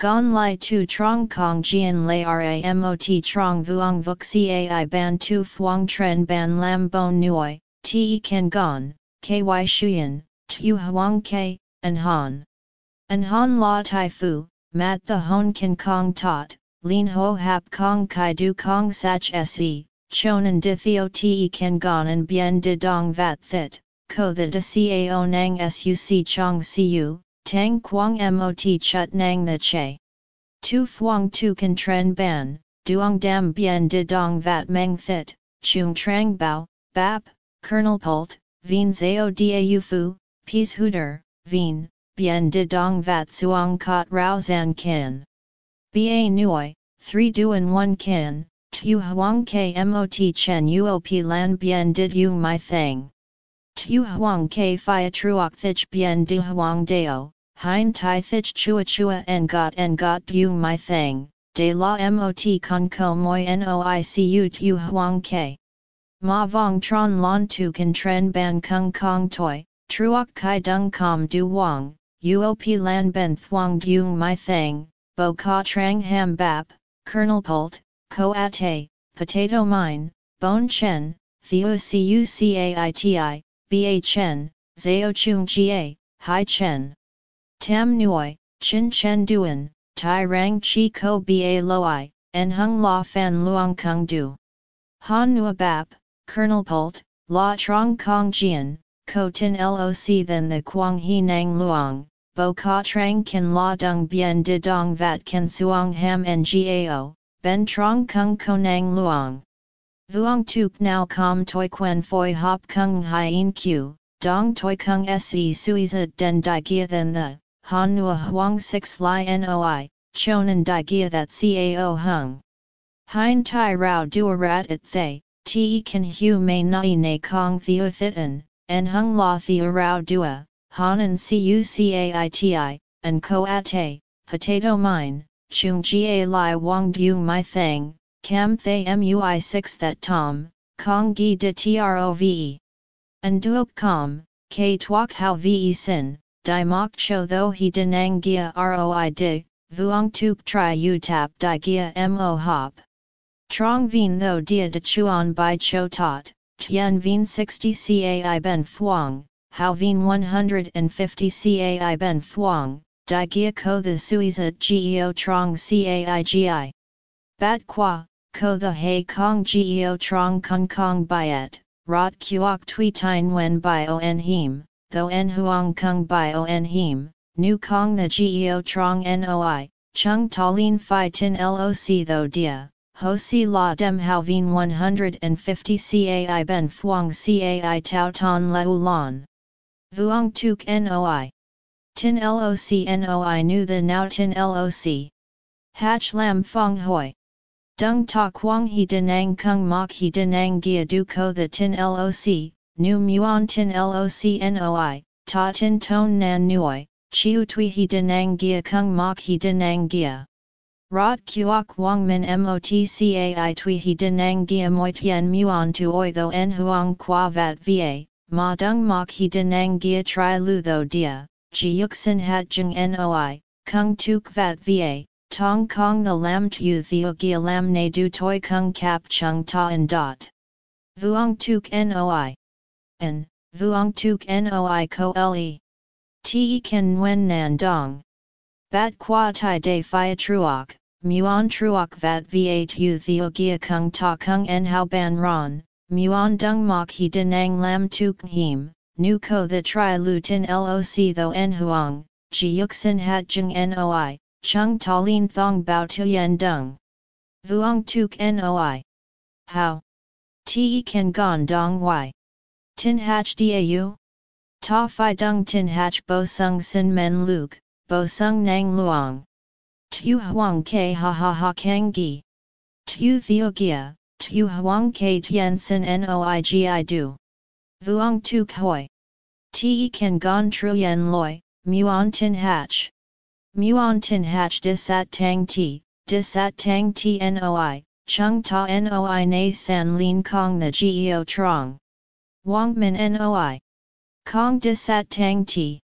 Gon Lai Tu Trong Kong Jian Lai Ramot Trong Vuong Vuk Cai Ban Tu Phuong Tren Ban Lam Bon Nuoi, Te Ken Gon, Ky Shuyan, Tu Huang Ke, and Han. And Han La Tai Fu, Mat the Hon Ken Kong Tot, Lin Ho Hap Kong Kai Du Kong Sach Se, Chonan Di Theo Te Ken Gon and Bien Di Dong Vat Thit, Ko the De Cao Nang Suc Chong Siu, Tang Quang Mot Chut Nang the Che. Tu Phuong Tu Can Tren Ban, Duong Dam Bien Di Dong Vat Meng Thit, Chung Trang Bao, Bap, Colonel Pult, Vien Zao Da Fu, Peace Hooter, Vien, Bien Di Dong Vat Suong Kot Rao Zan Kin. Ba Nuoi, 3 Duan 1 Kin, Tu Huang Kmot Chen Uop Lan Bien Did Yung My Thang. Tu Huang K Phia Truoc Thich Bien Du Huang Deo, Hein Tai Thich Chua Chua En Got En Got Yung My Thang, De La Mot Con Ko Moi Noicu Tu Huang K. Ma Vong Tron Lon Tu Can Tren Ban Kung Kong Toi, Truoc Kai Dung Com Du Wang, Uop Lan Ben Thuong Dung My Thang, Bo Ka Trang Ham Bap, Colonel Pult, Ko Ate, Potato Mine, bone Chen, Theo Cucaiti, Ba Chen, Zao Chung Ga, Hai Chen. Tam Nui, Chin Chen Duan, Tai Rang Chi Ko Ba Loi, En Hung La Fan Luong Kung Du. Han Nua Bap, Colonel Pult, La Trong Kong Jian, Ko Tin Loc Then the Quang He Nang Luong, Bo Ka Trang Kin La Dung Bien Di Dong Vat Ken Suong Ham Ngao, Ben Trong Kung Konang Luong. Vuong Tuk Now Com Toi Quen Foi Hop Kung Hien Q, Dong Toi Kung Se Suiza Den Dai Gia Then the, Han Nua Huang 6 Li Noi, Chonan Dai Gia That Cao Hung. Hein Tai Rao Dua Rat It Thay, Te Kan Hu May Nai Ne Kong Theo Thitan, En Hung La Theo Rao Dua, Han and Cucaiti, and Ko Ate, Potato Mine, Chung Ga Lai Wang Du My Thang, Cam Thay Mui 6 That Tom, Kong Gi De Trove. And Duok Com, K Tuok How Ve Sin, Di Mok Cho Tho He Denang Gia Roi Dig, Vuong Tuk Tri U Tap Di Gia Mo Hop. Trong Vien Tho Dia De Chuan Bai Cho Tot, Tian Vien 60 Cai Ben Phuong, How Vien 150 Cai Ben Phuong, Di Gia Ko The Suiza Geo Trong Caigi. Bat Qua, Ko The Hay Kong Geo Trong Kong Kong Biet, Rot Kuok Tui Tine Wen Bai O En Him, Tho En Huang Kung Bai O En Him, Nu Kong The Geo Trong Noi, Chung Talin Phi Tin Loc Tho Dia. Ho si la dem hao vien 150 cai ben phuong cai tau ton leu lon. Vuong tuk noi. Tin loc noi nu the now tin loc. Hach lam fong hoi. Dung ta quang he denang kung mok he denang gia du ko the tin loc, nu muon tin loc noi, ta tin ton nan nuoi, chiu tui he denang gia kung mok he denang gia. Rod kuok wang min motcai tui he denang gia moi tien muon tu oi tho en huang qua vat va, ma dung mok he denang gia tri lu tho dia, ji yuxin hat jung noi, kung tuk vat va, tong kong the lam tu theo gia lam ne du toi kung kap chung ta en dot. Vuong tuk noi. En, vuong tuk noi ko le. Te ken nguen nan dong. Bat qua tai de phia truoc, muon truoc vat vat u theo gia kung ta kung en hao ban ron, muon dung mok he denang lam tuk him, nu ko the tri lu tin loc tho en huang, ji yuxin hat jung noi, chung talin thong bao tu yen dung. Vuong tuk noi. How? Te kan gon dong y. Tin hach dau? Ta fi dung tin hach bo sung sin men luke, bo sung nang luong. Tu huang ke ha ha ha kang gi. Tu theo gia, tu huang ke tien sin noigi du. Vuong tu hoi. Te kan gon truyen loi, muon tin hach. Muon tin hach disat tang ti, disat tang ti noi, chung ta noi na san lin kong the geo trong. Wang min noi. Kong disat tang ti.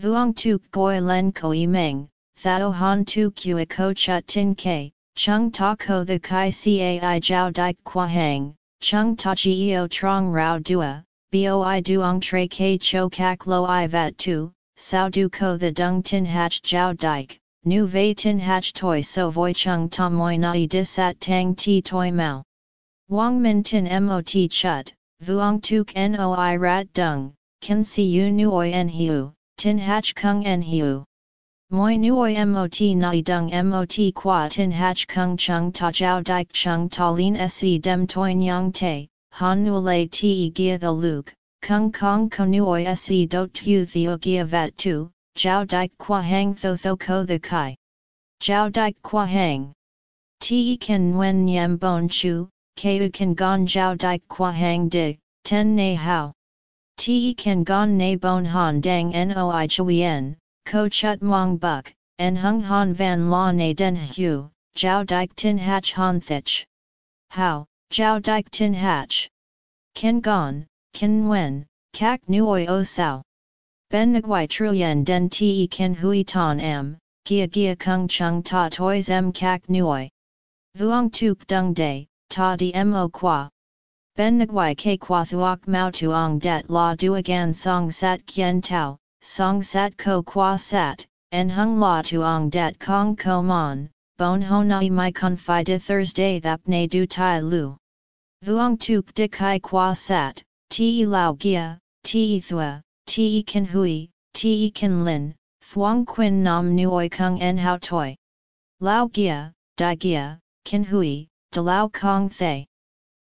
Vuong tuk goi len koi meng, thao han tu kua ko chut tin ke, chung ta ko the kai cai jiao dik qua hang, chung ta geo trong rao dua, boi duong tre ke cho kak lo i vat tu, sao du ko the dung tin hach jiao dik, nu vei tin hach toi so voi chung tom moi nai disat tang ti toi mao. Wang min tin mot chut, vuong tuk noi rat dung, kan si u nuoi en hiu, tin hach kung en hiu. Moi nuoi mot nai dung mot qua tin hach kung chung ta jiao dik chung ta lin se dem toi nyang te, han nu lei te gia the luke, kung kong ko nuoi se dot tu theo gia vat tu, jiao dik qua hang tho tho ko the kai. Jiao dik qua hang. Te ken wen nyam bon chu, keu kan gon jiao dik qua hang di, ten ne hao. Te ken gon ne bon han dang noi chuyen, ko chut mong buk, en hung han van la na den hu, jiao dik tin hach han thich. How, jiao dik tin hach. Ken gon, ken wen, kak nuoi o sao. Ben nguai truyen den te ken hui ton am, gia gia kung chung ta toys m kak nuoi. Vuong tuk dung day, ta di mo qua. Ben nguai ke qua thuok mao tuong det la duagan song sat kien tau, song sat ko qua sat, en hung la tuong det kong ko mon, bon honai mai confi de Thursday thap ne du tai lu. Vuong tuk de kai qua sat, ti lao gia, ti thua, ti kan hui, ti kan lin, thuong quin nam nuoi kung en hao toi. Lao gia, di gia, kan hui, de lao kong thay.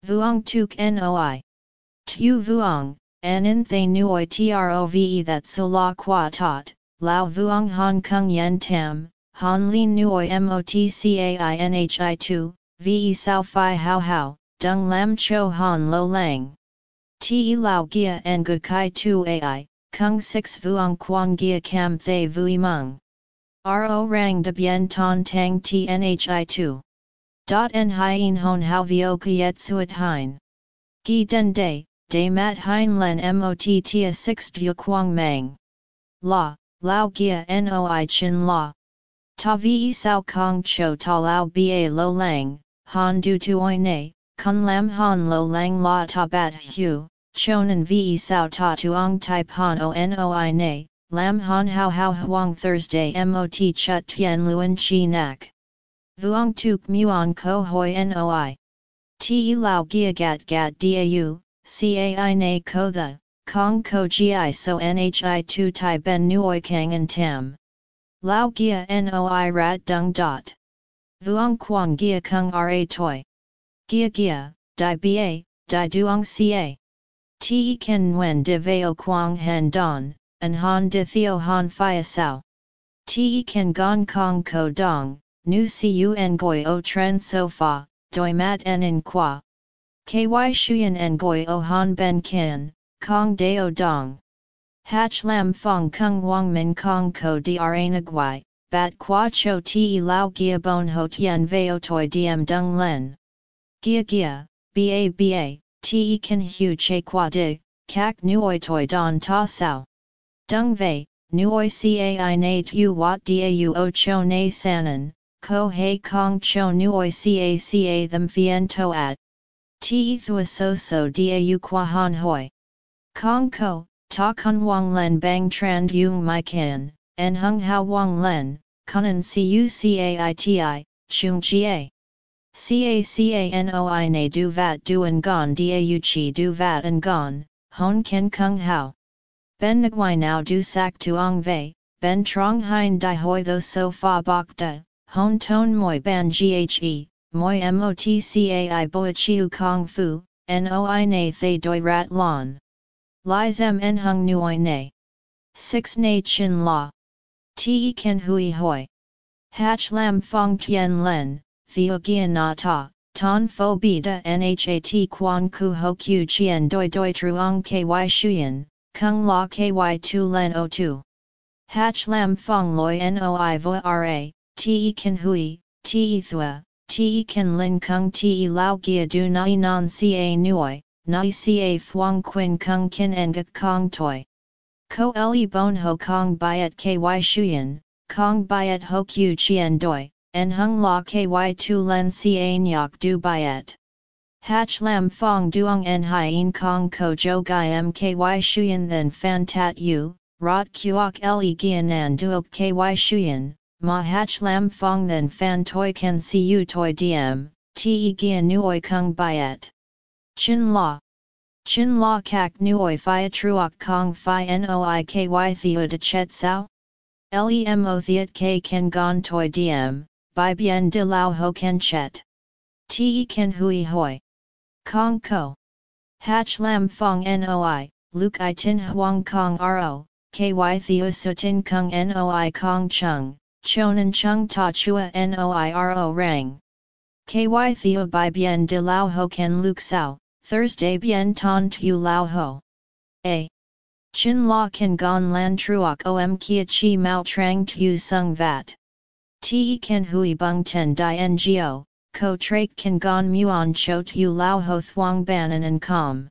Vuong tuk noi. Tu vuong, an in thay nuoi trove that so la qua tot, lao vuong hong kong yen tam, han lin nuoi motcainhi 2, ve sao fi hao hao, dung lam cho han lo lang. Ti lao gia en good kai tu ai, kung 6 vuong quang gia cam thay vui mung. Ro rang de bien ton tang tnhi 2. En hien hon hao vio kiet suet hein. Gi den day, day mat hein len mot tia 6 du quang mang. La, lao gia noi chin la. Ta vi sao kong cho ta lao ba lo lang, han du tuoi ne, kun lam han lo lang la ta bat hu, chonan ve sao ta tuong type han o noi ne, lam han hao hao huang Thursday mot chut tien luen chi nak. Vuong tuk muon ko hoi noi. Ti lao gia gat gat dau, cai na ko the, kong ko gi so nhi tu tai ben nuoi kang and tam. Lao gia noi rat dung dot. Vuong quang gia kung ra toi. Gia gia, di ba, di duong ca. Ti ken nguen de veo quang hen don, and han de theo han fia sao. Ti ken gong kong ko dong, nu cu goi o tren so fa, doi mat en in qua. Ky shuyen en goi o han ben kin, kong deo dong. Hach lam fong kung wang min kong ko dra nagwai, bat qua cho ti lao gia bon ho tien veo toi diem dung len. Gia gia, ba ba, ti kan hu che qua di, kak nuoi toi don ta sao. Dung vei, nuoi cai na tu wat dau o cho na sanan, ko hei kong cho nuoi ca ca them fien toat. Ti thua so so dau qua han hoi. Kong ko, ta kun wang len bang tran yung mai kan, en hung hao wang len, kunan cu caiti, chung jia. Cacanoi na du vat duan gon dau chi du vat and gon, hon ken kung hao. Ben nguai now du sak tuong vei, ben trong hein di hoi tho so fa bok da, hon ton moi ban ghe, moi motcai boi chiu kong fu, noi na thay doi rat lon. Lai zem en hung nuoi na. 6 na chin la. Ti ken hui hoi. Hach lam fong tien len, theo gian na ta, ton fo bida nhat quan ku ho q chien doi doi truong ky shuyen, kung la ky tu len o tu. Hach lam fong loi noi vo ra, te kan hui, te thua, te kan lin kung te lao gia du nai non ca nuoi, nai ca fuang quin kung kin en gak kong toi. Ko le bon ho kong byet ky shuyen, kong byet hok yu chien doi, en hung la ky tu len si nyok du byet. Hach lam fong duong en hien kong ko jo gai mky shuyen then fan tat yu, rot kuok le gian duok ky shuyen, ma hach lam fong then fan toi can see you toi diem, te gian nuoi kung byet. Chin la. Chin la kak nuoi phia truok kong phi noi ky theo de chet sao? Lemo theat k ken gon toi diem, by bien de lao ho ken chet. Te ken hui hoi. Kong ko. Hach lam fong noi, Luke i tin huang kong ro, ky theo sutin kung noi kong chung, chonan chung ta chua noi ro rang. Ky theo by bien de lao ho ken luk sao, Thursday bien ton tu lao ho. A. Chin la kan gon lan truok om kia chi mao trang tu sung vat. Te kan hui bung ten di ngo, ko trak kan gon muon cho tu lao ho thuang banan and com.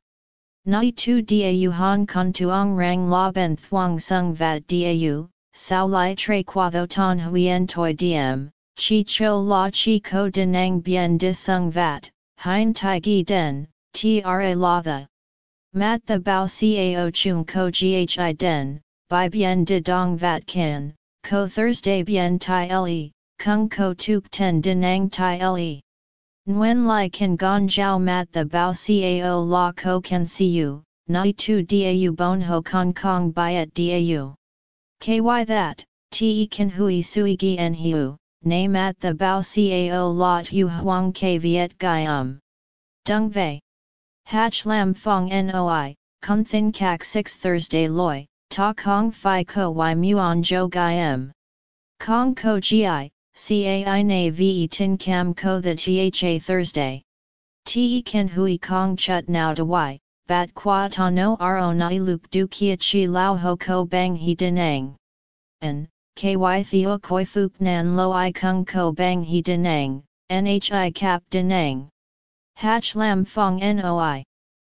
Nai tu dau han con tuong rang la ben thuang sung vat dau, sao lai tre qua tho ton huyen toi diem, chi cho la chi ko denang bien dis sung vat, hein tai gi den, Tra la the. Mat the bao cao chung ko ghi den, by bien de dong vat kan, ko Thursday bien tai le, kung ko tuk ten dinang tai le. Nguyen lai kan gon jiao mat the bao cao la ko can see you, nai tu dau bon ho kong kong byet dau. Ky that, te kan hui sui gi en hiu, nay mat the bao cao lot tu huang k viet gai um. Dung vei. Hach lam fong noi, kun thin kak 6 Thursday loi, ta kong fi ko y muon jo gai m. Kong ko gi, cai na ve tin cam ko the tha Thursday. Te ken hui kong chut now de y, bat qua ta no ro nai luk du kia chi lao ho ko bang he denang. An, ky theo koi fuk nan lo i kung ko bang he denang, nhi cap denang. Hach lam fong noi.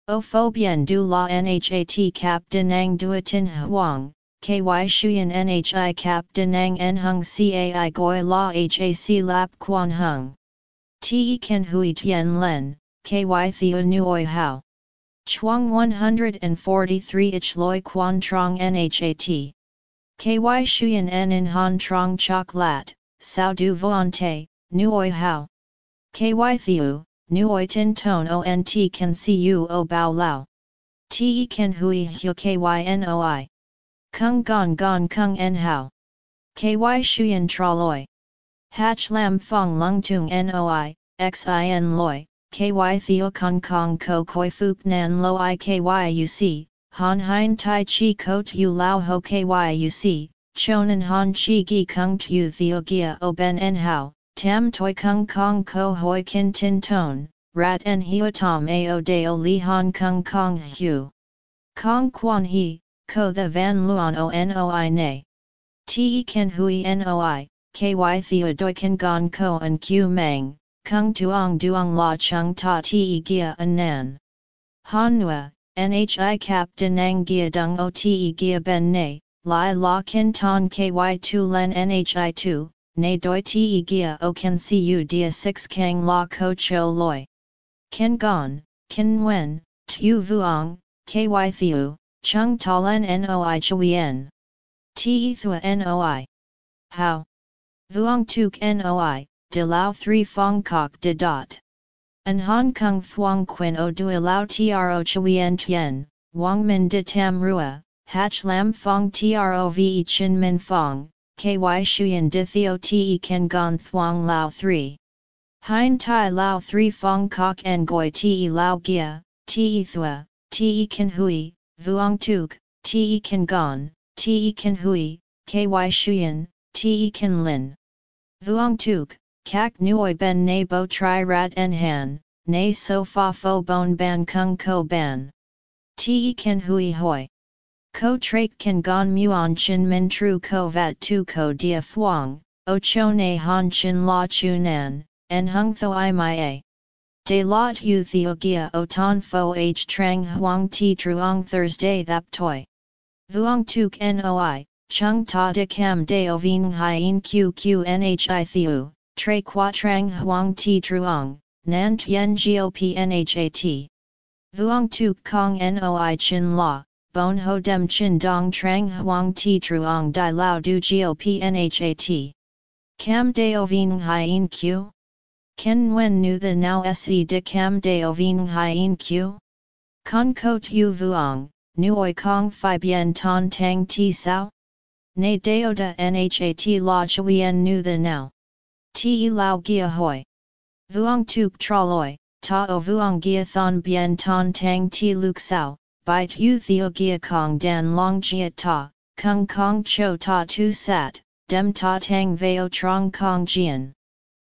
O pho bien du la nhat cap denang duatin huang, ky shuyen nhi cap denang en hung cai goi la hac lap quan hung. Te ken hui tien len, ky theo nuoi hao. Chuang 143 ich loi quan trong nhat. Ky shuyen en in han trong chok lat, sao du voante, nuoi hao. Ky theo, nuoi tin ton ont can see you o bao lao. Te kan hui hu kynoi. Kung gon gon kung en hao. Ky shuyen tra loi. Hach lam fong lung tung noi, xin loi, ky theo kong kong ko koi fuk nan lo i kyuc, han hein tai chi ko tu lao ho kyuc, chonan han chi gi kung tu theo gia o ben en hao, Tam toi kung kong ko hoi kin tin ton, rat en hiu tom ao deo li hong kong kong hu. Kong quan he, ko the van luon o ne. Te ken hui noi, ky theo doi kan gon ko an q mang, kung tuong duong la chung ta te gia anan. Han nua, nhi cap denang gia dung o te gia ben ne, lai la kin ton ky tu len nhi tu, ne doi te gia o see you dia 6 kang la ko cho loi. Kin gon, ken wen, tu vuong, ky thiu, chung ta len noi chuyen. Te thua noi. How? Vuong tuk noi, de lao 3 fong kok de dot. An hong kong thuong quin o du lao tro chuyen tien, wang min de tam rua, hach lam fong trove chin min fong, ky shuyen di theo te ken gon thuong lao 3. Hein tai lao 3 fong kok en goi te lao gia, te thua, te ken hui, vuong tuk, te ken gon, te ken hui, ky shuyen, te ken lin. Vuong tuk, kak nuoi ben ne bo tri rat en han, ne so fa fo bon ban kung ko ban. Te ken hui hoi. Ko trak kan gon muon chin min tru ko vat tu ko dia fuang, o cho ne han chin la chu nan, en hung tho i my a. De la tu theo gia o ton fo h trang huang ti truong Thursday thap toi. Vuong tuk noi, chung ta de cam deo vien hien q q nhi thiu, tre qua trang huang ti truong, nan tien gop nhat. Vuong tu kong noi chin la, bon ho dem chin dong trang huang ti truong di lao du gop nhat. Cam deo vien hien q? Ken Nguyen nu the now se de cam deo vien hien q? Con ko tu vuong, nuoi kong fi bien ton tang ti sao? Ne Deo Da nhat la chuyen nu the now. Ti lao gia hoi. Vuong tuk traloi, ta o vuong gia thon bien ton tang ti luk sao, bai tu theo gia kong dan long jia ta, kung kong cho ta tu sat, dem ta tang veo trong kong jian.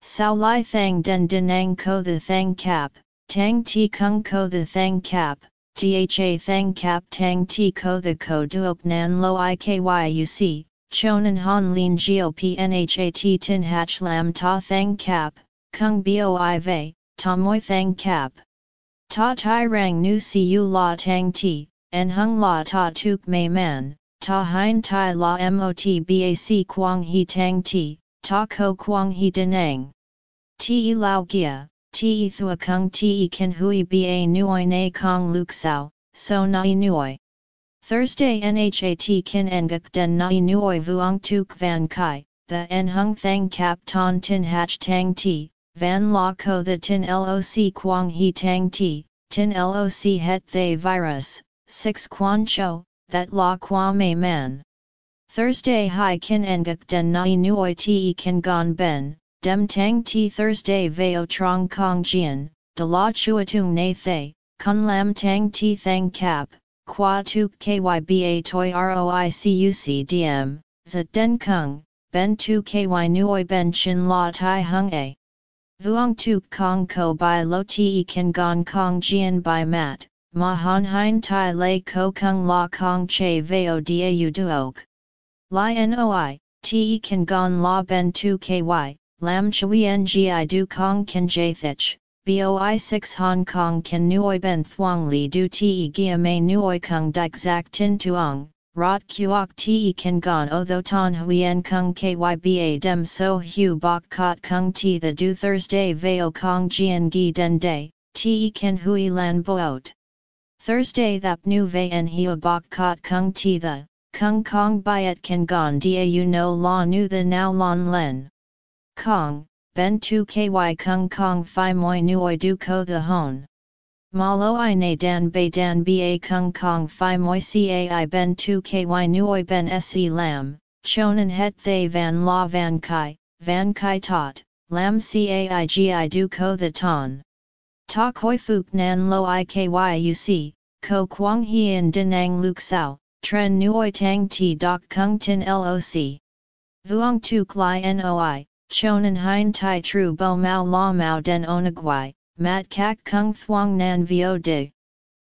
Sao lai thang den denang ko the thang cap, tang ti kung ko the thang cap, Tha thang cap tang ti ko the ko duok nan lo ikyuc, chonan han lin gop nhat tin hach lam ta thang cap, kung boi ve, ta moi thang cap. Ta tai rang nu siu la tang ti, en hung la ta tuk mei man, ta hein tai la mot bac quang he tang ti, ta ko quang he denang. Ti lao gia, Ti thua kung ti kan hui ba nuoi na kong luk sao, so nai nuoi. Thursday nhat kin engak den nai nuoi vuong tuk van kai, the en hung thang kap ton tin hach tang ti, van la ko the tin loc quang he tang ti, tin loc het thay virus, 6 quan cho, that la may man. Thursday hi kin engak den nai nuoi ti kan gon ben, dem tang ti Thursday veo trong kong jian, de la chuatung na thay, kun lam tang ti thang cap, qua tu kyba toi roicuc dm, za den kung, ben tu ky nuoi ben chin la tai hung a. Vuong tu kong ko by lo ti kan gong kong jian by mat, ma han hein tai lei ko kung la kong che veo da u duok. Li noi, ti kan gong la ben tu ky, Lam Chui Ngi Du Kong Kan Jathich, Boi 6 Hong Kong Kan Nuoi Ben Thuong Li Du Te Gia Mei Nuoi Kung Dik Zak Tin Tuong, Rot Kuok Te Kan Gon O Tho Ton Huyen Kung Kyba Dem So Hu Bok Kot Kung Ti The Du Thursday Veo Kong Jian Gi Den Day, Te Kan Hui Lan Boot. Thursday Thap Nu Ve En Hio Bok Kot Kung Ti The, Kung Kong Byet Kan Gon Da U No La Nu The Now Lon Len. Kong, ben tu ky kung kong fi moi nuoi du ko the hon. Malo i na dan bei dan ba kung kong fi moi cai ben tu ky nuoi ben se lam, chonan het thay van la van kai, van kai tot, lam cai gi du ko the ton. Ta koi fuk nan lo i ky uc, ko quang hien dinang luk sao, tren nuoi tang ti dok kung tin loc. Vuong tuk li noi, chonan hein tai tru bo mao la mao den onagwai, mat kak kung thuang nan vio dig.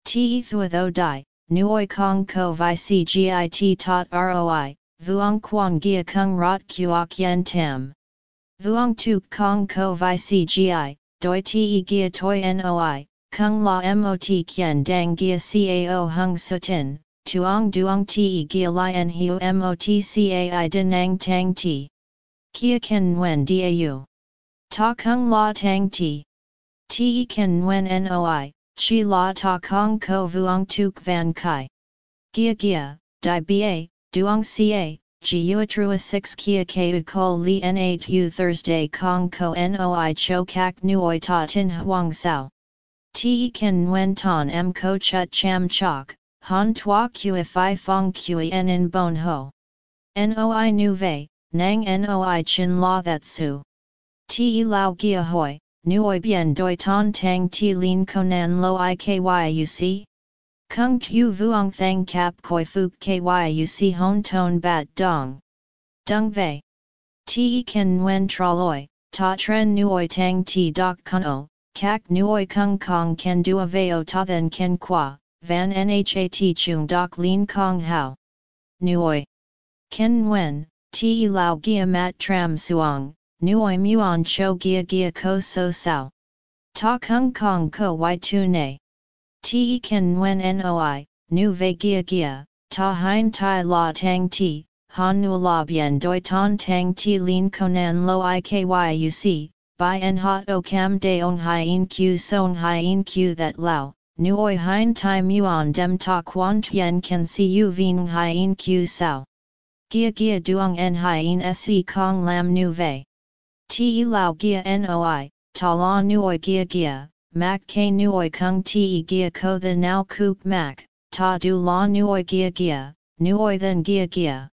Ti thuath o di, nuoi kong ko vi cgit tot roi, vuong quang gia kung rot kuok yen tam. Vuong tu kong ko vi cgi, doi te gia toi noi, kung la mot kien dang gia cao hung sutin, tuong duong te gia lien hiu mot cai dinang tang ti. Kia ken nguen dau. Ta kung la tang ti. Ti ken nguen noi, chi la ta kong ko vuong tuk van kai. Gia gia, di ba, duong ca, ji uatrua 6 kia keu ko li n8 u Thursday kong ko noi cho kak nuoi ta tin huang sao. Ti ken nguen ton m ko chut cham chok, han tua kui fi fong kui en in bon ho. Noi nu vei, nang noi chin la that su. Ti lao gia hoi, nuoi bien doi ton tang ti lin konan lo i ky uc? Kung tu vuong thang kap koi fuk ky uc hon ton bat dong. Dung vei. Ti ken nguen traloi, ta tren nuoi tang ti dok kun o, kak nuoi kung kong ken dua veo ta then ken qua, van nhat chung dok lin kong hao. Nuoi. Ken nguen, Ti lao gia mat tram suong, nuoi muon cho gia gia ko so sao. Ta kung kong ko y tu ne. Ti ken nguen noi, nu ve gia gia, ta hein tai la tang ti, han nu la bien doi ton tang ti lin konan lo i ky u c, by en hot o cam de ong hien q song hien q that lao, nu oi hein tai muon dem ta quan tien can see u vien hien q sao. Gia gia duong en hien se kong lam nu ve. Ti lao gia noi, ta la nuoi gia gia, mak k nuoi kung ti gia ko the now kook mak, ta du la nuoi gia gia, nuoi then gia gia.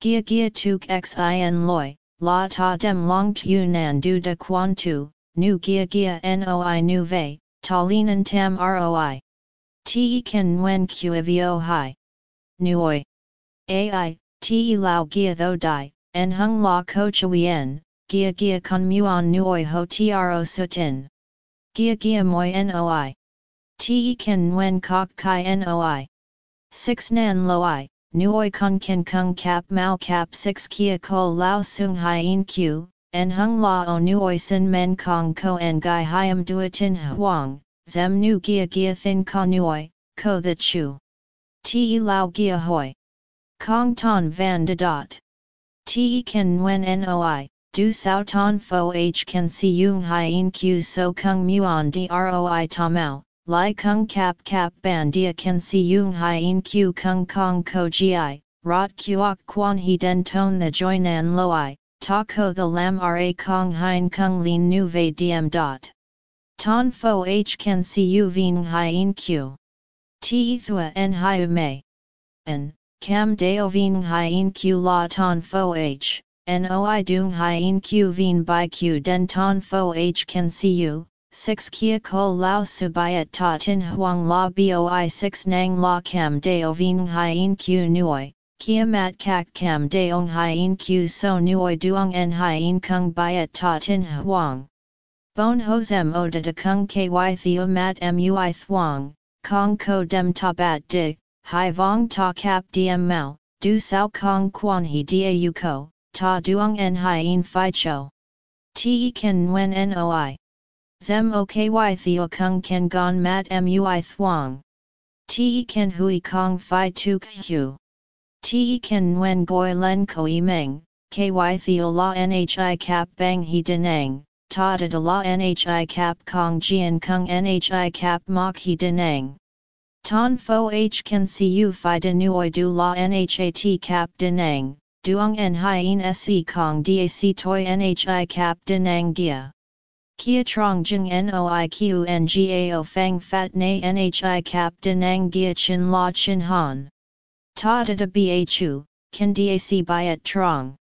Gia gia tuk xin loi, la ta dem long tu nan du de quan tu, nu gia gia noi nu ve, ta linan tam roi. Te kan nguen qavio hai. Nuoi. Ai, te lao gia tho dai, en hung la ko chuyen, gia gia con muon nuoi ho tro sutin. Gia gia moi noi. Te kan nguen kok kai noi. 6 nan loi, Nuoi Kong Ken Kung Kap Mao Kap 6 Kia Ko Lao Sung Hien Q, En Hung La O Nuoi Sin Men Kong Ko En Gai Hiam Duatin Huang, Zem Nu Gia Gia Thin Ka Nuoi, Ko The Chu. Ti Lao Gia Hoi. Kong Ton Van De Dot. Ti Ken Nguyen Noi, Du Sao Ton Fo H Ken Si Yung Hien Q So Kung Muon Droi Tamao, Lai kung kap kap ban dia kan si yung hien q kung kong ko gi, rot kuok quan he den ton the joinan loi, ta ko the lam ra kong hein kung lin nu ve diem dot. Ton fo h kan si u vien hien q. Ti thua en hiu mei. En, cam deo vien hien q la ton fo h, noi dung hien q vien by q den ton fo h can si u, 6 Kia ko lao subayat ta tin huang la boi 6 nang la cam deo ving hien q nuoi, kia mat kak cam deong hien q so nuoi duong en hien kung byat ta tin huang. Bon hosem o de kung ky theo mat mui thuang, kong ko dem ta bat dig, hai vong ta kap diem mao, du sao kong quan he dia u ko, ta duong en hien fi cho. Te ken nguen noi. Zem oky theo kung ken gon mat mui thuang. Te ken hui kong fi tu hu. Te ken nguen goi len koi meng, ky theo la nhi cap bang he denang, ta de la nhi cap kong jian kung nhi cap mok he denang. Ton fo h can see you fi de nuoi du la nhat cap denang, duong en hien se kong dac toi nhi cap denang gia. Kia trong jeng noi qngao fang fat na nhi cap denang gia chin la chin han. Ta da da ba chu, kan dac byet trong.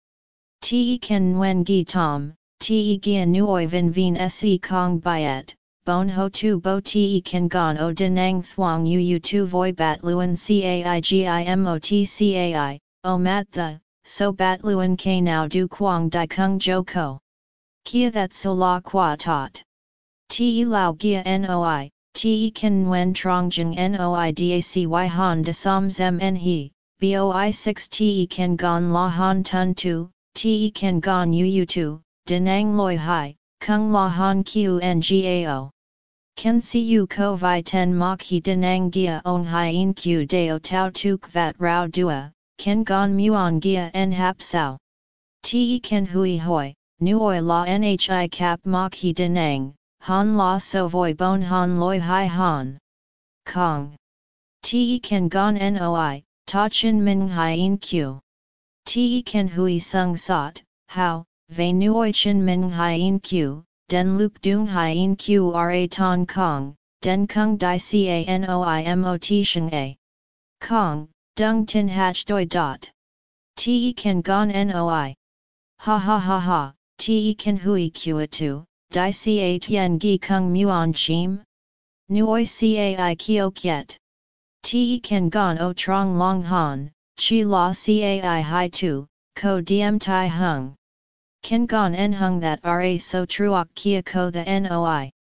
Te kan nguen gi tom, te gia nuoi vin vin se kong byet, bon ho tu bo te kan gon o denang thuang yu yu tu voi bat luen cai gimot cai, o oh, mat the, so bat luen k now du quang di kung jo ko. Kia that so la qua tot. Te lao gia noi, te kan nguen trongjeng noi dacy han de som zem en he, boi 6 te kan gon la han tun tu, te kan gon yu yu tu, denang loi hai, kung la han qngao. Ken siu ko vi ten mok he denang gia on hien q deo tau tuk vat rao dua, ken gon muon gia en hap sao. Te ken hui hoi, nuoi la nhi cap mok he denang, han la so voi bon han loi hai han. Kong. Te kan gon noi, ta chin min hien q. Te kan hui sung sot, how, ve nuoi chin min hien q, den luk dung hien q ra ton kong, den kung di ca noi sheng a. Kong, dung tin hach doi dot. Te kan gon noi. Ha ha ha ha, te kan hui kua tu, di ca tien gi kung muon chim? Nuoi cai kio kiet. Te kan gon o trong long han, chi la cai hai tu, ko diem tai hung. Ken gon en hung that ra so truok kia ko the noi.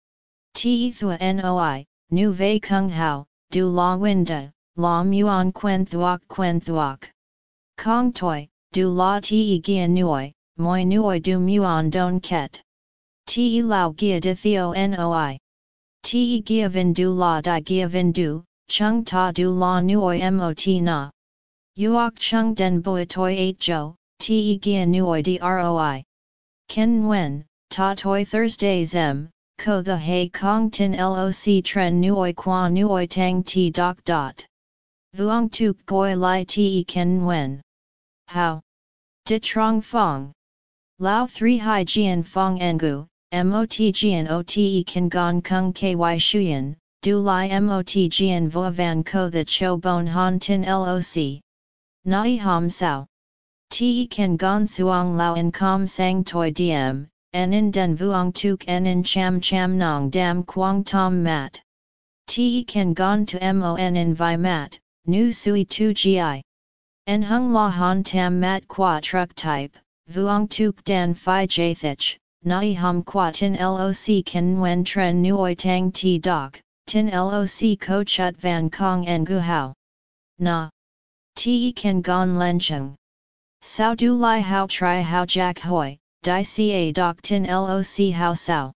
Te thua noi, nu vei kung hao, du la winda, la muon quen thuok quen thuok. Kong toi, du la te gia nuoi, moi nuoi du muon don ket. Te lao gia theo noi. Te gia vin du la di gia vin du, chung ta du la nuoi mot na. Uok chung den boi toi 8 jo, te gia nuoi droi. Ken Nguyen, ta toi Thursday zem, ko the hay kong tin loc tren nuoi qua nuoi tang ti doc dot. Vuong tuk goi lai te ken Nguyen. How? De trong fong. Lao 3 hai jian fong engu, mot jian ote kan gong kung ky shuyan, du lai mot jian vo van ko the cho bon han tin loc. Nai ham sao. Te kan gon suang lao in kom sang toi diem, en in den vuong tuk en in cham cham nong dam quang tom mat. Te kan gon to mon in vi mat, nu sui tu gi. En hung la han tam mat qua truck type, vuong tuk dan phi jathich, nai hum qua tin loc kan wen tren nuoi tang ti doc, tin loc ko chut van kong en gu hao. Na. Ti kan gon lencheng. Sao du lai hao tri hao jack hoi, di ca doc tin loc hao sao.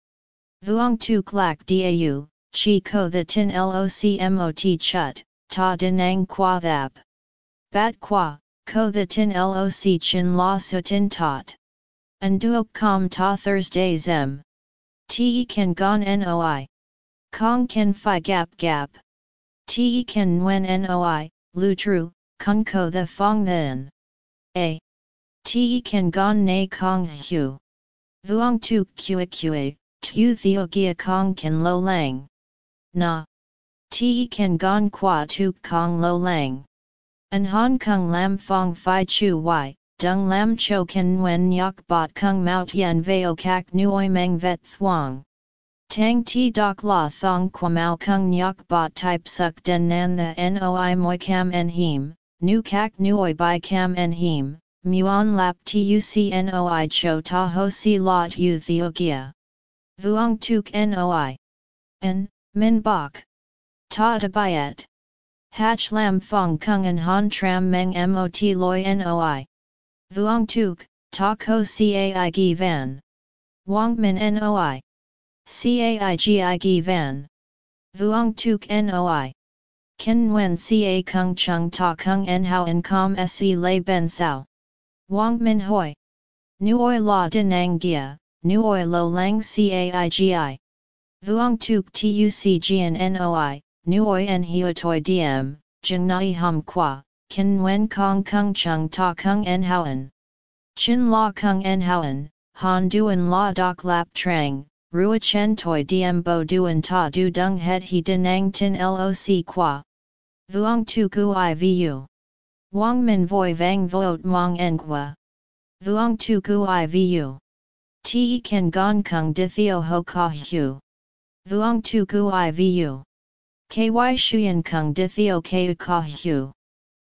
Vuong tuk lak dau, chi ko the tin loc mot chut, ta dinang qua thap. Bat qua, ko the tin loc chin la su tin tot. And duok com ta Thursday zem. Te kan gon noi. Kong kan fi gap gap. Te kan nguen noi, lu tru, kung ko the fong then. A. Te kan gon kong hu. Vuong tu kue kue, tu theo gia kong kan lo lang. Na. Te kan gon qua tu kong lo lang. An Hong Kong Lam Fong Phi Chu Y, Dung Lam Cho Ken Wen Nyok Bot Kung Mout Yen Veo Kak Nuoi Meng Vet Thuong. Tang Ti Dok La Thong Kwamao Kung Nyok Bot Type Suk Den Nan The Noi Moi Cam En Him, Nu Kak Nuoi Bai Cam En Him, Muon Lap Tuc Noi Cho Ta Ho Si Lot U Theogia. Vuong Tuk Noi. En, Min Bok. Ta de Bayet. Hach lam fong kung an han tram meng mot loi noi. Vuong tuk, ta ko cai gi van. Wang min noi. Cai van. Vuong tuk noi. Ken Nguyen ca kung chung ta kung en hao en com se lay ben sao. Wang min hoi. Nuoi la din ang gia, nuoi lo lang cai gi. Vuong tuk tuc gian noi, Nuoi en hiotoi diem, jeng nai hum qua, kin wen kong kung chung ta kung en houen. Chin la kung en houen, han duen la dok lap trang, rua chen toi diem bo duen ta du dung het he denang tin loc qua. Vuong tu gu i vu. Wang min voi vang voot mong en qua. Vuong tu gu i vu. Te kan gong kung di theo ho ka hu. Vuong tu gu i vu. Ky Shuyan Kung De Theo Ku Ka Hu.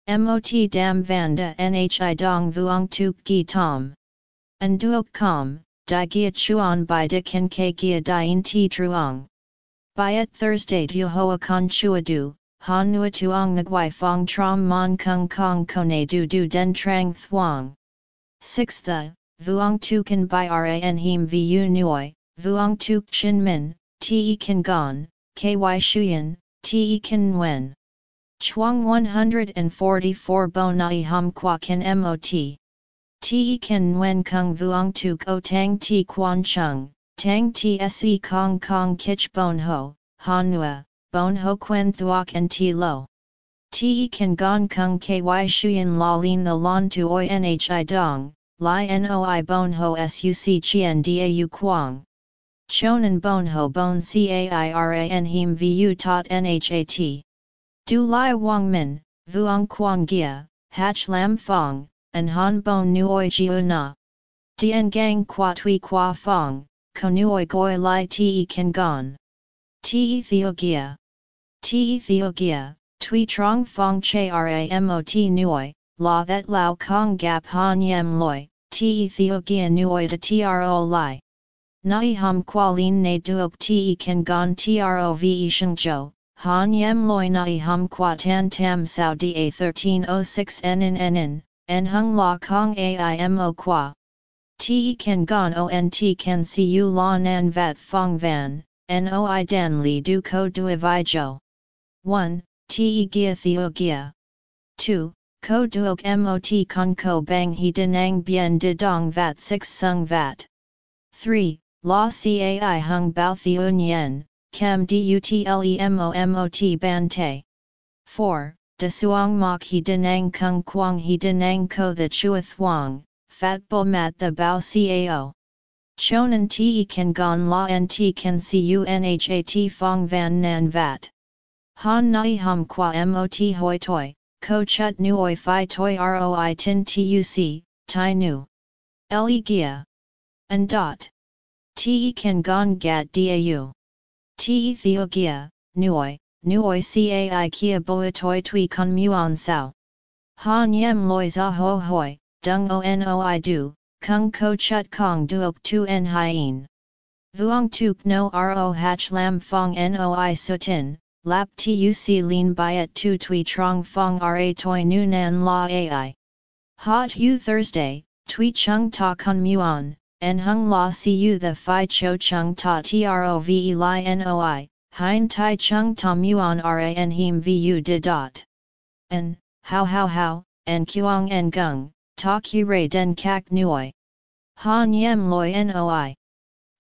Mot Dam Vanda Nhi Dong Vuong tu Gi Tom. An Duok Com, Di Gia Chuan Bai De Ken Ke Gia Dien Ti Truong. at Thursday Du Hoa Con Chua Du, Han Nua Tuong Nguai Fong Trom Mon Kung Kong Kone Du Du Den Trang Thuong. 6th the, Vuong Tukan Bai Ran Him Vu Nuoi, Vuong Tuk Chin Min, Te Kan Gon, Ky Shuyan, Te Kan Nguyen. Chuang 144 Bo Nai Hum Qua Kan Mot. Te Kan Nguyen Kung Vuong Tu Ko Tang Ti Quan Chung, Tang Ti Se Kong Kong Kich Bon Ho, Han Nua, Bon Ho Quen Thuok and Ti Lo. Te Kan Gon Kung Ky Shuyan La Lin the Lon Tu Oi Nhi Dong, Lai Noi Bon Ho Suc Chien Dau Quang. Chonan Bonho Bon Cairan Him Vu Tot Nhat. Du Lai Wang Min, Vuong Quang Gia, Hach Lam Fong, and Han Bon Nuoi Jiu Na. Gang Qua Tui Qua Fong, Konuoi Goi Lai Te Kan Gon. Te Theogia. Te Theogia, Tui Trong Fong Che Ramot Nuoi, La That Lao Kong Gap Han Yem Loi, Te Theogia Nuoi De Tro Lai. Nai hum qualin ne duok te kan gon trove shengzhou, han yem loi nai hum qua tan tam sao da 1306 nen nen, en hung la kong aimo qua. Te kan gon ont kan siu la nan vat fong van, noi dan li du ko du vi jo. 1. Te gia theo gia. 2. ko duok mot con ko bang he denang bien de dong vat 6 sung vat. 3. La cai hung bao thiun yen, cam dutlemo ban te. 4. De suang mok he denang kung quang he denang ko the chua thuang, fat bo mat the bao cao. Chonan te kan gon la nt kan cunhat fong van nan vat. Han nai hum qua mot hoi toi, ko chut nuoi fi toi roi tin tuc, tai nu. Le gia. And dot. Te kan gon gat dau. Te theo gia, nuoi, nuoi cai kia boi toi tui con muon sao. Han yem loi za ho hoi, dung o noi du, kung ko chut kong duok tu en hien. Vuong tuk no ro hach lam fong noi sutin, lap tuc lin byet tu tui trong fong ra toi nu nan la ai. Hot u Thursday, tui chung ta con muon, en hung la cu the fi cho chung ta trove li noi, hein tai chung ta muon ran him vu de dot. En, how how how, en kuang en gung, ta ki ray den kak nuoi. Han yem loi noi.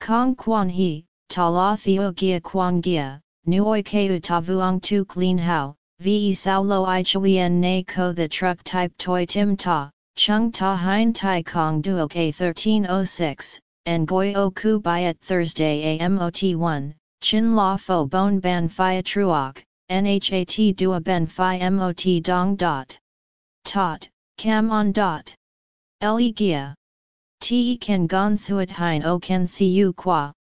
Kong quan he, ta la theo gia quan gia, nuoi keu ta vuong tu clean hao, ve sao lo i chuyen na ko the truck type toy tim ta, chung ta hein tai kong duok a 1306, and goi o ku byet Thursday amot 1, chin la fo bon ban fi truok, nhat dua ben fi mot dong dot. Tot, cam on dot. Le gia. Te kan gon suet hein o kan siu qua,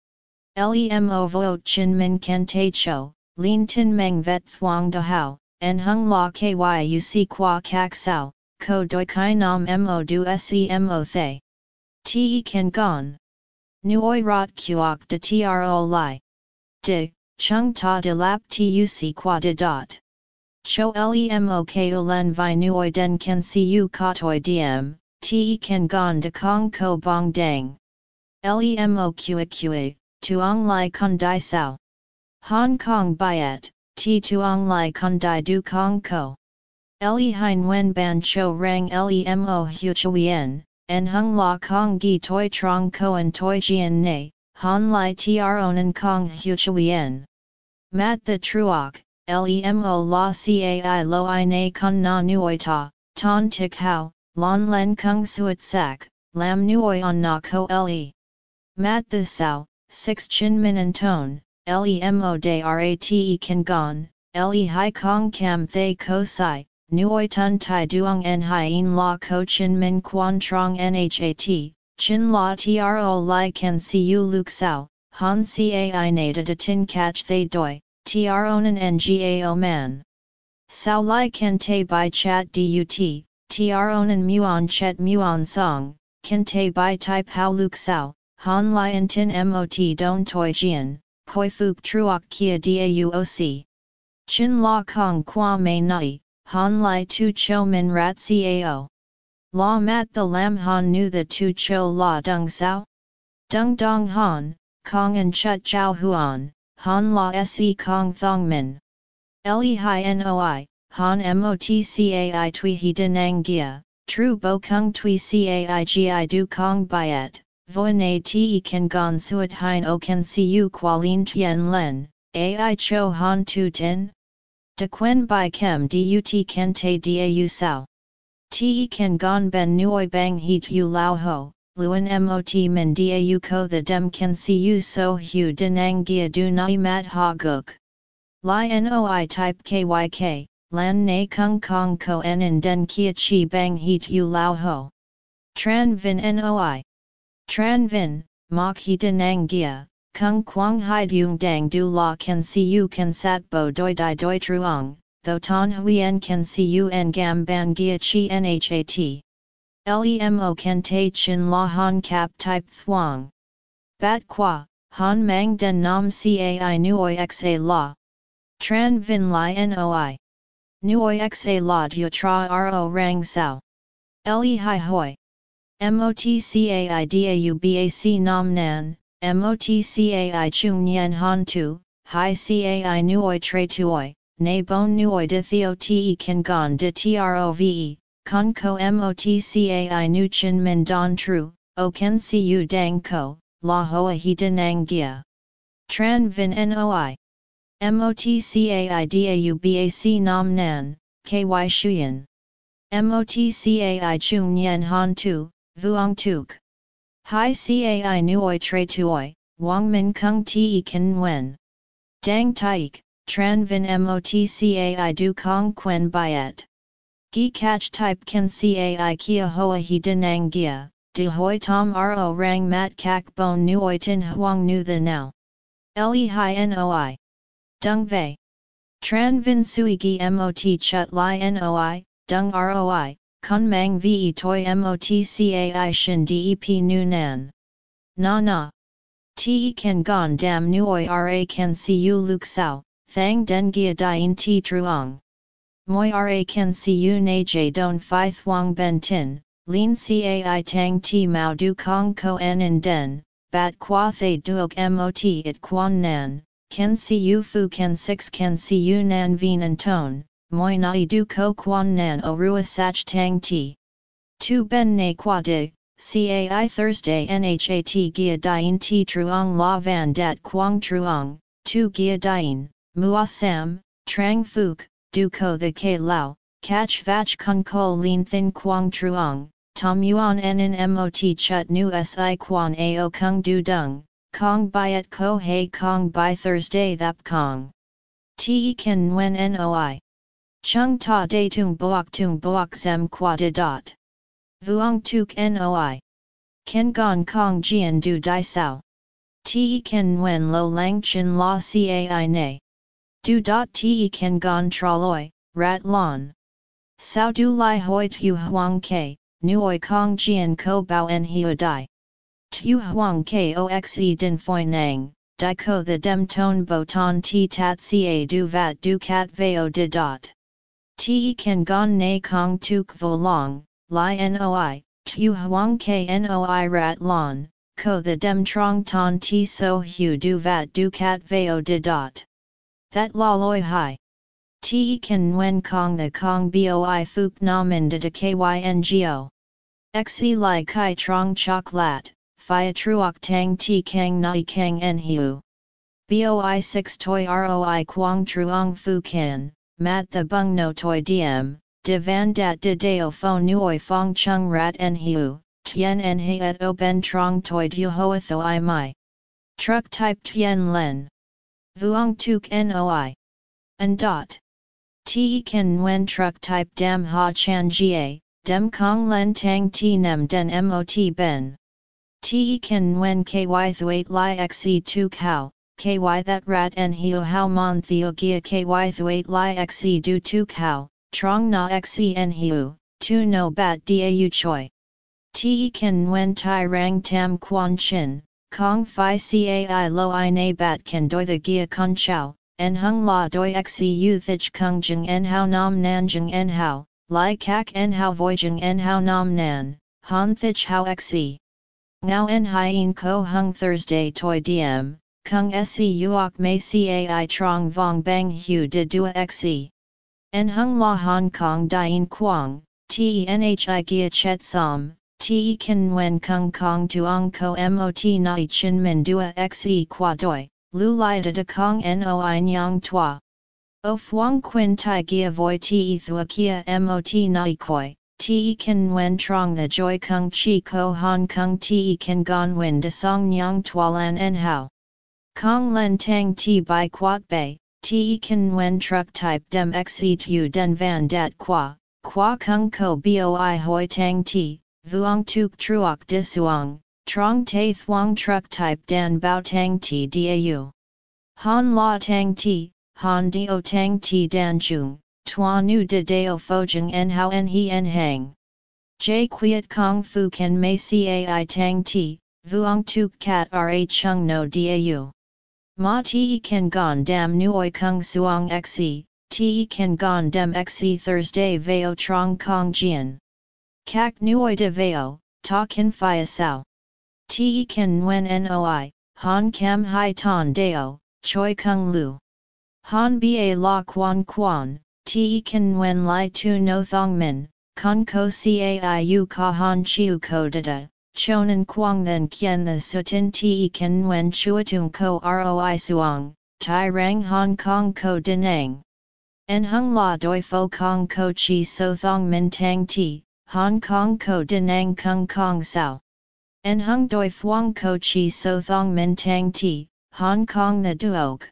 Lemo vo chin min ken te cho, lin tin meng vet Thuong da hao, en hung la kyuc qua kak sao, ko doi kai nam mo du mo thay. Te kan gon. Nuoi rot kuok de tro li. De, chung ta de lap tuc qua de dot. Cho lemo ko len vi nuoi den kan siu katoi diem, te kan gon de kong ko bong dang. Lemo kua kua, Tuong Lai Kun Dai Sao. Hong Kong Biet, Ti Tuong Lai Kun Dai Du Kong Ko. Le Hein Wen Ban Cho Rang Lemo Hu Chuyen, En Hung La Kong Gi Toi Trong Koan Toi Jian Ne, Han Lai Tronan Kong Hu Chuyen. Mat the Truok, Lemo La Cai Lo I Na Kun Na Nuoi Ta, Ton Tik Hao, Lon Len Kung Suet Sak, Lam Nuoi On Na Ko Le. Mat the Sao, 6 Chin Min and Tone, Lemo de Rate Kan Gon, Le Hai Kong Kam Thay Ko Sai, Nuoi Tun Tai Duong En Hien La Ko Chin Min Quan Trong Nhat, Chin La Tro Lai Kan Siu Luk Sao, Han Cai Nada De Tin Catch Thay Doi, Tronan Ngao Man. Sao Lai Kan te by Chat Dut, Tronan Muon Chet Muon Song, Kan te by Type How Luk Sao, Han Lion Tin Mot Don Toi Jian, Koi Fuk Truok Kia Dauoc. Chin La Kong Kwa Mei Nai, Han Lai Tu Cho Min Rat Cao. La Mat the Lam Han knew the Tu Cho La Dung Sao? Dung Dong Han, Kong and Chut Chow Huan, Han La Se Kong Thong Min. Le Hai Noi, Han Mot Cai Tui He Denang Gia, Tru Bo Kung Tui Cai Gi Du Kong Biet. Voine te kan gon suet hein o kan siu qualin tien len, ai cho han tu tin? De quen by kem dut ken te dau sao. Te kan gon ben nuoi bang heat u lao ho, luen mot min dau ko the dem kan siu so hu denang gia du nai mat ha guk. Li noi type kyk, lan na kung kong ko en in den kia chi bang heat u lao ho. Tran vin noi. Tran Vin, Mok He Denang Gia, Kung Quang Hai Dung Dang Du La Can See You Can Sat Bo Doi Dai Doi Truong, Tho Ton Huyen Can See You En Gam Ban Gia Chi Nhat. Lemo Can Te Chin La Han Cap Type Thuong. Bat Qua, Han Mang Den Nam Cai Nuoi Xa La. Tran Vin Lai Noi. Nuoi Xa La Du Tra Ro Rang Sao. Le Hai Hoi. MOTCAIDAUBAC Nam Nan, MOTCAI Chung Yen Han Tu, Hai Cai Nuoi Tre Tuoi, Ne Bon Nuoi De Theo Te Kan Gon De Trove, con ko motcai nu chin min don tru, o ken si u dang ko, la hoa he denang gia. Tran vin noi. MOTCAI DAUBAC Nam Nan, KY Shuyan. MOTCAI Chung Yen Han Tu, Vuong Tuk. Hai Cai Nuoi Tre Tuoi, Wang Min Kung Te Kan Wen. Dang Taik, Tran Vin MOTCAI Du Kong Quen Biet. Gi Catch Type Kan Cai Kia Hoa He Denang Gia, De Hoi Tom Ro Rang Mat Kak Bon Nuoi Tin Huang Nu The Now. Le Hai Noi. Dung Vei. Tran Vin Sui Gi Mot Chut Lai Noi, Dung Roi, Kun Mang Ve Toi Mot Cai Shin Dep Nu Nan. Na Na. Te Kan Gon Dam Nuoi Ra Kan Siu Luk Sao, Thang Den Gia Dien Ti Truong. Moi Ra Kan Siu Na J Don Phi Thuong Ben Tin, Lin Cai Tang Ti Mao Du Kong Ko En In Den, Bat Qua Thay Duok Mot It Quan Nan, Ken si u fu ken 6 ken si u nan vien and tone, moi nai du ko quan nan o rua sach tang ti. Tu ben ne qua dig, cai Thursday nhat gia dien ti truong la van dat quang truong, tu gia dien, mua sam, trang fuk, du ko the ke lao, catch vach kun ko lin thin quang truong, tom yuan en in mot chut nu si quan ao kung du dung, Kong Byet Ko Hei Kong By Thursday Thap Kong. Te Ken Nguyen Noi. Chung Ta De Tung Boak Tung Boak Zem Qua De Dot. Vuong Tuk Noi. Ken Gon Kong Jian Du Dai Sao. Te Ken Nguyen Lo Lang Chin La Cai Ne. Du Dot Te Ken Gon Traloi, Rat Lon. Sao Du Lai Hoi Tu Huang Ke, Nuoi Kong Jian Ko Bao En Hiu Dai. Tu huang koxe din foi nang, di ko the dem ton bo ton ti tat ca du vat du cat veo de dot. Ti kan gon na kong tuk vo long, li noi, tu huang knoi rat lon, ko the dem trong ton ti so hu du vat du cat veo de dot. That la loi hai. Ti kan nguen kong the kong boi fuk namin de de kyngo. Xe li kai trong chok lat, Phia truok tang ti kang nai kang en hiu. Boi 6 toi roi quang truong fu kan, mat the bung no toi diem, de van dat de deo fo nuoi fong chung rat en hiu, tien en he et o ben trong toi du hoa tho i mai. Truck type tien len. Vuong tuk noi. And dot. Te ken nguen truck type dam ha chan jie, dem kong len tang ti nem den mot ben. Te kan wen ky thuat li xe tu cow, ky that rat en hiu how mon theo gia ky thuat li xe du tu cow, trong na xe en hiu, tu no bat u choi. Te kan wen tai rang tam quan chin, kong fi cai lo i na bat kan doi the gia con chow, en hung la doi u thich kung jeng en how nam nan jeng en how, li kak en how voi jeng en how nam nan, han thich how xe. Ngao en hien ko hung Thursday toi diem, kung se uok mei cai trong vong bang hu de dua xe. En hung la Hong Kong dien quang, te nhi gia chet som, te kan wen kung kong tuong ko mot nai chin min dua xe qua doi, lu lai de de kong noi nyang tua. O fuang quin tai gia voi te thua kia mot nai koi, Te kan wen trong the joy kung chi ko hong kong te kan gon win de song nyang tualan en hao. Kong len tang ti by quat bay, te kan wen truck type dem xe tu den van dat qua, qua kung ko boi hoi tang ti, vuong tuk truok disuong, trong te thuong truck type dan bao tang ti dau. Han la tang ti, han dio tang ti dan jung, Tua nu de deo fojeng en hao en he en hang. J quiet kong fu ken mei cai tang ti, vuong tuk kat ra chung no dau. Ma ti ken gon dam nuoi kung suong xe, ti ken gon dam xe Thursday veo trong kong jian. Kak nuoi de veo, ta ken fia sao. Ti ken nguen noi, han kam hai ton deo, choi kung lu. Han ba la quan quan, Te kan wen li tu no thong min, con ko caiu ka han chiu ko dada, chonan quang then kien the sutin te kan nguen chuatung ko roi suang, tai rang Hong Kong ko denang. En hung la doi fo kong ko chi so thong min tang ti, Hong Kong ko denang kung kong sao. En hung doi fuang ko chi so thong min tang ti, Hong Kong the duok.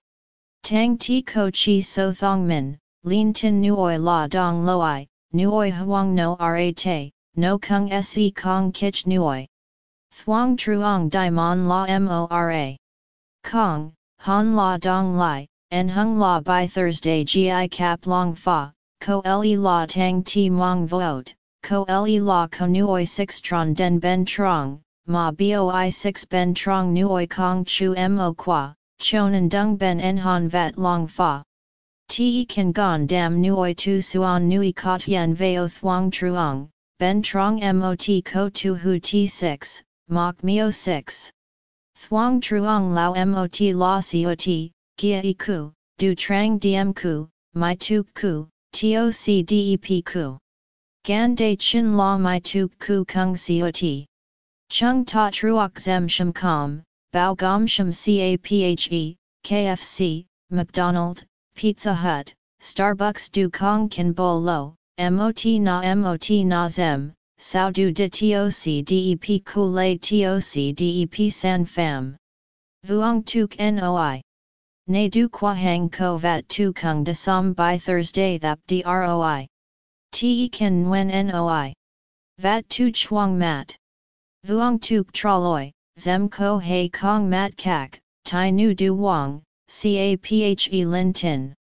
Tang ti ko chi so thong min, lin tin nuoi la dong loi, nuoi huang no ra te, no kung se kong kich nuoi. Thuong truong di mon la mora. Kong, han la dong lai, en hung la by Thursday gi cap long fa, ko le la tang ti mong vote, ko le la ko nuoi 6 tron den ben trong, ma boi 6 ben trong nuoi kong chu mo qua, chonan dung ben en han vat long fa. Te kan gon dam nuoi tu suan nui kot yen veo thuang truong, ben trong mot ko tu hu t6, mok mio 6. Thuang truong lao mot la ciot, gia i ku, du trang diem ku, my tu ku, toc dep ku. Gan de chin la my tu ku kung ciot. Chung ta truok zem sham com, bao gom sham caphe, KFC, McDonald, Pizza Hut, Starbucks du kong kan bo lo, mot na mot na zem, sao du de toc dep ku lay toc dep san fam. Vuong tuk noi. Ne du qua hang ko vat tu kung de som by Thursday thap droi. Te kan nguen noi. Vat tu chuang mat. Vuong tuk traloi, zem ko hei kong mat kak, tai nu du wang, caphe lin tin.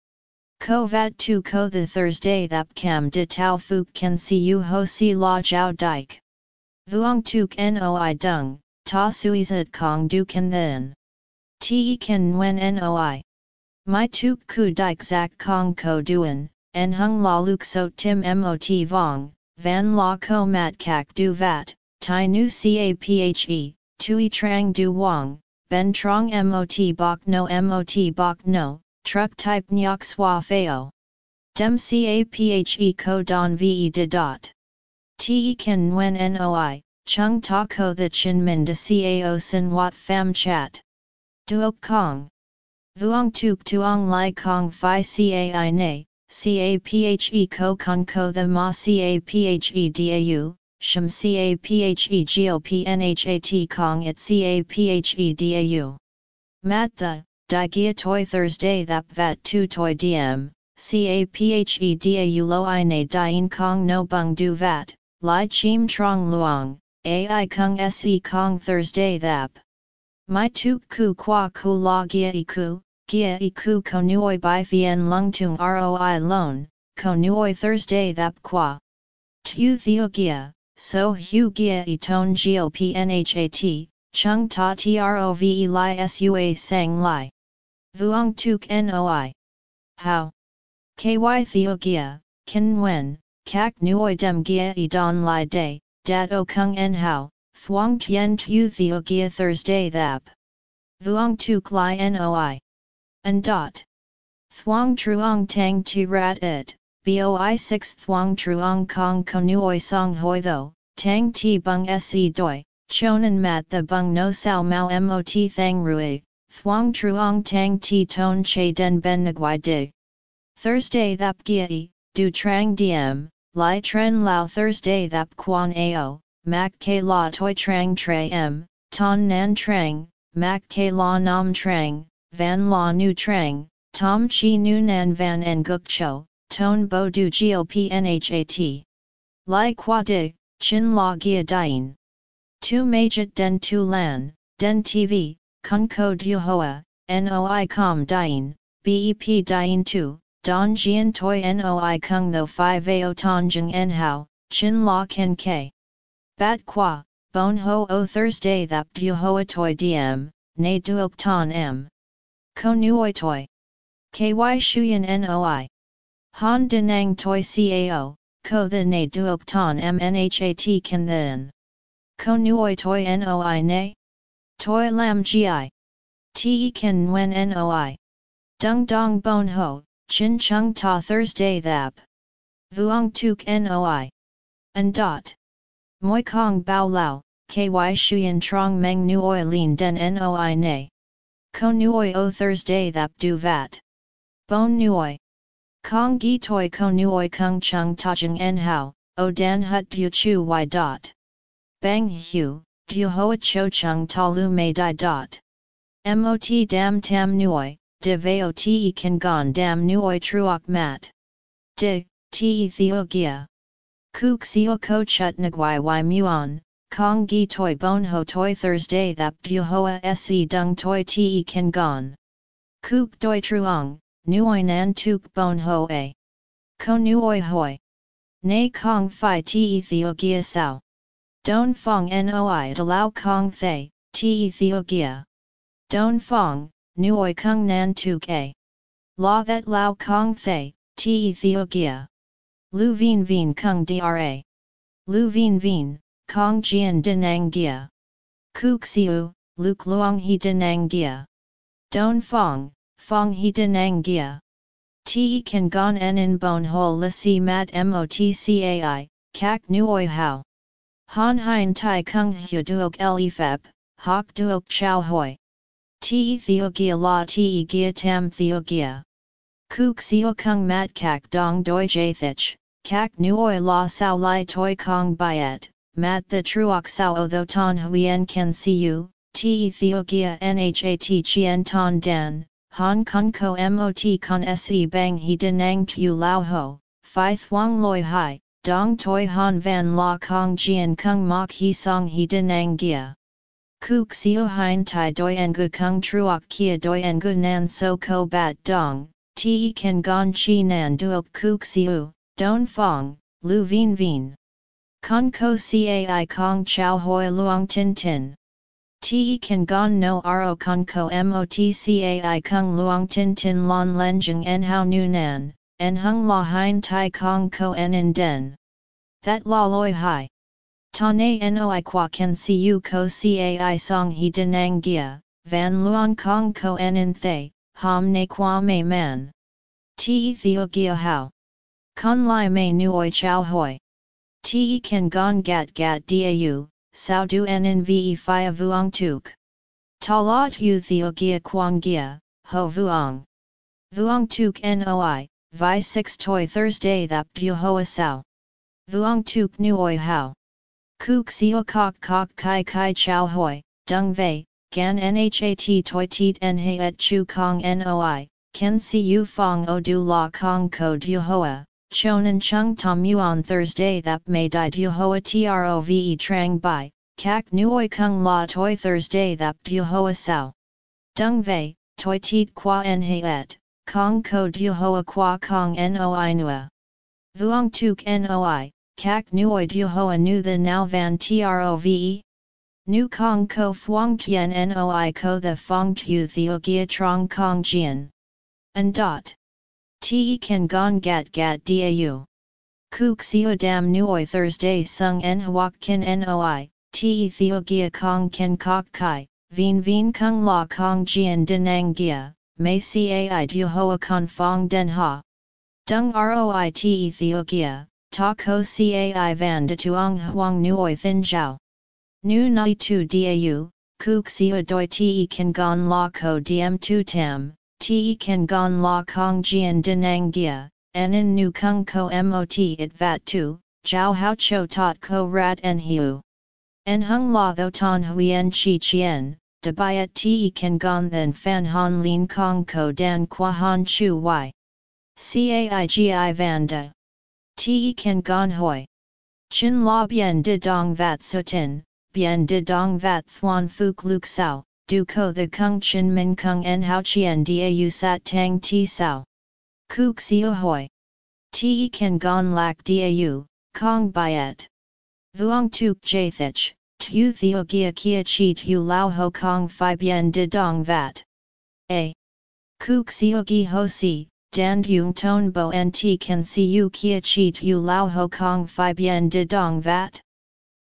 Ko vat tu ko the Thursday thap cam de tau fuk can see you ho si la jiao dike. Vuong tuk noi dung, ta suizat kong du can then. Te kan nguen noi. My tuk ku dike zak kong ko duen, en hung la luk so tim mot vong, van la ko mat kak du vat, tai nu caphe, tui trang du wang, ben trong mot bok no mot bok no, truck type nyok swa feo. Dem caphe ko don ve de dot. Te kan nguen noi, chung ta ko the chin min de cao sin wat fam chat. Duok kong. Vuong tuk tuong lai kong fi cai ne, caphe ko kong ko the ma caphe dau, sham caphe gop nhat kong at caphe dau. Mat the, di gia toi Thursday thap vat tu toi diem, caphe dau lo ne dien kong no bung du vat, li chim trong luong, ai kung se kong Thursday thap. My tu ku qua ku la gia iku, gia iku ko nuoi bai fien lung tung roi lon, ko nuoi Thursday thap qua. Tu theo gia, so hu gia i ton gop nhat, chung ta trove li sua sang li. Vuong tuk noi. How? Ky theo gia, kin wen, kak nuoi dem gia i don li day, dat o kung en how, thuong tien tu theo gia Thursday thap. Vuong tuk li noi. And dot. Thuong truong tang ti rat it, boi 6 thuong truong kong konuoi song hoi tho, tang ti bung se doi, chonan mat the bung no sao mau mot thang rui, thuong truong tang ti ton che den ben nguai dig. Thursday thap giai, du trang diem, li tren lao Thursday thap quan ao, mac ke la toi trang tre m, ton nan trang, mac ke la nam trang, van la nu trang, tom chi nu nan van en guk cho, ton bo du gop nhat. Lai qua dig, chin la gia dien. Tu majit den tu lan, den tv, kun ko du hoa, noi com dien, bep dien tu, don jian toi noi kung tho phi veo tongjeng en hao, chin la ken ke. Bat qua, bon ho o Thursday thap du hoa toi diem, ne duok ton m. Ko nuoi toi. Ky shuyen noi. Han denang toi cao, ko the ne duok ton mnhat kan then. Ko nuoi toi noi ne? Toi lam gi. Te kan nguen noi. Dung dong bon ho, chin chung ta Thursday thap. Vuong tuk noi. and dot. Moi kong bao lao, ky shuyen trong meng nuoi lin den noi ne. Ko nuoi o Thursday thap du vat. Bon nuoi. Kong gi toi ko nuoi kung chung tajeng en hao, o dan hut du chu y dot. Bang hu, du hoa cho chung ta lu mei di dot. Mot dam tam nuoi, de veo te kan gon dam nuoi truok mat. De, te theogia. Kuk seo ko chut nagwai y muon, kong gi toi bon ho toi Thursday thap du hoa se dung toi te kan gon. Kuk doi truong, nuoi nan tuk bon ho a. Ko nuoi hoi. Nay kong fi te theogia sao. Don fong noi de lao kong thay, te theogia. Don fong, nuoi kung nan tuk a. La vet lao kong thay, te theogia. Lu vien vien kung dra. Lu vien vien, kong jian denang gia. Kuk luk luong he denang gia. Don fong, fong he denang gia. Te kan gon en in bon hol la si mat motcai, kak nuoi hao. Han hein tai kung hu duok le fep, hok duok chow hoi. Te theogia la te gia tam theogia. Kuk seo kung mat kak dong doi jathich, kak nuoi la sao lai toi kong byet, mat the truok sao tho ton huyen can see you, te theogia nhat chien ton dan, han kong ko mot con se bang he denang tu lao ho, phi thuang loi hai, dong toi han van la kong jian kung mok he song he denang gia. Kuk seo hein tai doi engu kung truok kia doi engu nan so ko bat dong, te kan gon chi nan duok kuk siu, don fong, lu vien vien. Con ko cai kong chow hoi luong tin tin. Te kan gon no ro con ko mot cai kung luong tin tin lon lenjeng en hao nu nan, en hung la hein tai kong ko en in den. That la loi hai. Ta na noi qua can see you ko cai song he denang gia, van luong kong ko en in thay, ham ne qua me man. Te theo gia hao. Con lai mei nuoi chow hoi. Te kan gon gat gat dau, sao du en ve fia vuong tuk. Ta la tu theo gia quang gia, ho vuong. Vuong tuk noi, vi 6 toi Thursday that du hoa sao. Vuong tuk nuoi hao. Kuk seo kok kok kai kai chow hoi, dung vei, gan nhat toi tit en he et chu kong noi, Ken si yu fong o du la kong ko du hoa, chonan chung tom yuan Thursday that may di du hoa trove trang bai, kak nuoi kung la toi Thursday that du hoa sao. Dung vei, toi tit qua en he et, kong ko du hoa qua kong noi nua. Vuong tuk noi, kak nuoi du hoa nu the now van trove? Nu kong ko fuang tien noi ko the fong tu theo gia trong kong jian and dot. Te kan gon gat gat dau. Kuk seo dam nuoi Thursday sung en huak kin noi, te theo gia kong ken kok kai, vien vien kung la kong jian denang gia, mei cai du hoa con fong den ha. Dung roi te theo gia, ta ko cai van de tuong huang nuoi thin jiao. Nu nai tu dau, kuk seo doi te kan gon la ko dm tu tam, te kan gon la kong jian denang gia, en nu kung ko mot it vat tu, jiao hao cho tot ko rat en hiu. En hung la tho ton huyen chi chien, de byet te kan gon then fan han lin kong ko dan qua han chu y. Caigi vanda. Te kan gon hoi. Chin la bien de dong vat sutin, bien de dong vat thuan fuk luk sao, du ko the kung chin min kung en hao chien da sat tang ti sao. Kuk siu hoi. Ti kan gon lak da kong byet. Vuong tuk jathich, tu theo gia kia chi tu lao ho kong fi bien de dong vat. A. Kuk siu gi ho si, dan yung ton bo en ti kan siu kia chi tu lao ho kong fi bien de dong vat.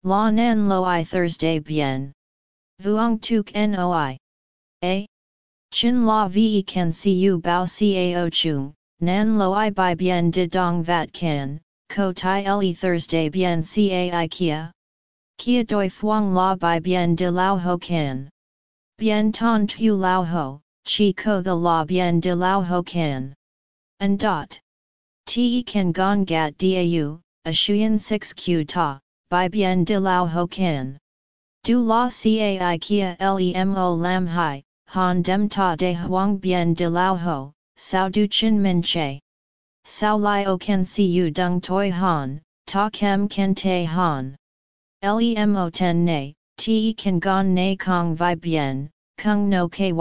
La nan lo i Thursday bien. Vuong tuk noi. A. Chin la ve can see you bao cao chung, nan lo i bai bien de dong vat can, ko tai le Thursday bien cai kia. Kia doi fuang la by bien de lao ho can. Bien ton tu lao ho, chi ko the la bien de lao ho can. And dot. Te kan gong gat dau, a shuyen 6 q ta, by bien de lao ho can. Du la cai kia lemo lam hai, han dem ta de huang bien de lao ho, sao du chin min che. Sao lai o ken si u dung toi han, ta kem ken te han. Lemo ten ne, te kan gon ne kong vi bien, kung no ky.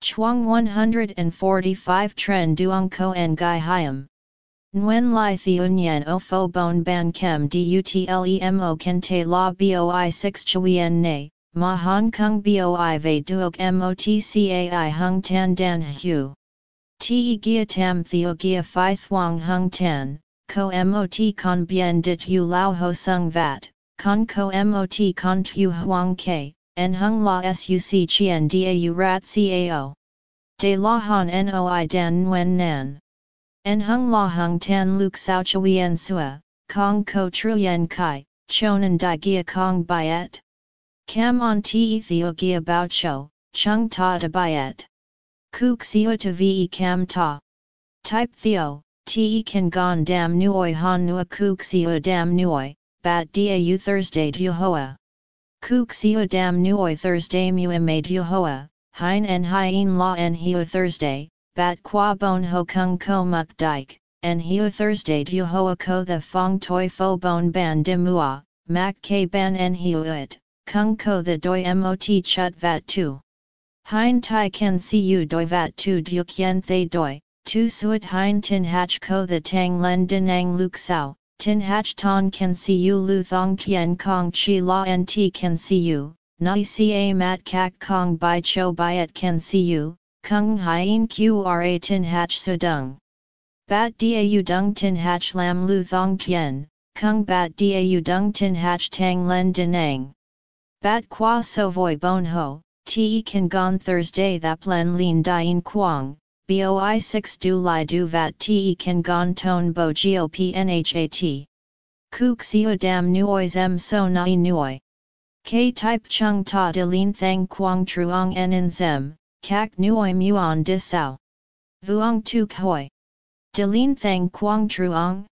Chuang 145 Tren Duong Ko En Gai Hiam. Nguyen Lai Thiunyen O Pho Bon Ban Kem Dutlemo Kente La Boi 6 Chuyen Ne, Ma Hong Kong Boi Ve Duok Motcai Hung Tan Dan Hu. Te Gia Tam Theo Gia Phi Thuong Hung Tan, Ko Mot Con Bien Dit U Lao Ho Sung Vat, Con Ko Mot Con Tu Huang K en hung la suc chien dau rat cao. De la han noi dan nguyen nan. En hung la hung tan luk sao chuyen sua, kong ko truyen kai, chonan di gia kong byet. Cam on te theo gia bao cho, chung ta de byet. Kuk sio to ve cam ta. Type theo, te kan gon dam nuoi han nua kuk sio dam nuoi, bat dau Thursday du hoa. Kuk seo dam nuoi Thursday mu made hoa, hein en hien la en heo Thursday, bat qua bon ho kung ko muk dike, en heo Thursday du hoa ko the fong toi fo bon ban de mua, mak k ban en heo it, kung ko the doi mot chut vat tu. Hein tai ken si u doi vat tu duc yen thay doi, tu suet hein tin hach ko the tang len dinang luk sao, Tin hach ton can see you lu thong tien kong chi la en ti can see you, nai a mat kak kong bai cho byet can see you, kung hien qra tin hach su dung. Bat dau dung tin hach lam lu thong tien, kung bat dau dung tin hach tang len denang. Bat qua so voi bon ho, te kan gon Thursday that plen lin dien quang, boi 6 du li du vat te kan gon ton bo gop nhat. Kuk seo dam nuoi zem so nai nuoi. K type chung ta de lin thang quang truong en in zem, kak nuoi muon di sao. Vuong tu hoi. De lin thang quang truong?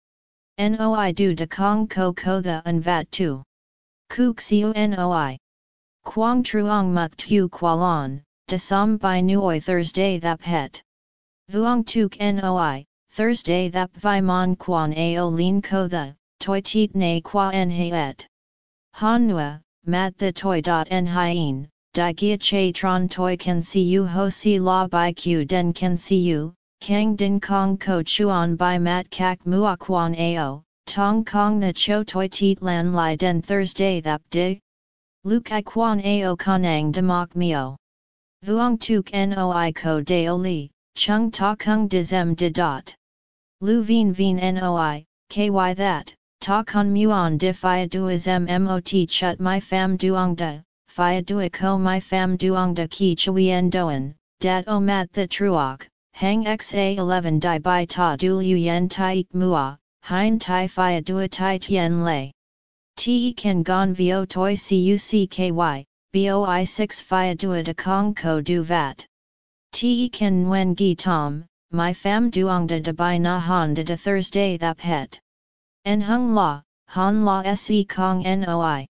Noi du de kong ko ko the un vat tu. Kuk seo noi. Quang truong muk tu qualon, de som by nuoi Thursday that pet. Vuong tuk noi, Thursday that vi mon quan ao lin ko the, toi tit ne qua en et. Han nua, mat the toi dot en hien, di gia che tron toi can see you ho si la by q den can see you, kang din kong ko chuan by mat kak mua quan ao, tong kong the cho toi tit lan li den Thursday that dig. Luke i quan ao kanang demak mio. Vuong tuk noi ko deo li, chung ta kung de zem de dot. Lu vien vien noi, ky that, ta con muon de fia duism mot chut my fam duong da, fia dui ko my fam duong da ki chuyen doen, dat o mat the truok, hang xa 11 di by ta du lu yen taik mua, hein tai fia dua tai tien lei. Te kan gon vio toi cucky, boi 6 fia dua de kong ko du vat. Te kan nguen gi tom, my fam duong de de bai na han de de Thursday that pet. En hung la, han la se kong noi.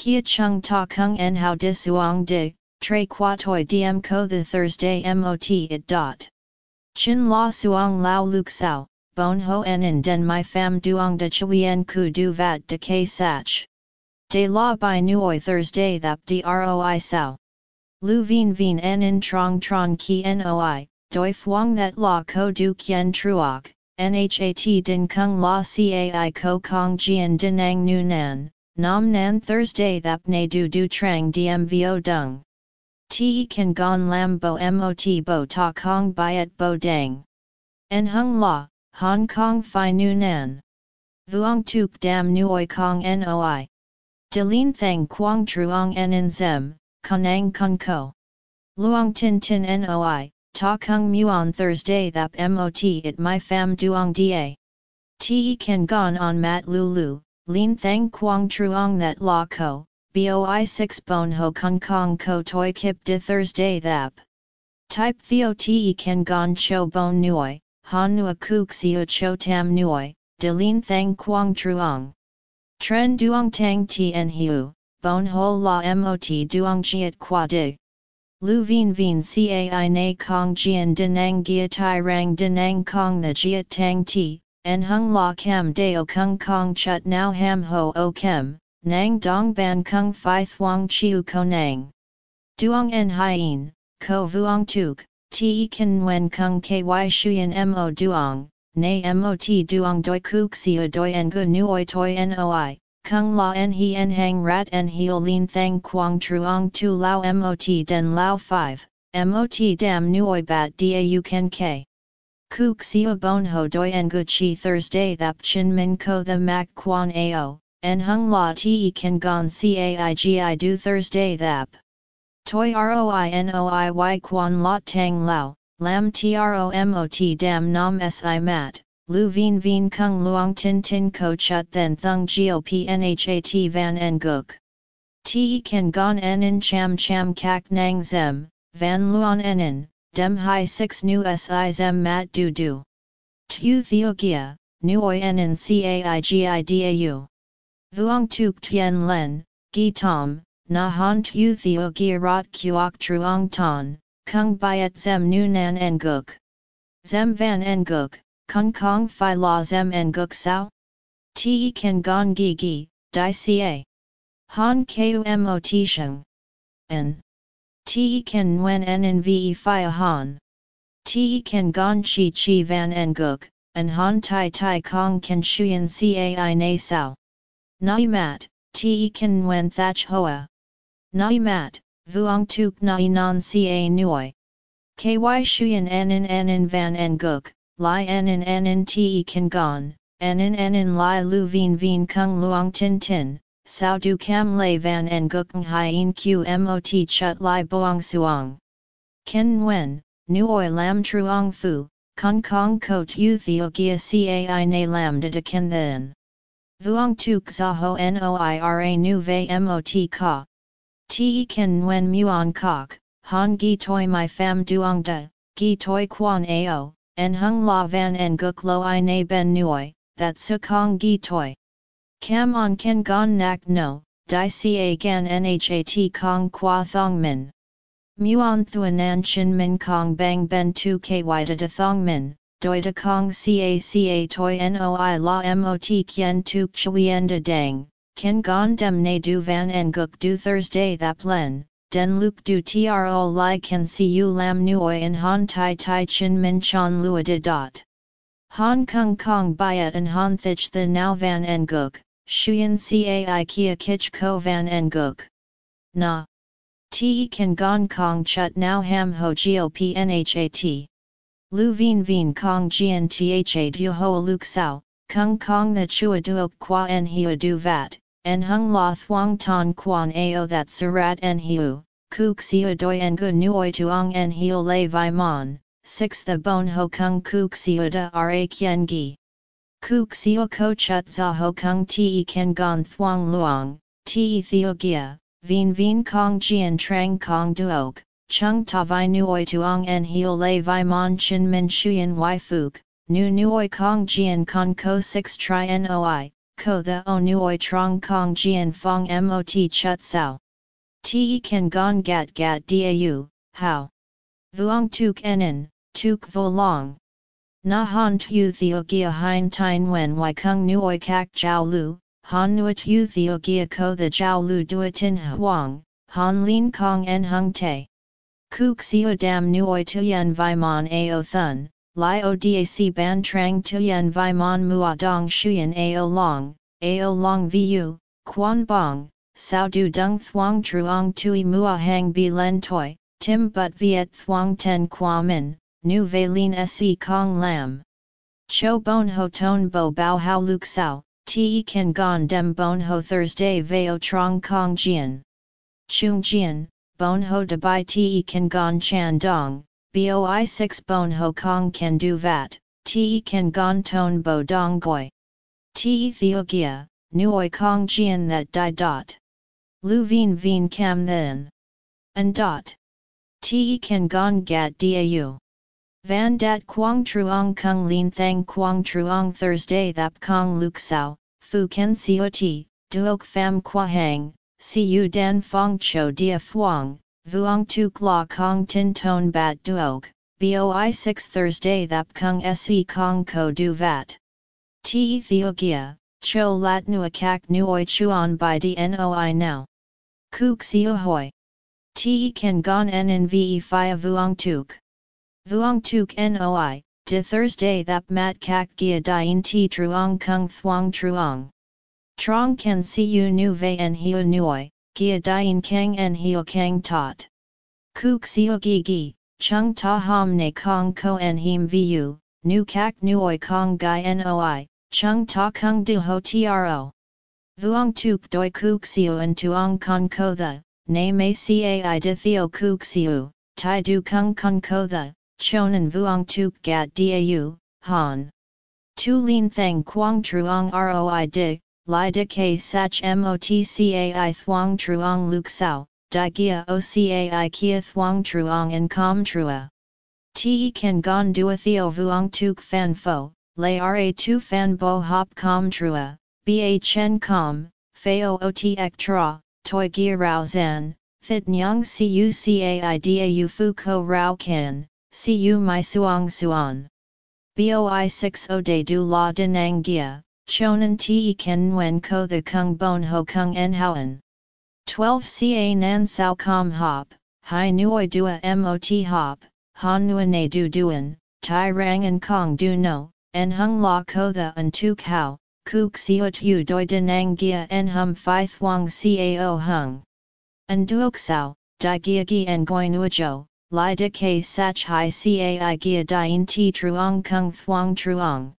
Kia chung ta kung en dis uong di, tre qua toi diem ko the Thursday mot it dot. Chin la suong lao luk sao, bon ho en in den my fam duong de chuyen ku du vat de ke sach. De la by nuoi Thursday that droi sao. Lu vien vien en in trong tron ki noi, doi fuang that la ko du kien truok, nhat din kung la cai ko kong jian dinang nu nan, nam nan Thursday that ne du du trang dmvo dung. Te kan gon lam bo mot bo ta kong byet bo dang. En hung la, Hong Kong fi nu nan. Vuong tuk dam nuoi kong noi. Delin thang quang truong en in zem, Kanang Kun Ko. Luong Tin Tin Noi, Ta Kung Muon Thursday Thap Mot It My Fam Duong Da. Te kan gon on mat lulu, lin thang quang truong that la ko, boi 6 bon ho kong kong ko toi kip de Thursday thap. Type theo te kan gon cho bon nuoi, han nua kuk siu cho tam nuoi, de lin thang quang truong. Tren duong tang tien hiu, bon ho la mot duong jiet qua dig. Lu vien vien cai kong jian denang gia tai rang denang kong the jiet tang ti, en hung la kem deo kung kong chut now ham ho o kem, nang dong ban kung fi thuang chiu ko nang. Duong en hien, ko vuong tuk, ti kan wen kung ky shuyen mo duong, nay mot duong doi kuk siu doi en gu nuoi toi noi, kung la en he en hang rat en heol lin thang quang truong tu lao mot den lao 5, mot dam nuoi bat dau ken k. Kuk siu bon ho doi en gu chi Thursday thap chin min ko the mak quan ao, en hung la te kan gon caigi do Thursday thap. Toi roi noi y quan lot tang lao, lam tromot dam nam si mat, lu vien vien kung luong tin tin ko chut then thung gop nhat van en guk. Te kan gon en cham cham kak nang zem, van luon en dem hai 6 nu si zem mat du du. Tu theogia, nuoi en caigidau. Vuong tuk tien len, gi tom, na han tu theo gia rot kuok truong ton, kung byet zem nu nan en guk. Zem van en guk, kung kong fi la zem en guk sao? Te kan gong gi gi, di ca. Han ku mo ti sheng. En. Te kan nguen en ve fi han. Te kan gong chi chi van en guk, en han tai tai kong kan shuyen cai na sao. Nai mat, te kan nguen thach hoa. Nai mat, vuong tuk nai non ca nuoi. Ky shuyen en en en en van en guk, li en en en en te kan gon, en en en en li lu vien vien kung luong tin tin, sao du cam lay van en guk hien q mot chut li boang suong. Ken nguen, nuoi lam truong fu, kong kong ko tu theo gia cai na lam de de ken then. Vuong tuk za ho noira nu ve mot ka. Te ken nguen muon kok, han gi toi my fam duong de, gi toi quan ao, en hung la van en guk lo i na ben nuoi, that su kong gi toi. Cam on ken gon nak no, di ca gan nhat kong qua thong min. Muon thuanan chin min kong bang ben tu ky de de thong min, doi de kong ca ca toi noi la mot kien tuk chuyen de dang, Ken gon dem ne du van en guk du Thursday thap len, den luk du tro li ken si u lam nuoi in han tai tai chin min chan lua de dot. Han kung kong byet en han thich the now van en guk, shuyen cai kia kich ko van. Na. Te kan gon kong chut now ham ho gop nhat. Lu vien vien kong gien tha du ho luk sao, kung kong the chua duok qua en hiu du vat, en hung la thuang ton quan ao that surat en hiu, kuk siu doi en gu nuoi tuong en hiu lei vi mon, 6 the bon ho kung kuk siu da ra kien gi. Kuk siu ko chut za ho kung te ken gon thuang luong, te theo gia, vien vien kong jian trang kong duok, chung ta vi nuoi tuong en hiu lei vi mon chin min shuyen y fuk, nu nuoi kong jian con ko 6 tri noi, ko the o nuoi trong kong jian fong mot chut sao. Te kan gong gat gat dau, how. Vuong tuk enen, tuk vo long. Na han tu theo gia hein tine wen y kung nuoi kak jiao lu, han nuoi tu theo gia ko the jiao lu duatin huang, han lin kong en hung te. Kuk siu dam nuoi tuyen vi mon ao thun, Li o dac ban trang tuyen vi mon mua dong shuyen ao long, ao long vu, quan bong, sao du dung thuong truong tui mua hang bi len toi, tim but viet thuong ten qua min, nu ve lin se kong lam. Cho bon ho ton bo bao hao luk sao, te kan gon dem bon ho Thursday veo trong kong jian. Chung jian, bon ho de bai te kan gon chan dong, boi 6 bon ho kong can do vat, Te kan gon ton bo dong goi. Te theogia, nuoi kong jian that di dot. Lu vien vien cam then. And dot. Te kan gon gat dau. Van dat quang truong kung lin thang quang truong Thursday thap kong luk sao, fu ken ti, duok fam qua hang, siu dan fong cho dia fuang, vuong tuk la kong tin ton bat duok, boi 6 Thursday thap kung se kong ko du vat. Te theogia, cho lat nua kak nuoi chuan by dnoi now. Kuk siu hoi. Te kan gon en ve fia vuong tuk. Vuong tuk noi, de Thursday thap mat kak gia dien ti truong kung thuong truong. Trong kan siu nu ve en hiu nuoi, gia dien kang en hiu kang tot. Kuk siu gi gi, chung ta ham ne kong ko en him vu, nu kak nuoi kong gai noi, chung ta kung du ho tro. Vuong tuk doi kuk siu en tuong kong ko the, na me cai de theo kuk siu, tai du kung kong ko the, chonan vuong tuk gat dau, han. Tu lin thang quang truong roi di, li di k sach mot cai thuong truong luk sao, di gia o cai kia thuong truong en com trua. Te kan gon dua theo vuong tuk fan fo, lay ra tu fan bo hop com trua, ba chen com, feo ot ek tra, toi gia rao zan, thit nyang cu cai dau fu ko rao kan, Cu mai suang suan. Boi 60 de du la denang gia, chonan te ken wen ko the kung bon ho kung en houen. 12 ca nan sao com hop, hai nuoi dua mot hop, han nua ne du duen, tai rang en kong du no, en hung la ko the en tu kao, kuk siut yu doi denang gia en hum fi thuang cao hung. En duok sao, di gia gi en goi nuajo, Lai de ke sach hai cai gia dien ti truong kung thuong truong.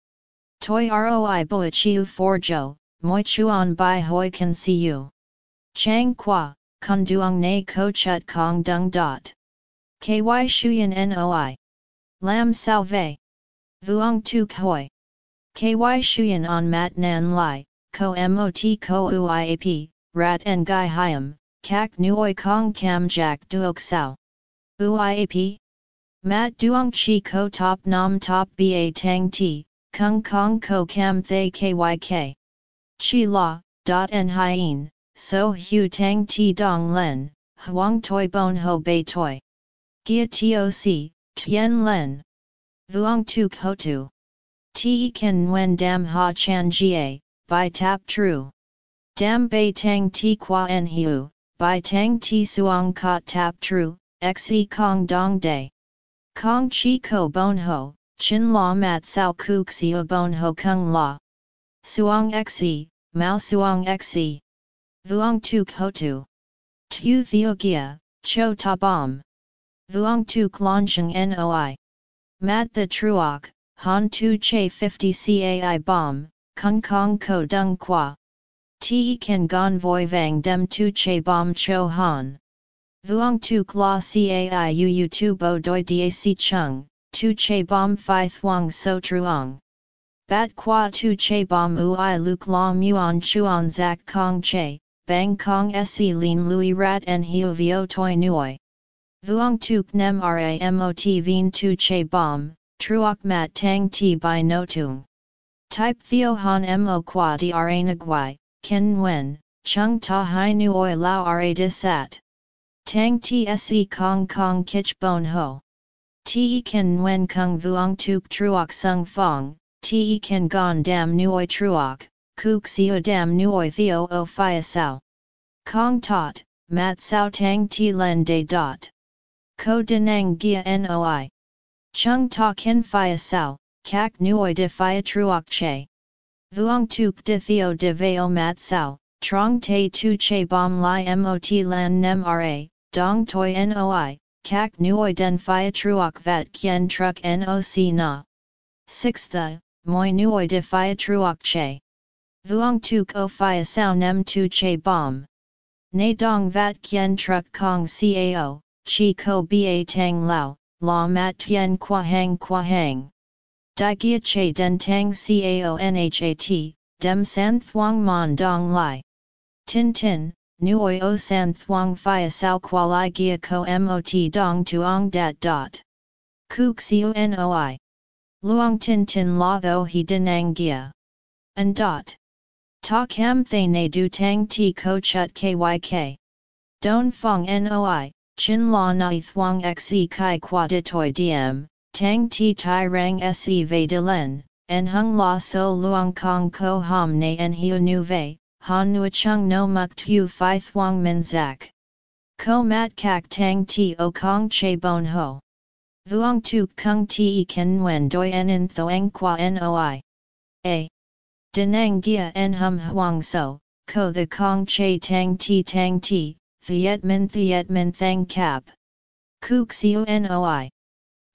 Toi roi boi chiu for jo, moi chuan bai hoi kan siu. Chang qua, kun duong ne ko chut kong dung dot. Ky shuyen noi. Lam sao vei. Vuong tu hoi. Ky shuyen on mat nan lai, ko mot ko uiap, rat en gai hiam, kak nuoi kong kam jack duok sao. Uiap? Mat duong chi ko top nam top ba tang ti, kung kong ko kam thay kyk. Chi la, dot en hien, so hu tang ti dong len, huang toi bon ho bei toi. Gia toc, tien len. Vuong tu ho tu. Ti ken nguen dam ha chan jie, by tap tru. Dam bei tang ti qua en hiu, by tang ti suong kot tap tru, xe kong dong day. Kong chi ko bon ho, chin la mat sao kuk xio bon ho kung la. Suong xe, mao suong xe. Vuong tuk ho tu. Tu theo gia, cho ta bom. Vuong tuk launching noi. Mat the truok, han tu che 50 cai bom, kung kong ko dung qua. Ti kan gon voi vang dem tu che bom cho han. Vuong tu kla cai uu tu bo doi dac chung, tu che bom fi thuong so truong. Bat qua tu che bom ui luk la muon chuan zak kong che, bang kong se lin lui rat en hiu vio toi nuoi. Vuong tuk nem ramot vien tu che bom, truok mat tang ti by no tung. Type theo han mo qua di ra nagwai, ken nguyen, chung ta hai nuoi lao ra disat. Tang tse kong kong kich bon ho. Te kan nguen kung vuong tuk truok sung fong, te kan gon dam nuoi truok, kuk sio dam nuoi theo o fia sao. Kong tot, mat sao tang ti len de dot. Ko denang gia noi. Chung ta ken fia sao, kak nuoi de fia truok che. Vuong tuk de theo de veo mat sao, trong te tu che bom li mot lan nem ra, dong toi noi, kak nuoi den fia truok vat kien truck noc na. 6 the, moi nuoi de fia truok che. Vuong tuk o fia sao nem tu che bom. Ne dong vat kien truck kong cao, chi ko ba tang lao, la mat tien qua hang qua hang. Di gia che den tang cao nhat, dem san thuang mon dong lai. Tin tin, nuoi o san thuang fia sao quali gia ko mot dong tuong dat dot. Kuk noi. Luong tin tin la tho he denang gia. And dot. Ta cam thay ne du tang ti ko chut kyk. Don fong noi, chin la nai thuang xe kai qua de toi diem, tang ti tai rang se ve de len, en hung la so luong kong ko ham ne en hiu nu ve, han nu chung no muk tu fi thuang min zak. Ko mat kak tang ti o kong che bon ho. Vuong tu kung ti ken nguen doi en in thoang qua noi. A. Denang gia en hum huang so, ko the kong che tang ti tang ti, Thiet min Thiet min thang cap. Kuk siu noi.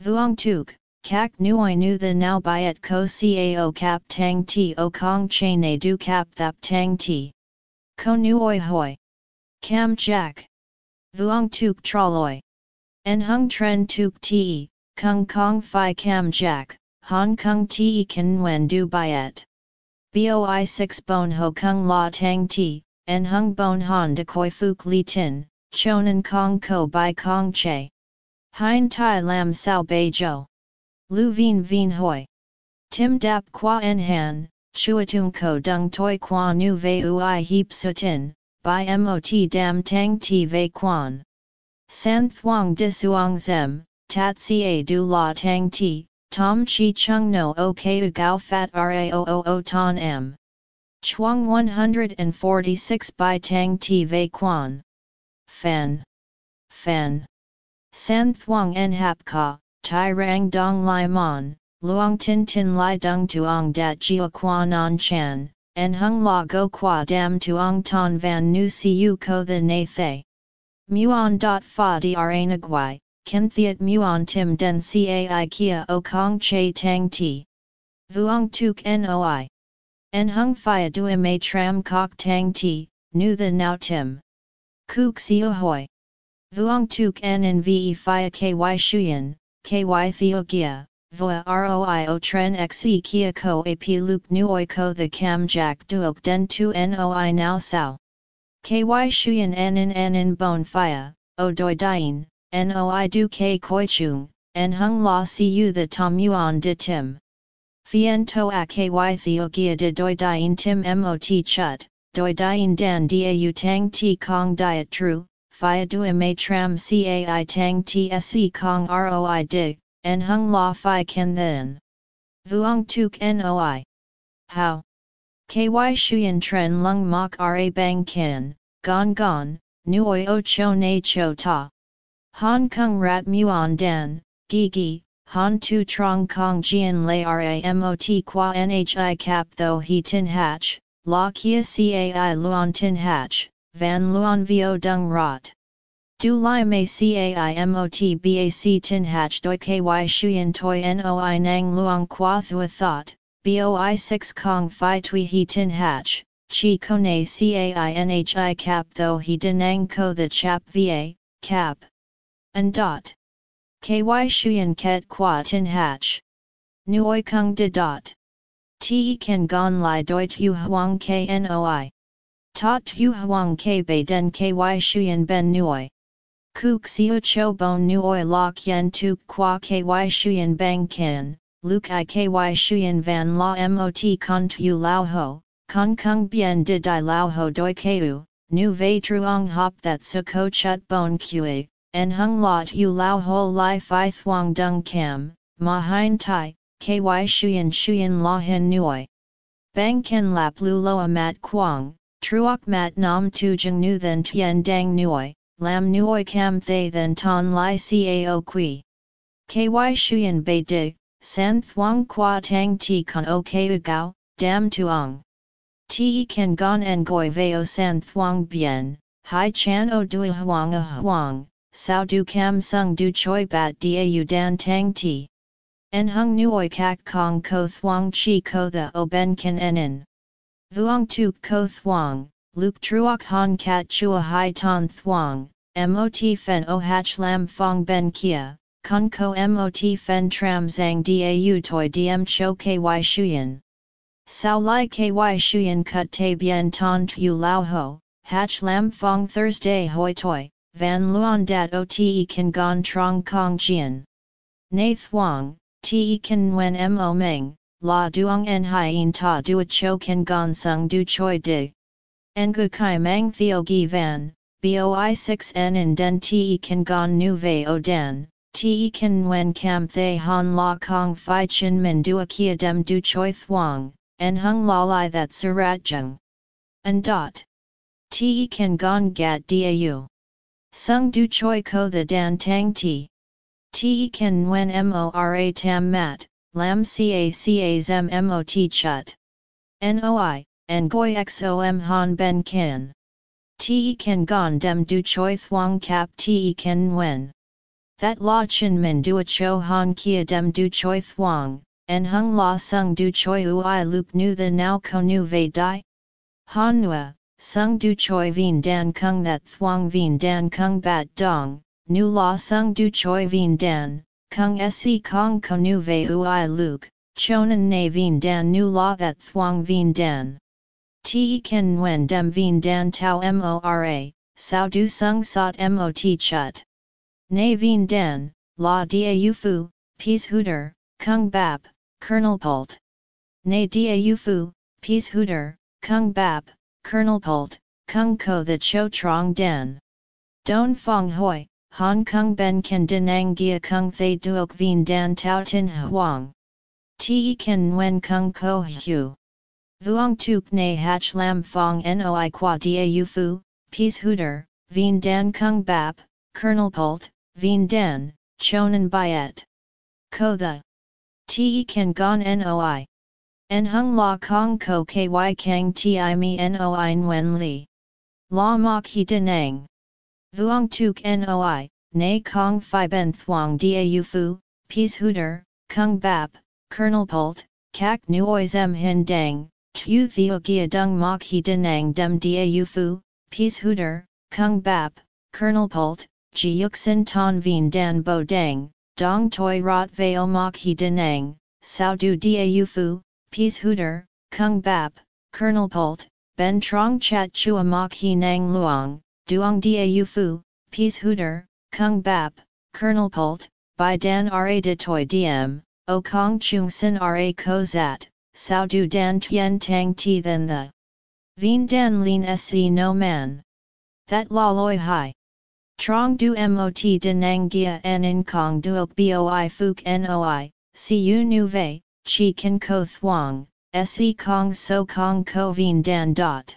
Vuong tuk, kak nuoi nu the now byet ko cao cap tang ti o kong che ne du cap thap tang ti. Ko nuoi hoi. Cam jack. Vuong tuk troloi. En hung tren tuk ti, kung kong fi cam jack, hong kong ti kan wen du byet. Boi 6 bon ho kung la tang ti, en hung bon han de koi fuk li tin, chonan kong ko by kong che. Hein tai lam sao bei jo. Lu vien vien hoi. Tim dap qua en han, chuatung ko dung toi qua nu ve ui heap sutin, by mot dam tang ti ve quan. San thuang disuang zem, tat ca du la tang ti, tom chi chung no ok gao fat raoo ton m. Chuang 146 by Tang Ti Vei Quan. Fan. Fan. San Thuong En Hap Ka, Tai Rang Dong Lai Mon, Luong Tin Tin Lai Dung Tuong Dat Jia Quan An Chan, En Hung La Go Qua Dam Tuong Ton Van Nu Siu Ko The Na Thay. Muon dot fa dra nagwai, ken thiet muon tim den cai kia o kong che tang ti. Vuong tuk noi. En hung fia dua mei tram kok tang ti, nu the now tim. Kuk siu hoi. Vuong tuk en en ve fia ky shuyen, ky theo gia, voa roi o tren xe kia ko ap luk nuoi ko the cam jack duok den tu noi now sao. Ky shuyen en en en en bon fia, o doi dien, noi du k koi chung, en hung la siu the tom yuan de tim. Fien to a ky theogia de doi dien tim mot chut, doi dien dan dau tang ti kong diet tru, fia du me tram cai tang tse se kong roi dig, en hung la fi ken then. Vuong tuk noi. How? Ky shuyen tren lung mok ra bang ken, gon gon, nuoi o cho na cho ta. Hong Kong rat muon dan, gi gi, Han tu trong kong jian lay ramot qua nhi cap tho he tin hatch, la kia cai luon tin hatch, van luon vo dung rot. Du lai mei cai mot bac tin hatch doi ky shuyen toi noi nang luong qua thua thought, boi 6 kong fi tui he tin hatch, chi kone cai nhi cap tho he denang ko the chap va, cap. And dot. Ky shuyen ket qua tin hatch. Nuoi kung de dot. Te kan gon lai doi tu huang knoi. Ta tu huang k bei den ky shuyen ben nuoi. Kuk siu cho bon nuoi lok yen tu qua ky shuyen bang kin, luk i ky shuyen van la mot con tu lao ho, con kung bien de di lao ho doi ku, nu vei truong hop that su ko chut bon kue, en hung lot yu lao ho lai fi thuang dung cam, ma hein tai, ky shuyen shuyen la hen nuoi. Bang ken lap lu loa mat quang, truok mat nam tu jeng nu then tien dang nuoi, lam nuoi cam thay then ton lai cao qui. Ky shuyen bei dig, san thuang qua tang ti con o ku gao, dam tuong. Ti kan gon en goi veo san thuang bien, hai chan o dui huang a huang, sao du cam sung du choi bat dau dan tang ti. En hung nuoi kak kong ko thuang chi ko the o ben kan enin. Vuong tu ko thuang, luk truok han kat chua hai ton thuang, mot fen o hach lam fong ben kia, con ko mot fen tram zang dau toi diem cho ky shuyen. Sao lai ky shuyen cut te bien ton tu lao ho, hach lam fong Thursday hoi toi, van luon dat o te kan gon trong kong jian. Nay thuang, te kan wen mo meng, la duong en hien ta dua cho kan gon sung du choi dig. Ngu kai mang theo gi van, boi 6 n in den te kan gon nu ve o dan, te kan wen cam thay han la kong fi chin min dua kia dem du choi thuang, en hung la lai that surat jung. And dot. Te kan gon gat dau. Sung du choi ko the dan tang ti. Te kan wen mora tam mat, lam ca zem mot chut. Noi, and goi xom han ben kin. Te kan gon dem du choi thuang kap te kan wen. That la chin min a cho han kia dem du choi thuang, en hung la sung du choi ui luk nu the now ko nu ve dai? Han nua, sung du choi vien dan kung that thuang vien dan kung bat dong, nu la sung du choi vien dan, kung se kong ko nu ve ui luk, chonan na vien dan nu la that thuang vien dan. Te ken wen dem vien dan tau mora, sao du sung sot mot chut. Na vien dan, la dia fu, peace hooter, kung bap, Colonel Pult. Na dia fu, peace hooter, kung bap, Colonel Pult, kung ko the cho trong dan. Don fong hoi, Hong Kong ben kan denang gia kung thay duok vien dan tau tin huang. Te ken wen kung ko hu. Vuong tuk ne hach lam fong noi qua dia fu, peace hooter, vien dan kung bap, Colonel Pult, vien dan, chonan byet. Ko the. Te kan gon noi. En hung la kong ko ky kang ti mi noi nguyen li. La mok he denang. Vuong tuk noi, na kong fi ben thuong thuang dia fu, peace hooter, kung bap, Colonel Pult, kak nuoi zem hin dang, Tu theo gia dung mok he denang dem dia fu, peace hooter, kung bap, Colonel Pult, ji yuk sin ton vien dan bo dang, dong toi rot veo mok he denang, sao du dia fu, peace hooter, kung bap, Colonel Pult, ben trong chat chua mok he nang luong, duong dia fu, peace hooter, kung bap, Colonel Pult, by dan ra de toi diem, o kong chung sin ra ko zat, sao du dan tien tang ti than the. Vien dan lin se no man. That la loi hai. Trong du mot denang gia en in kong duok boi fuk noi, si u nu Ve, chi kan ko thuang, se kong so kong ko vien dan dot.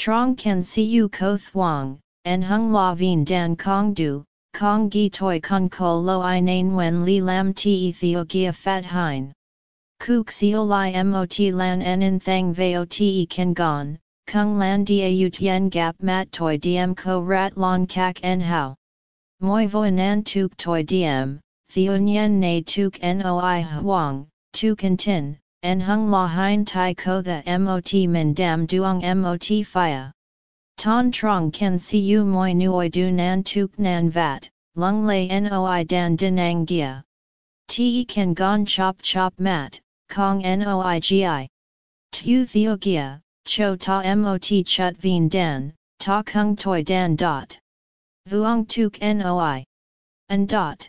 Trong kan si u ko thuang, en hung la vien dan kong du, kong gi toi kun ko lo i nain wen li lam ti theo gia fat hein. Kuk seo li mot lan en in thang veo te kan gon, kung lan dia u tien gap mat toi diem ko rat lon kak en hao. Moi vo nan tuk toi diem, theo nyen na tuk noi huang, tuk en tin, en hung la hein tai ko the mot min dam duong mot fia. Ton trong ken u moi nuoi du nan tuk nan vat, lung lay noi dan dinang gia. Te kan gon chop chop mat, Kong Noigi. Tu Theo Gia, Cho Ta Mot Chut Vien Dan, Ta Kung Toi Dan Dot. Vuong Tuk Noi. And Dot.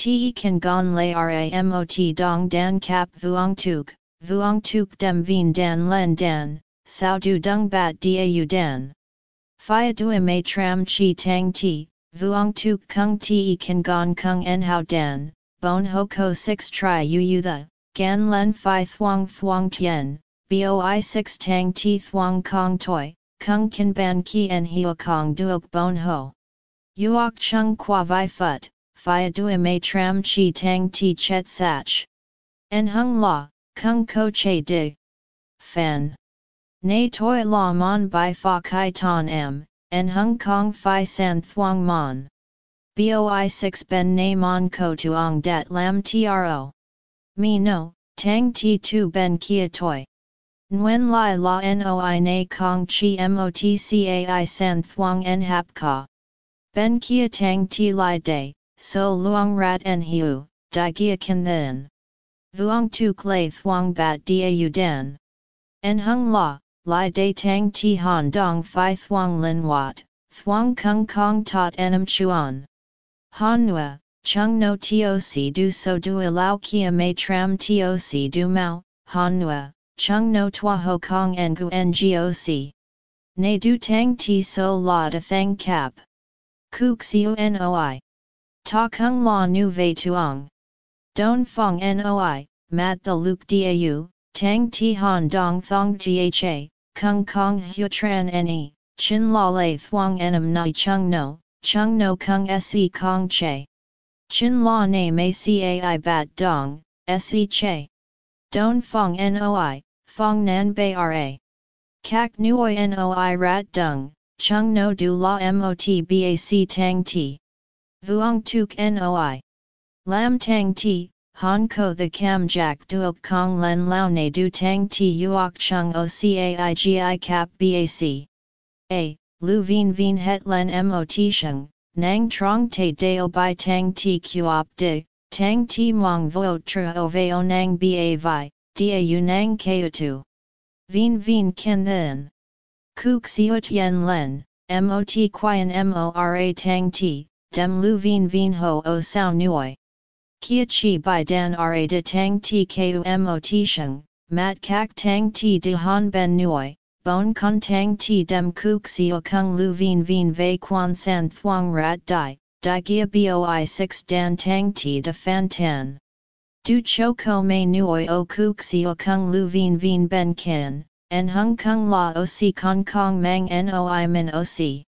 Te Kan Gon Lay Ra Mot Dong Dan Kap Vuong Tuk, Vuong Tuk Dem Vien Dan Len Dan, Sao Du Dung Bat Dau Dan. Phia Du Ma Tram Chi Tang Ti, Vuong Tuk Kung Te Kan Gon Kung En Hao Dan, Bon Ho Ko 6 Tri Yu Yu The. Gan len fi thuang thuang tien, boi 6 tang ti thuang kong toi, kung kan ban ki en hio kong duok bon ho. Uok chung qua vi phut, fi dua me tram chi tang ti chet sach. En hung la, kung ko che di. Fan. Nay toi la mon by fa kai ton m, en hung kong fi san thuang mon. Boi 6 ben na mon ko tuong Det lam tro. Mi no, tang ti tu ben kia toi. Nguyen lai la noi na kong chi motcai san thuang en hap ka. Ben kia tang ti lai day, so luong rat en hiu, di gia kan then. Vuong tuk lay thuong bat u dan. En hung la, Lai de tang ti han dong fi thuong lin wat, thuong kung kong tot enam chuan. Han nua, chung no toc du so du lao kia mei tram toc du mao, han nua, chung no tua ho kong en gu ngoc. Ne du tang ti so la de thang cap. Kuk siu noi. Ta kung la nu vei tuong. Don fong noi, mat the luke dau, tang ti han dong thong tha, kung kong hu tran ne, chin la lei thuong enam nai chung no, chung no kung se kong che. Chin la ne mei cai bat dong, se che. Don fong noi, fong nan bei ra. Kak nuoi noi rat dung, chung no du la mot bac tang ti. Vuong tuk noi. Lam tang ti, Han ko the cam jack duok kong len lao ne du tang ti uok chung o caigi cap bac. A, lu vien vien het len mot sheng, nang trong te deo bai tang ti kuop di, tang ti mong vo tra o veo nang ba vi, da u nang tu. Vien vien ken then. Kuk siut yen len, mot quyen mora tang ti, dem lu vien vien ho o sao nuoi. Kia chi by dan ra de tang ti ku ti sheng, mat kak tang ti de han ben nuoi, bon con tang ti dem kuk sio kung lu vien vien vei quan san thuang rat dai, di gia boi 6 dan tang ti de fan tan. Du cho ko mei nuoi o kuk sio kung lu vien vien ben kin, en hung kung la o si kong kong mang noi min o si.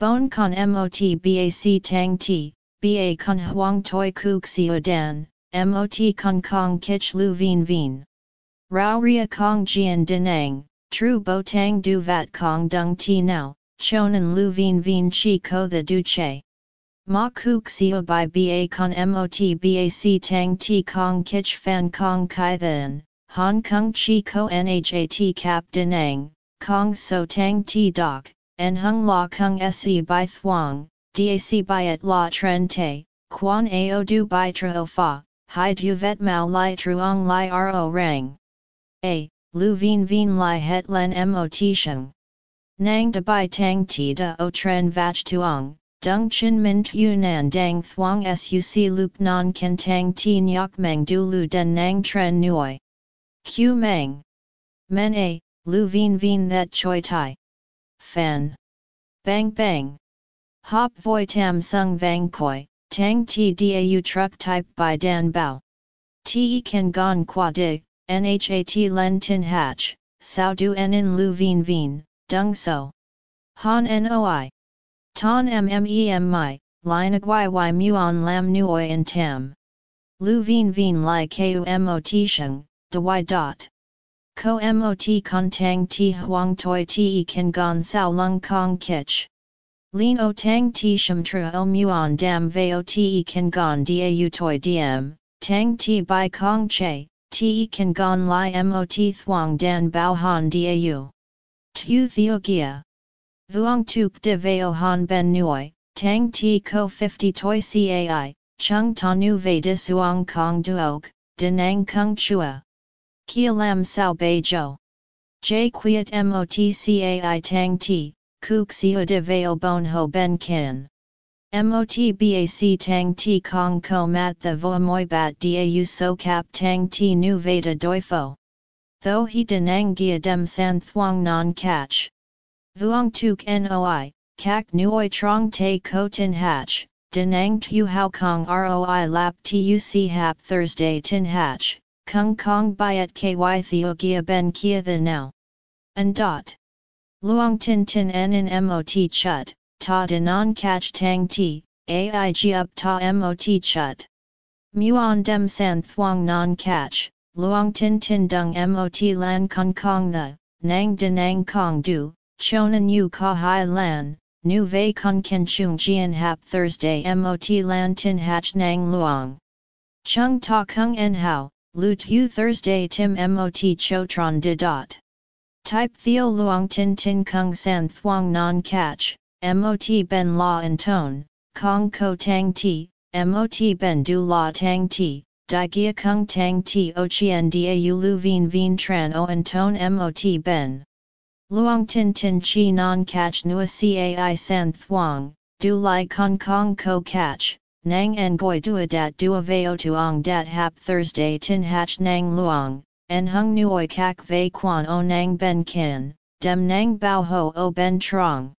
Bon con mot bac tang ti, ba con huang toi kuk siu dan, mot con kong kich lu vien vien. Rao ria kong jian denang, tru bo tang du vat kong dung ti now, chonan lu vien vien chi ko the du che. Ma kuk siu by ba con mot bac tang ti kong kich fan kong kai then, Hong Kong chi ko nhat cap denang, kong so tang ti dok, en hung la kung se by thuang, dac byet la tren te, quan ao du by tro fa, hai du vet mau li truong li ro rang. A, lu vien vien li het len mot sheng. Nang de bai tang ti da o tren vach tuong, dung chin min tu nan dang thuong suc lup non ken tang ti nyok meng du lu den nang tren nuoi. Q meng. Men a, lu vien vien that choi tai. Fan. Bang bang. Hop voi tam sung vang koi, tang ti dau truck type by Dan Bao. Te kan gon qua dig, nhat len tin hatch, sao du en lu vien vien, dung so. Han noi. Ton mmem mi, line agui y muon lam nuoi en tam. Lu vien vien li ku mot sheng, de y dot. Ko mot con tang ti huang toi te kan gon sao lung kong kich. Lin o tang ti shim tra o muon dam veo te kan gon da toi diem, tang ti bai kong che, te kan gon li mot thuang dan bao han dau. Tu theo gia. Vuong tuk de veo han ben nuoi, tang ti ko 50 toi cai, chung ta nu ve disuang kong duok, denang kung chua. Kia lam sao bei jo. J quiet mot cai tang ti, Kuk siu de veo bon ho ben kin. Mot bac tang ti kong ko mat the vo moi bat u so cap tang ti nu veda doi fo. Though he denang gia dem san Thuong non catch. Vuong tuk noi, kak nuoi trong te ko tin hatch, denang tu hao kong roi lap tuc hap Thursday tin hatch, kung kong byet ky theo gia ben kia the now. And dot. Luong tin tin en in mot chut, ta de non catch tang ti, aig up ta mot chut. Muon dem san Thuong non catch, luong tin tin dung mot lan kong kong the, nang de nang kong du, chonan yu ka hai lan, nu vei kong ken chung jian hap Thursday mot lan tin hatch nang luong. Chung ta kung en hao, lu tu Thursday tim mot chotron de dot. Type Theo Luong Tin Tin Kung San Thuong Non Catch, MOT Ben La and Tone, Kong Ko Tang Ti, mot ben du la tang ti, di gia kung tang ti o chien da u lu vien vien tran o an ton mot ben. Luong tin tin chi non catch nua cai san thuang, du lai kong kong ko catch, nang en goi dua dat dua veo tuong dat hap Thursday tin hach nang luong, en hung nuoi kak vei quan o nang ben kin, dem nang bao ho o ben trong.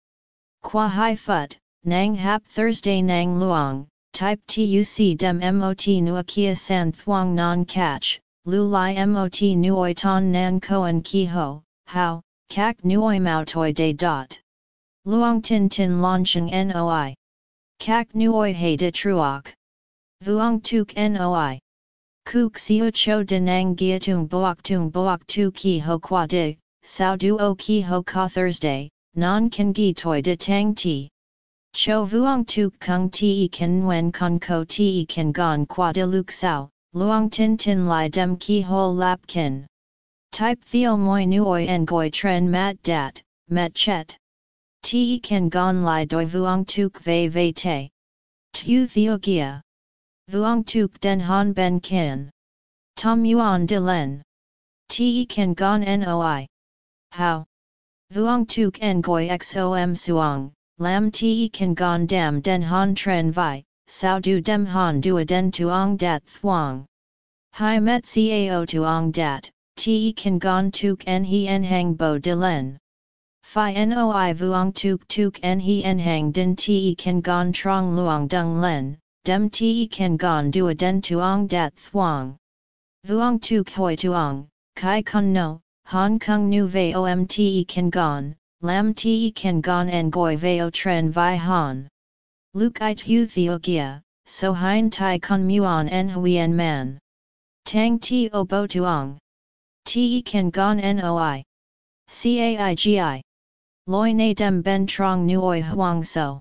Qua hai phut, nang hap Thursday nang luong, type tuc dem mot nua kia san thuong non catch, lu lai mot nuoi ton nan koan ki ho, how, kak nuoi mao toi de dot. Luong tin tin launching noi. Kak nuoi he de truok. Vuong tuk noi. Kuk siu cho denang gia tung boak tung boak tu ki ho qua de, sao du o ki ho ka Thursday, non kan gi toi de tang ti. Cho vuong tuk kung ti kan wen con ko ti kan gon qua de luk sao, luong tin tin lai dem ki ho lap kin. Type theo moi nuoi en goi tren mat dat, met chet. Ti kan gon lai doi vuong tuk ve ve te. Tu theo gia. Vuong tuk den han ben kin. Tom yuan de len. Ti kan gon noi. How? Vuong tuk en goi xom suong, lam ti kan gon dem den han tren vi, sao du dem han du a den tuong dat thuong. Hai met cao tuong dat, ti kan gon tuk en he en hang bo de len. Phi noi vuong tuk tuk en he en hang din te kan gon trong luong dung len, dem te kan gon dua den tuong dat thuong. Vuong tuk hoi tuong, kai kun no, hong kong nu ve om te kan gon, lam te kan gon en goi veo tren vi han. Luke i tu theogia, so hein tai kun muon en huyen man. Tang ti o bo tuong. Te kan gon noi. Caigi. Loi na dem ben trong nuoi huang so.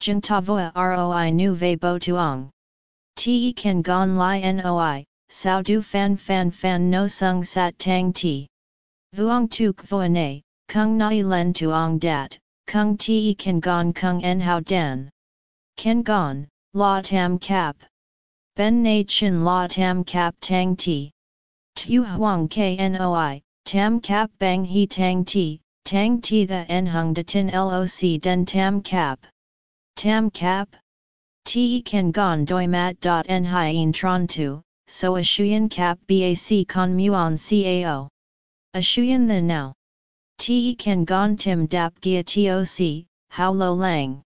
Jing ta voa roi nu ve bo tuong. Te kan gon li noi, sao du fan fan fan no sung sat tang ti. Vuong tuk voa ne, kung nai len tuong dat, kung te kan gon kung en hao den. Ken gon, la tam cap. Ben na chin la tam cap tang ti. Tu huang knoi, tam cap bang he tang ti, Tang ti the en hung de tin loc den tam cap. Tam cap? Te kan gon doi mat dot en hien tron tu, so a shuyen cap bac con muon cao. A shuyen the now. Te kan gon tim dap gia toc, how lo lang.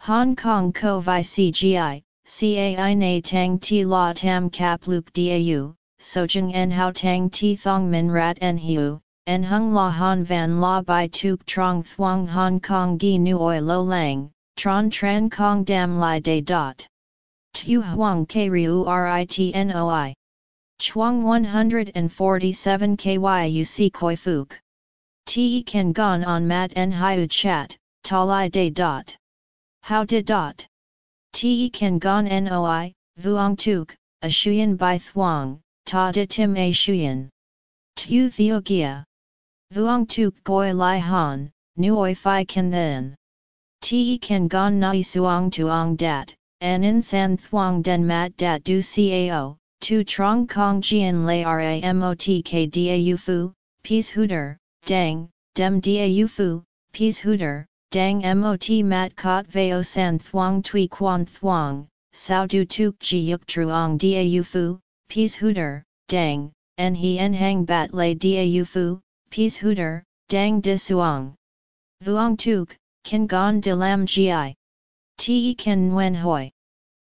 Hong Kong ko vi cgi, cai na tang ti la tam cap luk dau, so jeng en how tang ti thong min rat en hiu, en hung la han van la bai tuk trong thuang Hong Kong gi nuoi lo lang, tron tran kong dam lai de dot. Tu huang ke riu ritnoi. Chuang 147 kyuc koi fuk. Te kan gon on mat en hiu chat, ta lai de dot. How did dot? Te kan gon noi, vuong tuk, a shuyen bai thuang, ta de tim a shuyen. Tu theogia. Vuong tuk goi lai han, nuoi fi kan then. Te kan gon nai suong tuong dat, an in san thuong den mat dat du cao, tu trong kong jian lai ramot k dau fu, peace hooter, dang, dem dau fu, peace hooter, dang mot mat kot veo san thuong tui quan thuong, sao du tuk ji yuk truong dau fu, peace hooter, dang, en he en hang bat lay dau fu, Peace hooter, dang de suang. Vuong tuk, kin gon de lam gi. Te ken nguen hoi.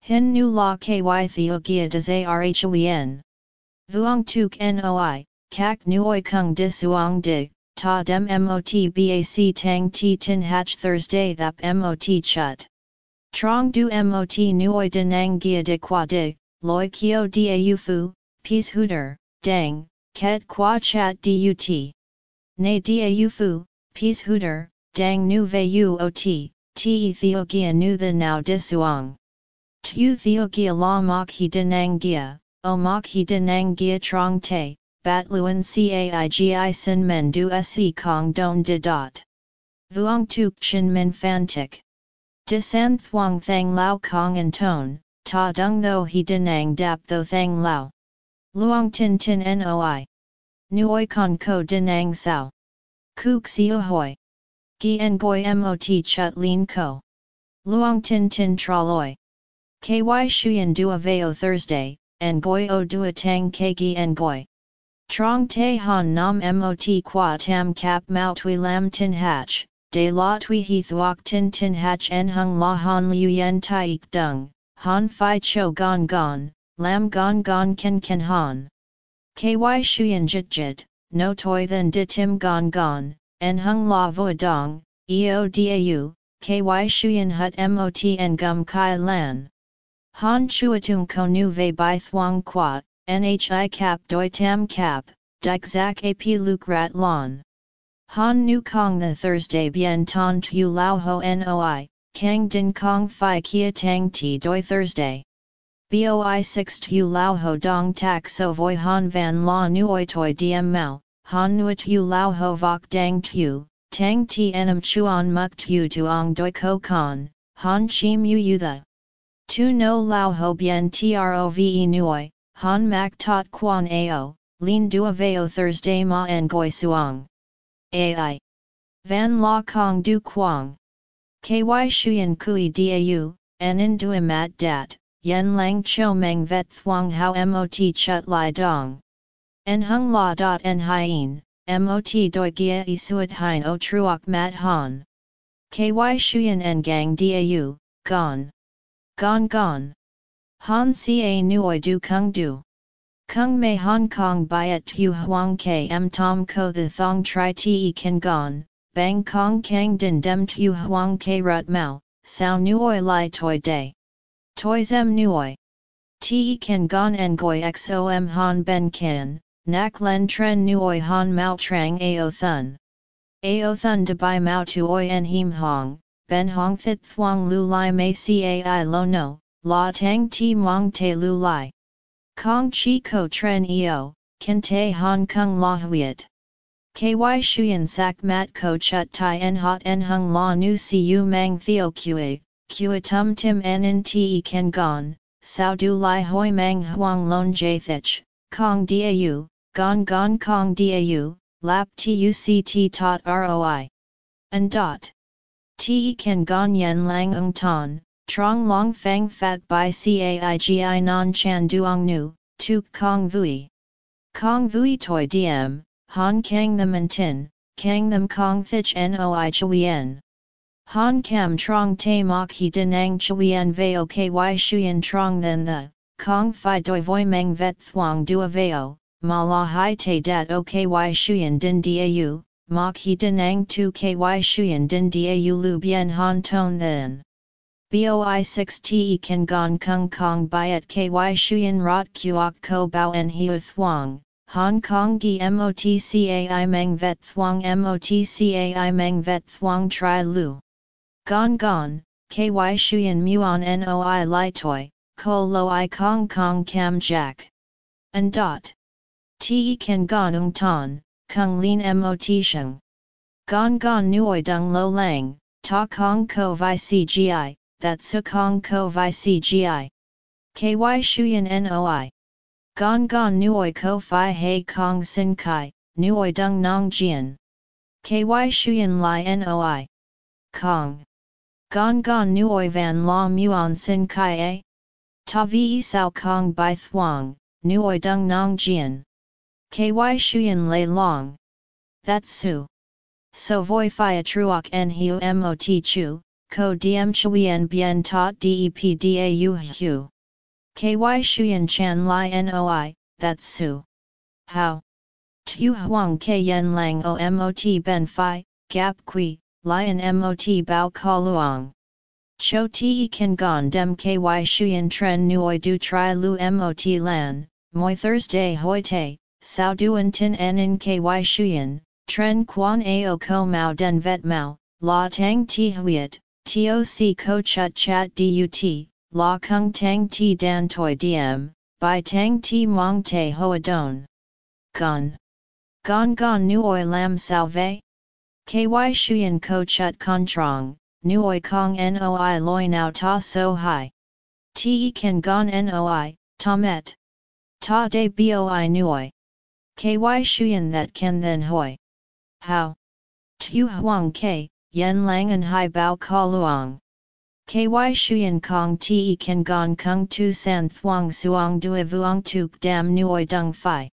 Hin nu la ky theo gia des arhoen. Vuong tuk noi, kak nuoi kung de suang dig, ta dem mot bac tang ti tin hatch Thursday thap mot chut. Trong du mot nuoi de nang gia de qua dig, loi kio da fu, peace hooter, dang, ket qua chat dut. Ne yu fu, peace hooter, dang nu ve yu ot, te theogia nu the now disuang. Tu theogia la mok he denang gia, o mok he denang gia trong te, bat luen caigi sin men du se kong don de dot. Vuong tuk chin min fan tik. Disan thuang thang lao kong and tone, ta dung tho he denang dap tho thang lao. Luong tin tin noi. Nuoi con ko denang sao. Kuk siu hoi. Gi en goi mot chut lin ko. Luong tin tin traloi. Ky shuyen dua veo Thursday, en goi o dua tang ke gi en goi. Trong te han nam mot qua tam cap mao tui lam tin hatch, de la tui he thuok tin tin hatch en hung la han liu yen tai dung, han fi cho gon gon, lam gon gon ken ken han. Ky shuyen jit jit, no toi than di tim gon gon, en hung la vo dong, eo dau, ky shuyen hut mot en gum kai lan. Han chuatung ko nu ve bai thuang quat, nhi cap doi tam cap, dik zak ap luk rat lon. Han nu kong the Thursday bien ton tu lao ho noi, kang din kong fi kia tang ti doi Thursday. Boi 6 tu lao ho dong tak so voi han van la nuoi toi diem mao, han nuoi tu lao ho vok dang tu, tang ti enam chuan muk tu tuong doi ko con, han chi mu yu the. Tu no lao ho bien trove nuoi, han mak tot quan ao, lin dua veo Thursday ma en goi suang. Ai. Van la kong du quang. Ky shuyen kui dau, en in dua mat dat, yen lang cho meng vet thuang hao mot chut lai dong. En hung la dot en hien, mot doi gia isuat hein o truok mat han. Ky shuyen en gang dau, gone. Gone gone. Han ca nuoi du kung du. Kung mei Hong Kong byet tu huang km tom ko the thong tri te kan gon, bang kong kang din dem tu huang ke rut mao, sao nuoi lai toi day. Toi zem nuoi. Te kan gon en goi xom han ben kan, nak len tren nuoi han mao trang ao thun. Ao thun bai mao tu oi en him hong, ben hong thit thuang lu lai mei cai lo no, la tang ti mong te lu lai. Kong chi ko tren eo, kan te hong kong la huiet. Ky shuyen sak mat ko chut tai en hot en hung la nu siu mang theo kue, kue tum tim en in te ken gon, sao du lai hoi mang huang lon jathich, kong dau, gon gon kong dau, lap tuct tot roi. And dot. Te kan gon yen lang ung ton, trong long fang fat by caigi non chan duong nu, tuk kong vui. Kong vui toi diem, han kang them and tin, kang them kong thich noi chuyen. Han kam trong te mok he denang chuyen veo ky shuyen trong then the, kong fi doi voi meng vet thuang dua veo, ma la hai te dat o ky shuyen din dau, mok he denang tu ky shuyen din dau lu bien han ton then. Boi 6 te kan gon kung kong byet ky shuyen rot kuok ko bao en hiu thuang, Hong Kong gi MOTCAI Meng Vet Thuong MOTCAI Meng Vet Thuong Tri Lu. Gon Gon, KY Shuyan Muon Noi Lai Toi, Ko Lo I Kong Kong Cam Jack. And dot. Te Kan Gon Ung Ton, Kung Lin Mot Sheng. Gon Gon Nuoi Dung Lo Lang, Ta Kong Ko Vi CGI, That Su Kong Ko Vi CGI. KY Shuyan Noi. Gong gong nuoi ko fi hei kong sin kai, nuoi dung nong jian. Ky shuyen li noi. Kong. Gong gong nuoi van la muon sin kai a. Ta vi sao kong bai thuang, nuoi dung nong jian. Ky shuyen lei long. That's su. So voi fi a truok en hiu mot chu, ko diem chuyen bien tot dep da hu. KY Shuyan Chan Lai Noi, that's Su. How? Tu Huang K Yen Lang O Mot Ben Phi, Gap Kui, Lion Mot Bao Ka Luang. Cho Te Kan Gon Dem KY Shuyan Tren Nuoi Du Tri Lu Mot Lan, Moi Thursday Hoi Te, Sao Duan Tin En In KY Shuyan, Tren Quan Ao Ko Mao Den Vet Mao, La Tang Ti Huiet, TOC Ko Chut Chat DUT, la kung tang ti dan toi diem, by tang ti mong te hoa don. Gon. Gon gon nuoi lam salve? Ky shuyen ko chut con trong, nuoi kong noi loi nao ta so hai. te kan gon noi, tomet. Ta de boi nuoi. Ky shuyen that can then hoi. How? Tu huang ke, yen lang and hai bao ka luang. Ky shuyen kong te kan gon kung tu san thuang suang dua vuong tuk dam nuoi dung fi.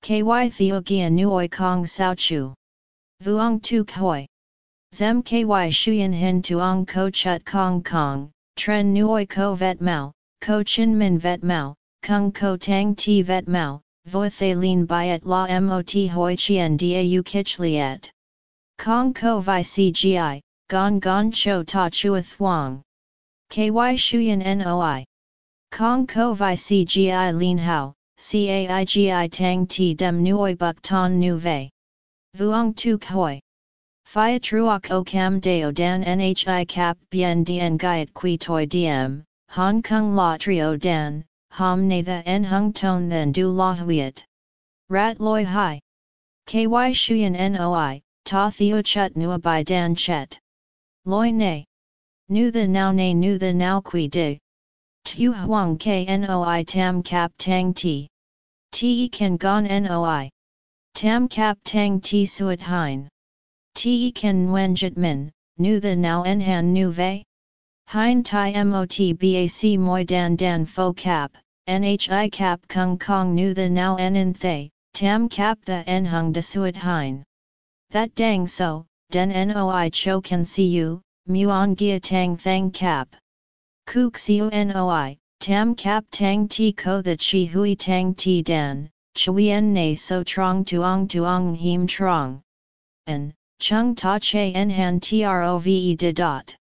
Ky theo gia nuoi kong sao chu. Vuong tuk hoi. Zem ky shuyen hin tuong ko chut kong kong, tren nuoi ko vet mao, ko chin min vet mao, kung ko tang ti vet mao, voi the lin byet la mot hoi chien dau kichliet. Kong ko vi cgi, gon gon cho ta chua thuong. Ky shuyen noi. Kong ko vi cgi lin hao, caigi tang ti dem nuoi buk ton nu vei. Vuong tuk hoi. Phia truok o cam deo dan nhi cap bien dien gaiet qui toi diem, Hong Kong la trio dan, hom na the en hung ton then du la huiet. Rat loi hai. Ky shuyen noi, ta theo chut nua by dan chet. Loi ne. Nu the now ne nu the now qui dig. Tu huang knoi tam cap tang ti. Ti kan gon noi. Tam cap tang ti suet hein. Ti ken nguen jit min, nu the now en han nu ve? Hein tai mot bac moi dan dan fo cap, nhi cap kung kong nu the now en in thay, tam cap the en hung de suet hein. That dang so, den noi cho can see you, muon gia tang thang cap. Kuk siu noi, tam cap tang ti ko the chi hui tang ti dan, chuyen ne so trong tuong tuong him trong. And, Chung ta che en han trove de dot.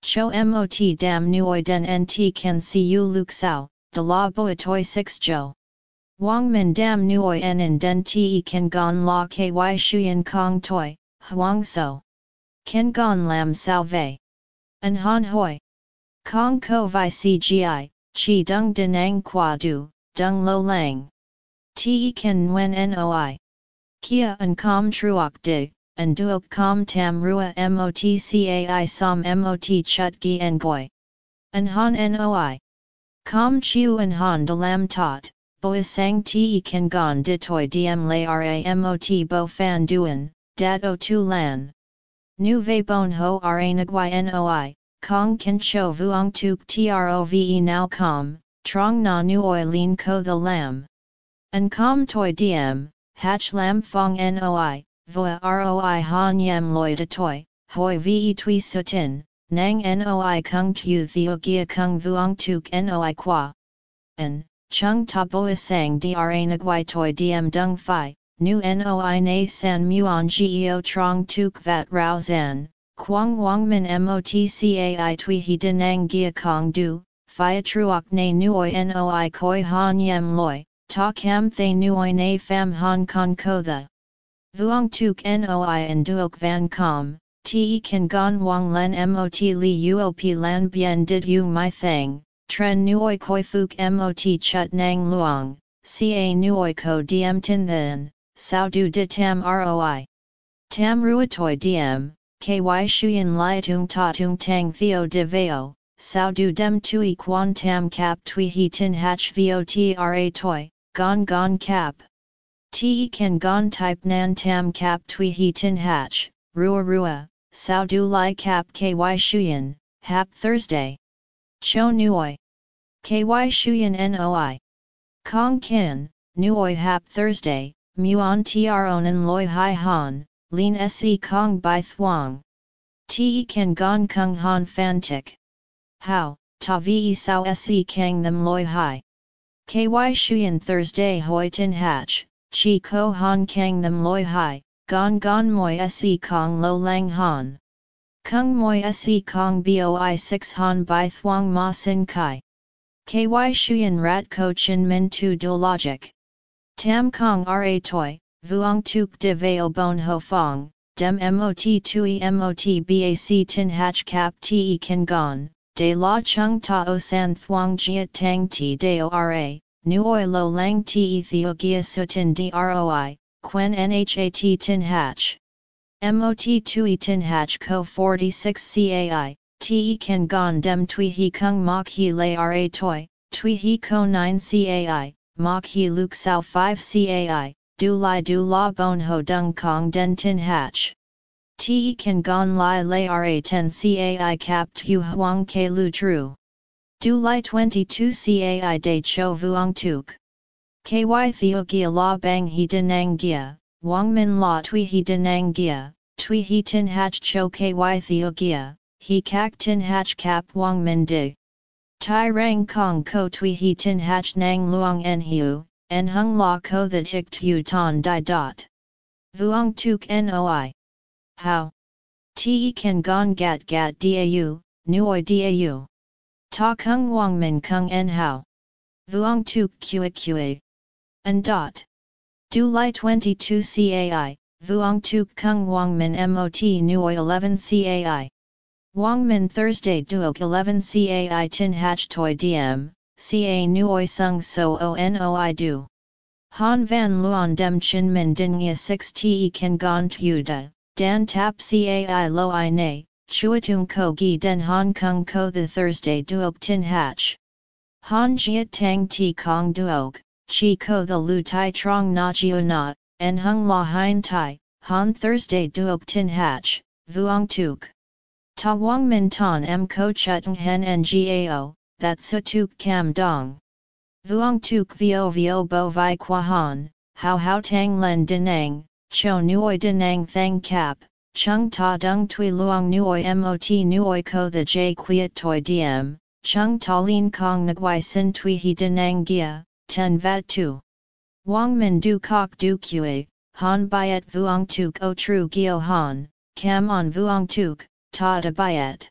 Cho mot dam nuoi den nt can see you luk sao, de la boi toi 6 jo. Wang min dam nuoi en in den te kan gon la ky shuyen kong toi, huang so. Ken gon lam sao vei. An han hoi. Kong ko vi cgi, chi dung denang qua du, dung lo lang. Te kan nguen noi. Kia an com truok dig, and duok com tam rua motcai som mot chut gi ngoi. An han noi. Com chiu an han de lam tot, boi sang te kan gon de toi diem la ra mot bo fan duen, dat o tu lan. Nu ve bon ho ra nagui noi, kong kan cho vuong tuk trove now com, trong na nuoi lin ko the lam. An com toi diem, hatch lam fong noi, voa roi han yam loi de toi, hoi ve tui sutin, nang noi kung tu theo gia kung vuong tuk noi qua. En, chung ta boa sang dra nagui toi diem dung fi, nu noi na san muon geo trong tuk vat rao zan, quang wang min motcai tui he denang gia kong du, phia truok na nuoi noi koi han yam loi, ta cam thay nuoi na fam han con ko the. Vuong tuk noi and duok van com, te kan gon wang len mot li uop lan bien did u my thang, tren nuoi koi fuk mot chut nang luong, ca nuoi ko diem tin then, sao du de tam roi. Tam ruatoi diem, ky shuyen lai tung ta tung tang theo de veo, sao du dem tui quan tam cap tui he tin hach votra toi, gon gon cap. Te kan gon type nan tam cap tui he tin hatch, rua rua, sao du lai cap ky shuyen, hap Thursday. Cho nuoi. Ky shuyen noi. Kong kin, nuoi hap Thursday, muon tronen loi hai han, lin se kong bai thuang. Te kan gon kung han fan tik. How, ta vi sao se kang them loi hai. Ky shuyen Thursday hoi tin hatch, chi ko han kang them loi hai, gon gon moi se kong lo lang han. Kung moi se kong boi 6 han bai thuang ma sin kai. Ky shuyen rat ko chin min tu do logic. Tam kong ra toi, vuong tuk de veo bon ho fong, dem mot tui mot bac tin hach cap te kan gon, de la chung ta o san thuang jiet tang ti de o ra, nuoi lo lang te theogia sutin droi, quen nhat tin hatch. Mot tui tin hatch co 46 cai, te kan gon dem tui he kung mok he lay ra toi, tui he ko 9 cai, mok he luk sao 5 cai, du lai du la bon ho dung kong den tin hatch. Te kan gon lai lay ra 10 cai cap tu huang ke lu tru. Du lai 22 cai de cho vuong tuk. Ky theo gia la bang he denang gia, wang min la tui he denang gia, tui he tin hach cho ky theo gia, he kak tin hach cap wang min dig. Tai rang kong ko tui he tin hach nang luang en hiu, en hung la ko the tik tu ton di dot. Vuong tuk noi. How? Te kan gon gat gat dau, nuoi dau. Ta kung wang min kung en how. Vuong tuk kue kue. And dot. Du Lai 22 CAI, Vuong Tuk Kung Wang Min MOT Nuoi 11 CAI. Wang Min Thursday Duok 11 CAI Tin Hatch Toi DM, CA Nuoi Sung So ONOI Du. Han Van luon Dem Chin Min Din 6 Te Kan Gon Tu Da, Dan Tap Cai Lo I Ne, Chuatung Ko Gi Den hong kong Ko The Thursday Duok Tin Hatch. Han Jiat Tang Ti Kong Duok, Chi Ko The Lu Tai Trong Na Jiu Na, En Hung La Hein Tai, Han Thursday Duok Tin Hatch, Vuong Tuk. Ta Wang Min Ton M Ko Chutang Hen Ngao, That Su Tuk Cam Dong. Vuong Tuk Vo Vo Bo Vi Qua Han, How How Tang Len Denang, Cho Nuoi Denang Thang Cap, Chung Ta Dung Tui Luong Nuoi Mot Nuoi Ko The J Quiet Toi Diem, Chung Ta Lin Kong Nguai Sin Tui He Denang Gia, Ten Vat Tu. Wang Min Du Kok Du Kue, Han Biet Vuong Tuk O Tru Gio Han, Cam On Vuong Tuk, Ta Da Biet.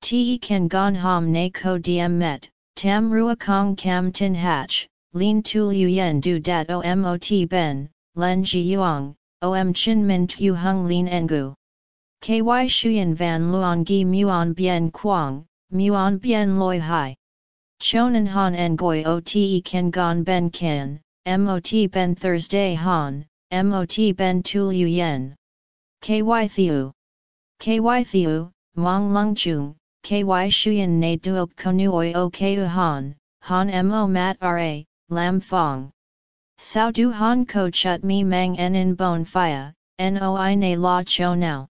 Te Kan Gon Ham Ne Ko Diem Met, Tam Rua Kong Cam Tin Hatch, Lin Tu Yen Du Dat O Mot Ben, Len Ji Yuang, Om Chin Min Tu Hung Lin Engu. KY Shuyan Van Luong Gi Muon Bien Quang, Muon Bien Loi Hai. Chonan Han Ngoi O Te Kan Gon Ben ken, MOT Ben Thursday Han, MOT Ben Tu Yen. KY Thiu. KY Thiu, Mong Lung Chung, ky shuyan na duok konuoi o ku han, han mo mat ra, lam fong. Sao du han ko chut mi mang en in bon fia, noi na la cho now.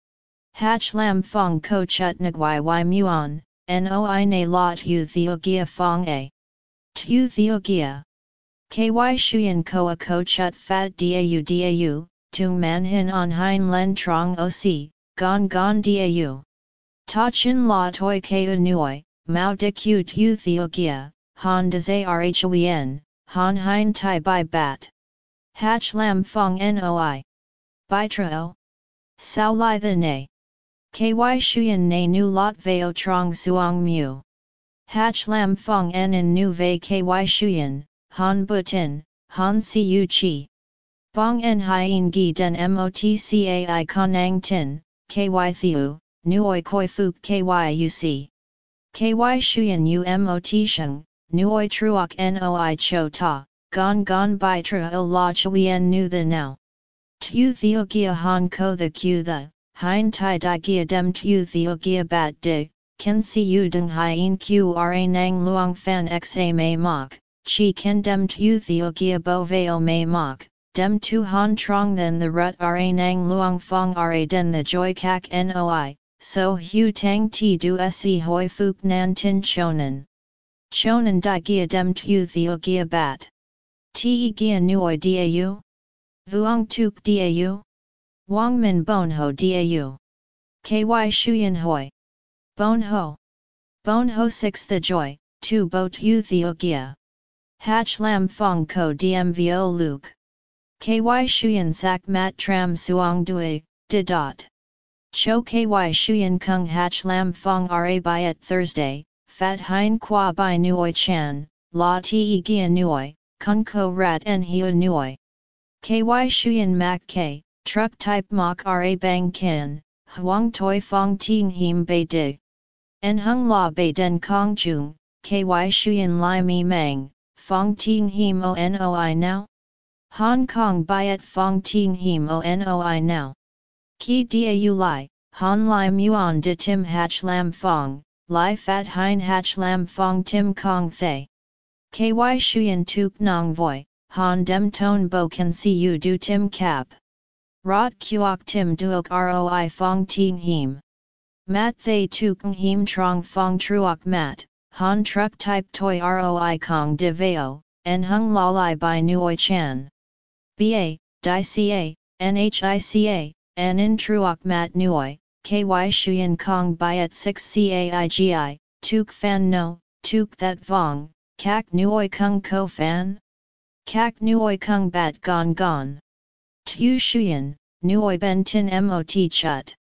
Hach lam fong ko chut nagwai y muon, noi na la tu theogia fong a. Tu theogia. Ky shuyan koa ko chut fat dau dau, tung man hin on hein len trong oc, gon gon dau. Ta chin la toi keu nuoi, mao de tu theogia, han de zrhoen, han hein tai bai bat. Hach lam fong noi. Bai trao. Sao lai the ne. Ky shuyen ne nu lot veo trong suong mu. Hach lam fong en in nu ve ky shuyen, han butin, han siu chi. Bong en hien gi den motcai konang tin, ky thiu, nuoi koi fuk kyuc. Ky shuyan u mot sheng, nuoi truok noi cho ta, gon gon bai tru la chuyen nu the now. Tu theo gia han ko the q the, hein tai di gia dem tu theo gia bat dig, ken si u dung hien qra nang luang fan xa may mok, chi ken dem tu theo gia bo veo may mok, dem tu han trong then the rut ra nang luang fong ra den the joy kak noi, so hu tang ti du se hoi fuk nan tin chonan. Chonan di gia dem tu theo gia bat. Ti gia nuoi dau? Vuong tuk dau? Wang min bon ho dau. Ky shuyan hoi. Bon ho. Bon ho 6 the joy, tu bo tu theo gia. Hach lam fong ko dmvo luke. Ky shuyan sak mat tram suong dui, de dot. Cho ky shuyan kung hach lam fong ra byet Thursday, fat hein qua by nuoi chan, la te gia nuoi, kung ko rat en hiu nuoi. Ky shuyan mak k, truck type mok ra bang kin, huang toi fong ting him bei dig. En hung la bei den kong chung, ky shuyan lai mi mang, fong ting him o noi now? Hong Kong byet fong ting him o noi now. Ki dau lai, Han Lai Muon de Tim Hach Lam Fong, Lai Fat Hein Hach Lam Fong Tim Kong Thay. KY Shuyan Tuk Nong Voi, Han Dem Ton Bo Can See You Do Tim Cap. Rot Kuok Tim Duok Roi Fong Ting Him. Mat Thay Tuk Him Trong Fong Truok Mat, Han Truck Type Toi Roi Kong De Veo, En Hung Lalai By Nuoi Chan. BA, Di CA, NHICA, An In Truok Mat Nuoi, KY Shuyan Kong Byet 6 CAIGI, Tuk Fan No, Tuk That Vong, Kak Nuoi Kung Ko Fan? Kak Nuoi Kung Bat Gon Gon. Tu Shuyan, Nuoi Ben Tin Mot Chut.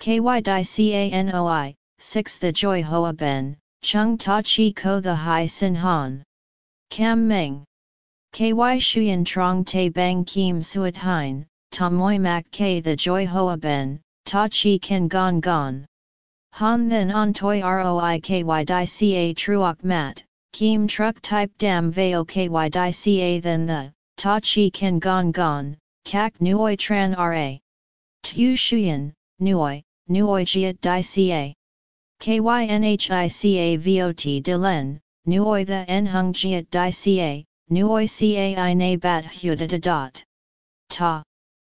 KY Di CANOI, 6 The Joy Hoa Ben, Chung Ta Chi Ko The Hai Sin Han. Cam Meng. KY Shuyan Trong Te Bang Kim Suat Hein, Tamoy Mak K The Joy Hoa Ben, Ta Chi Ken Gon Gon. Han then on Toi Roi Ky Di Ca Truok Mat, Kim Truck Type Dam Veo Ky Di Ca then the, Ta Chi Ken Gon Gon, Kak Nuoi Tran Ra. Tu Shuyan, Nuoi, Nuoi Jiat Di Ca. KYNHICA VOT De Len, Nuoi the En Hung Jiat Di Ca, Nuoi Cai Na Bat Huda Dot. Ta.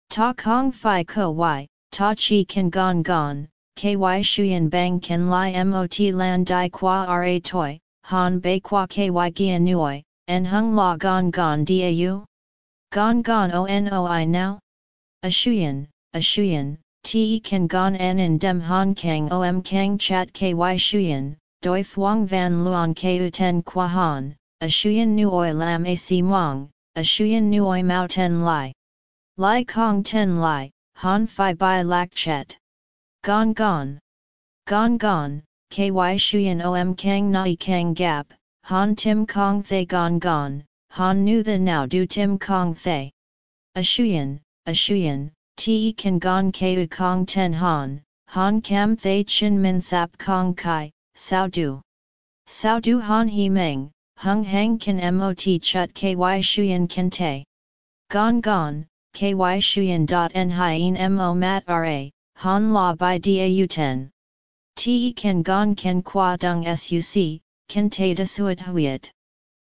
Ta Kong Phi Ko Y, Ta Chi Kan Gon Gon, KY Shuyan Bang Kan Lai Mot Lan Dai Qua Ra Toi, Han Bei Qua KY Gia Nuoi, En Hung La Gon Gon Dau? Gon Gon Onoi now? A Shuyan, A Shuyan, Te Kan Gon En In Dem Han Kang Om Kang Chat KY Shuyan, Doi Phuong Van Luan Ku Ten Qua Han, A Shuyan Nuoi Lam AC Muang, A Shuyan Nuoi Mao Ten Lai. Lai Kong Ten Lai, Han Phi Bai Lak Chet. Gon Gon. Gon Gon, KY Shuyan Om Kang Nai Kang Gap, Han Tim Kong Thay Gon Gon, Han Nu The Now Do Tim Kong Thay. A Shuyan, A Shuyan, Te Kan Gon Ku Kong Ten Han, Han Kam Thay Chin Min Sap Kong Kai, Sao Du. Sao Du Han He Meng, Hung Hang Kan Mot Chut KY Shuyan Kan Tay. Gon Gon, KY Shuyan. N Hien Mo Mat Ra, Han La Bai Dau 10. Te Kan Gon Ken Qua Dung Suc, Kan Tay Da Suat Huiet.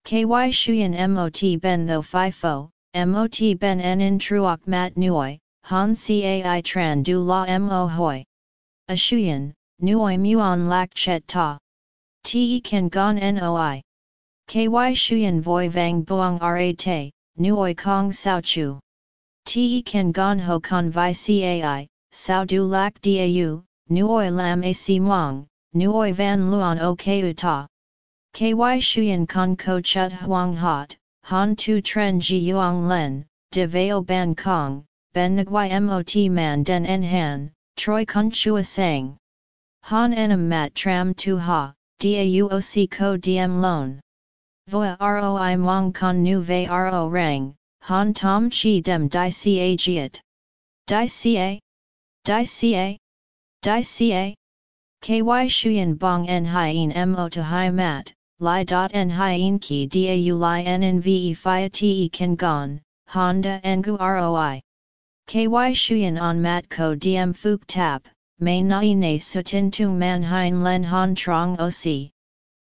KY Shuyan Mot Ben Tho Fo, Mot Ben En In Truok Mat Nuoi, Han Cai Tran Du La Mo Hoi. A Shuyan, Nuoi Muon Lak Chet Ta. Te Kan Gon Noi. KY Shuyan Voi Vang buong Ra Te, Nuoi Kong Sao Chu. Te Kan Gon Ho Con Vi Cai, Sao Du Lak Dau, Nuoi Lam a si Muang, Nuoi Van Luan O Ku Ta. KY Shuyan Con Ko Chut Huang Hot, Han Tu Tren Ji Yuang Len, De Veo Ban Kong, Ben Nguai Mot Man Den En Han, Troi Kun Chua Sang. Han Enam Mat Tram Tu Ha, Dauoc Ko Diem Lone. Voa Roi Mong Con Nu Ve Ro Rang, Han Tom Chi Dem Di Ca Giat. Di Ca? Di Ca? Di Ca? KY Shuyan Bong En Hien Mo to Hai Mat, Lai Dot En Hien Ki Dau Lai En En Ve Phia Te Kan Gon, Honda Ngu Roi. KY Shuyan On Mat Ko Diem Phuc Tap, May Nai Ne Sutin Tung Man Hein Len Han Trong Oc.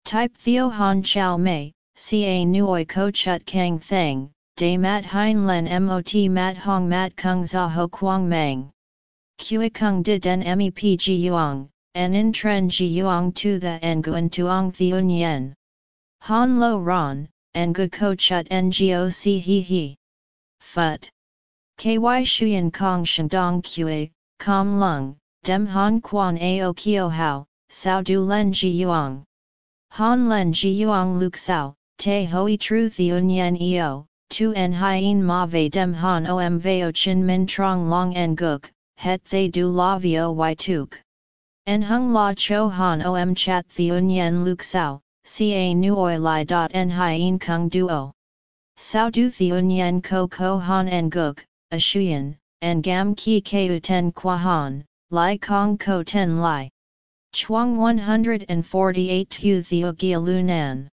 Type Theo Han Chao Mei, Ca Nuoi Ko Chut Kang Thang, De Mat Hein Len Mot Mat Hong Mat Kung Za Ho Quang Mang. Kui Kung De Den Mep Ji Yuang, En In Tren Ji Yuang Tu The Nguyen Tuong Theun Yen. Han Lo Ron, Ngu Ko Chut Ngoc He He. Phut. KY Shuyan Kong Shandong Kui, Com Lung, Dem Han Quan Ao Kio Hao, Sao Du Len Ji Yuang. Han Len Ji Yuang Luk Sao, Te Hoi Tru Theun Yen Eo, Tu En Hien Ma Ve Dem Han Om Veo Chin Min Trong Long En Guk, Het Thay Du La Vio Y Tuk. En Hung La Cho Han Om Chat Theun Yen Luk Sao, Ca Nuoi Lai Dot En Hien Kung Duo. Sao Du Theun Yen Ko Ko Han En Guk, A Shuyan, En Gam Ki Keu Ten Qua Han, Lai Kong Ko Ten Lai. Chuang 148 Tu Theo Gia Lunan.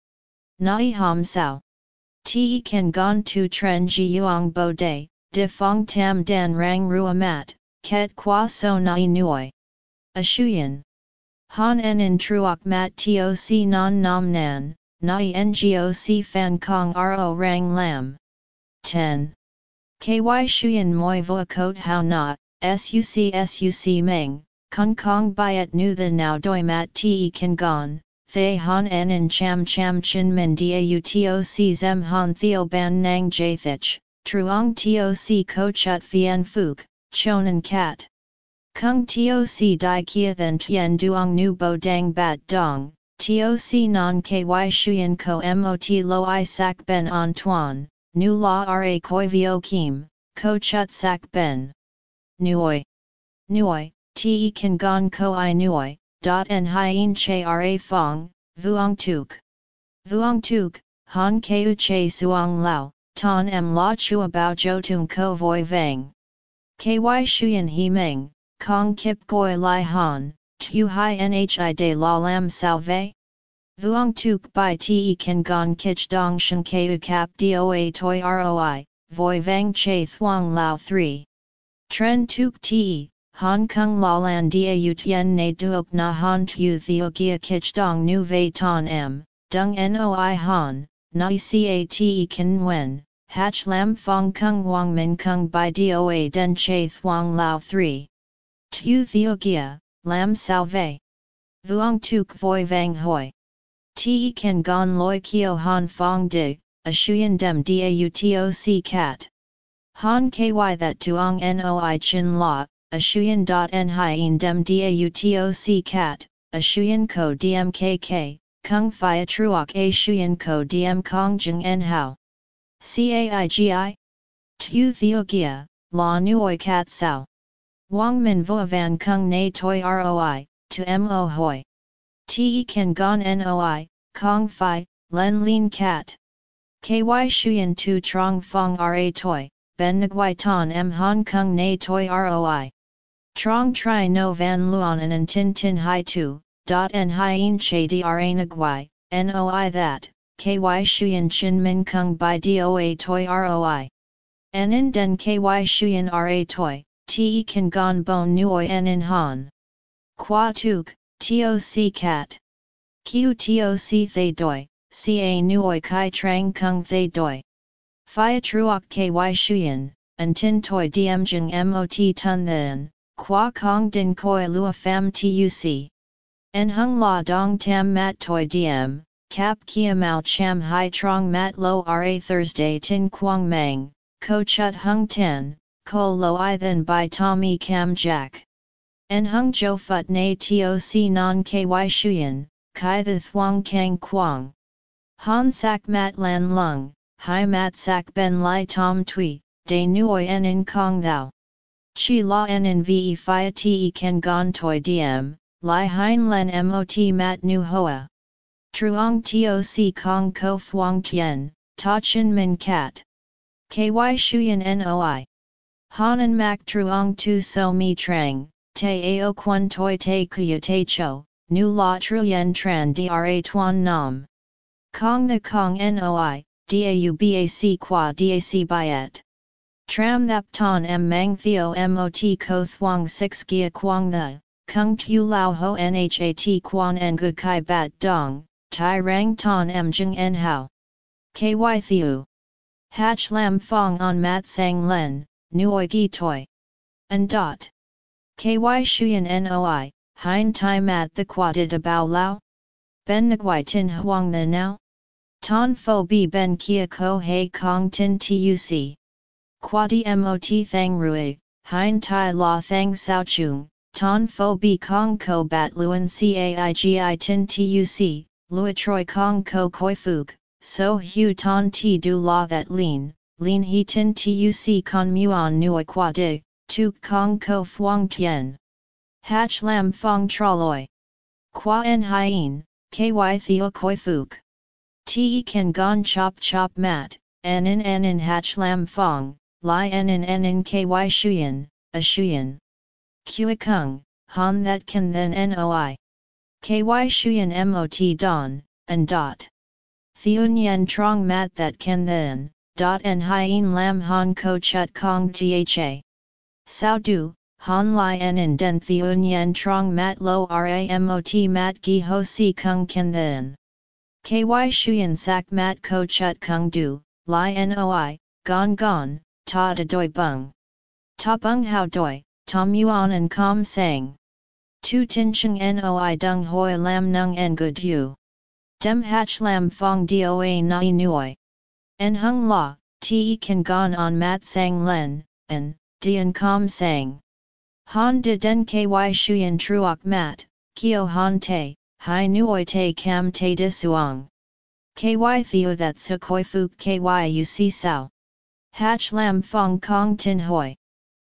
Nai Ham Sao. Te Kan Gon Tu Tren Ji Yuang Bo De, De Fong Tam Dan Rang Rua Mat, Ket Qua So Nai Nuoi. a shuyan. Han en in truok mat toc non nam nan, nai ngoc fan kong ro rang lam. 10. Ky shuyan moi voa kot hao na, suc suc meng, kong kong byet nu the now doi mat te kan gon, thay han en cham cham chin min da toc zem han theo ban nang jathich, truong toc ko chut fien fuk, chonan cat. Kung toc di kia then tien duong nu bo dang bat dong, toc non ky shuyen ko mot lo i sak ben antoine, nu la ra koi vio kim, ko chut sak ben. Nuoi. Nuoi, te kan gon ko i nuoi, en hien che ra fong, vuong tuk. Vuong tuk, han keu che suong lao, ton em la chua bao jo tung ko voi vang. Ky shuyen he meng, Kong kip goi lai han, tu hi nhi de la lam salve? Vuong tuk bai te kan gon kich dong shen keu kap doa toi roi, voi vang che thuang lao 3. Tren tuk te, Hong Kong la lan dia u tien ne duok na han tu theo gia kich dong nu vei ton m, dung noi han, nai cat kan wen, hach lam fong kung wang min kung bai doa den che thuang lao 3. Tu Theogia, Lam Salve. Vuong Tuk Voi Vang Hoi. Te Kan Gon Loi Kio Han Fong Dig, A Shuyan Dem Dautoc Cat. Han Ky That Tuong Noi Chin La, A Shuyan Dot En Hien Dem Dautoc Cat, A Shuyan Ko DMKK, Kung Phia Truok A Shuyan Ko DM Kong Jung En Hao. CAIGI? Tu Theogia, La Nuoi Cat Sao. Wang min vo van kung na toi roi, to mo hoi. Te kan gon noi, kong fi, len lin cat. Ky shuyen tu trong fong ra toi, ben nguai ton m hong kong na toi roi. Trong tri no van luon an tin tin hai tu, dot en hien che dra nguai, noi that, ky shuyen chin min kung by doa toi roi. En in den ky shuyen ra toi te kan gon bon nuoi en in han. Qua tuk, toc cat. Q toc thay doi, ca nuoi kai trang kung thay doi. Phia truok ky shuyen, an tin toi diem jeng mot tun then, qua kong din koi lua fam tuc. En hung la dong tam mat toi diem, cap kia mao cham hai trong mat lo ra Thursday tin quang mang, ko chut hung ten, ko lo i then by Tommy Cam Jack. En hung jo fut na toc non ky shuyen, kai the thuang kang quang. Han sak mat lan lung, hai mat sak ben lai tom tui, de nuoi en in kong thou. Chi la en in ve fia te ken gon toi diem, lai hein len mot mat nu hoa. Truong toc kong ko fuang tien, ta chin min cat. Ky shuyen noi. Hanan mak truong tu so mi trang, te ao quan toi te kuya te cho, nu la truyen tran dra tuan nam. Kong the kong noi, dau bac qua dac byet. Tram thap ton m mang theo mot ko thuong 6 gia quang the, kung tu lao ho nhat quan en gu kai bat dong, tai rang ton m jing en hao. Ky theo. Hach lam fong on mat sang len, nuoi gi toi. And dot. Ky shuyen noi, hein tai mat the qua did bao lao? Ben nguai tin huang the now? Ton fo bi ben kia ko hei kong tin tuc. Qua mot thang rui, hein tai la thang sao chung, ton fo bi kong ko bat luen caigi tin tuc, lui troi kong ko koi fuk, so hu ton ti du la that lean, lin he tin tuc con muon nuoi qua di, tu kong ko fuang tien. Hach lam fong traloi. Qua en hien, ky theo koi fuk. Te kan gon chop chop mat, en in en in hach lam fong, li en in en in ky shuyen, a shuyen. Kua kung, han that can then noi. Ky shuyen mot don, and dot. Theun yen trong mat that can then, dot en hien lam han ko chut kong tha. Sao du, han lai en in den theun yen trong mat lo ramot mat gi ho si kung ken then. Ky shuyen sak mat ko chut kung du, lai noi, gon gon, ta de doi bung. Ta bung hao doi, tom yuan and com sang. Tu tin chung noi dung hoi lam nung en good yu. Dem hach lam fong doa nai nuoi. En hung la, te kan gon on mat sang len, en, dian com sang. Han de den ky shuyen truok mat, kio han te, hai nuoi te cam te disuang. Ky theo that su koi fuk ky si sao. Hach lam fong kong tin hoi.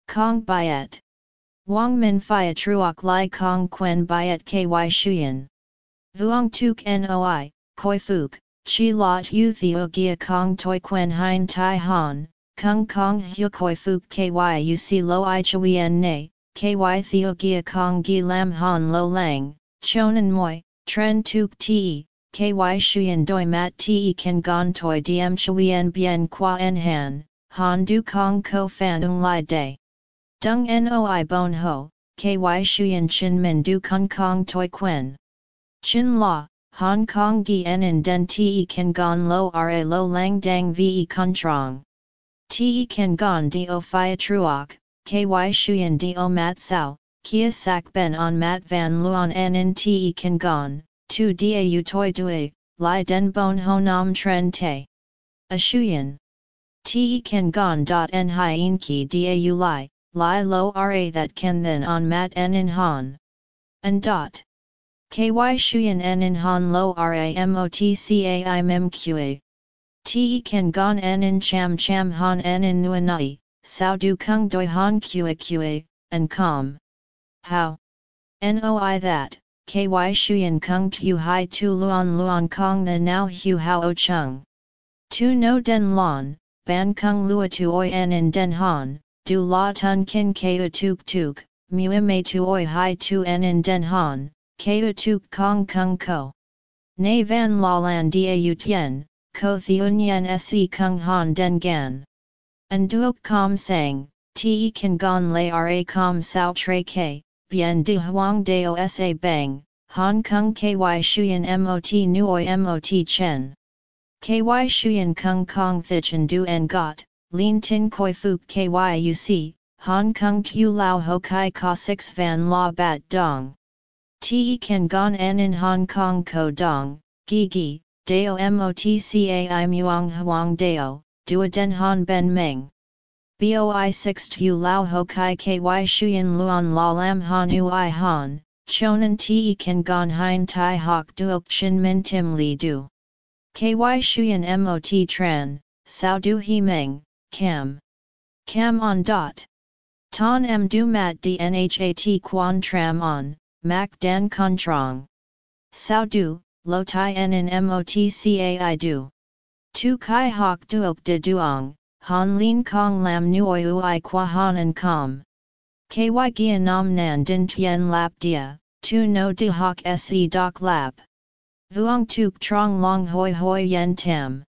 Kong byet. Wang min fia truok lai kong quen byet ky shuyen. Vuong tuk noi, koi fuk, chi lot u theo gia kong toi quen hein tai han, kung kong hu koi fuk ky u si lo i chuyen ne, ky theo gia kong gi lam han lo lang, chonan moi, tren tuk te, ky shuyen doi mat te kan gon toi diem chuyen bien qua en han, han du kong ko fan ung lai day. Dung noi bon ho, ky shuyen chin min du kung kong toi quen. Chin la, Hong Kong gi en in den te kan gon lo ra lo lang dang ve kun trong. Te kan gon do fia truok, ky shuyen do mat sao, kia sak ben on mat van luon en in te kan gon, tu da u toi dui, li den bon ho nam tren te. A shuyen. Te kan gon dot en hien ki da u li, li lo ra that can then on mat en in han. And dot. Ky shuyen en in han lo ramotcai mem qa. Te kan gon en in cham cham han en in nuanai, sao du kung doi han qa qa, and com. How? Noi that, ky shuyen kung tu hai tu luan luan kong the now hu hao chung. Tu no den lon, ban kung lua tu oi en in den han, du la tun kin keu tuk tuk, mu me tu oi hai tu en in den han, keu tuk kong kung ko. Ne van la lan dia u tien, ko thiun yen se kung han den gan. And duok com sang, te kan gon le ra com sao tre ke, bien de huang deo sa bang, Hong Kong ky shuyen mot nuoi mot chen. Ky shuyen kung kong thichen du en got, lin tin koi fuk ky uc, Hong Kong tu lao ho kai ka 6 van la bat dong. Te kan gon en in Hong Kong ko dong, gi gi, deo motcai muang huang deo, dua den han ben meng. Boi 6 tu lao ho kai ky shuyen luan la lam han ui han, chonan te kan gon hein tai hok duok chin min tim li du. Ky shuyen mot tran, sao du he meng, cam. Cam on dot. Ton m du mat dnhat quan tram on, Mac Dan Contrang. Sao Du, Lo Tai En in MOTCAI Du. Tu Kai Hok Duok De Duong, Han Lin Kong Lam Nuoi Ui Qua Han and Com. KY Gia Nam Nan Din Tien Lap Dia, Tu No De Hok Se Doc Lap. Vuong Tuk Trong Long Hoi Hoi Yen Tam.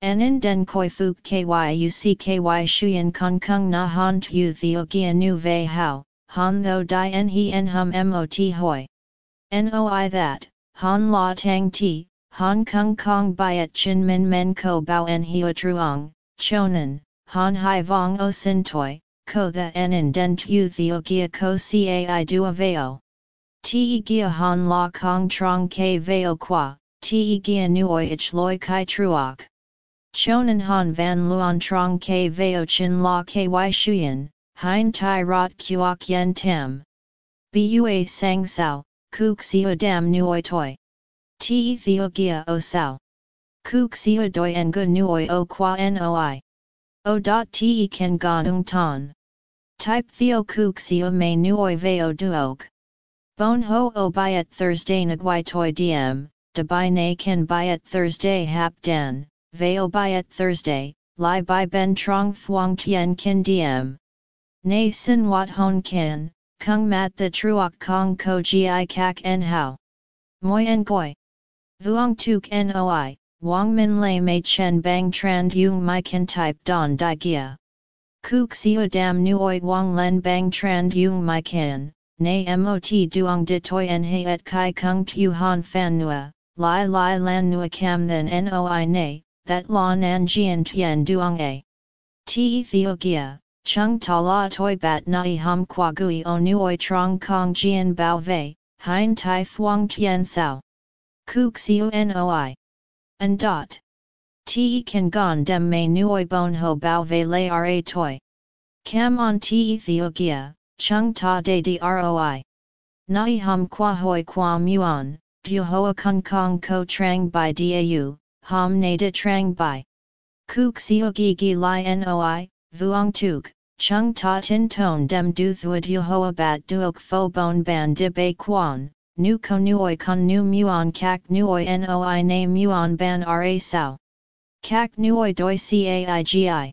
in Den Koi Fuk KY UC Shuyen Kong Kung Na Han Tu Theo Gia Nu Vei Hao, han tho di en he en hum mot hoi. Noi that, han la tang ti, han kung kong byet chin min men ko bao en heo truong, chonan, han hai vong o sin toi, ko the en den tu theo gia ko cai dua veo. Ti gia han la kong trong ke veo qua, ti gia nuoi ich loi kai truok. Chonan han van luan trong ke veo chin la ky shuyen, Hein tai rot kuok yen tam. Bua sang sao, kuk sio dam nuoi toi. Te theo gia o sao. Kuk sio doi en gu nuoi o qua noi. O dot te ken gan ung ton. Type theo kuk me nuoi veo duok. Bon ho o byet Thursday nagwai toi diem, de by na ken byet Thursday hap den, veo byet Thursday, li by ben trong thuong tien kin diem. Nay sin wat hon kan, kung mat the truok kong ko gi kak en hao. Moi en goi. Vuong tuk noi, wang min lei mei chen bang tran yung mai kan type don di gia. Kuk siu dam nuoi wang len bang tran yung mai kan, nay mot duong de toi en he et kai kung tu han fan nua, lai lai lan nua cam then noi nay, that la nan jian tien duong a. Ti Theogia, chung ta la toi bat nai hum qua gui o nuoi trong kong jian bao vei, hein tai thuong tien sao. Kuk siu noi. And dot. Te kan gon dem me nuoi bon ho bao ve le ra toi. Cam on te Theogia, chung ta de droi. Nai hum qua hoi qua muon, du hoa kung kong ko trang by dau, hom ne de trang by. Kuk sio gi li noi, vuong tuk, chung ta tin ton dem du thua du hoa bat duok fo bon ban de bay quan, nu ko nuoi con nu muon kak nuoi noi na muon ban ra sao. Kak nuoi doi caigi.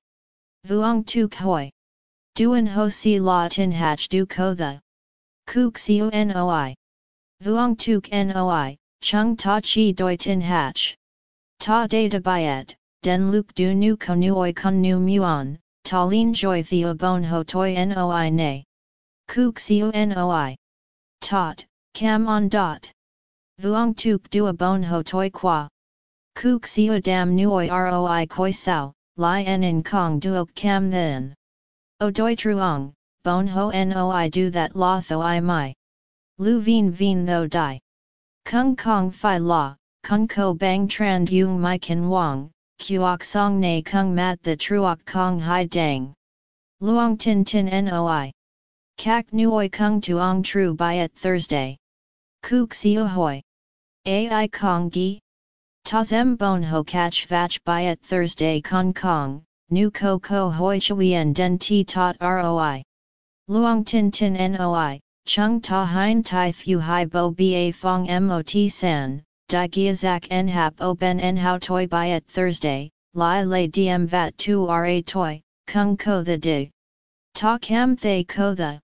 Vuong tuk hoi. Duan ho si la tin hach du ko the. Kuk siu noi. Vuong tuk noi, chung ta chi doi tin hach. Ta data byet, den luk du nu ko nuoi kun nu muon, ta lin joy theo bon ho toi noi ne. Kuk siu noi. Tot, cam on dot. Vuong tuk du a bon ho toi qua. Kuk siu dam nuoi roi koi sao, li en in kong duok cam then. O doi truong, bon ho noi do that la tho i mai. Lu vien vien tho die. Kung kong fi la, kung ko bang tran yung mai kin wang, kuok song ne kung mat the truok kong hai dang. Luong tin tin noi. Kak nuoi kung tuong tru by at Thursday. Kuk siu hoi. Ai kong gi. Ta zem bon ho catch vach by at Thursday kong kong, nu ko ko hoi chuyen den ti tot roi. Luong tin tin noi, chung ta hein tai thu hai bo ba fong mot san, di giazak en hap o ben en hao toi Thursday, lai lay diem vat tu ra toi, kung ko the dig. Ta cam thay ko the.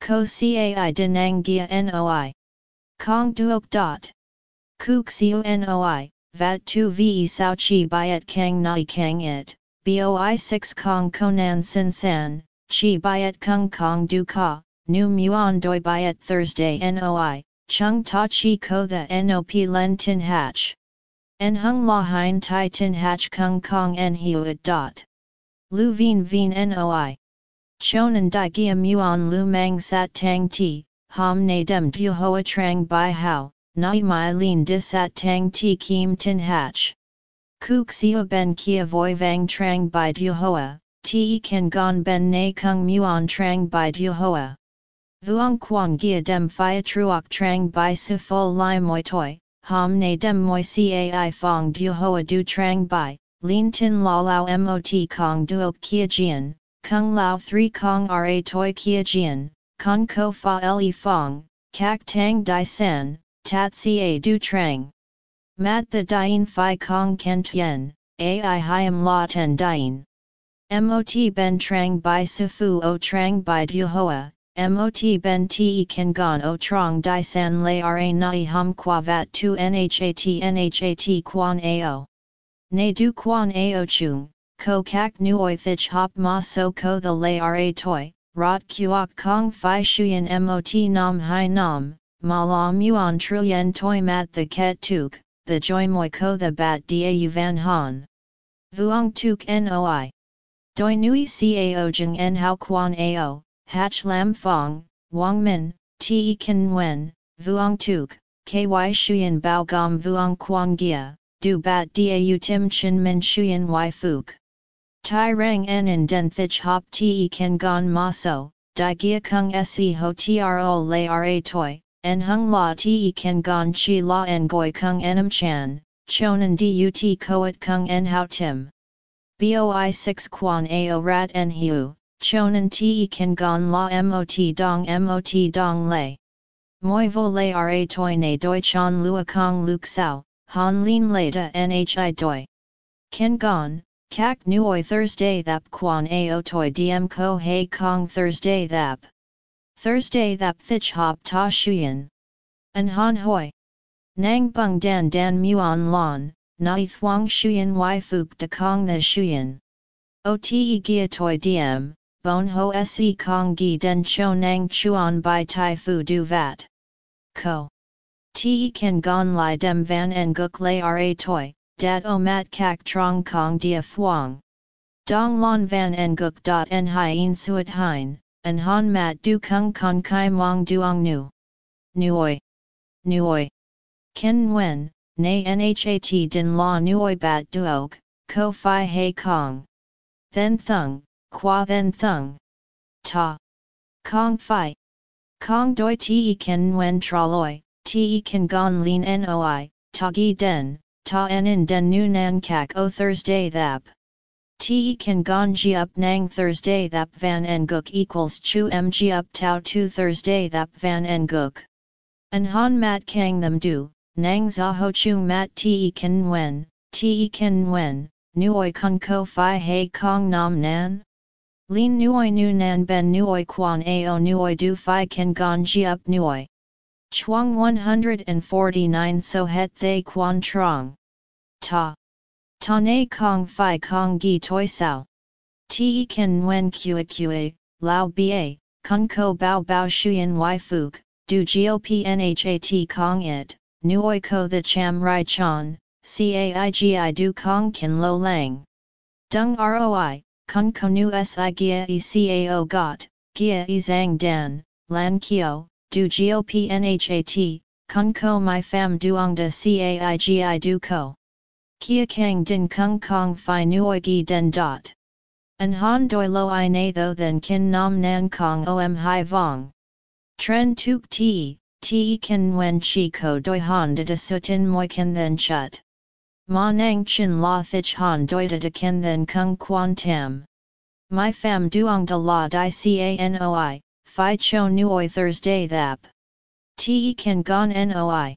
Ko cai denang gia noi. Kong duok dot. Kuk noi, vat tu ve sao chi by kang nai kang it. Boi 6 Kong Konan Sin San, Chi Biat Kung Kong Du Ka, Nu Muon Doi Biat Thursday Noi, Chung Ta Chi Ko The Nop Len Tin Hatch. En Hung La Hein Tai Tin Hatch Kung Kong En Huat Dot. Lu Vien Vien Noi. Chonan Dai Gia Muon Lu Mang Sat Tang Ti, Hom Ne Dem Du Hoa Trang Bai Hao, Nai Mai Lin Dis Sat Tang Ti Kim Tin Hatch. Kuk sio ben kia voi vang trang by du hoa, te kan gon ben na kung muon trang by du hoa. Vuong quang gia dem phia truok trang by su fo lai moi toi, hom na dem moi cai fong du hoa du trang by, lin tin la lao mot kong duok kia jian, kung lao 3 kong ra toi kia jian, kong ko fa le fong, kak tang di san, tat ca du trang. Mat the Dien Phi Kong Ken Tien, Ai Hiam La Ten Dien. Mot Ben Trang Bai Sifu O Trang Bai Du Hoa, Mot Ben Te Ken Gon O Trong Dai San Lei Ra Nai Hum Qua Vat Tu Nhat Nhat Quan Ao. Ne Du Quan Ao Chung, Ko Kak Nuoi Thich Hop Ma So Ko The Lei Ra Toi, Rot Kuok Kong Phi Shuyan Mot Nam Hai Nam, Ma La Muon Truyen Toi Mat The Ket Tuk the joy moi ko the bat da van han. Vuong tuk noi. Doi nui cao jeng en hao quan ao, hach lam fong, wang min, te kan wen, vuong tuk, ky shuyen bao gom vuong quang gia, du bat dau tim chin min shuyen y fuk. Tai rang en den thich hop te kan gon ma so, di gia kung se ho tro le ra toi, en hung la te kan gon chi la en goi kung enam chan, chonan dut koat kung en hao tim. Boi 6 quan ao rat en hiu, chonan te kan gon la mot dong mot dong lay. Moi vo lay ra toi ne doi chan lua kong luk sao, han lin lay da nhi doi. Ken gon, kak nuoi Thursday thap quan ao toi diem ko hei kong Thursday thap. Thursday that thich hop ta shuyen. An han hoi. Nang bung dan dan muon lon, nai thuang shuyen y fuk de kong the shuyen. O te gia toi diem, bon ho se kong gi den cho nang chuan bai tai fu du vat. Ko. Te kan gon lai dem van en guk lay ra toi, dat o mat kak trong kong dia fuang. Dong lon van en guk dot en hien suet hein, en han mat du kung kong kai mong duong nu. Nuoi. Nuoi. Ken wen, na nhat din la nuoi bat duok, ko fi hei kong. Then thung, qua then thung. Ta. Kong fi. Kong doi te ken wen traloi, te ken gon lin noi, ta gi den, ta in den nu nan kak o Thursday thap. Te kan gon ji up nang Thursday thap van en guk equals chu mg up tau 2 Thursday thap van en guk. An han mat kang them do, nang za ho chu mat te kan wen, te kan wen, nuoi kun ko fi hei kong nam nan? Lin nuoi nu nan ben nuoi quan ao nuoi du fi kan gon ji up nuoi. Chuang 149 so het thay quan trong. Ta. Ta ne kong fi kong gi toi sao. Ti kan wen kua kua, lao ba, kun ko bao bao shuyen y fuk, du gop nhat kong it, nuoi ko the cham rai chan, caigi du kong kin lo lang. Dung roi, kun ko nu si gia e cao got, gia e zang dan, lan kio, du gop nhat, kun ko my fam duong de caigi du ko. Kia kang din kung kong fi nuoi gi den dot. An han doi lo i na tho then kin nam nan kong om hai vong. Tren tuk ti, ti kin wen chi ko doi han de de sutin moi kin then chut. Ma nang chin la thich han doi de de kin then kung quan tam. My fam duong de la di canoi, Phi Cho Nuoi Thursday Thap. Te Kan Gon Noi.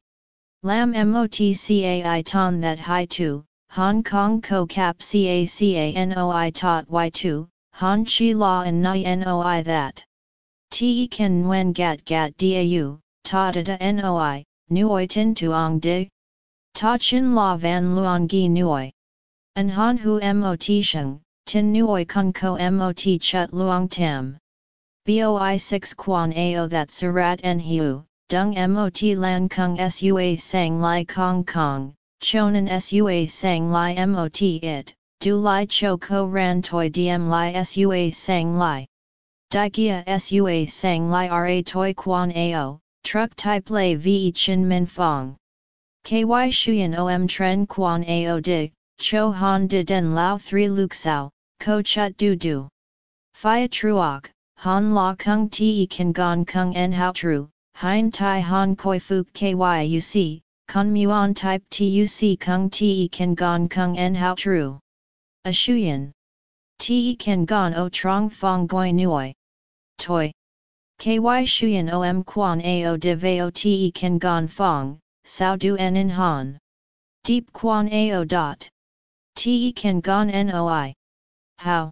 Lam Motcai Ton That hi Tu, Hong Kong Ko Cap Cacanoi Tot Y2, Han Chi La and Nai Noi That. Te Kan Nguyen Gat Gat Dau, Ta Da Noi, Nuoi Tin Tuong Dig. Ta Chin La Van Luong Gi Nuoi. An Han Hu Mot Sheng, Tin Nuoi Kun Ko Mot Chut Luong Tam. Boi 6 quan ao that surat en hiu, dung mot lan kung sua sang lai kong kong, chonan sua sang lai mot it, du lai cho ko ran toi diem lai sua sang lai. Digia sua sang lai ra toi quan ao, truck type Lai ve chin min fong. Ky shuyan om tren quan ao dig, cho han de den lao 3 luk sao, ko chut du du. Phia truok. Han la kung ti kan gon kung en hao tru, hein tai han koi fuk kyuc, kun muon type tuc kung ti kan gon kung en hao tru. A shuyen. Ti kan gon o trong fong goi nuoi. Toi. Ky shuyen om quan ao de veo te kan gon fong, sao du en in han. Deep quan ao dot. Te kan gon noi. How?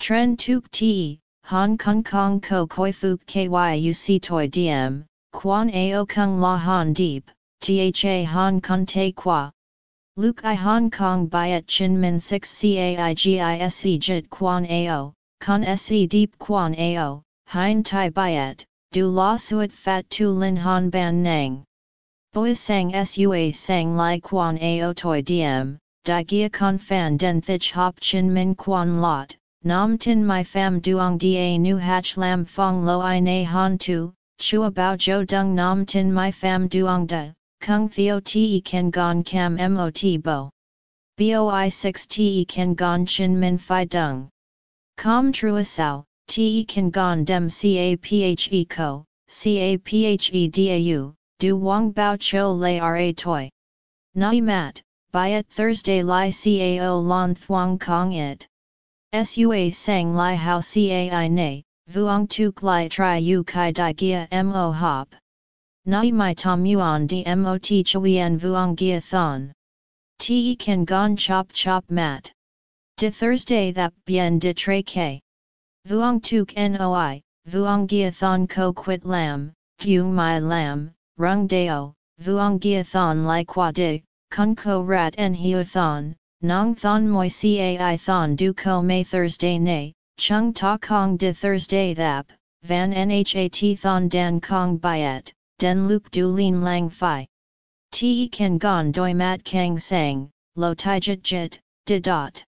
Tren tuk te, Hong Kong Kong Ko Koi Fuk Kyuc Toi Diem, Quan Ao Kung La Han Deep, Tha han Kong Te Qua. Luke I Hong Kong Byet Chin Min 6 Caigise Jit Quan Ao, Con Se Deep Quan Ao, Hein Tai Byet, Du La Suet Fat Tu Lin Han Ban Nang. Boi Sang Sua Sang Lai Quan Ao Toi Diem, Di Gia Con Fan Den Thich Hop Chin Min Quan Lot. Nam tin my fam duong da nu hach lam fong lo i na han tu, chua bao jo dung nam tin my fam duong da, kung theo te ken gon cam mot bo. Boi 6 te ken gon chin min fi dung. Com trua sao, te ken gon dem caphe ko, caphe dau, du wang bao cho lay ra toi. Nai mat, byet Thursday li cao lon thuang kong it. Sua sang lai hao cai ne, vuong tuk lai tri u kai di gia mo hop. Nai mai tom yuan di mot chuyen vuong gia thon. Te kan gon chop chop mat. De Thursday that bien de tre ke. Vuong tuk noi, vuong gia thon ko quit lam, fu mai lam, rung deo, vuong gia thon lai qua di, kun ko rat en hiu thon, Nong thon moi cai thon du ko may Thursday nay, chung ta kong de Thursday thap, van nhat thon dan kong byet, den luk du lin lang fi. Te kan gon doi mat kang sang, lo tai jit jit, de dot.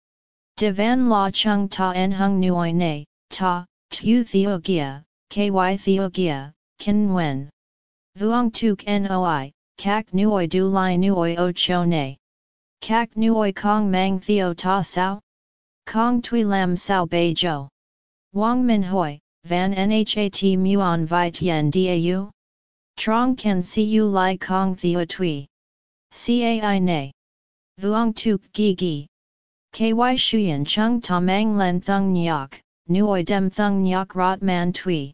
De van la chung ta en hung nuoi ne, ta, tu theogia, ky theogia, kin wen. Vuong tuk noi, kak nuoi du lai nuoi o cho ne. Kak nuoi kong mang theo ta sao? Kong tui lam sao bei jo. Wang min hoi, van nhat muon vi tien dau? Trong see you lai kong theo tui. Cai ne. Vuong tuk gi gi. Ky shuyen chung tamang len thung nyok, nuoi dem thung nyok rot man tui.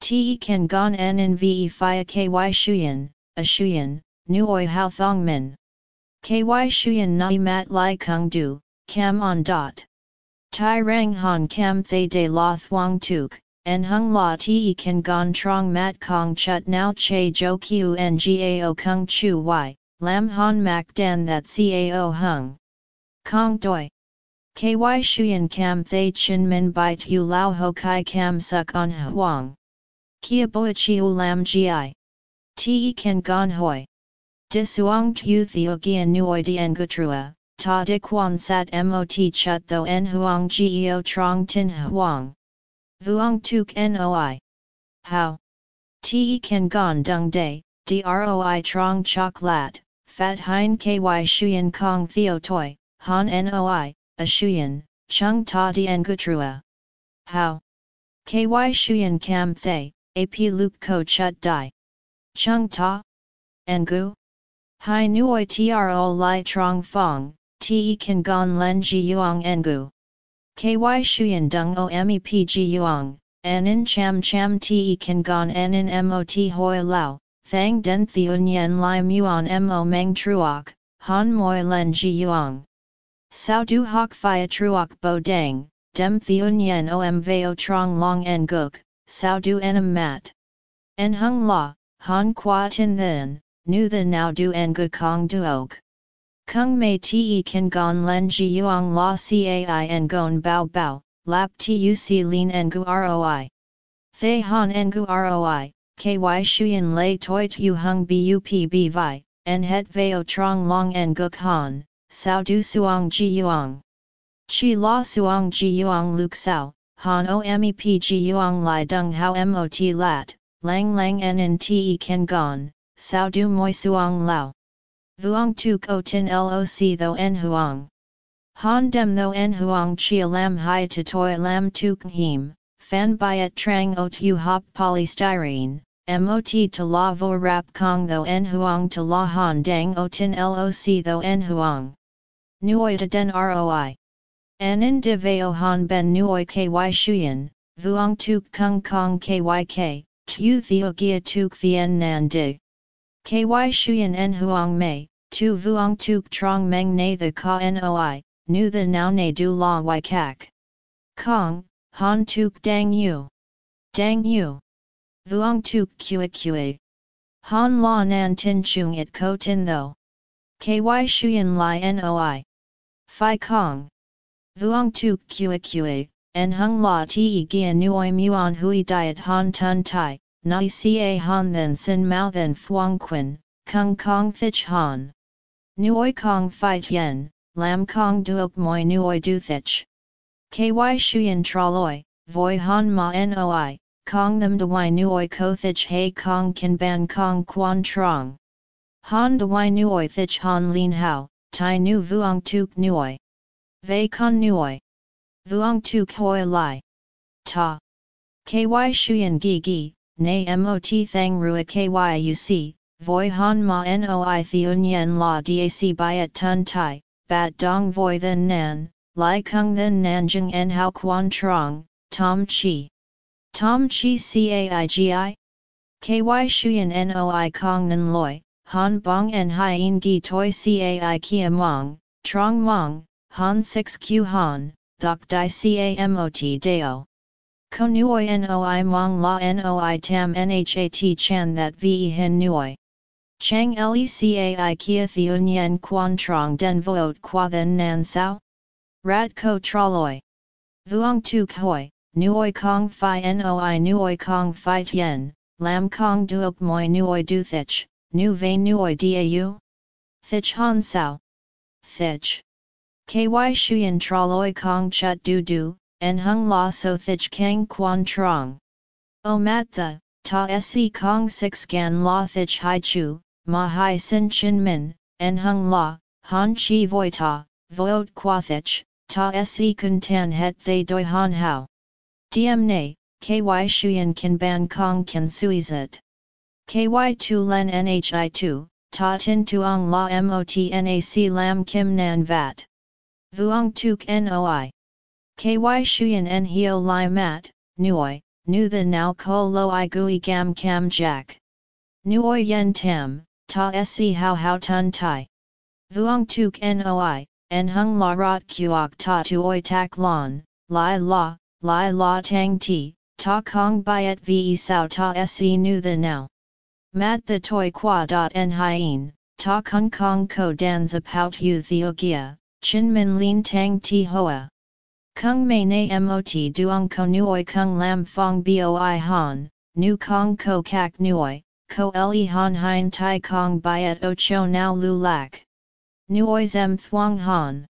Te kan gon en in ve fia ky shuyen, a shuyen, nuoi hao thong min. Ky shuyen nai mat lai kung du, cam on dot. Tai rang han cam thay de la thuang tuk, en hung la te kan gon trong mat kong chut now che jo kiu ngao kung chu y, lam han mak dan that cao hung. Kong doi. Ky shuyen cam thay chin min bai tu lao ho kai cam suk on huang. Kia boi chiu lam gi. Te kan gon hoi. Disuang tu theo gian nuoi dien gutrua, ta de quan sat mot chut tho en huang geo trong tin huang. Vuong tuk noi. How? Te kan gon dung day, droi trong chok lat, fat hein ky shuyen kong theo toi, han noi, a shuyen, chung ta dien gutrua. How? Ky shuyen cam thay, ap luk ko chut dai. Chung ta? Ngu? Hai nuoi tro li trong fong, te kan gon len ji yuang ngu. Ky shuyen dung o mep ji yuang, in cham cham te kan gon en in mot hoi lao, thang den theun yen li muon mo meng truok, han moi len ji yuang. Sao du hok fia truok bo dang, dem theun yen om veo trong long en guk, sao du enam mat. En hung la, han qua tin then, nu the now du en gu kong duog. Kung mei te kan gon len ji yuang la cai en gon bao bao, lap tuc lin en gu roi. Thay han en gu roi, ky shuyen lei toi tu hung bup b vi, en het veo trong long en guk han, sao du suang ji yuang. Chi la suang ji yuang luk sao, han o mep ji yuang lai dung hao mot lat, lang lang en in te kan gon, sao du moi suang lao. Vuong tu ko tin loc tho en huang. Han dem tho en huang chia lam hai to toi lam tu him, fan byet trang o tu hop polystyrene, mot to la vo rap kong tho en huang to la han dang o tin loc tho en huang. Nuoi to den roi. Anin de veo han ben nuoi ky shuyen, vuong tuk kung kong kyk, tu theo gia tuk vien nan dig. Ky shuyen en huang mei, tu vuong tuk trong meng ne the ka noi, nu the now ne du la y kak. Kong, han tuk dang yu. Dang yu. Vuong tuk kua kua. Han la nan tin chung it ko tin tho. Ky shuyen li noi. Phi kong. Vuong tuk kua kua, en hung la ti gia nuoi muon hui diet han tun tai, nai ca han then sin mao then fuang quin, kung kong thich han. Nuoi kong phi tien, lam kong duok moi nuoi du thich. Ky shuyen traloi, voi han ma noi, kong them de y nuoi ko thich he kong kin ban kong quan trong. Han de y nuoi thich han lin hao, tai nu vuong tuk nuoi. Ve con nuoi. Vuong tuk hoi lai. Ta. Ky shuyen gi gi, nay mot thang rua kyuc, voi han ma noi theun yen la dac byet tun tai, bat dong voi then nan, lai kung then nanjing en hao quan trong, tom chi. Tom chi caigi? Ky shuyen noi kong nan loi, han bong en hien gi toi cai kia mong, trong mong, han 6 q han, thok di camot deo. Ko nuoi noi mong la noi tam nhat chan that ve hin nuoi. Chang lecai kia theun yen quan trong den voot qua then nan sao? Rat ko traloi. Vuong tu hoi, nuoi kong fi noi nuoi kong fi tien, lam kong duok moi nuoi du thich, nu ve nuoi dau? Thich han sao. Thich. Ky shuyen traloi kong chut du du, en hung la so thich kang quan trong. O mat the, ta se kong six gan la thich hai chu, ma hai sin chin min, en hung la, han chi voi ta, voot qua thich, ta se kun tan het they doi han hao. Diem ne, ky shuyen kan ban kong kan suizet. Ky tu len nhi tu, ta tin tuong la motnac lam kim nan vat. Vuong tuk noi. Ky shuyen en hio lai mat, nuoi, nu the now ko lo i gui gam cam jack. Nuoi yen tam, ta se how how tun tai. Vuong tuk noi, en hung la rot kuok ta tuoi tak lon, lai la, lai la tang ti, ta kong byet ve sao ta se nu the now. Mat the toi qua dot en hien, ta kung kong ko dan zapout yu theogia, chin min lin tang ti hoa. Kung mei na mot duong ko nuoi kung lam fong boi han, nu kong ko kak nuoi, ko le han hein tai kong byet o cho now lu lak. Nuoi zem thuong han.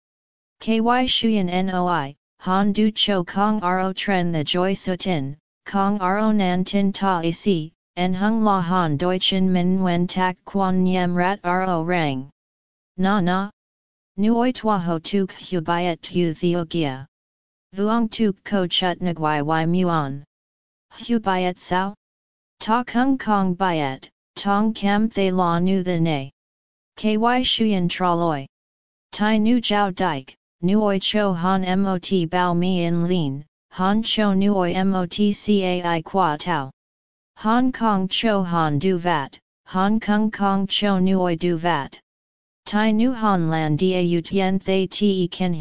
Ky shuyen noi, han du cho kong ro tren the joy sutin, kong ro nan tin ta ac, en hung la han deutschen min wen tak quan nyem rat ro rang. Na na. Nuoi tua ho tuk hu byet tu theogia. Vuong tuk ko chut nguai y muon. Hu byet sao? Ta kung kong byet, tong kam thay la nu the ne. Ky shuyen traloi. Tai nu jiao dike, nuoi cho han mot bao mi in lin, han cho nuoi mot cai qua tau. Hong Kong cho han du vat, Hong Kong Kong cho nuoi du vat. Tai nu han lan dia u tien thay te ken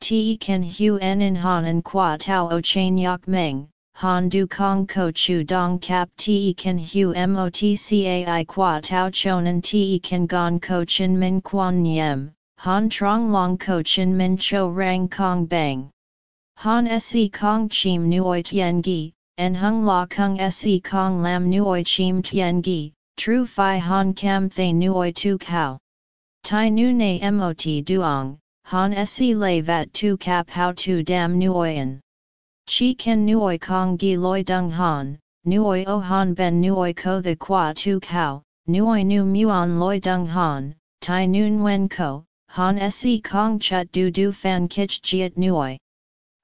te ken hu en in han en qua tau o chain yak meng, han du kong ko chu dong kap te ken hu mot cai qua tau chonan te ken gon ko chin min quan nyem, han trong long ko chin min cho rang kong bang. Han se kong chim nuoi tien gi, en hung la kung se kong lam nuoi chim tien gi, tru fi han kam thay nuoi tu kao. Tai nu na mot duong, han se lay vat tu cap how tu dam nuoyen. Chi ken nuoi kong gi loi dung han, nuoi o han ben nuoi ko the qua tu kao, nuoi nu muon loi dung han, tai nun wen ko, han se kong chut du du fan kich jiet nuoi.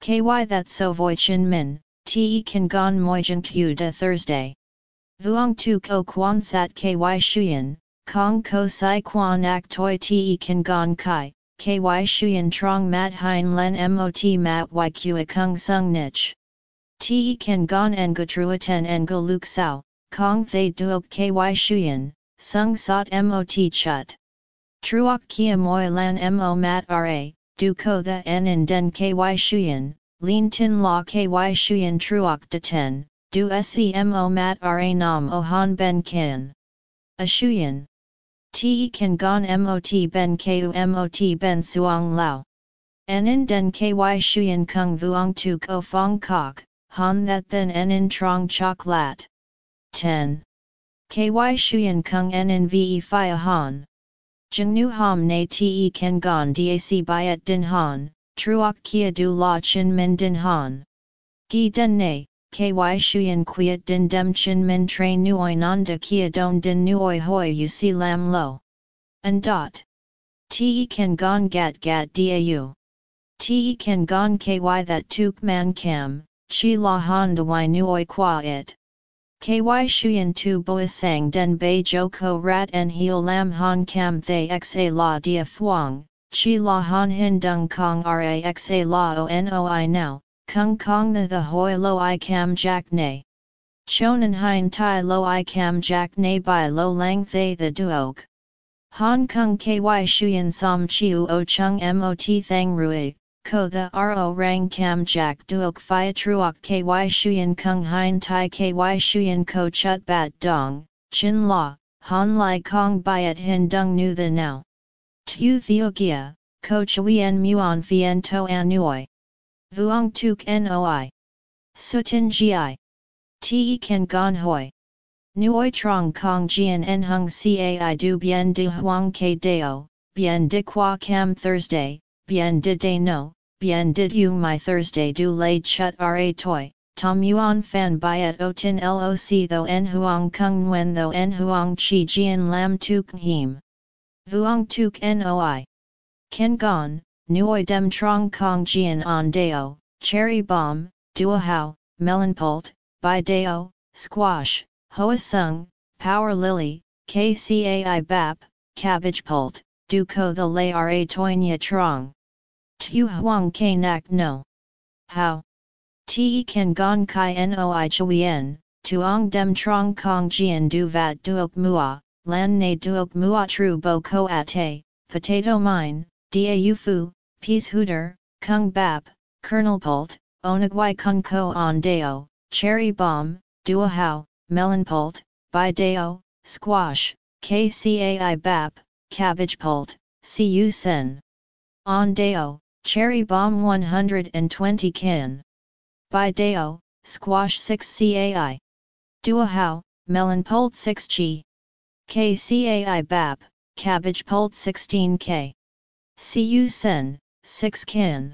Ky that so voi chin min, te kan gon moijent tu de Thursday. Vuong tu ko quan sat ky shuyen, kong ko sai quan ak toi te kan gon kai, ky shuyen trong mat hein len mot mat yq a kung sung nich. Te kan gon en gutruaten en go luk sao, kong thay duok ky shuyen, sung sot mot chut. Truok kia moi lan mo mat ra, du ko the en in den ky shuyen, Lin tin la ky shuyen truok de ten, du semo mat ra nam o han ben kin. A shuyen. Te kan gon mot ben ku mot ben suang lao. En den ky shuyen kung vuong tu ko fong kok, han that then en in trong chok lat. 10. Ky shuyen kung en in ve fia han. Jung nu ham na te kan gon dac byet din han, truok kia du la chin min din han. Gi den ne, ky shuyen quiet din dem chin min train nuoi nanda kia don din nuoi hoi u si lam lo. And dot. Te kan gon gat gat dau. Te kan gon ky that tuk man cam, chi la han de y nuoi qua it. Ky shuyen tu boisang den bei joko rat en heo lam han cam thay xa la dia fuang, Chi la han hin dung kong raxa la o noi now, kung kong the the hoi lo i cam jack ne. Chonan hein tai lo i cam jack ne by lo lang thay the duog. Hong Kong ky shuyen som chiu o chung mot thang rui, ko the ro rang cam jack duok phia truok ky shuyen kung hein tai ky shuyen ko chut bat dong, chin la, han lai kong byet hin dung nu the now. Tu theogia, ko chuyen muon fien to anuoi. Vuong tuk noi. Sutin gi. Te kan gon hoi. Nuoi trong kong jian en hung cai du bien de huang ke deo, bien de qua cam Thursday, bien de day no, bien de you my Thursday du lay chut ra toi, tom yuan fan byet o tin loc tho en huang kung nguyen tho en huang chi jian lam tuk him. Vuong tuk noi. Ken gon, nuoi dem trong kong jian on deo, cherry bomb, dua hao, melon pult, bai deo, squash, hoa sung, power lily, kcai bap, cabbage pult, du ko the lay ra toinya trong. Tu huang ke nak no. How? Te kan gon kai noi chuyen, tuong dem trong kong jian du vat duok mua, lan ne duok mua tru bo ko ate, potato mine, da fu, peashooter, kung bap, kernel pult, onagwai kung ko on deo, cherry bomb, dua hao, melon pult, bai deo, squash, kcai bap, cabbage pult, cu sen. On deo, cherry bomb 120 kin. Bai deo, squash 6 cai. Dua hao, melon pult 6 g. Kcai bap, cabbage pult 16 k. Cu sen, 6 kin.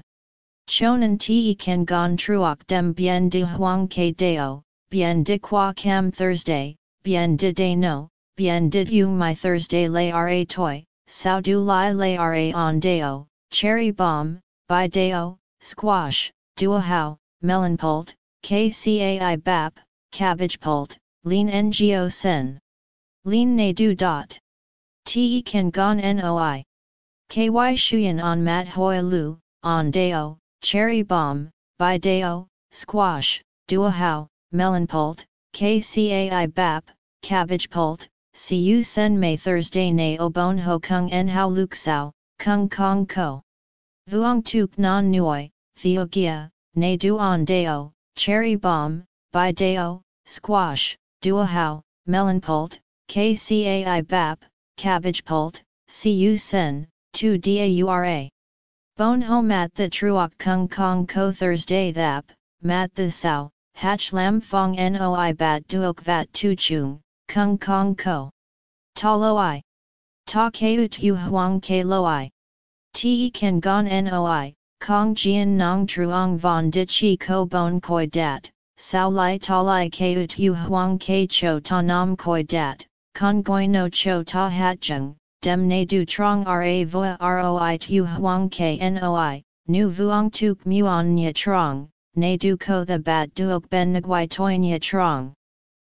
Chonan te kan gon truok dem bien de huang ke deo, bien de qua cam Thursday, bien de day no, bien de you my Thursday lay ra toi, sao du lai lay ra on deo, cherry bomb, bai deo, squash, dua hao, melon pult, kcai bap, cabbage pult, lean ngo sen. Lean ne du dot. Te kan gon noi. Ky shuyan on mat hoi lu, on deo, cherry bomb, bai deo, squash, dua hao, melon pult, kcai bap, cabbage pult, cu sen may Thursday na o bon ho kung en hao luk sao, kung kong ko. Vuong tuk non Nui, theo gia, ne du on deo, cherry bomb, bai deo, squash, dua hao, melon pult, kcai bap, cabbage pult, cu sen, tu daura. Bon ho mat the truok kung kong ko Thursday thap, mat the sao, Hach lam fong noi bat duok vat tu chung, kung kong ko. Ta loi. Ta keut yu huang ke loi. Te kan gon noi, kong jian nong truong von di chi ko bon koi dat, sao lai ta lai keut yu huang ke cho ta nam koi dat, kong goi no cho ta hat jung, dem ne du trong ra voa roi tu huang ke noi, nu vuong tuk muon nya trong ne du ko the bat duok ben nguai toinya trong.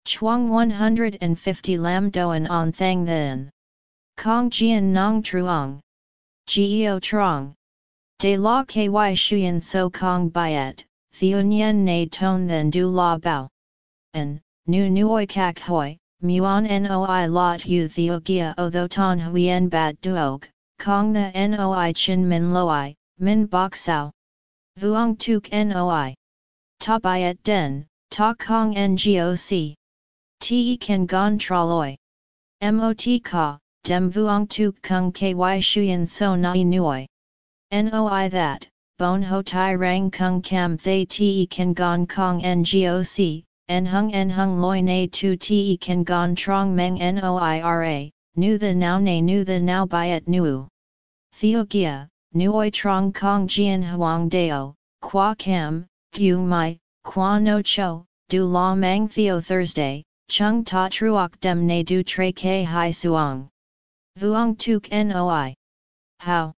Chuang 150 lam doan on thang then. Kong jian nong truong. Geo trong. De la ky shuyen so kong byet, theunyen ne ton then du la bao. En, nu nuoi kak hoi, muon noi lot u theogia o tho ton huyen bat duok, kong the noi chin min loi, min bok sao. Vuong tuk noi. Ta byet den, ta kong ngoc. Te kan gon traloi. Mot ka, dem vuong tuk kung ky shuyen so nai nuoi. Noi that, bon ho tai rang kung kam thay te kan gon kong ngoc, en hung en hung loi na tu te kan gon trong meng noira, nu the now na nu the now byet nu. Theogia, nuoi trong kong jian huang deo, qua cam, fu mai, qua no cho, du la mang theo Thursday, chung ta truok dem ne du tre ke hai suong. Vuong tuk noi. How?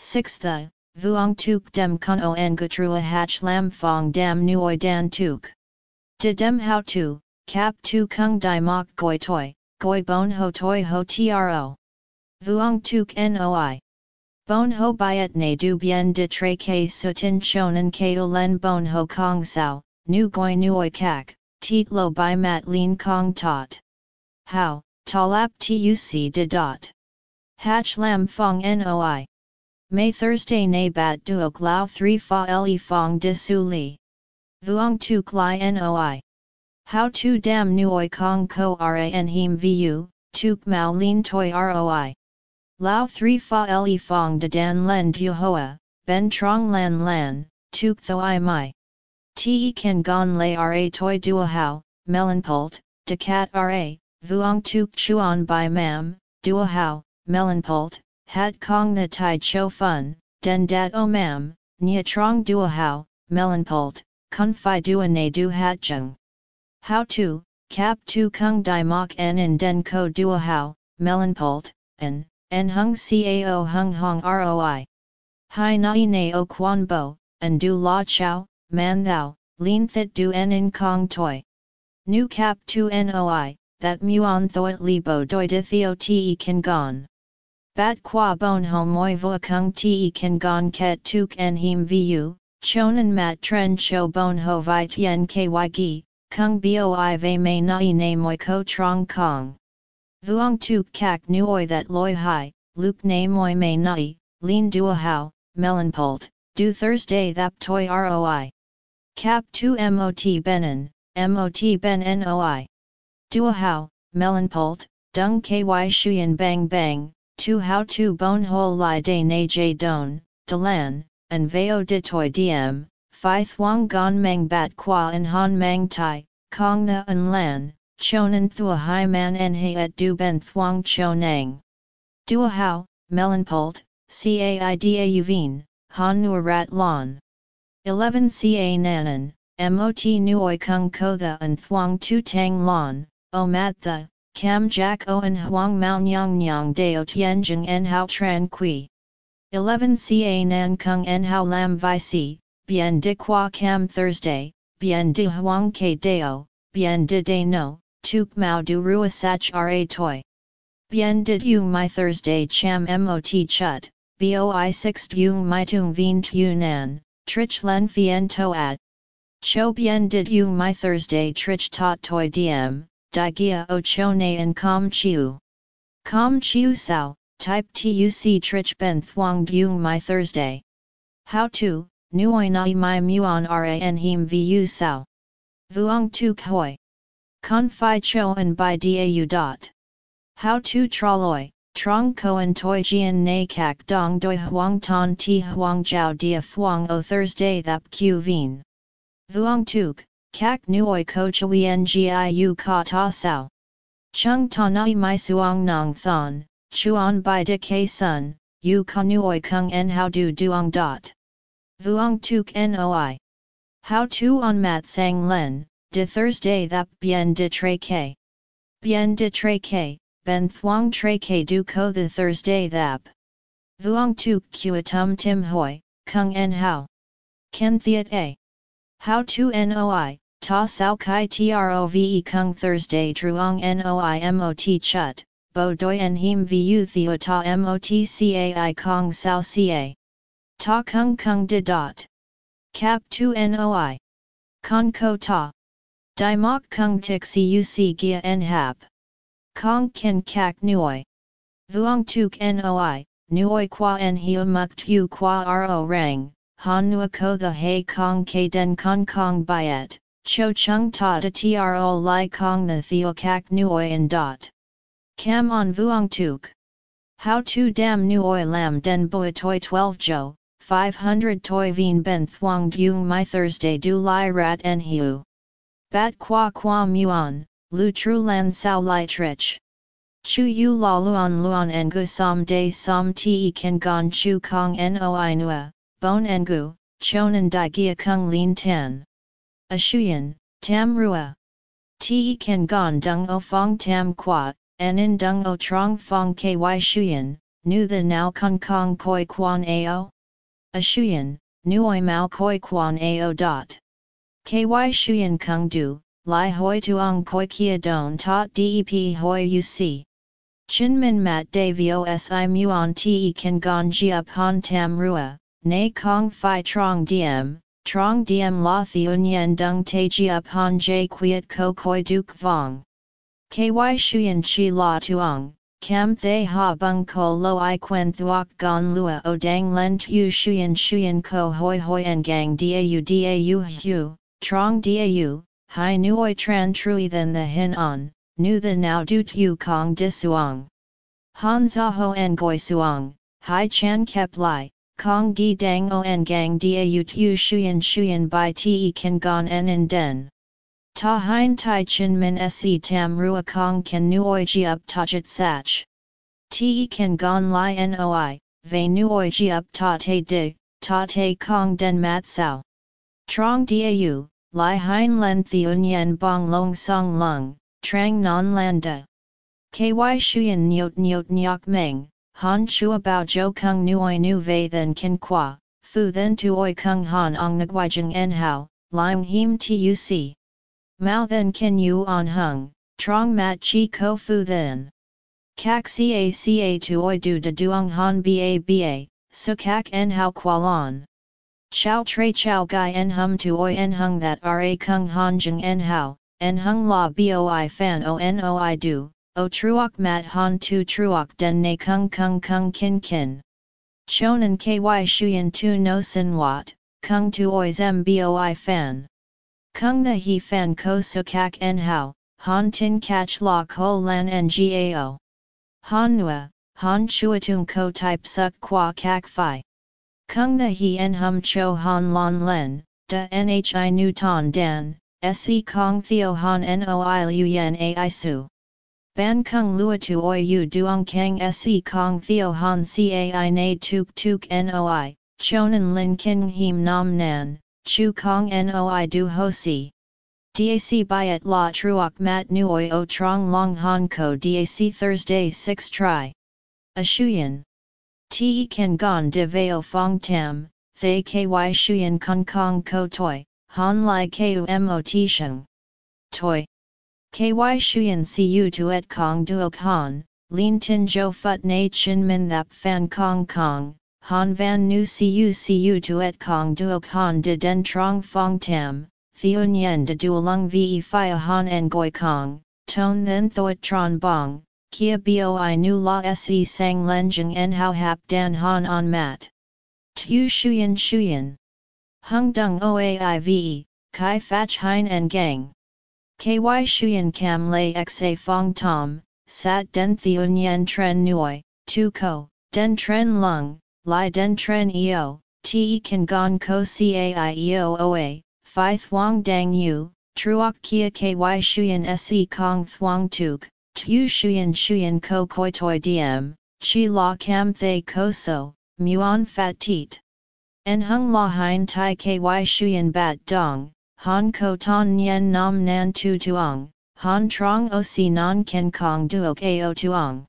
6th the, vuong tuk dem kun o en gutrua hach lam fong dam nuoi dan tuk. De dem how tu, cap tu kung di mok goi toi, goi bon ho toi ho tro. Vuong tuk noi. Bon ho byet ne du bien de tre ke sutin chonan ke len bon ho kong sao, nu goi nuoi kak, tit lo by mat lin kong tot. How, talap tuc de dot. Hach lam fong noi. May Thursday na bat duok lao 3 fa le fong de su li. Vuong tuk li noi. How tu dam nuoi kong ko ran him vu, tuk mao lin toi roi. Lao 3 fa le fong de dan len du hoa, ben trong lan lan, tuk tho i mai. Te kan gon lay ra toi dua hao, melon pult, decat ra, vuong tuk chuan by mam, dua hao, melon pult, hat kong the tai cho fun, den dat o mam, nia trong dua hao, melon pult, kun fi dua ne du hat jung. How to, cap tu kung di mok en in den ko dua hao, melon pult, en, en hung cao hung hong roi. Hai nai ne o quan bo, and du la chow, man thou, lean thit du en in kong toi. Nu cap tu noi, that muon thoat li bo doi di theo te kan gon. Bat qua bon ho moi vo kung te kan gon ket tuk en him vu, chonan mat tren cho bon ho vi tien ky gi, kung boi ve me nai ne moi ko trong kong. Vuong tuk kak nuoi that loi hai, luke ne moi me nai, lean dua hao, melon pult, do Thursday thap toi roi. Cap 2 mot benin, mot ben noi. Dua hao, melon pult, dung ky shuyen bang bang, tu how tu bon hol li de na j don, delan, and veo de toi diem, phi thuong gon meng bat qua en han mang tai, kong the en lan, chonan thua hai man en he et du ben thuong chonang. Dua hao, melon pult, caida uvin, han nur rat lon. 11 ca nanan, mot nuoi kung ko the en thuong tu tang lon, o mat the, Cam Jack o Owen Huang Mao Nyang Nyang Deo Tianjing En Hao Tran Kui. 11 Ca Nan Kung En Hao Lam Vi Si, Bien De Qua Cam Thursday, Bien De Huang Ke Deo, Bien De De No, Tuk Mao Du Rua Sach Ra Toi. Bien De Yung My Thursday Cham Mot Chut, Boi 6 Yung My Tung Vien Tu Nan, Trich Len Fien Toat. Cho Bien Did Yung My Thursday Trich Tot Toi Diem, Di Gia O Cho Ne and Com Chiu. Com Chiu Sao, Type TUC Trich Ben Thuong My Thursday. How to, Nuoi Nai My Muon Ran Him Vu Sao. Vuong Tu Khoi. Con Phi Cho and By Dau Dot. How to Troloi, Trong Koan Toi Jian Na Kak Dong Doi Huang Ton Ti Huang Jiao Dia Phuong O Thursday Thap Q Vien. Vuong Tuk, Kak nuoi ko chui ngiu ka ta sao. Chung ta nai My Suong nong thon, chuan bai de ke sun, yu ka nuoi kung en how du duong dot. Vuong tuk noi. How tu on mat sang len, de Thursday thap bien de tre ke. Bien de tre ke, ben thuong tre ke du ko the Thursday thap. Vuong tuk kuatum tim hoi, kung en how. Ken thiet a. How to noi, Ta sao kai trove kung Thursday truong noi mot chut, bo doi en him vu theo ta mot cai kong sao ca. Ta kung kung de dot. Cap 2 noi. Con ko ta. Di mok kung tik cuc gia en hap. Kong ken kak nuoi. Vuong tuk noi, nuoi qua en hiu muk tu qua ro rang, han nua ko the hei kong ke den kong kong byet, Cho chung ta de tro li kong the theo kak nuoi en dot. Cam on vuong tuk. How to dam nuoi lam den boi toi 12 jo, 500 toi vien ben thuong dung my Thursday du li rat en hiu. Bat qua qua muon, lu tru lan sao li trich. Chu yu la luon luon en gu som de som te kan gon chu kong noi nua, bon en gu, chonan di gia kung lin tan. A shuyan, tam rua. Te kan gon dung o fong tam qua, en in dung o trong fong ky shuyan, nu the now kong kong koi quan ao? A shuyan, nuoi mao koi quan ao dot. Ky shuyan kung du, li hoi tuong koi kia don tot dep hoi uc. Chin min mat de vosi muon te kan gon jia pon tam rua, na kong fi trong diem, Trong diem la thiun dung te up han jay quiet ko koi duk vong. Ky shuyen chi la tuong, kam thay ha bung ko lo i quen thuok gon lua o dang len tu shuyen shuyen ko hoi hoi en gang dau dau hu, trong dau, hai nuoi tran trui than the hin on, nu the now du tu kong disuong. Han za ho en goi suong, hai chan kep lai, Kong gi dang on gang da u tu shuyan shuyan bai te kan gon en in den. Ta hein tai chin min se tam rua kong kan nuoi ji up tajit sach. Te kan gon li noi, ve nuoi ji up ta te dig, ta te kong den mat sao. Trong dau, li hein len theun yen bong long song lung, trang non landa. Ky shuyen nyot nyot nyok meng, han chua bao jo kung nuoi nu vei then kin qua, fu then tuoi kung han ong nagwijing en hao, liang him tuc. Mao then kin yu on hung, trong mat chi ko fu then. Kak ca ca tuoi du de duong han ba ba, so kak en hao qualon. Chow tre chow gai en hum tuoi en hung that ra kung han jeng en hao, en hung la boi fan o noi du, o truok mat han tu truok den ne kung kung kung kin kin. Chonan ky shuyen tu no sin wat, kung tu ois mboi fan. Kung the he fan ko so kak en hao, han tin catch la ko lan ngao. Han nua, han chuatung ko type suk qua kak fi. Kung the he en hum cho han lon len, da nhi nu ton dan, se kong theo han noi lu yen ai su. Ban kung lua tu oi u duong kang se kong theo han cai na tuk tuk noi, chonan lin kin him nam nan, chu kong noi du ho si. DAC byet la truok mat nuoi o trong long han ko DAC Thursday 6 try. A shuyen. Te kan gon de veo fong tam, thay ky shuyen kong kong ko toi, han lai mot sheng. Toi. Ky shuyen cu tu et kong duok han, lin tin jo phut na chin min thap fan kong kong, han van nu cu cu tu et kong duok han de den trong fong tam, theun yen de duolung ve fia han en goi kong, ton then thoit tron bong, kia boi nu la se sang lenjeng en hao hap dan han on mat. Tu shuyen shuyen. Hung dung oaive, kai fach hein en gang. Ky shuyen kam lay xa fong tom, sat den theun yen tren nuoi, tu ko, den tren lung, li den tren eo, te kan gon ko cai eo oa, phi thuang dang yu, truok kia ky shuyen se kong thuang tuk, tu shuyen shuyen ko koi toi diem, chi la kam thay ko so, muon fat teet. En hung la hein tai ky shuyen bat dong, Han ko ton nyen nam nan tu tuong, han trong o si non ken kong duok ao tuong.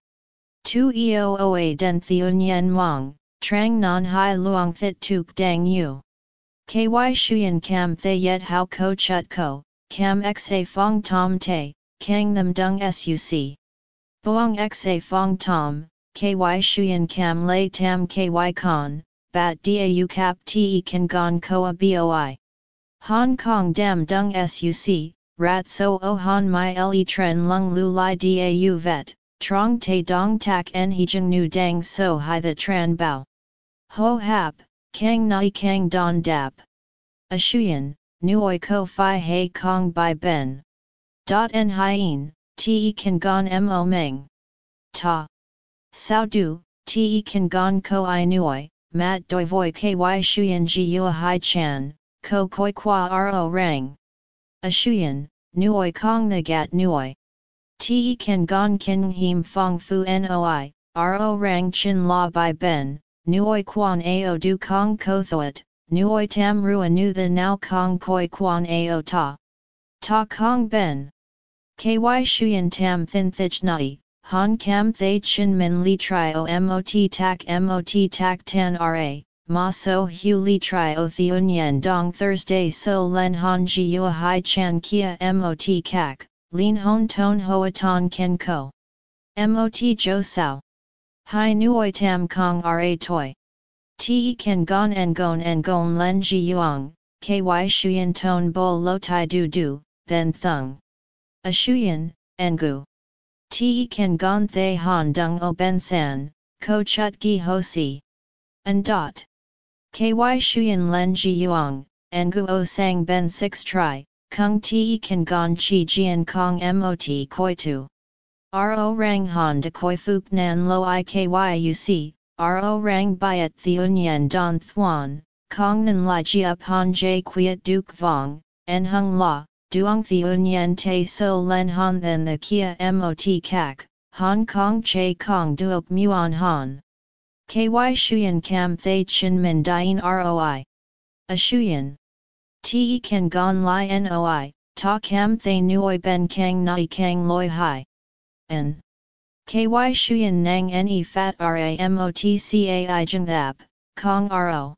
Tu eo oa den thiu nyen wang, trang non hai luong thit tuk dang yu. Ky shuyen kam thay yet how ko chut ko, kam xa fong tom te, kang them dung suc. Boong xa fong tom, ky shuyen kam lay tam ky con, bat da cap te kan gon koa boi. Hong Kong dam dung suc, rat so o han my le tren lung lu li dau vet, trong te dong tak en jeng nu dang so hi the tran bao. Ho hap, kang nai kang don dap. A shuyen, nuoi ko fi hei kong by ben. Dot en hien, te kan gon mo meng. Ta. Sao du, te kan gon ko i nuoi, mat doi voi ky shuyen ji yua hai chan, ko koi qua ro rang. A shuyen, nuoi kong the gat nuoi. Te kan gon kin him fong fu noi, ro rang chin la by ben, nuoi quan ao du kong ko thoat, nuoi tam rua nu the now kong koi quan ao ta. Ta kong ben. Ky shuyen tam thin thich nai, han kam thay chin min li tri o mot tak mot tak tan ra, ma so hu li tri o theunyen dong Thursday so len han ji yua hai chan kia mot kak, lin hon ton hoa ton ken ko. Mot jo sao. Hai nuoi tam kong ra toi. Te ken gon en gon en gon len ji yuang, ky shuyen ton bo lo tai du du, then thung. A shuyen, engu. Te ken gon thay han dung o ben san, ko chut gi ho si. And dot. Ky shuyen len ji yuang, ngu sang ben 6 tri, kung ti kan gon chi jian kong mot koi tu. Ro rang han de koi fuk nan lo i ky ro rang byet theun don thuan, kong nan li jia pan jay quiet duke vong, en hung la, duong theun yen te so len han then the kia mot kak, Hong Kong che kong duok muon han. Ky shuyen kam thay chin min dien roi. A shuyen. Te kan gon li noi, ta kam thay nuoi ben kang nai kang loi hai. N. Ky shuyen nang ne fat ramotcai jeng thap, kong ro.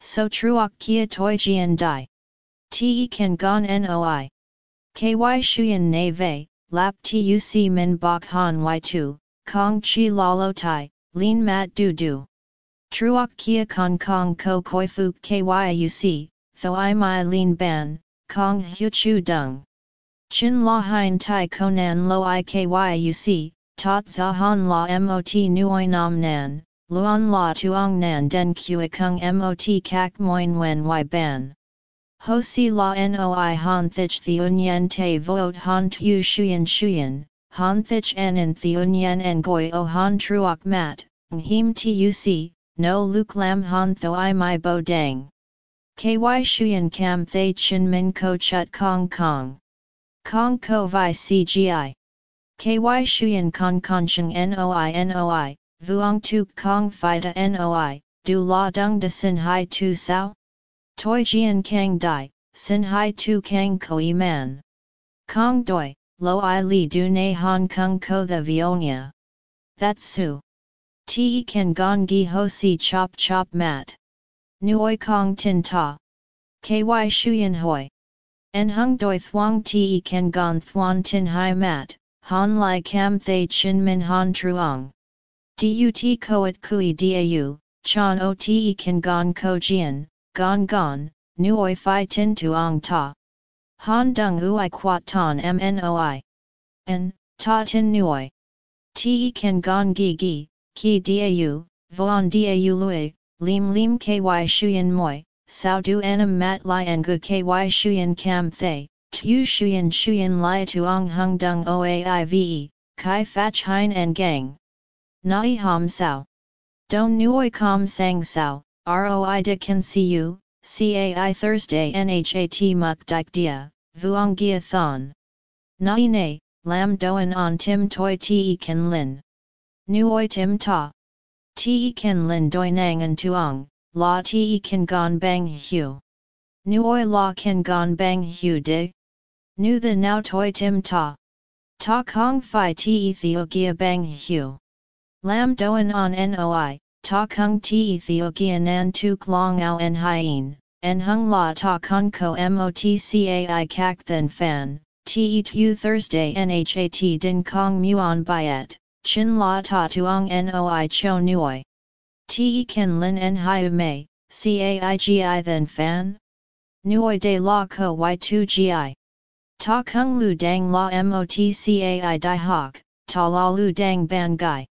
So truok kia toi jian dai. Te kan gon noi. Ky shuyen na lap tuc min bok han y2, kong chi lalo tai, lin mat du du. Truok kia kong kong ko koi fuk kyuc, tho i mai lin ban, kong hu chu dung. Chin la hein tai konan lo i kyuc, tot za han la mot nuoi nam nan, luon la tuong nan den kua kung mot kak moin wen y ban. Ho si la noi han thich theun te voot han tu shuyen shuyen, han thich en in theun en goi o han truok mat, him tuc, no luk lam han tho i mai bo dang. Ky shuyen kam thay chin min ko chut kong kong. Kong ko vi cgi. Ky shuyen kong cheng noi noi, vuong Tu kong fida noi, du la dung de sin hai tu sao? Toi jian kang dai, sin hai tu kang koi man. Kong doi, lo i li du na hong kong ko the vionia. That's su. Te kan gong gi ho si chop chop mat. Nuoi kong tin ta. Ky shuyen hoi. En hung doi thuang te kan gong thuan tin hai mat, han lai cam thay chin min han truong. Dut koat kui dau, chan o te kan gong ko jian, gong gong, nuoi fi tin tuong ta. Han dung ui quat ton mnoi. En, ta tin nuoi. Te kan gong gi gi, ki dau, voan dau lui, lim lim ky shuyen moi, sao du enam mat li en gu ky shuyen cam thay, tu shuyen shuyen li tuong hung dung oaive, kai fach hein en gang. Nai ham sao. Don nuoi com sang sao, roi de can see you, cai Thursday nhat muk dik dia, vuong gia thon. Nai ne, lam doan on tim toi te kan lin. Nuoi tim ta. Te kan lin doi nang an tuong, la te kan gon bang hu. Nuoi la kan gon bang hu dig. Nu the now toi tim ta. Ta kong fi te theo gia bang hu. Lam doan on noi, ta kung ti Ethiopia nan tuk long ao en hien, en hung la ta kung ko motcai kak then fan, ti tu Thursday nhat din kong muon byet, chin la ta tuong noi cho nuoi. Ti ken lin en hiu mei, caigi then fan? Nuoi de la ko y2 gi. Ta kung lu dang la Mot motcai di hok, ta la lu dang ban gai.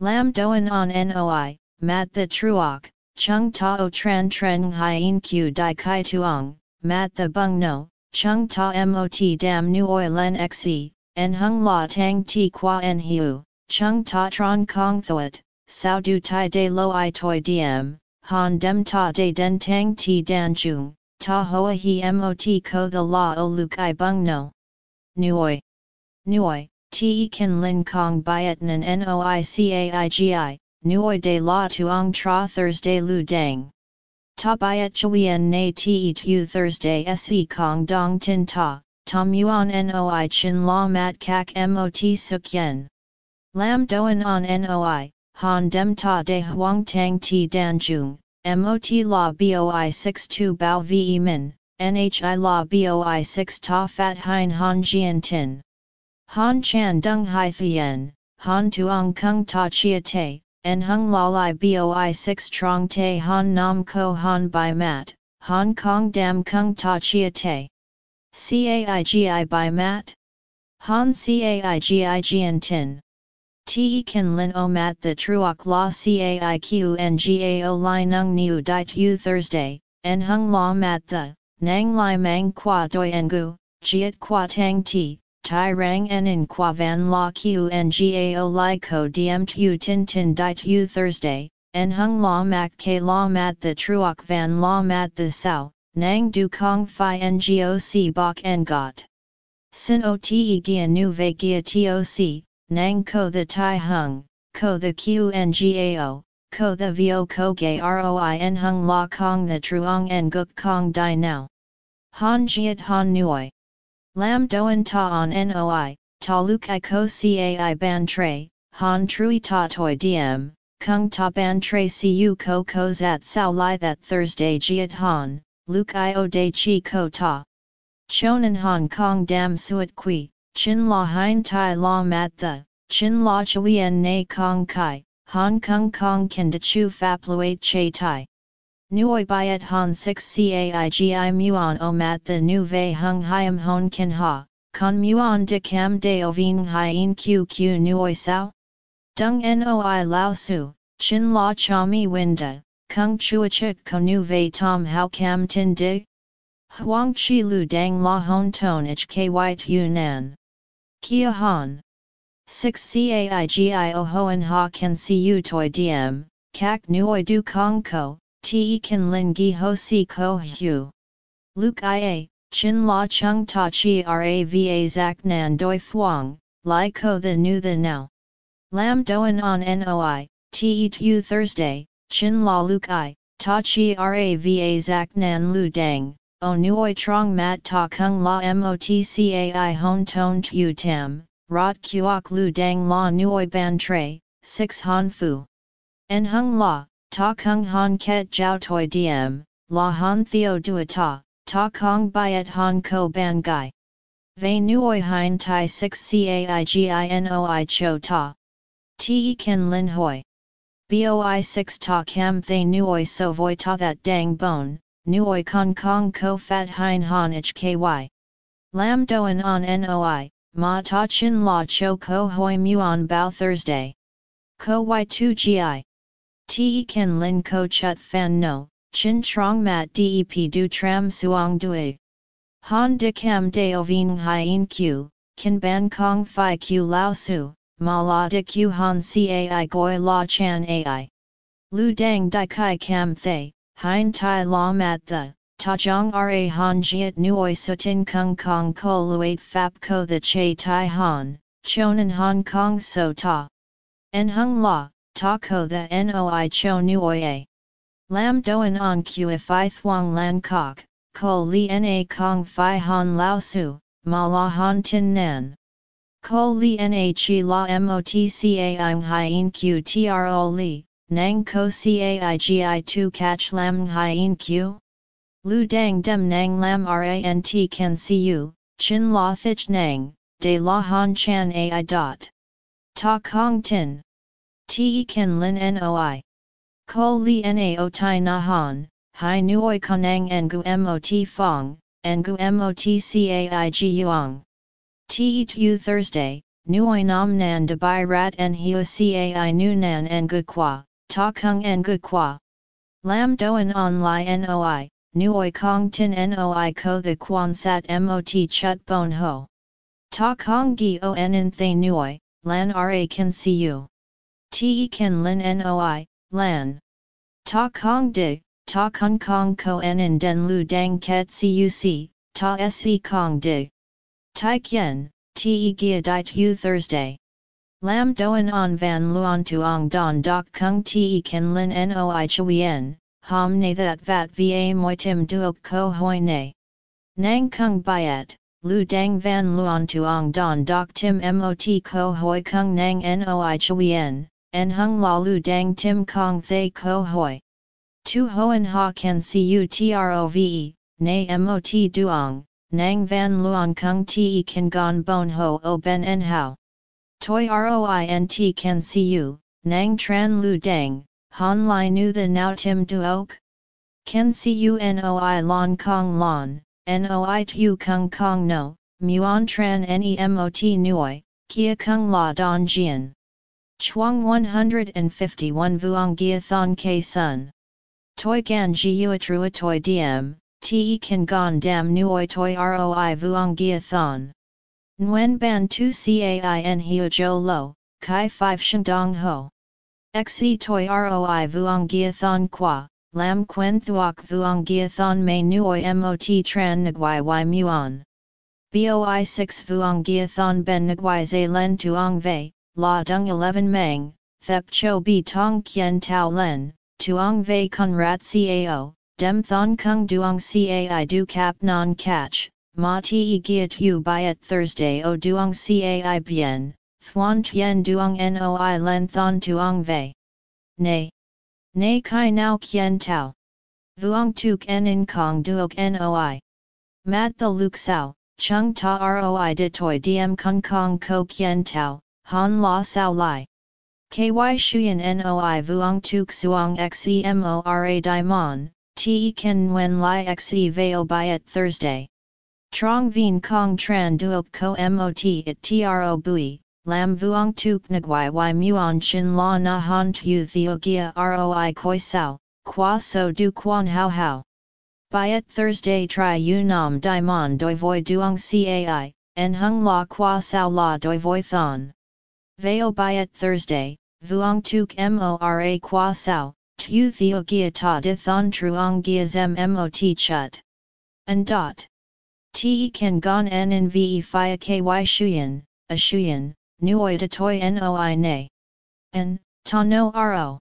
Lam doan on noi, mat the truok, chung ta o tran tren hien q di kai tuong, mat the bung no, chung ta mot dam nuoi len xe, en hung la tang ti qua en hiu, chung ta tron kong thuat, sao du tai de lo i toi diem, han dem ta de den tang ti dan jung, ta hoa hi mot ko the la o luk i bung no. Nuoi. Nuoi, te kan lin kong byet nan noicaigi, nuoi de la tuong tra Thursday lu dang. Ta byet chuyen na te tu Thursday se kong dong tin ta, tom yuan noi chin la mat kak mot suk yen. Lam doan on noi, han dem ta de huang tang ti dan jung, mot la boi 62 bao ve min, nhi la boi 6 ta fat hein han jian tin. Han Chan Dung Hai Thien, Han Tuong Kung Ta Chia Te, En Hung Lalai Boi 6 Trong Te Han Nam Ko Han Bai Mat, Hong Kong Dam Kung Ta Chia Te. Caigi Bai Mat? Han Caigi Gian Tin. Te kan lin o mat the truok la caiq ngao li nung niu di tu Thursday, en hung la mat the, nang li mang qua doi engu, jiet qua tang ti, Tai rang en in qua van la q ngao li ko diem tu tin tin di tu Thursday, en hung la mak ke la mat the truok van la mat the sao, nang du kong fi ngoc bok en got. Sin o te gia nu ve gia toc, nang ko the tai hung, ko the qngao, ko the vo ko ge roi en hung la kong the truong en guk kong di now. Han jiet han nuoi. Lam doan ta on noi, ta luk i ko cai ban tre, han trui ta toi diem, kung ta ban tre cu ko ko zat sao lai that Thursday jiet han, luk i o de chi ko ta. Chonan Hong Kong dam suet qui, chin la hein tai la mat the, chin la chuyen na kong kai, Hong Kong Kong kan de chu fap luate che tai. Nuoi byet han 6 caigi muon o mat the nu ve hung hiam hon kin ha, con muon de cam de oving hien q q nuoi sao? Dung noi lao su, chin la cha mi winda, kung chuachik ko nu ve tom how cam tin dig? Huang chi lu dang la hon ton ich ky tu nan. Kia han. 6 caigio hoen ha kan siu toi diem, kak nuoi du kong ko, te kan lin gi ho si ko hu. Luke ia, chin la chung ta chi rava zak nan doi fuang, lai ko the nu the now. Lam doen on noi, te tu Thursday, chin la luke i, ta chi rava zak nan lu dang, o nuoi trong mat ta kung la motcai hon ton tu tam, rot kuok lu dang la nuoi ban tre, 6 han fu. En hung la, ta kung han ket jiao toi diem, la han theo dua ta, ta kong byet han ko ban gai. Ve nuoi hein tai 6 caiginoi cho ta. Te ken lin hoi. Boi 6 ta cam thay nuoi so voi ta that dang bone, nuoi kong kong ko fat hein han ich ky. Lam doen on noi, ma ta chin la cho ko hoi muon bao Thursday. Ko y2 gi. Te ken lin ko chut fan no, chin trong mat dep du tram suong dui. Han de cam de oving hien q, kin ban kong fi q lao su, ma la de q han cai goi la chan ai. Lu dang di kai cam thay, Hein tai la mat the, ta jong ra han jiet nuoi sutin kung kong ko luat fap ko the che tai han, chonan hong kong so ta. En hung la, ta ko the noi cho nuoi a. Lam doen on q if i thuang lan kok, ko li na kong fi han lao su, ma la han tin nan. Ko li na chi la motca ang hien q tro li, Nang ko caigi tu catch lam hien q? Lu dang dem nang lam rant can cu, chin la thich nang, de la han chan ai dot. Ta kong tin. Te kan lin noi. Ko li na o tai na han, hai nuoi konang ngu mot fong, ngu mot caig yuang. Te tu Thursday, nuoi nam nan de bai rat en hiu cai nu nan ngu qua ta kung en gu qua. Lam doen on li noi, nuoi kong tin noi ko the quan sat mot chut bon ho. Ta kong gi o en in thay nuoi, lan ra can see you. Te kan lin noi, lan. Ta kong dig, ta kong kong ko en in den lu dang ket cuc, ta se kong dig. Tai kien, te gia dit u Thursday. Lam doan on van luon tuong don doc kung te kan lin noi chuyen, hom ne that vat va moi tim duok ko hoi ne. Nang kung byet, lu dang van luon tuong don doc tim mot ko hoi kung nang noi chuyen, en hung la lu dang tim kong thay ko hoi. Tu hoen ha can cu trove, ne mot duong, nang van luon kung te kan gon bon ho o ben en hao. Toi roint can see you, nang tran lu dang, han lai nu the now tim duok? Can see you noi lon kong lon, noi tu kung kong no, muon tran nemot nuoi, kia kung la don jian. Chuang 151 vuong gia thon ke sun. Toi gan ji trua toi diem, te kan gon dam nuoi toi roi vuong gia thon. Nguyen ban tu cain hiu jo lo, kai 5 shandong ho. Xe toi roi vuong gia thon qua, lam quen thuok vuong gia thon may nuoi mot tran nguai y muon. Boi 6 vuong gia thon ben nguai zay len tuong vei, la dung 11 meng, thep cho bi tong kien tau len, tuong vei kun rat cao, dem thon kung duong cai du cap non catch, ma ti gia tu byet Thursday o duong cai bien, thuan tien duong noi len thon tuong vei. Nay. Nay kai nao kien tau. Vuong tuk en in kong duok noi. Mat the luk sao, chung ta roi de toi diem kung kong ko kien tau, han la sao lai. Ky shuyen noi vuong tuk suong xemora daimon, te ken nguen lai xe veo byet Thursday. Trong vien kong tran duok ko mot it tro bui, lam vuong tuk nguai y muon chin la na han tu theo gia roi koi sao, qua so du quan hao hao. Byet Thursday tri u nam daimon doi voi duong cai, en hung la qua sao la doi voi thon. Veo byet Thursday, vuong tuk mora qua sao, tu theo gia ta di thon truong gia zem mot chut. And dot. Te kan gon en in ve fia ky shuyen, a shuyen, nuoi de toi noi ne. En, ta no ro.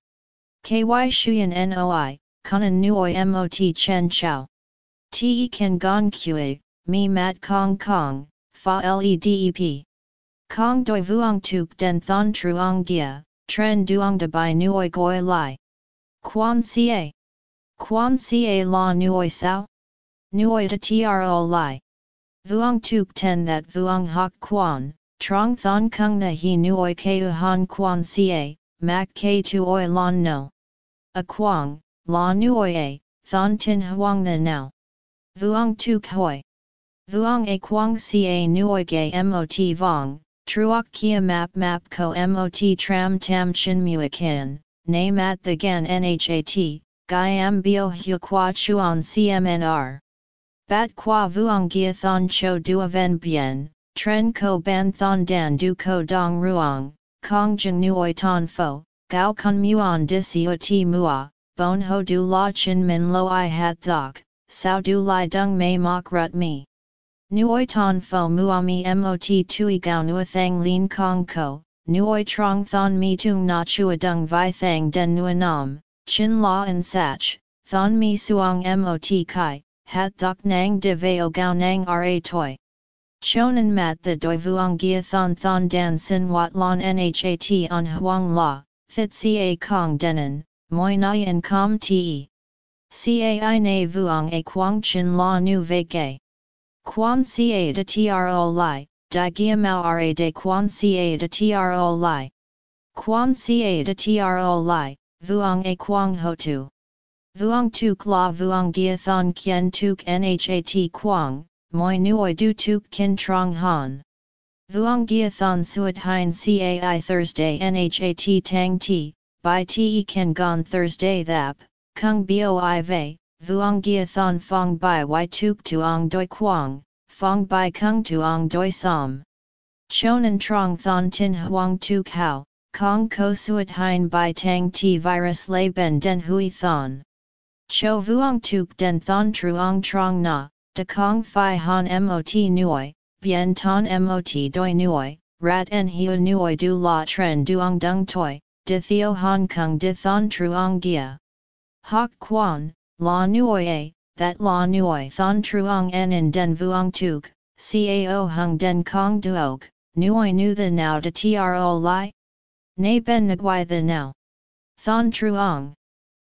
Ky shuyen noi, kanan nuoi mot chen chao. Te kan gong kue, mi mat kong kong, fa ledep. Kong doi vuong tuk den thon truong gia, tren duong de bai nuoi goi lai. Quan ca. Quan ca la nuoi sao? Nuoi de tro lai. Vuong tuk ten that vuong hok quan, Trong thon kung na he nuoi keu han quan ca, mak ke tu oi lon no. A quang, la nuoi a, thon tin huang na now. Vuong tu hoi. Vuong a quang ca nuoi ge mot vong, truok kia map map ko mot tram tam chin muakin, name at the gan nhat, gai am bio hu qua chuan cmnr. Bat qua vuong gia thon cho dua ven bien, Tren ko ban thon dan du ko dong ruong, kong jeng nuoi ton fo, gao kun muon disio ti mua, bon ho du la chin min lo i hat thok, sao du lai dung mei mok rut mi. Nuoi ton fo muami mot tui gao nua thang lin kong ko, nuoi trong thon mi tung na chua dung vi thang den nua nam, chin la in sach, thon mi suong mot kai, hat thok nang de veo gao nang ra toi. Chonan mat the doi vuong gia thon thon dan sin wat lon nhat on huang la, fit ca kong denan, moi nai com te. Cai na vuong a quang chin la nu ve gay. Quan ca de tro li, di gia mao ra de quan ca de tro li. Quan ca de tro li, vuong a quang ho tu. Vuong tuk la vuong gia thon kien tuk nhat quang, moi nuoi du tuk kin trong han. Vuong gia thon suet hein cai Thursday nhat tang ti, by te ken gon Thursday thap, kung boi vei, vuong gia thon fong by y tuk tuong doi quang, fong by kung tuong doi som. Chonan trong thon tin huang tuk hao, kong ko suet hein by tang ti virus lay ben den hui thon. Cho vuong tuk den thon truong trong na, de kong fi han mot nuoi, bien ton mot doi nuoi, rat en hiu nuoi du la tren duong dung toi, de theo hong kong de thon truong gia. Hok quan, la nuoi a, that la nuoi thon truong en in den vuong tuk, cao hung den kong duok, nuoi nu the now de tro li? Nay ben nguai the now. Thon truong.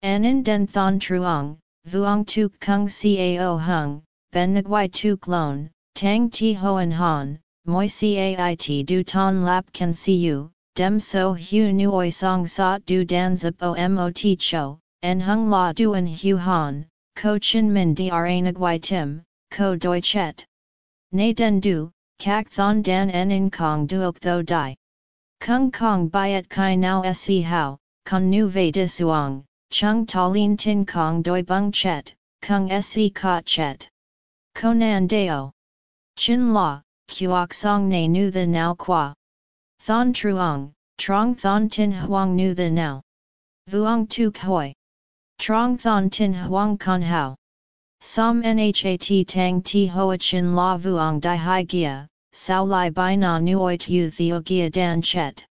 En in den thon truong, vuong tuk kung cao hung, ben nguai tu clone, tang ti hoan han, moi cait du ton lap can see you, dem so hu nuoi song sot du dan zip o mot cho, en hung la duan hu han, ko chin min dra nguai tim, ko doi chet. Na den du, kak thon dan en in kong duok tho dai. Kung kong byet kai now se how, con nu ve disuang, chung talin tin kong doi bung chet, kung se ka chet. Conan Deo. Chin La, Kuok Song Ne Nu The Now Qua. Thon Truong, trong thon tin huang nu the now. Vuong tu hoi. Trong thon tin huang con hao. Som nhat tang ti hoa chin la vuong di hai gia, sao lai bai na nuoit yu theo gia dan chet.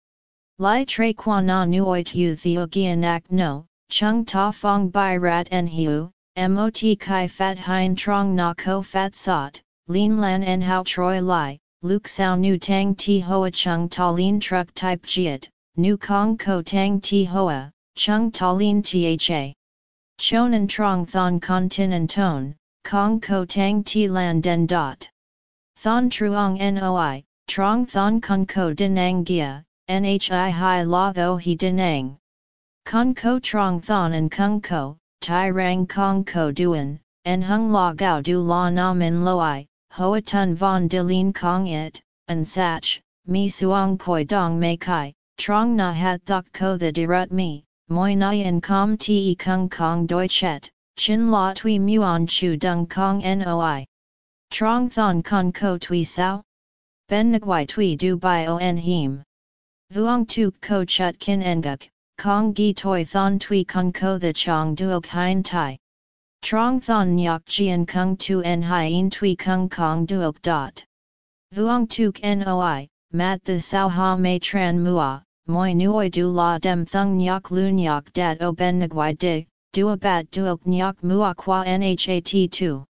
Lai tre qua na nuoit yu theo gia nak no, chung ta fong bai rat en hiu, mot kai fat hein trong na ko fat sot, lin lan en hao troi lai, luk sao nu tang ti hoa chung ta lin truck type jiet, nu kong ko tang ti hoa, chung ta lin tha. Chonan trong thon con tin and tone, kong ko tang ti lan den dot. Thon truong noi, trong thon con ko denang gia, nhi hai la tho he denang. Con ko trong thon and kung ko, tai rang kong ko duen, and hung la gao du la nam in loi, hoa tun von de lin kong it, and sach, mi suong koi dong mei kai, trong na hat thok ko the dirut mi, moi nai in com te kung kong doi chet, chin la tui muon chu dung kong noi. Trong thon con ko tui sao? Ben nguai tui du bai o en him. Vuong tu ko chut kin enguk, Kong gi toi thon tui kung ko the chong duok hein tai. Trong thon nyok jian kung tu en hien tui kung kong duok dot. Vuong tuk noi, mat the sao ha mei tran mua, moi nuoi du la dem thung nyok lu nyok dat o ben nguai di, dua bat duok nyok mua qua nhat tu.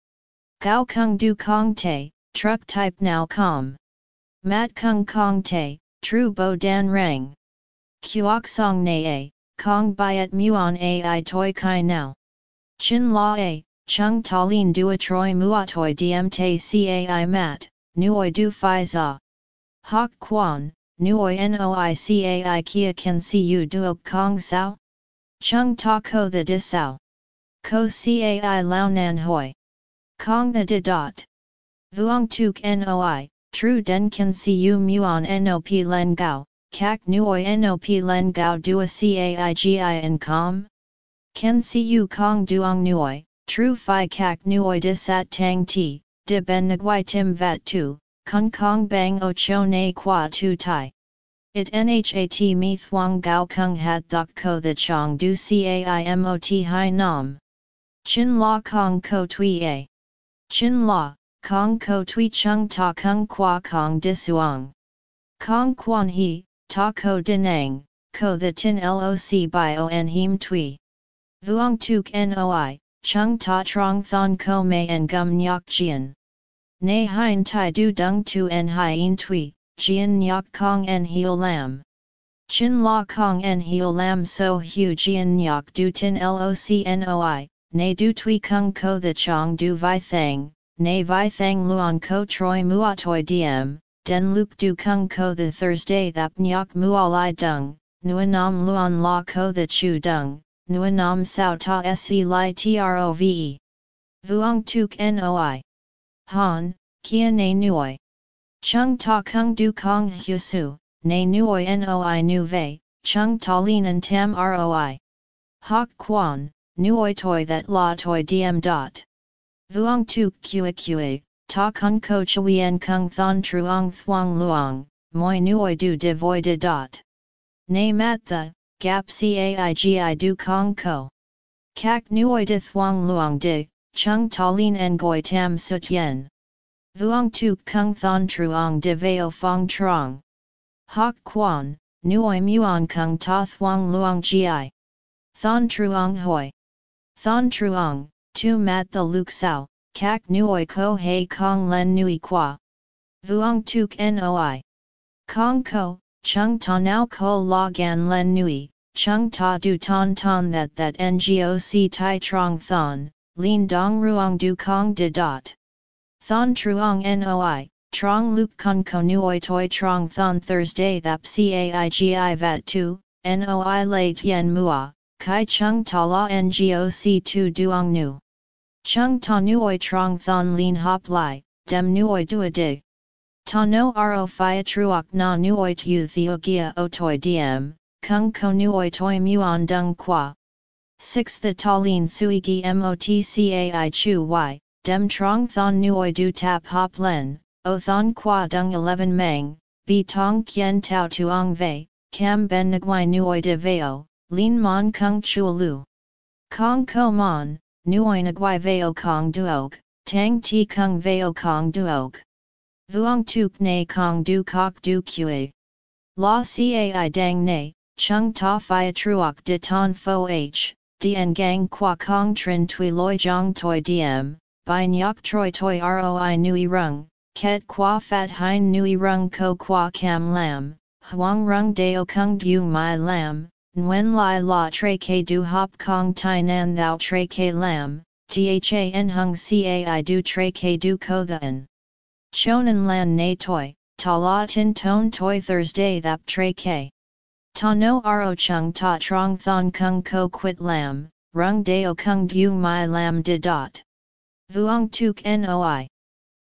Gao kung du kong te, truck type now com. Mat kung kong te, true bo dan rang. Kuok song na a, kong byet muon ai toi kai now. Chin la a, chung talin dua troi muatoi diem te cai mat, nuoi du fi za. Hok quan, nuoi noi cai kia can see you duok kong sao? Chung ta ko the dis sao. Ko cai lao nan hoi. Kong the di dot. Vuong tuk noi, true den can see you muon nop len gao, Kak nuoi nop len gao dua caigi en com? Ken siu kong duong nuoi, tru fi kak nuoi disat tang ti, de ben nguai tim vat tu, kong kong bang o cho na qua tu tai. It nhat mi thuang gao kung hat thok ko the chong du caimot hai nam. Chin la kong ko tui a. Chin la, kong ko tui chung ta kung qua kong disuang. Kong quan he, ta ko denang, ko the tin loc by on him tui. Vuong tuk noi, chung ta trong thon ko mei en gum nyok jian. Nei hein tai du dung tu en hien tui, jian nyok kong en heo lam. Chin la kong en heo lam so hu jian nyok du tin loc noi, nei du tui kung ko the chong du vi thang, nei vi thang luon ko troi muatoi diem, den luk du kung ko the Thursday thap nyok mualai dung, nuanam luan la ko the chu dung, nuanam sao ta se li trove. Vuong tuk noi. Han, kia ne nuoi. Chung ta kung du kong su ne nuoi noi nu chung ta lin and tam roi. Hok quan, nuoi toi that la toi diem dot. Vuong tuk kua kua, ta kun ko chuyen kung thon truong thuong luong, moi nuoi du de voi de dot. Nay mat the, gap caigi du kong ko. Kak nuoi de thuong luong de, chung talin en goi tam sut yen. Vuong tu kung thon truong de veo fong trong. Hok quan, nuoi muon kung ta thuong luong gi. Thon truong hoi. Thon truong, tu mat the luk sao, kak nuoi ko hei kong len nui qua. Vuong tuk noi. Kong ko, chung ta nao ko la gan len nui, chung ta du ton ton that that ngoc tai trong thon, lin dong ruong du kong de dot. Thon truong noi, trong luk kun ko nuoi toi trong thon Thursday thap caigi vat tu, noi lei tien mua, kai chung ta la ngoc tu duong nu. Chung ta nuoi trong thon lin hop lai, dem nuoi dua dig. Ta no ro phia truok na nuoi tu theo gia o toi diem, kung ko nuoi toi muon dung qua. 6 The ta lin sui gi motcai chu y, dem trong thon nuoi du tap hop len, o thon qua dung 11 meng, bi tong kien tau tuong vei, cam ben nguai nuoi de veo, lin mon kung chua lu. Kong ko mon, nuoi nguai veo kong duok, tang ti kung veo kong duok. Vuong tuk ne kong du kok du kue. La cai dang ne, chung ta fia truok de ton fo h, dien gang qua kong trin tui loi jong toi diem, by nyok troi toi roi nui rung, ket qua fat hein nui rung ko qua cam lam, huang rung deo kung du my lam, Nguyen Lai La Tre Ke Du Hop Kong Tai Nan Thou Tre Ke Lam, Tha Hung Cai Du Tre Ke Du Ko The An. Chonan Lan Na Toi, Ta La Tin Ton Toi Thursday Thap Tre Ke. Ta No Ro Chung Ta Trong Thon Kung Ko Quit Lam, Rung Deo Kung Du My Lam De Dot. Vuong Tuk Noi.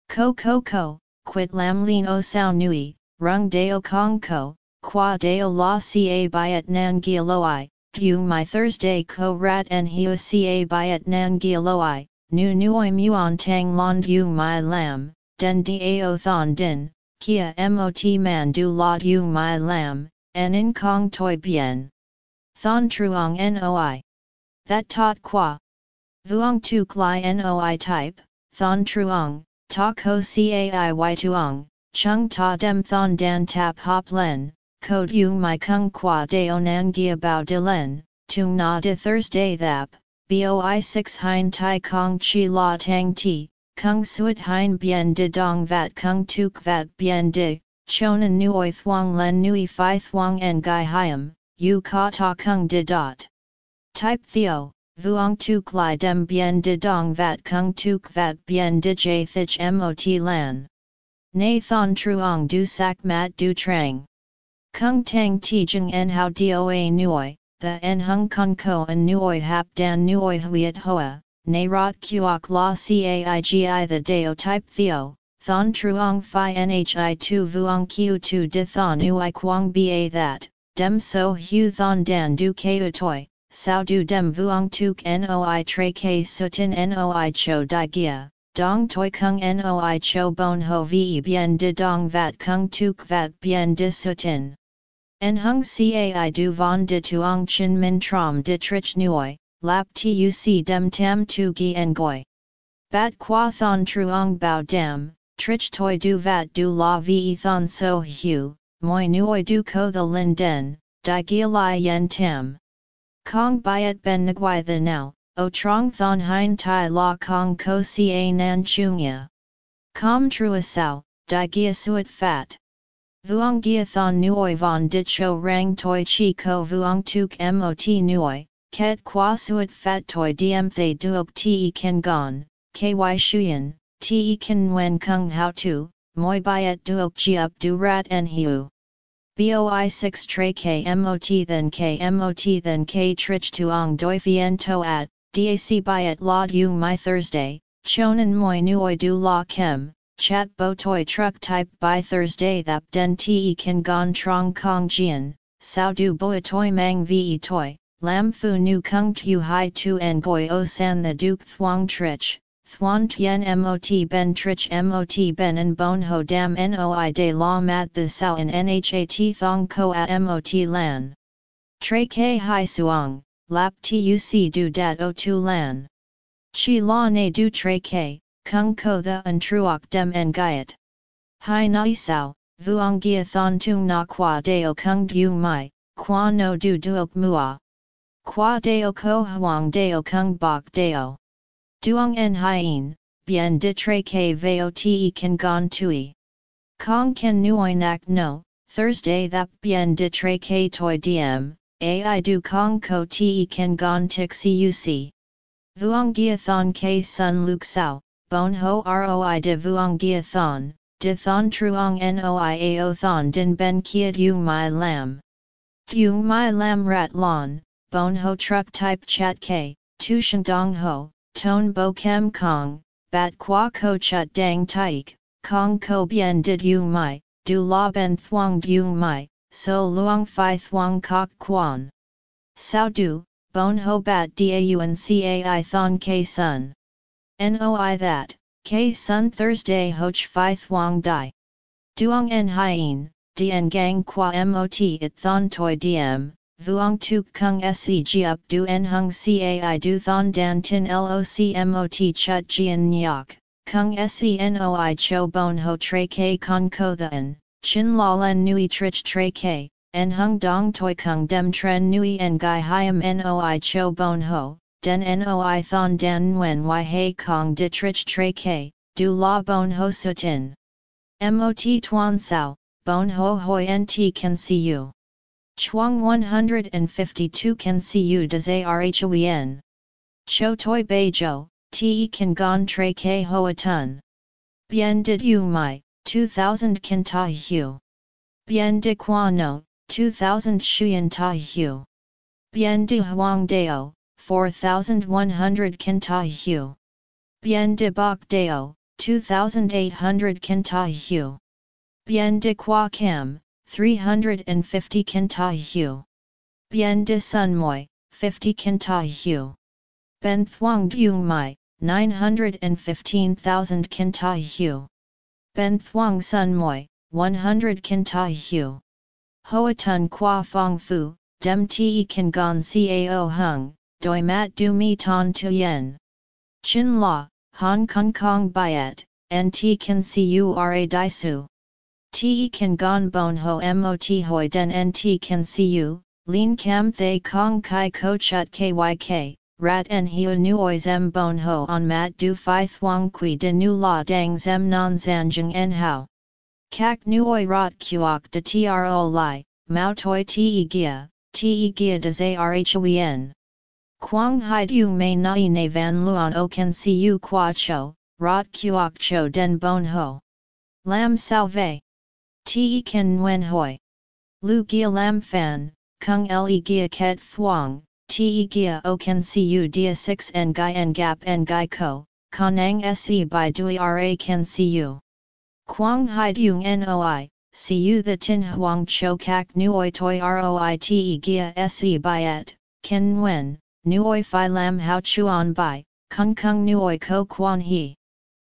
Ko Ko Ko, Quit Lam Lin O Sao Nui, Rung Deo Kong Ko, qua deo la ca byet nan gialoi, du my Thursday ko rat en hiu ca byet nan gialoi, nu nuoi muon tang lon du my lam, den dao thon din, kia mot man du la du my lam, en in kong toi bien. Thon truong noi. That tot qua. Vuong tuk li noi type, thon truong, ta ko cai tuong, chung ta dem thon dan tap hop len, Code u my kung qua de onan gia bao de len, tung na de Thursday thap, boi 6 hein tai kong chi la tang ti, kung suet hein bien de dong vat kung tuk vat bien de, chonan nuoi thuang len nui fi thuang en gai hiam, u ka ta kung de dot. Type theo, vuong tuk li dem bien de dong vat kung tuk vat bien de j thich mot lan. Nay thon truong du sak mat du trang. Kung tang ti jeng en hao doa nuoi, the en hung kong ko en nuoi hap dan nuoi huiet hoa, na rot kuok la caigi the deo type theo, thon truong phi nhi tu vuong kiu tu di thon ui quang ba that, dem so hu thon dan du keu toi, sao du dem vuong tuk noi tre ke sutin noi cho di gia. Dong toi kung noi cho bon ho vi bien de dong vat kung tuk vat bien di sutin. En hung cai du von de tuong chin min trom de trich nuoi, lap tuc dem tam tu gi en goi. Bat qua thon truong bao dem, trich toi du vat du la vi thon so hu, moi nuoi du ko the lin den, di gia lai yen tam. Kong byet ben nguai the now, o trong thon hein tai la kong ko ca nan chung ya. Com trua sao, di gia suet fat. Vuong gia thon nuoi von dit cho rang toi chi ko vuong tuk mot nuoi, ket qua suet fat toi diem thay duok te ken gon, ky shuyen, te ken wen kung how tu, moi byet duok ji up du rat en hiu. Boi 6 tre kmot then kmot then k trich tuong doi fien to at, dac byet la du my Thursday, chonan moi nuoi du la kem, Chat bo toi truck type by Thursday thap den te kan gon trong kong jian, sao du boi toi mang ve toi, lam fu nu kung tu hai tu en goi o san the duke thuong trich, thuan tien mot ben trich mot ben en bon ho dam noi de la mat the sao in nhat thong ko a mot lan. Tre ke hai suong, lap tuc du dat o tu lan. Chi la ne du tre ke, kung ko the un dem en gaiet. Hai nai sao, vuong gia thon tung na qua deo kung du mai, qua no du duok mua. Qua deo ko huang deo kung bok deo. Duong en hien, bien de tre ke veo te kan gon tui. Kong ken nuoi nak no, Thursday that bien de tre ke toi diem, ai du kong ko te kan gon tik cuc. Vuong gia thon ke sun luk sao, bon ho roi de vuong gia thon, de thon truong noi ao thon din ben kia du my lam. Du my lam rat lon, bon ho truck type chat k, tu dong ho, ton bo kem kong, bat qua ko chut dang taik, kong ko bien did du my, du la ben thuong du my, so luong fi thuong kok quan. Sao du, bon ho bat daun cai thon k sun. Noi that, K Sun Thursday Hoch Phi Thuong Dai. Duong En Hien, dien gang qua mot it thon toi diem, vuong tuk kung seg up du en hung cai du thon dan tin loc mot chut jian nyok, kung senoi cho bon ho tre K con ko the en, chin la len nui trich tre K. en hung dong toi kung dem tren nui en gai hiam noi cho bon ho, den noi thon den nguen y hei kong de trich tre ke, du la bon ho sutin. Mot tuan sao, bon ho hoi nt can see you. Chuang 152 can see you des arhoen. Cho toi bei jo, te kan gon tre ke hoa tun. Bien did you mai, 2000 kan ta hu. Bien de qua no, 2000 shuyen ta hu. Bien de huang deo, 4100 kan ta hu. Bien de bok deo, 2800 kan ta hu. Bien de qua cam, 350 kan ta hu. Bien de sun moi, 50 kan ta hu. Ben thuang dung mai, 915,000 kan ta hu. Ben thuang sun moi, 100 kan ta hu. Hoa tun qua fong fu, dem te kan gon cao hung, doi mat du mi ton tu yen. Chin la, Hong Kong Kong Biet, nt kan cura daisu. Te kan gon bon ho mot hoi den nt kan cu, lin cam thay kong kai ko chut kyk, rat en hiu nuoi zem bon ho on mat du fi thuang qui de nu la dang zem non zanjung en hao. Kak nuoi rot kuok de tro li, mao toi te gia, te gia de zarhoen. Quang hai du mei nai ne van luon o can you qua cho, rot kuok cho den bon ho. Lam salve. Te kan nguen hoi. Lu gia lam fan, kung le gia ket thuang, te gia o can see you dia 6 en gai en gap en gai ko, kanang se by dui ra can see you. Quang hai dung noi, you the tin huang cho kak nuoi toi roi te gia se by et, ken nguen nuoi phi lam hao chuan bai, kung kung nuoi ko quan he.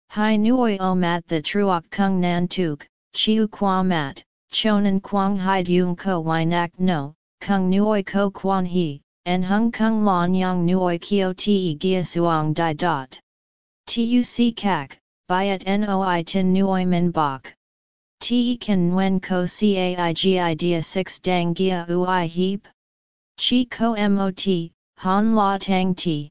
Hai nuoi o mat the truok kung nan tuk, chiu qua mat, chonan quang hai dung ko nak no, kung nuoi ko quan he, en hung kung lon yang nuoi kio te gia suang di dot. Tuc kak, byet noi tin nuoi min bok. Te kan nguen ko caigi dia 6 dang gia ui heap? Chi ko mot, Han la tang ti.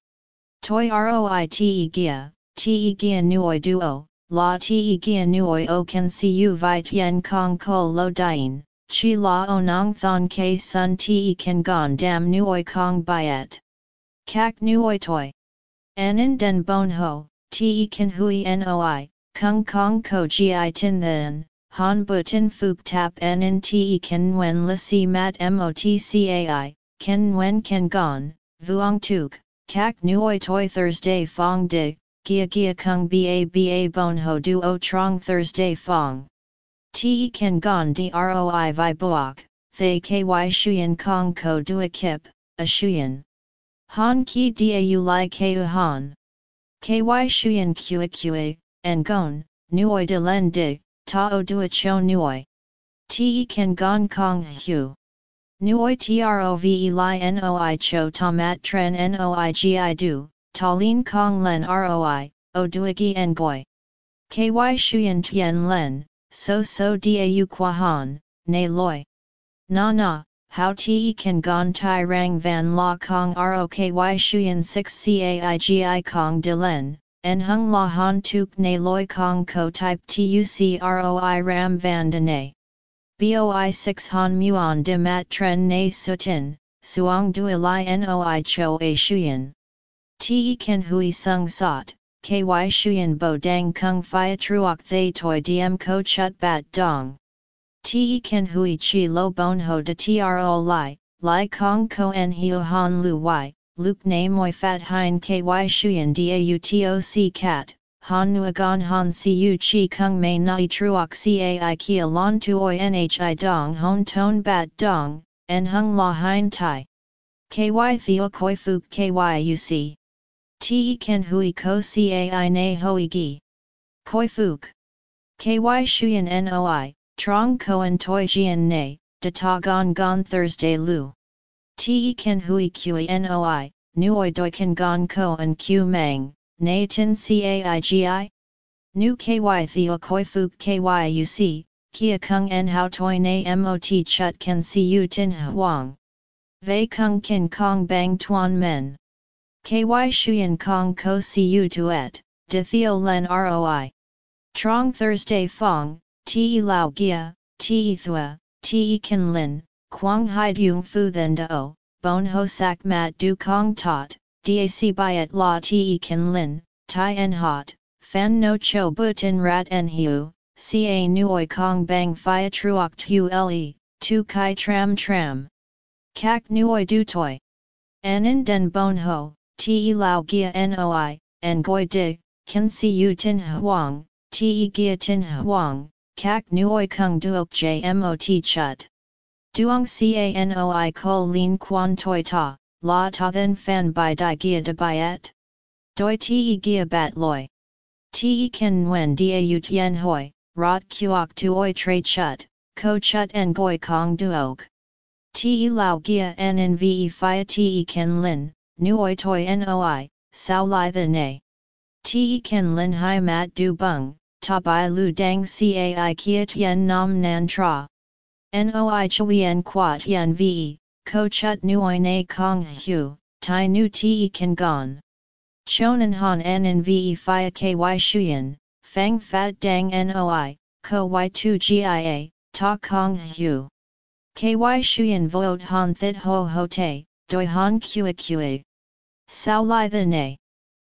Toi roi te gia, te gia nuoi duo, la te gia nuoi o can see you vi tien kong ko lo dien, chi la o nong thon ke sun te kan gon dam nuoi kong byet. Kak nuoi toi. Anin den bon ho, te kan hui noi, kung kong ko gi tin then, han bu tin fuk tap anin te kan wen la si mat motcai, ken wen ken gon, Vuong Tuk, Kak Nuoi Toi Thursday Fong Di, Gia Gia Kung Ba Ba Bon Ho Duo Trong Thursday Fong. Te Ken Gon Droi Vi Boak, Thay Ky Shuyan Kong Ko Dua Kip, A Shuyan. Han Ki Dau Lai Ku Han. Ky Shuyan Kua Kua, En Gon, Nuoi De Len Di, Tao Dua Cho Nuoi. Te Ken Gon Kong Hu. Nuoi trove li noi cho tomat tren noi gi du, talin kong len roi, o duigi en goi. Ky shuyen tien len, so so dau qua han, ne loi. Na na, how te kan gon tai rang van la kong ro ky shuyen 6 caigi kong de len, en hung la han tuk ne loi kong ko type tuc roi ram van de ne. Boi 6 Han Muon de Mat Tren Ne Sutin, Suong Dui Lai Noi Cho A Shuyan. Te Ken Hui Sung Sot, Ky Shuyan Bo Dang Kung Phia Truok Thay Toi Diem Ko Chut Bat Dong. Te Ken Hui Chi Lo Bon Ho De Tro Lai, Lai Kong Ko En Hiu Han Lu Y, Luke Ne Moi Fat Hein Ky Shuyan Da Utoc Cat. Han nuagon han siu chi kung mei nai truok cai kia lon tuoi nhi dong hon ton bat dong, en hung la hein tai. Ky theo koi fuk ky uc. Te ken hui ko cai na hoi gi. Koi fuk. Ky shuyen noi, Trong koan toi jian ne, de ta gon gon Thursday lu. Te ken hui kui noi, nuoi doi kan gon ko an q mang, na tin caigi? Nu ky theo koi fuk kyuc, kia kung en hao toi na mot chut kan siu tin huang. Vei kung kin kong bang tuan men. Ky shuyen kong ko siu tuet, de theo len roi. Trong Thursday fong, te lao gia, te thua, te kin lin, quang hai dung fu then do, bon ho sak mat du kong tot, dac byet la te kan lin, tai en hot, fan no cho butin rat en hu, ca nuoi kong bang phia truok tu le, tu kai tram tram. Kak nuoi du toi. En den bon ho, te lao gia noi, en goi dig, kan si u tin huang, te gia tin huang, kak nuoi kung duok jmot chut. Duong canoi ko lin quan toi ta, la ta then fan by di gia de byet. Doi te gia bat loi. Te ken wen dia u tien hoi, rot kuok tuoi tre chut, ko chut en goi kong duok. Te lao gia en en ve fia te ken lin, nuoi toi noi, sao lai the ne. Te ken lin hai mat du bung, ta bai lu dang cai kia tien nam nan tra. Noi chuyen quat yen ve, ko chut nuoi na kong hu, tai nu te ken gon. Chonan han en en ve fia ky shuyen, fang fat dang noi, ko y2 gia, ta kong hu. Ky shuyen voot han thit ho ho te, doi han kua kua. Sao lai the ne.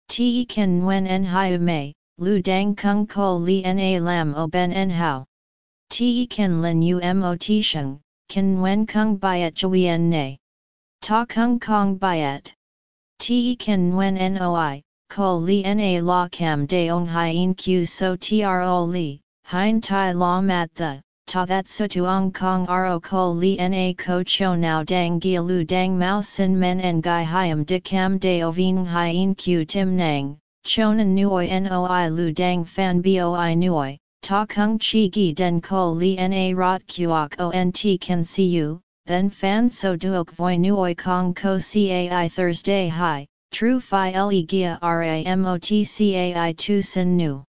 Te ken wen en hiu mei, lu dang kung ko li na lam o ben en hao. Te ken lin u mot sheng, ken wen kung byet juyen ne. Ta kung kong byet. Te ken wen noi, ko li na la cam de ong hien q so tro li, hein tai la mat the, ta that su tuong kong ro ko li na ko cho now dang gia lu dang mao sin men en gai hiam de cam de oving hien q tim nang, chonan nuoi noi lu dang fan boi nuoi. Ta kung chi gi den ko li na rot kuok ont can see you, then fan so duok voi nuoi kong ko cai Thursday hi, true fi le gia ramotcai tu sin nu.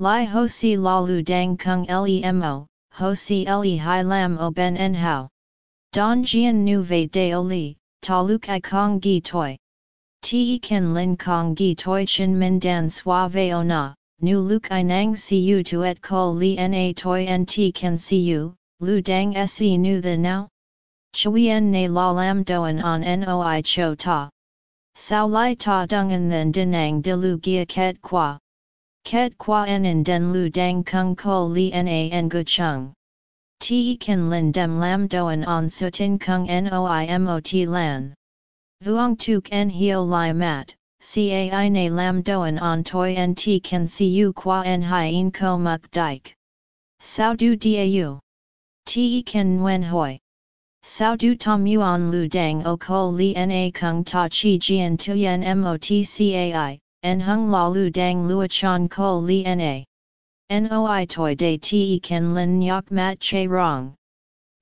Lai ho si la lu dang kung lemo, ho si le hai lam o ben en hao. Don jian nu ve o li, ta luk i kong gi toi. Ti ken lin kong gi toi chin min dan swa ve o na, nu nang si u tu et ko li na toi en ti ken si u, lu dang se nu the now? Chuyen ne la lam doan on noi cho ta. Sao lai ta dungan then dinang de lu gia ket qua. Ket qua en den lu dang kung ko li na en gu chung. Ti ken lin dem lam doan on sutin kung noi mot lan. Vuong tuk en hio lai mat, cai na lam doan on toi en ti ken si u qua en hien ko muk dike. Sao du dau. Ti ken nguen hoi. Sao du tom yuan lu dang o ko li na kung ta chi jian tuyen mot cai, en hung la lu dang luachan ko li na. Noi toi de te ken lin nyok mat che rong.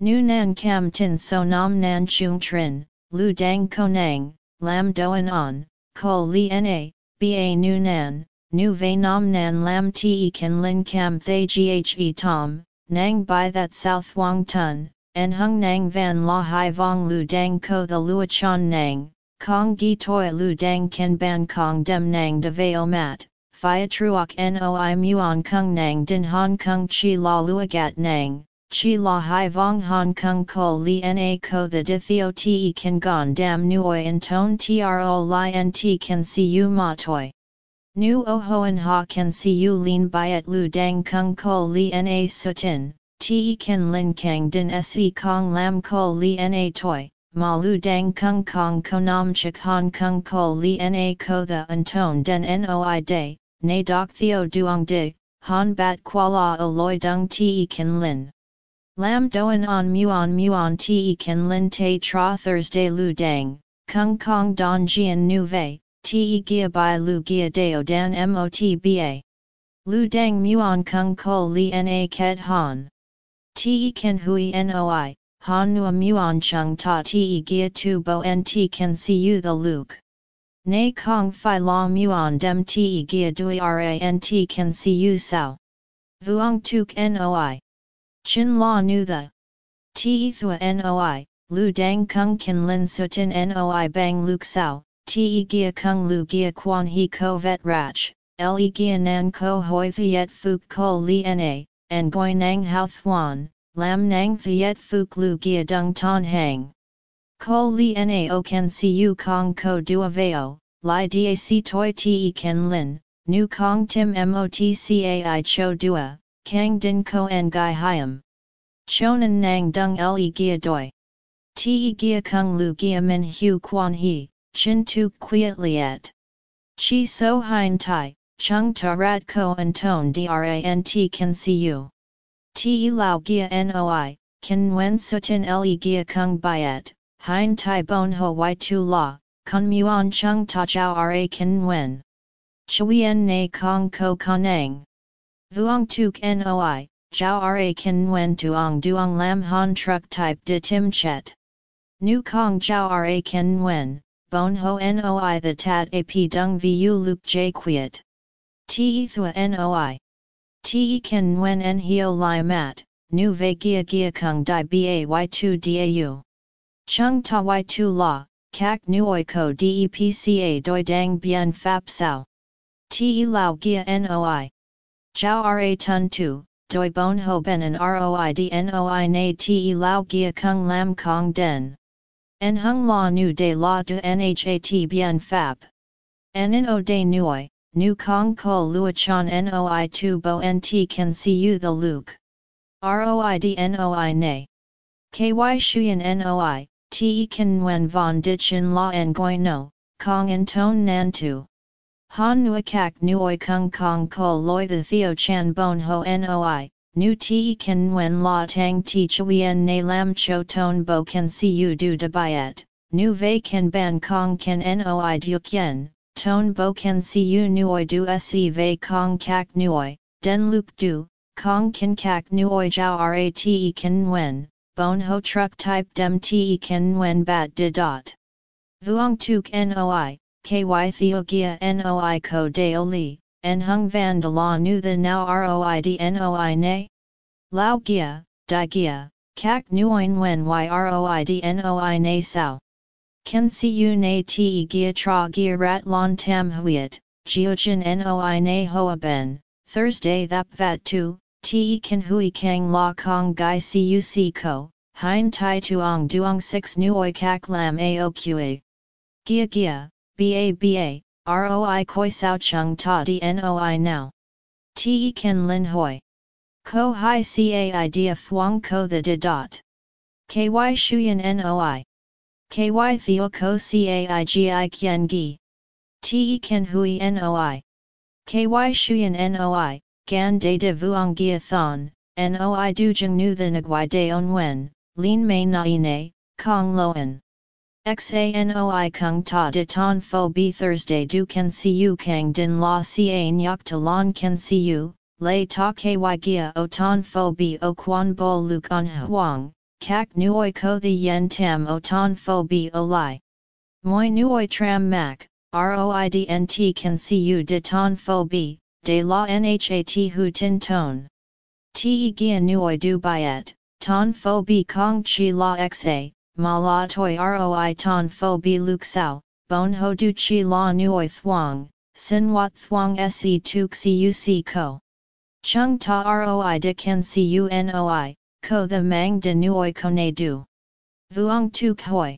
Nu nan kam tin so nam nan chung trin, lu dang konang, lam doan on, ko li na, ba nu nan, nu ve nam nan lam te ken lin kam thay ghe tom, nang by that south wang tun, en hung nang van la hai vong lu dang ko the luachan nang, kong gi toi lu dang ken ban kong dem nang de veo mat, phia truok noi muon kung nang din hong kong chi la luagat nang, chi la hai vong hong kong ko li na ko the dithio te kan gon dam nuoi in ton tro li nt kan si u ma toi. Nu o hoen ha kan si u lin lu dang kung ko li na sutin, te kan lin kang din se kong lam ko li na toi, ma lu dang kung kong konam chik hong kong ko li na ko the anton den noi day, na doc theo duong dig, han bat qua la o loi dung te kan lin. Lam doan on muon muon te kan lin te tra Thursday lu dang, kung kong don jian nu vei, te gia by lu gia deo dan mot ba. Lu dang muon kung ko li na ket han. Te kan hui noi, han nua muon chung ta te gia tu bo nt can see you the luke. Nay kong fi la muon dem te gia dui rant can see you sao. Vuong tuk noi. Chin la nu the. Te thua noi, lu dang kung Kin lin sutin noi bang luk sao, te gia kung lu gia quan he ko vet rach, le gia nan ko hoi thiet fuk ko li na, and goi nang hao thuan, lam nang thiet fuk lu gia dung ton hang. Ko li nao can see you kong ko dua veo, li dac toi te ken lin, nu kong tim motcai cho dua, kang din ko en gai hiam. Chonan nang dung le gia doi. Te gia kung lu gia min hu quan he, chin tu quiet liet. Chi so hein tai, chung ta rat ko an ton drant can see you. Te lao gia noi, kan wen sutin le gia kung byet, hein tai bon ho y tu la, kun muon chung ta jiao ra kan wen. Chuyen na kong ko kanang. Vuong tuk noi, jiao ra kan wen tuong duong lam han truck type de tim chet. Nu kong jiao ra kan wen, bon ho noi the tat ap dung vu luke j quiet. Te thua noi. Te kan wen en hio li mat, nu ve gia gia kung di bay 2 dau. Chung ta y 2 la, kak nuoi ko depca doi dang bien fap sao. Te lao gia noi. Jiao ra tun tu, doi bon ho ben an roid noi na te lao gia kung lam kong den. En hung la nu de la de nhat bien. En o de nuoi, nu kong ko luachan noi tu bo nt can see you the luke. Roid noi ne. Ky shuyan noi, te kan wen von dichin la en goi no, kong en ton nan tu. Han nua kak nuoi kung kong ko loi the theo chan bon ho noi, nu ti kan wen la tang ti chuyen na lam cho ton bo can see you do de bayet, nu ve kan ban kong kan noi duk yen, ton bo can see you nuoi du se ve kong kak nuoi, den luk du, kong kan kak nuoi jiao rate kan wen, bon ho truck type dem te kan wen bat de dot. Vuong tuk noi, ky theogia noi ko deo li, en hung van de la nu the now roid noi ne? Lao gia, di gia, kak nuoin wen y roid noi ne sao. Ken si u na te gia tra gia rat lon tam huiet, geojin noi na hoa ben, Thursday thap vat tu, te kan hui kang la kong gai cuc ko, hein tai tuong duong 6 nuoi kak lam aoqa. Gia gia, ba ba, roi koi sao chung ta dnoi now. Te kan lin hoi. Ko hai cai dia fuang ko the de dot. Ky shuyan noi. Ky theo ko cai gi kien gi. Te ken hui noi. Ky shuyan noi, gan de de vuong gia thon, noi du jeng nu the nagwai de on wen, lin mei na ne, kong loen. Xanoi kung ta de ton fo b Thursday du see you kang din la ca nyok to lon see you, lay ta ky gia o ton fo b o quan bo luk on huang, kak nuoi ko the yen tam o ton fo b o lai. Moi nuoi tram mak, roidnt see you de ton fo b, de la nhat hu tin ton. Te gia nuoi du byet, ton fo b kong chi la xa, ma la toi roi ton fo b luk sao, bon ho du chi la nuoi thuang, sin wat thuang se tuk cuc ko. Chung ta roi de can cunoi, ko the mang de nuoi kone du. Vuong tuk hoi.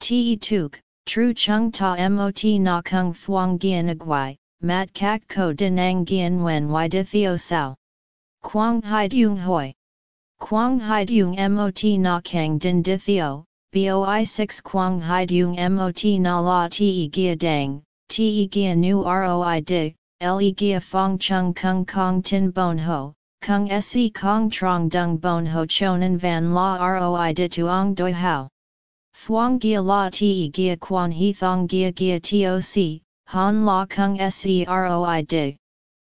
Te tuk, tru chung ta mot na kung thuang gian aguai, mat kak ko denang gian wen y de theo sao. Quang hai dung hoi. Quang hai dung mot na kang din de theo, boi 6 quang hai dung mot na la te gia dang, te gia nu roi dig, le gia fong chung kung kong tin bon ho, kung se kong trong dung bon ho chonan van la roi de tuong doi hao. Thuong gia la te gia quan he thong gia gia toc, han la kung se roi dig.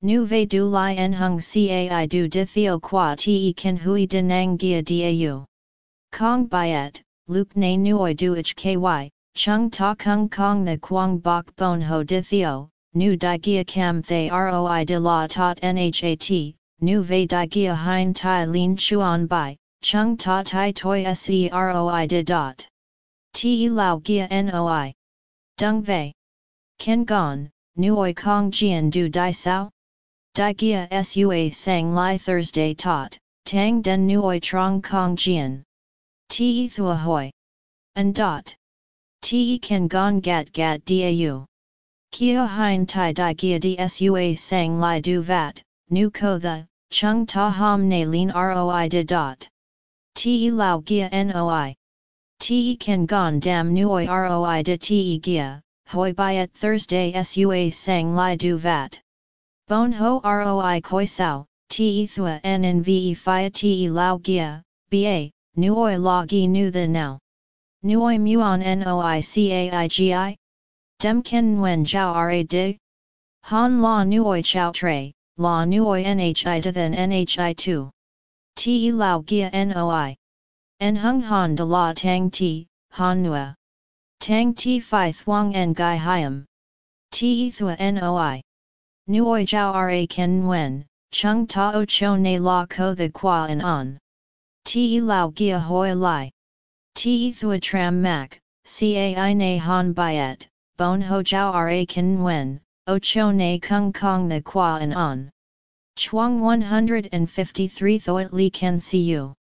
Nu ve du li en hung cai du di theo qua te kan hui denang gia dau. Kong byet, luk na nuoi duich ky, chung ta kung kong the quang bok bon ho di theo, nu di gia cam thay roi de la tot nhat, nu ve di gia hein tai lin chuan bai, chung ta tai toi seroi de dot. Te lao gia noi. Dung ve. Ken gon, nuoi kong jian du di sao? Di gia sua sang Lai Thursday tot, tang den nuoi trong kong jian. Te thua hoi. And dot. Te kan gon gat gat dau. Kia hein tai di gia dsua sang Lai du vat, nu ko the, chung ta ham ne lin roi de dot. Te lao gia noi. Te kan gon dam nuoi roi de te gia, hoi byet Thursday sua sang Lai du vat. Bon ho roi koi sao, te thua nnve fia te lao gia, ba, nuoi la gi nu the now. Nuoi muon noi caigi? Dem ken wen jiao ra dig? Han la nuoi chao tre, la nuoi nhi to than nhi 2. Te lao gia noi. En hung han de la tang ti, han nua. Tang ti fi thuang en gai hiam. Te thua noi. Nuoi jiao ra ken nguen, chung ta o cho ne la ko the qua an on. Ti lao gia hoi lai. Ti thua tram mak, cai ne han byet, bon ho jiao ra ken nguen, o cho ne kung kong the qua an on. Chuang 153 Thoit Li Ken Siu.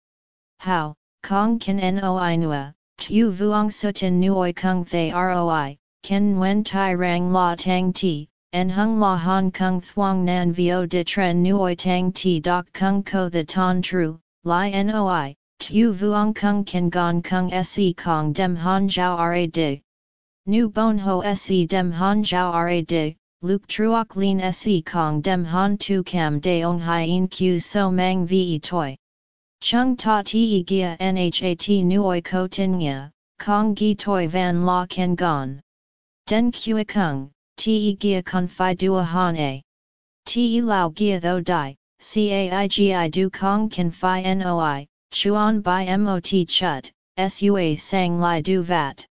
How, Kong Ken Noi Nua, Tu Vuong Sutin Nuoi Kung Thay Roi, Ken Nguyen Tai Rang La Tang Ti, en hung la hong kong thuong nan vio de tren nuoi tang ti doc kung ko the ton tru, li noi, tu vuong kung kan gong kung se kong dem han jiao ra dig. Nu bon ho se dem han jiao ra dig, luk truok lin se kong dem han tu cam de ong hien q so mang ve toi. Chung ta ti gia nhat nuoi ko tin kong gi toi van la ken gon. Den kue kung, te gia confi dua han a. Te lao gia tho di, caigi du kong confi noi, chuan by mot chut, sua sang lai du vat.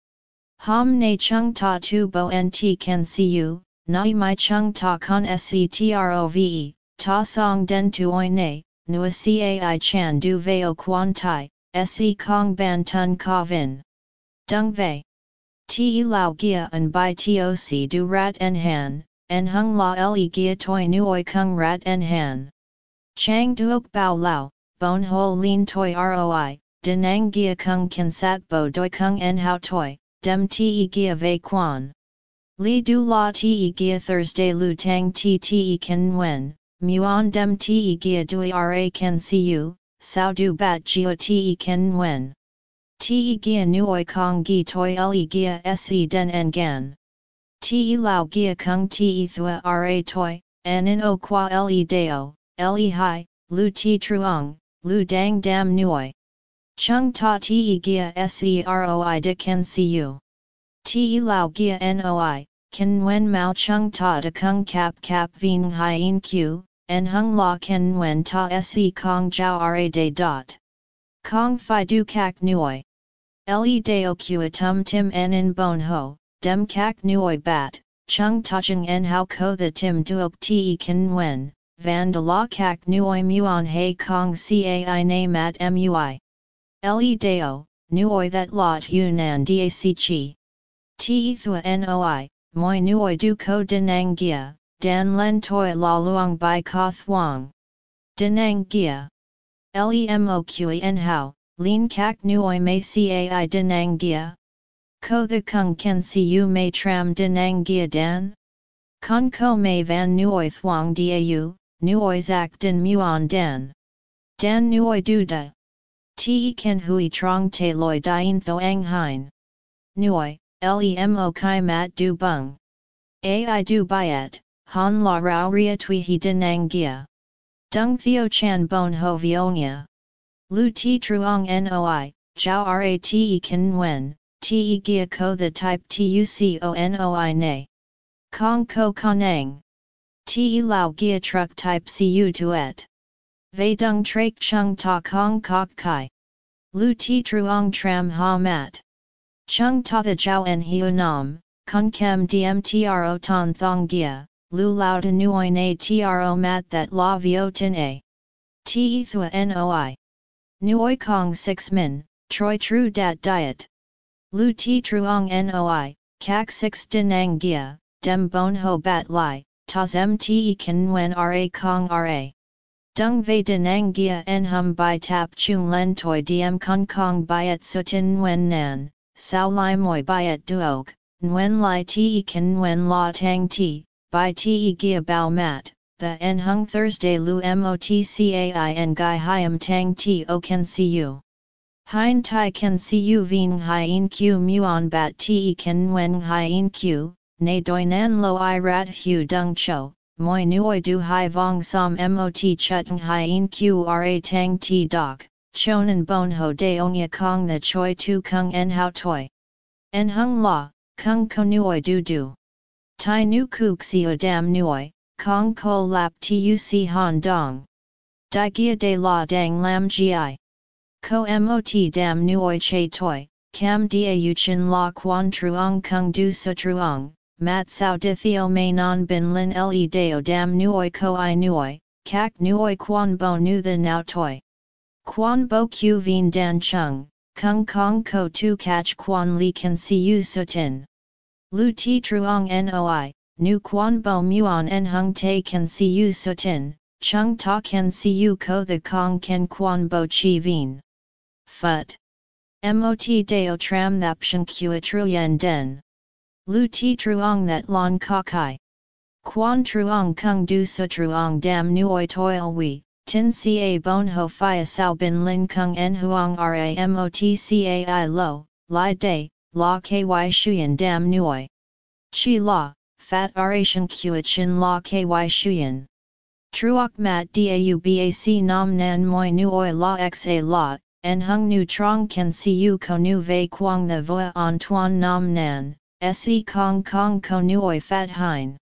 Ham ne chung ta tu bo nt can see you, nai mai chung ta con sctrove, ta song den tuoi ne, nua cai chan du veo quan tai, se kong ban tun ka vin. Dung vei. Ti lao gia and by toc du rat en han, en hung la le gia toi nuoi kung rat en han. Chang duok bao lao, bon ho lin toi roi, denang gia kung kan sat bo doi kung en hao toi, dem ti gia vei quan. Li du la ti gia Thursday lu tang ti ti kan wen, muon dem ti gia dui ra kan siu, sao du bat geo ti kan wen. Te gia nuoi kong gi toi le gia se den en gan. Te lao gia kung te thua ra toi, en in o qua le deo, le hai, lu ti truong, lu dang dam nuoi. Chung ta te gia seroi de ken siu. Te lao gia noi, ken wen mao chung ta de kung kap kap ving hien q, en hung la ken wen ta se kong jiao ra de dot. Kong fi du kak nuoi. Le deo kua tum tim en in bon ho, dem kak nuoi bat, chung tacheng en hao ko the tim duok te kan wen, van de la kak nuoi muon hei kong cai na mat mui. Le deo, nuoi that lot yunan dac chi. Te thua noi, moi nuoi du ko denang gia, dan len toi la luang bai ka thuang. Denang gia. Lemo kui en hao, Lin kak nuoi mei cai denang gia? Ko the kung ken siu mei tram denang gia dan? Con ko mei van nuoi thuang dau, nuoi zak den muon dan. Dan nuoi du da. Ti ken hui trong te loi dien thoang hein. Nuoi, lemo kai mat du bung. Ai du byet, han la rao ria tui he denang gia. Dung theo chan bon ho vionia. Lu ti truong noi, jiao rat kan wen, ti gia ko the type tuco noi ne. Kong ko kanang. Te lao gia truck type cu tuet. Ve dung trak chung ta kong kok kai. Lu ti truong tram ha mat. Chung ta the jiao en hiu nam, kun kem dmtro ton thong gia, lu lao de nuoi na tro mat that la vio tin a. Te thua noi. Nuoi kong 6 min, troi tru dat diet. Lu ti truong noi, kak 6 dinang gia, dem bon ho bat lai, tas mte kan wen ra kong ra. Dung ve denang gia en hum by tap chung len toi diem kong kong byet sutin wen nan, sao lai moi byet duok, Nguyen Lai Te Kan Nguyen La Tang Ti, Bai Te Gia Bao Mat, The En Hung Thursday Lu Motcai En Gai Hiam Tang Ti O Can See You. Hein Tai Can See You Vien Hien Q Muon Bat Te Kan Nguyen Hien Q, Ne Doi Nan Lo I Rat Hu Dung Cho, Moi Nuoi Du Hai Vong Som Mot Chutang Hien Q Ra Tang Ti Doc, Chonan Bon Ho De Ongya Kong The Choi Tu Kung En Hao Toi. En Hung La, Kung ko nuoi du du. Tai nu kuk sio dam nuoi, kong ko lap tuc han dong. Di gia de la dang lam gi. Ko mot dam nuoi che toi, cam dia yu chin la quan truong kung du su truong, mat sao di theo may non bin lin le deo dam nuoi ko i nuoi, kak nuoi quan bo nu the now toi. Quan bo q vien dan chung, kung kong ko tu catch quan li can see you sutin. Lu ti truong noi, nu quan bo muon en hung te can see you sutin, chung ta can see you ko the kong ken quan bo chi vien. Phut. Mot deo tram thap sheng kua truyen den. Lu ti truong that lon kakai. Quan truong kung du su truong dam nuoi toil we, tin ca bon ho fia sao bin lin kung en huang ramotcai lo, li day, la ky shuyen dam nuoi. Chi la, fat aration kua chin la ky shuyen. Truok mat dau bac nam nan moi nuoi la xa la, en hung nu trong can see you ko nu ve quang the voa tuan nam nan, se kong kong ko nuoi fat hein.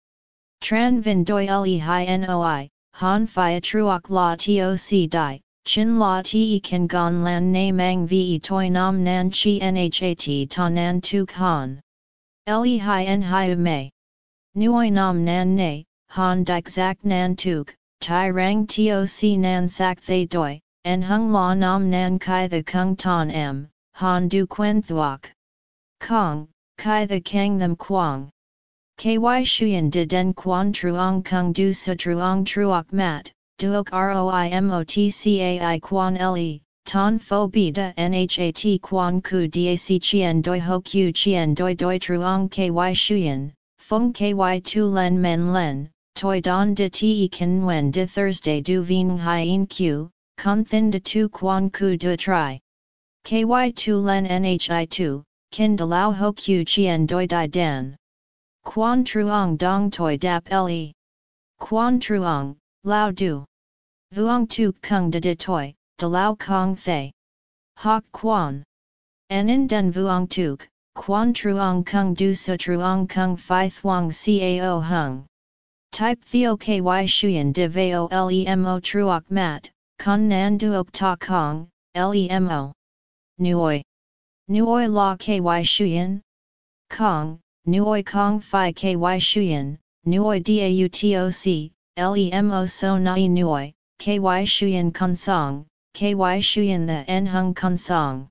Tran vin doi le hi noi, han fia truok la toc di, chin la te kan gon lan na mang ve toi nam nan chi nhat ta nan tu han. Le hi en hi mei. Nuoi nam nan ne, han dik zak nan tuk, tai rang toc nan sak thay doi, en hung la nam nan kai the kung ton m, han du quen thuok. Kong, kai the kang them quang. Ky shuyen de den quan truong kung du su truong truok mat, duok roimotcai quan le, ton fo bi da nhat quan ku dac chien doi ho q chien doi doi truong ky shuyen, fung ky tu len men len, toi don de te kan wen de thursday du vien hien q, con thin de tu quan ku de tri. Ky tu len nhi tu, kin de lao ho q chien doi di dan. Quan truong dong toi dap le. Quan truong, lao du. Vuong tu kung de de toi, de lao kong thay. Hok quan. Enin den vuong tuk, quan truong kung du su truong kung fi thuong cao hung. Type theo ky shuyen de veo lemo truok mat, con nan duok ta kong, lemo. Nuoi. Nuoi la ky shuyen? Kong, Nuoi Kong Phi Ky Shuyan, Nuoi Dautoc, Lemo So Nai Nuoi, Ky Shuyan Song, Ky Shuyan The En Hung Song.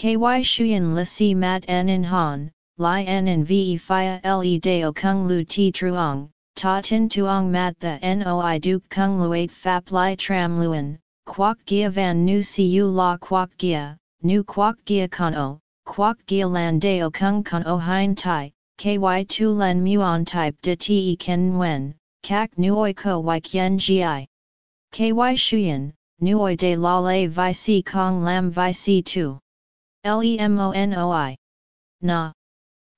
Ky Shuyan La Si Mat En In Han, Lai In Ve Phia Le Deo Kung Lu Ti Truong, Ta Tin Tuong Mat The Noi Duke Kung Luat Fap Lai Tram Luan, Quoc Gia Van Nu Siu La Quoc Gia, Nu Quoc Gia Con O. Quoc gia lan deo kung con o hein tai, ky tu len muon type de te ken wen, kak nuoi ko y kien gi. Ky shuyen, nuoi de la le vi si kong lam vi si tu. Lemonoi. Na.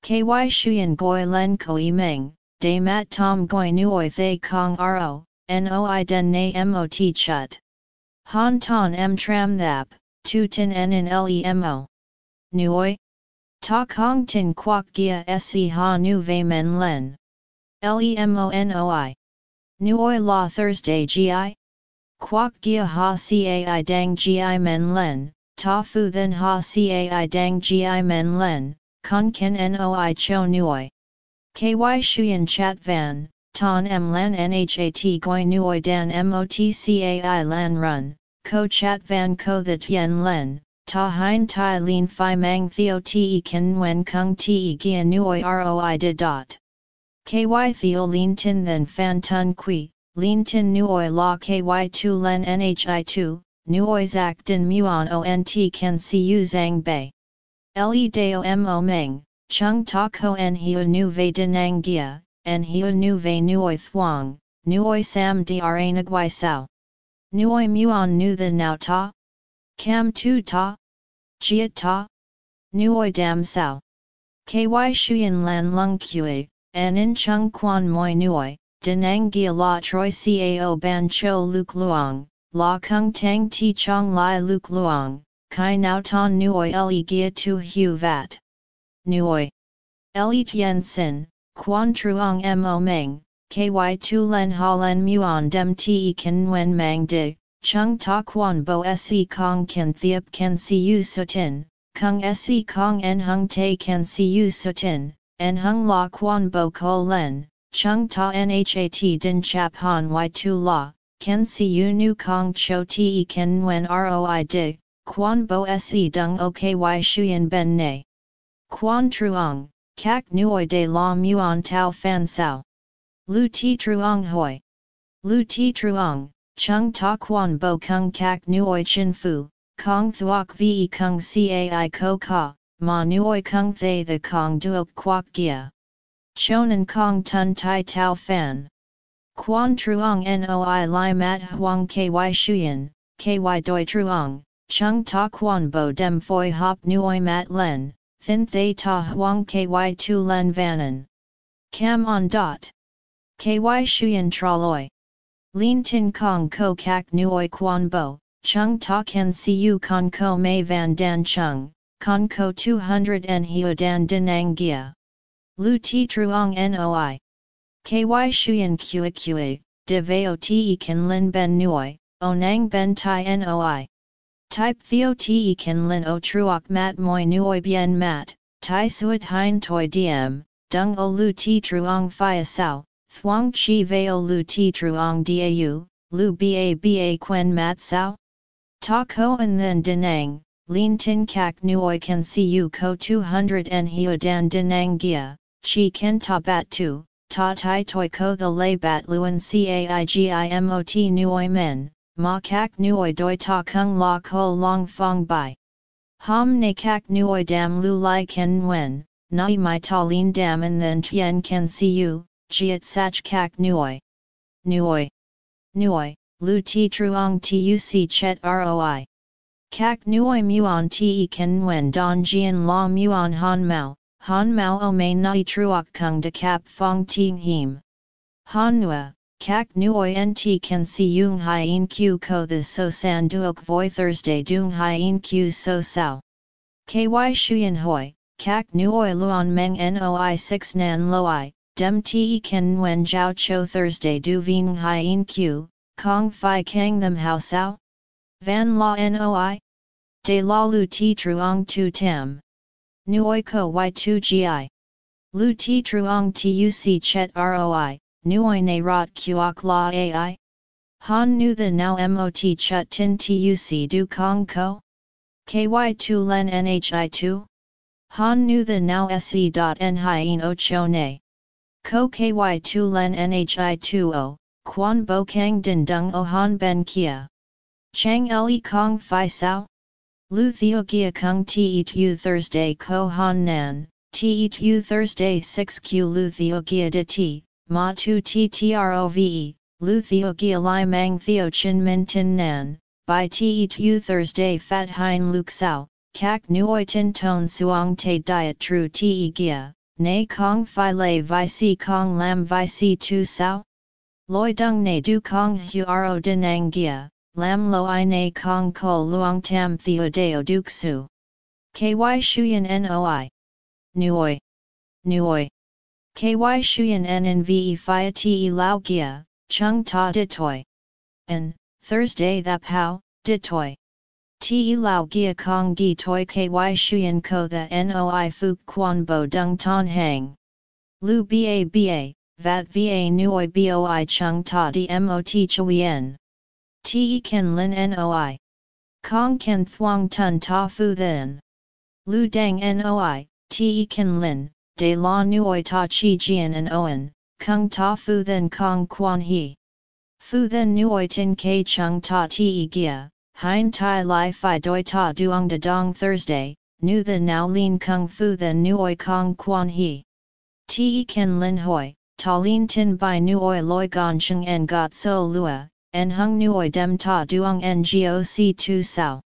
Ky shuyen goi len ko i meng, de mat tom goi nuoi thay kong ro, noi den na mot chut. Han ton m tram thap, tu tin en in lemo. Nuoi? Ta kong tin quoc gia se ha nu ve men len. Lemonoi. Nuoi La Thursday Gi? Quoc Gia Ha Cai Dang Gi Men Len, Ta Fu Then Ha Cai Dang Gi Men Len, Con Ken Noi Cho Nuoi. KY Shuyan Chat Van, Ton M Lan Nhat Goi Nuoi Dan Motcai Lan Run, Ko Chat Van Ko The Tien Len, Ta Hein Tai Lin Phi Mang Theo Te Ken Wen Kung Te Gia Nuoi Roi De Dot. KY Theo Lin Tin Then Fan Tun Qui, Lin Tin Nuoi La KY Tu Len Nhi Tu, Nuoi Zak Din Muon ONT Ken Siu Zhang Bei. Le Deo Mo Meng, Chung Ta Ko En Hiu Nu Ve Dinang Gia, En Hiu Nu Ve Nuoi Thuong, Nuoi Sam Dra Nagwai Sao. Nuoi Muon Nu The Now Ta? Cam Tu Ta? Jiat Ta? Nuoi Dam Sao. KY Shuyan Lan Lung Kui, An In Chung Quan Moi Nuoi, Denang Gia La Troi Cao Ban Cho Luk Luong, La Kung Tang Ti Chong Lai Luk Luong, Kai Nao Ton Nuoi Le Gia Tu Hu Vat. Nuoi. Le Tien Sin, Quan Truong Mo Meng, KY Tu Len Ha Len Muon Dem Te Ken Wen Mang Dig, Chung Ta Quan Bo Se Kong Ken Thiep Ken Siu Sutin, Kung Se Kong En Hung Te Ken Siu Sutin, En Hung La Quan Bo Ko Len, Chung Ta Nhat Din Chap Han Y Tu La, Ken Siu Nu Kong Cho Te Ken Wen Roi Dig, Quan Bo Se Dung Oky Shuyan Ben Ne. Quan Truong, Kak Nuoi De La Muon Tao Fan Sao. Lu Ti Truong Hoi. Lu Ti Truong, Chung Ta Quan Bo Kung Kak Nuoi Chin Fu, Kong Thuok Ve Kung Cai Ko Ka, Ma Nuoi Kung Thay The Kong Duok Kwok Gia. Chonan Kong Tun Tai Tao Fan. Quan Truong Noi Lai Mat Huang Ky Shuyan, Ky Doi Truong, Chung Ta Quan Bo Dem Foi Hop Nuoi Mat Len, Thin Thay Ta Huang Ky Tu Len Vanan. Cam on dot. Ky Shuyan Traloi. Lin Tin Kong Ko Kak Nuoi Quan Bo, Chung Ta Ken Siu Con Ko Mei Van Dan Chung, Con Ko 200 En Hio Dan Dinang Gia. Lu Ti Truong Noi. Ky Shuyan Kua Kua, De Veo Te Ken Lin Ben Nuoi, Onang Ben Tai Noi. Type Theo Te Ken Lin O Truok Mat Moi Nuoi Bien Mat, Tai Suat Hein Toi Diem, Dung O Lu Ti Truong Phia Sao, Thuong Chi Veo Lu Ti Truong Dau, Lu Ba Ba Quen Mat Sao? Ta Ko and then Denang, Lin Tin Kak Nuoi Ken Siu Ko 200 En Hio Dan Denang Gia, Chi Ken Ta Bat Tu, Ta Tai Toi Ko The Lay Bat Luan Caigimot Nuoi Men. Ma kak nuoi doi ta kung la ko long fong bai. Ham ne kak nuoi dam lu lai ken nguen, nai mai ta lin dam and then tien ken siu, jiet sach kak nuoi. Nuoi. Nuoi, lu ti truong tuc chet roi. Kak nuoi muon te ken nguen don jian la muon han mao, han mao o mei nai truok kung de kap fong ting him. Han nua, Kak nuoi nt kan si yung hien q ko the so san duok voi Thursday dung hien q so sao. Ky shuyen hoi, kak nuoi luon meng noi 6 nan loi, dem te ken wen jiao cho Thursday du ving hien q, kong fi kang them how sao? Van la noi? De la lu ti truong tu tam. Nuoi ko y2 gi. Lu ti truong tuc chet roi, nuoi ne rot kuok la ai? Han nu the now mot chut tin tuc du kong ko? KY2 len nhi2? Han nu the now se dot en hien o cho ne. Ko KY2 len nhi2 o, quan bo kang din dung o han ben kia. Chang le kong fi sao? Lu theo gia kung ti tu Thursday ko han nan, ti tu Thursday 6 q lu theo gia de ti, ma tu ttrove, lu theo gia li mang theo chin min tin nan, by te tu Thursday fat hein luk sao, kak nuoi tin ton suong te diet tru te gia, ne kong fi lei vi si kong lam vi si tu sao? Loi dung ne du kong huaro dinang gia, lam lo i ne kong ko luong tam theo deo duk su. Ky shuyen noi. Nuoi. Nuoi. KY Shuyan NNVE Phia Te Lao Gia, chung ta ditoi. And, Thursday that pow, ditoi. Ti lao gia kong gi toi ky shuyen ko the noi fuk quan bo dung ton hang. Lu ba ba, vat va nuoi boi chung ta di mot chuyen. Ti ken lin noi. Kong ken thuang tun ta fu then. Lu dang noi, ti ken lin, de la nuoi ta chi jian and oen, kung ta fu then kong quan he. Fu then nuoi tin ke chung ta ti gia, hein tai lai fi doi ta duong de dong Thursday, nu the now lin kung fu then nuoi kong quan he. Ti ken lin hoi, ta lin tin by nuoi loi gong chung en got so lua, en hung nuoi dem ta duong ngoc tu sao.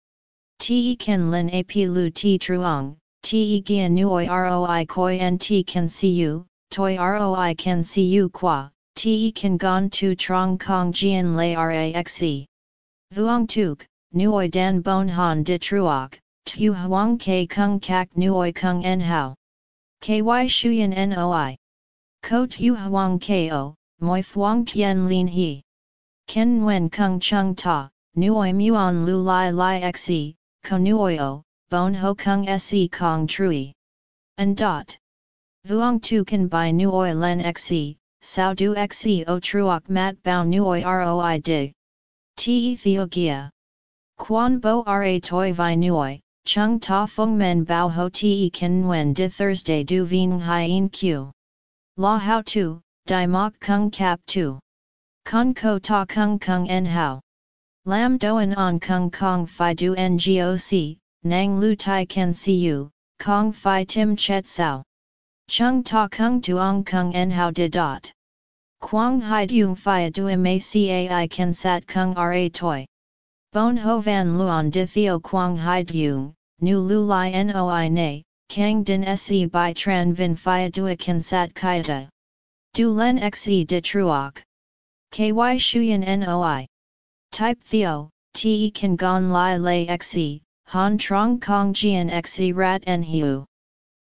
Ti ken lin ap lu ti truong, ti gian nuoi roi koi en can see you, toi roi see you qua, te kan gon tu trong kong jian lay raxe. Vuong tuk, nuoi dan bon han de truok, tu huang ke kung kak nuoi kung en hao. Ky shuyen noi. Ko tu huang ko, moi fuang tien lin he. Ken nguen kung chung ta, nuoi muon lu lai lai xe, ko nuoi o, bon ho kung se kong trui. And dot. Vuong tu kan by nuoi len xe, sao du xe o truok mat bao nuoi roi dig. Te theogia. Quan bo ra toi vi nuoi, chung ta fung men bao ho te kan nguen di Thursday du ving hien q. La how tu, di mok kung cap tu. Con ko ta kung kung en hao. Lam doen on kung kong fi du ngoc, nang lu tai can see you, kong fi tim chet sao. Chung ta kung tuong kung en hao de dot. Quang hai dung fia du ma cai sat kung ra toi. Bon ho van luon di theo quang hai dung, nu lu li noi ne, kang din se by tran vin fia du can sat kaita. Du len xe de truok. Ky shuyen noi. Type theo, te kan gon li lay xe, han trong kong jian xe rat en hiu.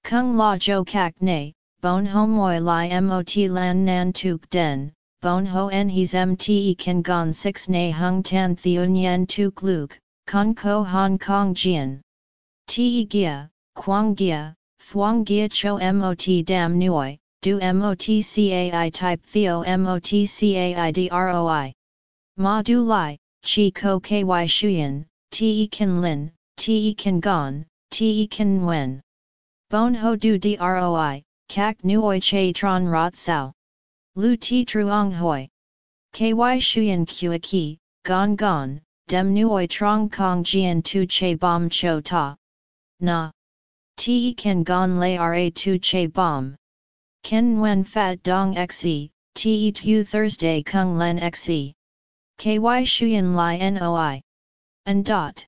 Kung la jo kak ne, bon homoi li mot lan nan tuk den, bon ho en his mte kan gon 6 Ne hung tan theun yen tuk luk, con ko hong kong jian. Te gia, quang gia, thuang gia cho mot dam nuoi, du mot cai type theo mot cai droi. Ma du lai, chi ko ky shuyen, te kan lin, te kan gon, te kan nguen. Bon ho du droi, kak nuoi che tron rot sao. Lu ti truong hoi. Ky shuyen kua ki, gon gon, dem nuoi trong kong jian tu che bom cho ta. Na. Ti kan gon lay ra tu che bom. Ken nguen fat dong xe, te tu Thursday kung len xe. Ky shuyen li noi. And dot.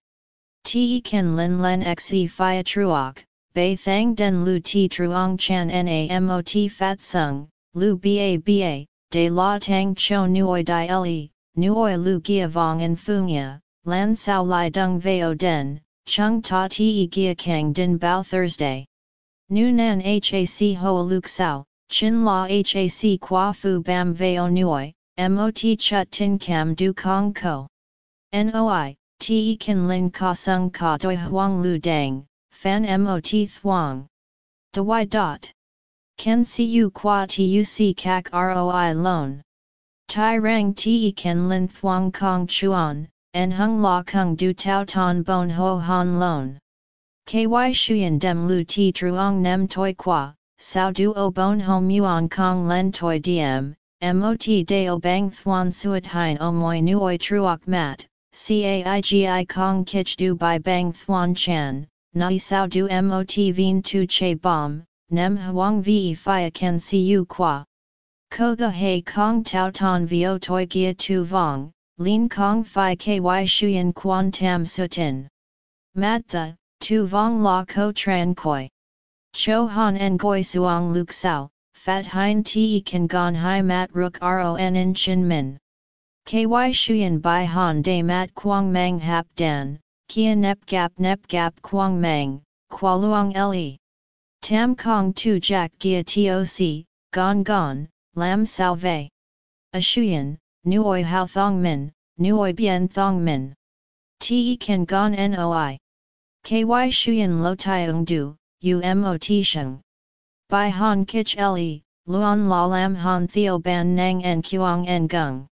Te ken lin len xe fia truok, Bei Thang Den Lu Ti Truong Chan Namot Fat Sung, Lu Ba Ba, De La Tang Cho Nuoi Dai Le, Nuoi Lu Gia Vong and Fungya, Lan Sao Lai Dung Veo Den, Chung Ta Ti Gia Kang Din Bao Thursday. Nu Nan Hac Ho Luk Sao, Chin La Hac Qua Fu Bam Veo Nuoi, Mot Chut Tin Cam Du Kong Ko. Noi, Ti Kan Lin Ka Sung Ka Doi Huang Lu Dang, fan mot thuang. Doi dot. Ken cu qua tuc kak roi lon. Tai rang te ken lin thuang kong chuan, en hung la kung du tau ton bon ho han lon. Ky shuyen dem lu ti truong nem toi qua, sao du o bon ho muon kong len toi diem, mot deo bang thuan suat hein o moi nuoi truok mat, caigi kong kich du by bang thuan chan, nai sao du mot vien tu che bom, nem huang vi fia can u qua. Ko the he kong tau ton vio toi gia tu vong, lin kong fi ky shuyen quan tam sutin. Mat the, tu vong la ko tran koi. Cho han en goi suang luk sao, fat hein te kan gon hai mat ruk ron in chin min. Ky shuyen bai han de mat quang mang hap dan, Kia nep gap nep gap quang mang, qualuang le. Tam kong tu jack gia toc, gon gon, lam salve. A shuyen, nuoi hao thong min, nuoi bien thong min. Te kan gon noi. Ky shuyen lo Tai tiong du, umot sheng. By han kich le, luan la lam han theo ban nang en kuang en gung.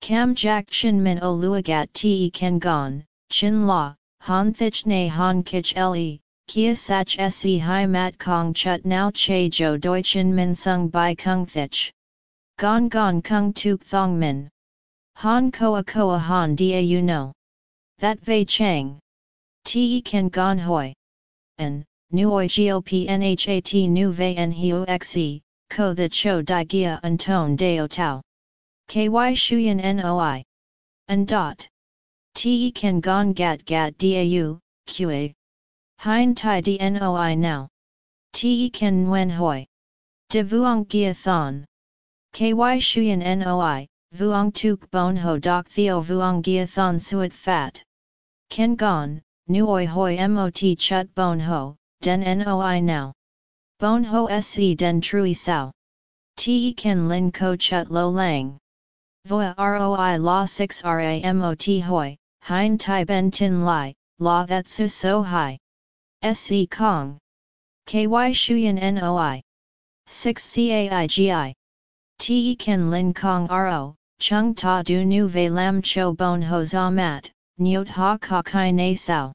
Cam jack chin min o luagat te kan gon, chin la, han thich ne han kich le, kia sach se hai mat kong chut nao che jo doi chin min sung By kung thich. Gon gon kung tuk thong min. Han koa koa han da you know. That vei chang. Te kan gon hoi. An, nuoi gop nhat nu vei en hiu xe, ko the cho di gia an ton deo tau. Ky shuyen noi. And dot. Te kan gon gat gat dau, qa. Hein tai dnoi now. Te kan nguen hoi. De vuong gia thon. Ky shuyen noi, vuong tuk bon ho dok theo vuong gia thon suet fat. Ken gon, nuoi hoi mot chut bon ho, den noi now. Bon ho se den trui sao. Te ken lin ko chut lo lang. Voa roi la 6 ramot hoi, hein tai ben tin lai, la that su so high. Se Kong. Ky Shuyan Noi. 6 Caigi. Te Ken Lin Kong Ro, Chung Ta Du Nu Ve Lam Cho Bon Ho Za Mat, Nyot Ha Ka Kai Na Sao.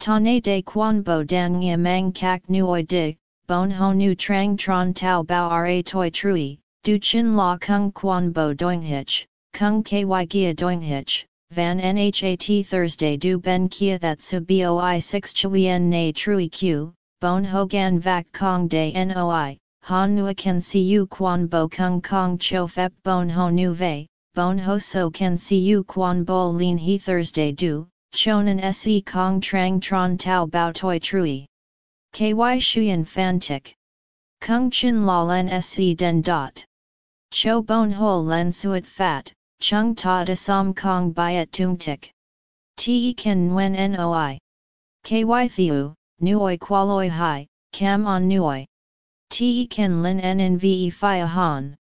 Ta Ne De Quan Bo Dan Nga Mang Kak Nuoi Dig, Bon Ho Nu Trang Tron Tao Bao Ra Toi Trui, Du Chin La Kung Quan Bo Doing Hitch, Kung Ky Gia Doing Hitch. Van Nhat Thursday du ben kia that su boi 6 chuyen na trui q, bon ho gan vac kong de noi, han nua can see you quan bo kung kong cho fep bon ho nu vei, bon ho so can see you quan bo lin he Thursday du, chonan se kong trang tron tau bao toi trui. Ky shuyen fan tik. Kung chin la len se den dot. Cho bon ho len suet fat, Chung ta de som kong byet tung tik. Te ken nguen noi. Ky thiu, nuoi qualoi hai, cam on nuoi. Te ken lin nnve fia han.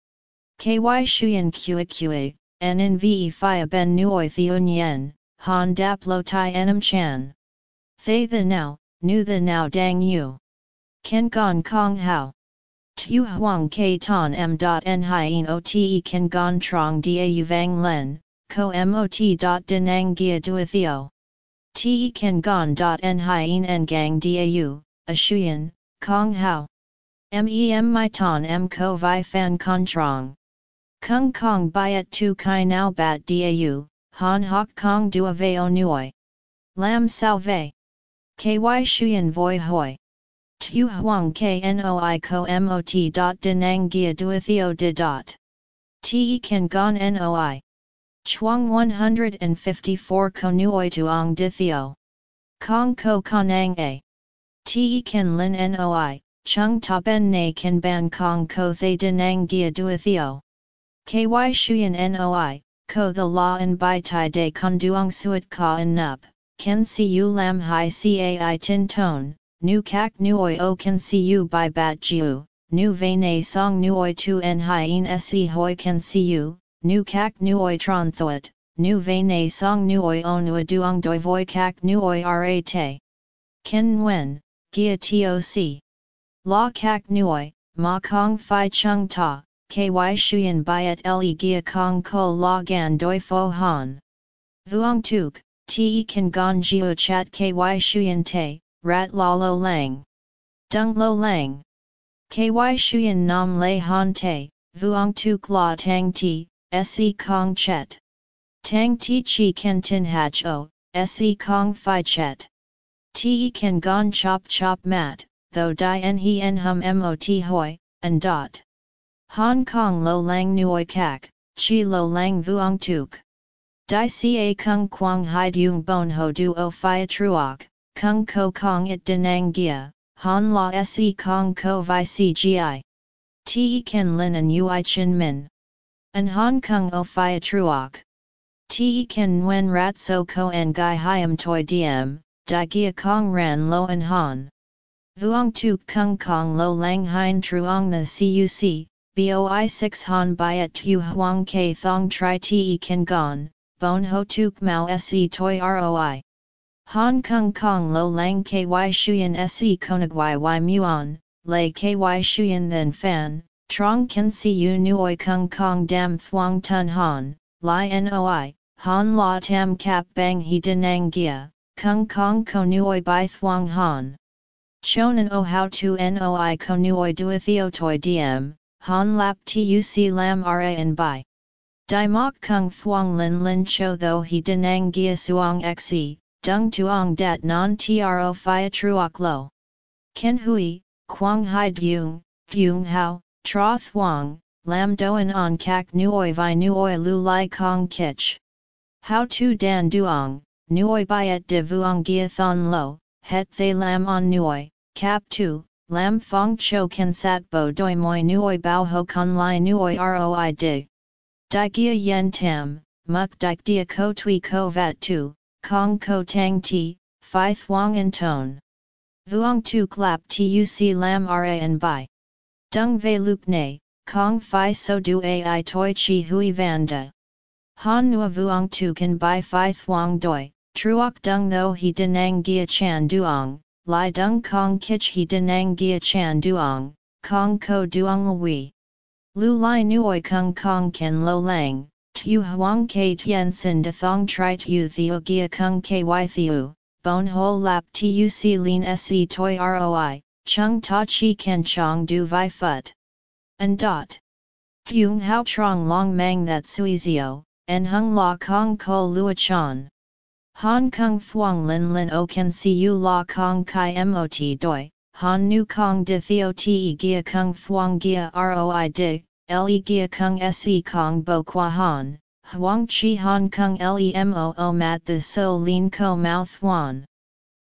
Ky shuyen kua kua, nnve fia ben nuoi thiu nyen, han dap lo tai enam chan. Thay the now, nu the now dang you. Ken gon kong hao. Tu huang ke ton m n hien o te kan gon trong da vang len, ko mot denang gia duathio. Te kan gon n hien n gang da u, a shuyen, kong hao. Mem my ton m ko vi fan con trong. Kung kong byet tu kai nao bat da u, han hok kong dua veo nuoi. Lam sao ve. Ky shuyen voi hoi. Tu huang knoi ko mot dot denang gia duathio de dot. Te kan gon noi. Chuang 154 ko nuoi tuong dithio. Kong ko kanang a. Te kan lin noi, chung ta ben na kan ban kong ko thay denang gia duathio. Ky shuyen noi, ko the law in bai tai de kon duong suet ka in nup, ken si u lam hai cai tin tone, nu kak nuoi o can see you by bat jiu, nu vane song nuoi tu en hien se hoi can see you, nu kak nuoi tron thoat, nu vane song nuoi onua duong doi voi kak nuoi ra te. Ken nguen, gia toc. La kak nuoi, ma kong fi chung ta, ky shuyen byet le gia kong ko la gan doi fo han. Vuong tuk, te kan gon jiu chat ky shuyen te, rat la lo lang. Dung lo lang. Ky shuyen nam le han te, vuong tu kla tang ti, se kong chet. Tang ti chi ken tin hach o, se kong fi chet. Te ken gon chop chop mat, though di en he en hum mot hoi, and dot. Hong Kong lo lang nuoi kak, chi lo lang vuong tuk. Di ca kung quang hai dung bon ho du o fi truok, kung ko kong it denang gia, han la se kong ko vi cgi. Te ken lin an ui chin min. An hong kong o fi truok. Te ken nguen rat so ko en gai hiam toi diem, di gia kong ran lo an han. Vuong tu kung kong lo lang hein truong the cuc, boi 6 han byet tu huang ke thong tri te kan gon, bon ho tuk mau se toi roi. Hong Kong Kong lo lang ky shuyan se konagwai y muon, lay ky shuyan then fan, trong kan si u nuoi kung kong dam thuang tun han, li noi, han la tam kap bang he denang gia, kung kong ko nuoi bai thuang han. Chonan o how to noi ko nuoi duethio toi diem, han lap tuc lam ra and bai. Dai mok kung thuang lin lin cho tho he denang gia suang xe, dung tuong dat non tro phia truok lo. Ken hui, quang hai dung, dung hao, tra thuang, lam doan on kak nuoi vi nuoi lu lai kong kich. How to dan duong, nuoi byet de vuong gia thon lo, het they lam on nuoi, cap tu, lam fong cho ken sat bo doi moi nuoi bao ho con lai nuoi roi dig. Di gia yen tam, muk dik dia ko tui ko vat tu, kong ko tang ti, phi thuong in tone. Vuong tu clap tuc lam ra and bai. Dung ve luk ne, kong phi so du ai toi chi hui vanda. Han nua vuong tu kan bai phi thuong doi, truok dung tho he denang gia chan duong, Lai dung kong kich he denang gia chan duong, kong ko duong wi. Lu lai nuoi kung kong ken lo lang, tu huang ke tien sin de thong tri tu theo gia kung ky thiu, bon ho lap tuc lin se toi roi, chung ta chi ken chong du vi phut. And dot. Thuong hao trong long mang that suizio, en hung la kong ko lua chan. Hong Kong Thuong Lin Lin O Can See You La Kong Kai Mot Doi, Han Nu Kong De Theo Te Gia Kung Thuong Gia Roi Dig, Le Gia Kung Se Kong Bo Qua Han, Huang Chi Hong Kong Lemo O Mat The So Lin Ko Mao Thuan.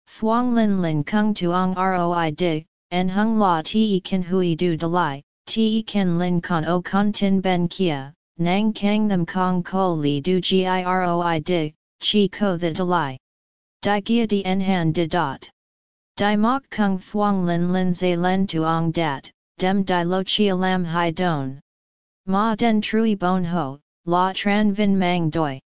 Thuong Lin Lin Kung Tuong Roi Dig, En Hung La Te Kan Hui Du Dalai, Te Kan Lin Kon O Kon Tin Ben Kia, Nang Kang Them Kong Ko Li Du Giroi Dig, chi ko the dalai. Di gia di han di dot. Di mok kung thuong lin lin zay len tuong dat, dem di lo chia lam hai don. Ma den trui bon ho, la tran vin mang doi.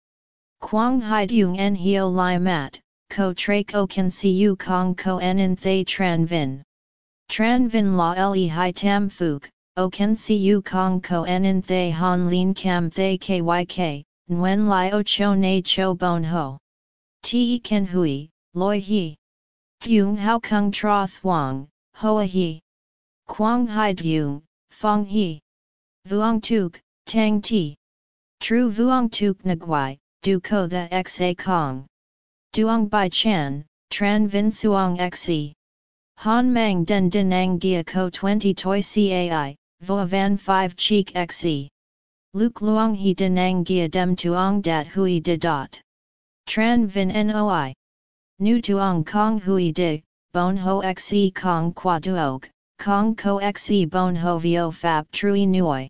Quang hai dung en hio lai mat, ko tre ko can see you kong ko en in thay tran vin. Tran vin la le hai tam fuk, o can see you kong ko en in thay han lin cam thay kyk, Nguyen Lai O Cho Na Cho Bon Ho. Ti Ken Hui, Loi He. Thuong Hao Kung Tra Thuong, Hoa He. Quang Hai Dung, Fong He. Vuong Tuk, Tang Ti. True Vuong Tuk Nguai, Du Ko The Xa Kong. Duong Bai Chan, Tran Vin Suong Xe. Han Mang Den Dinang Gia Ko 20 Toi Cai, Vo Van 5 Cheek Xe. Luke luong he denang gia dem tuong dat hui de dot. Tran vin noi. Nu tuong kong hui de, bon ho xe kong qua duog, kong ko xe bon ho vio fap trui nuoi.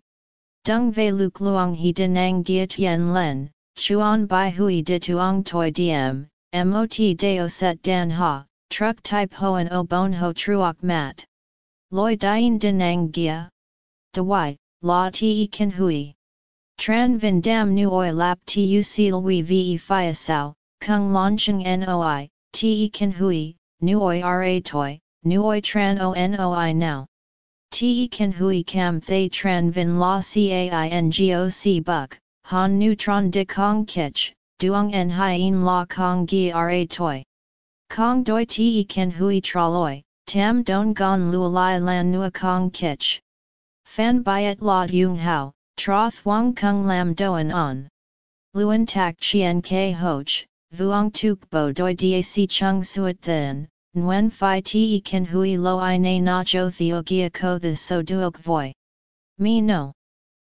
Dung ve luke luong he denang gia tien len, chuan bai hui de tuong toi diem, mot deo set dan ha, truck type hoan o bon ho truok mat. Loi dien denang gia. De wai, la ti kan hui. Tran vin dam nu oi lap tu silwi ve phia sao, kung launching noi, te kan hui, nu oi ra toi, nu oi tran o noi now. Te kan hui cam thay tran vin la caingoc buk, han neutron de kong kich, duong en hien la kong gi ra toi. Kong doi te kan hui traloi, tam don gon lu lai lan nua kong kich. Fan byet la dung hao, Tra thuong kung lam doan on. Luan tak chien ke hoch, vuong tuk bo doi dac chung suet then, nguen fi te kan hui lo i na na jo theo gia ko the so duok voi. Me no.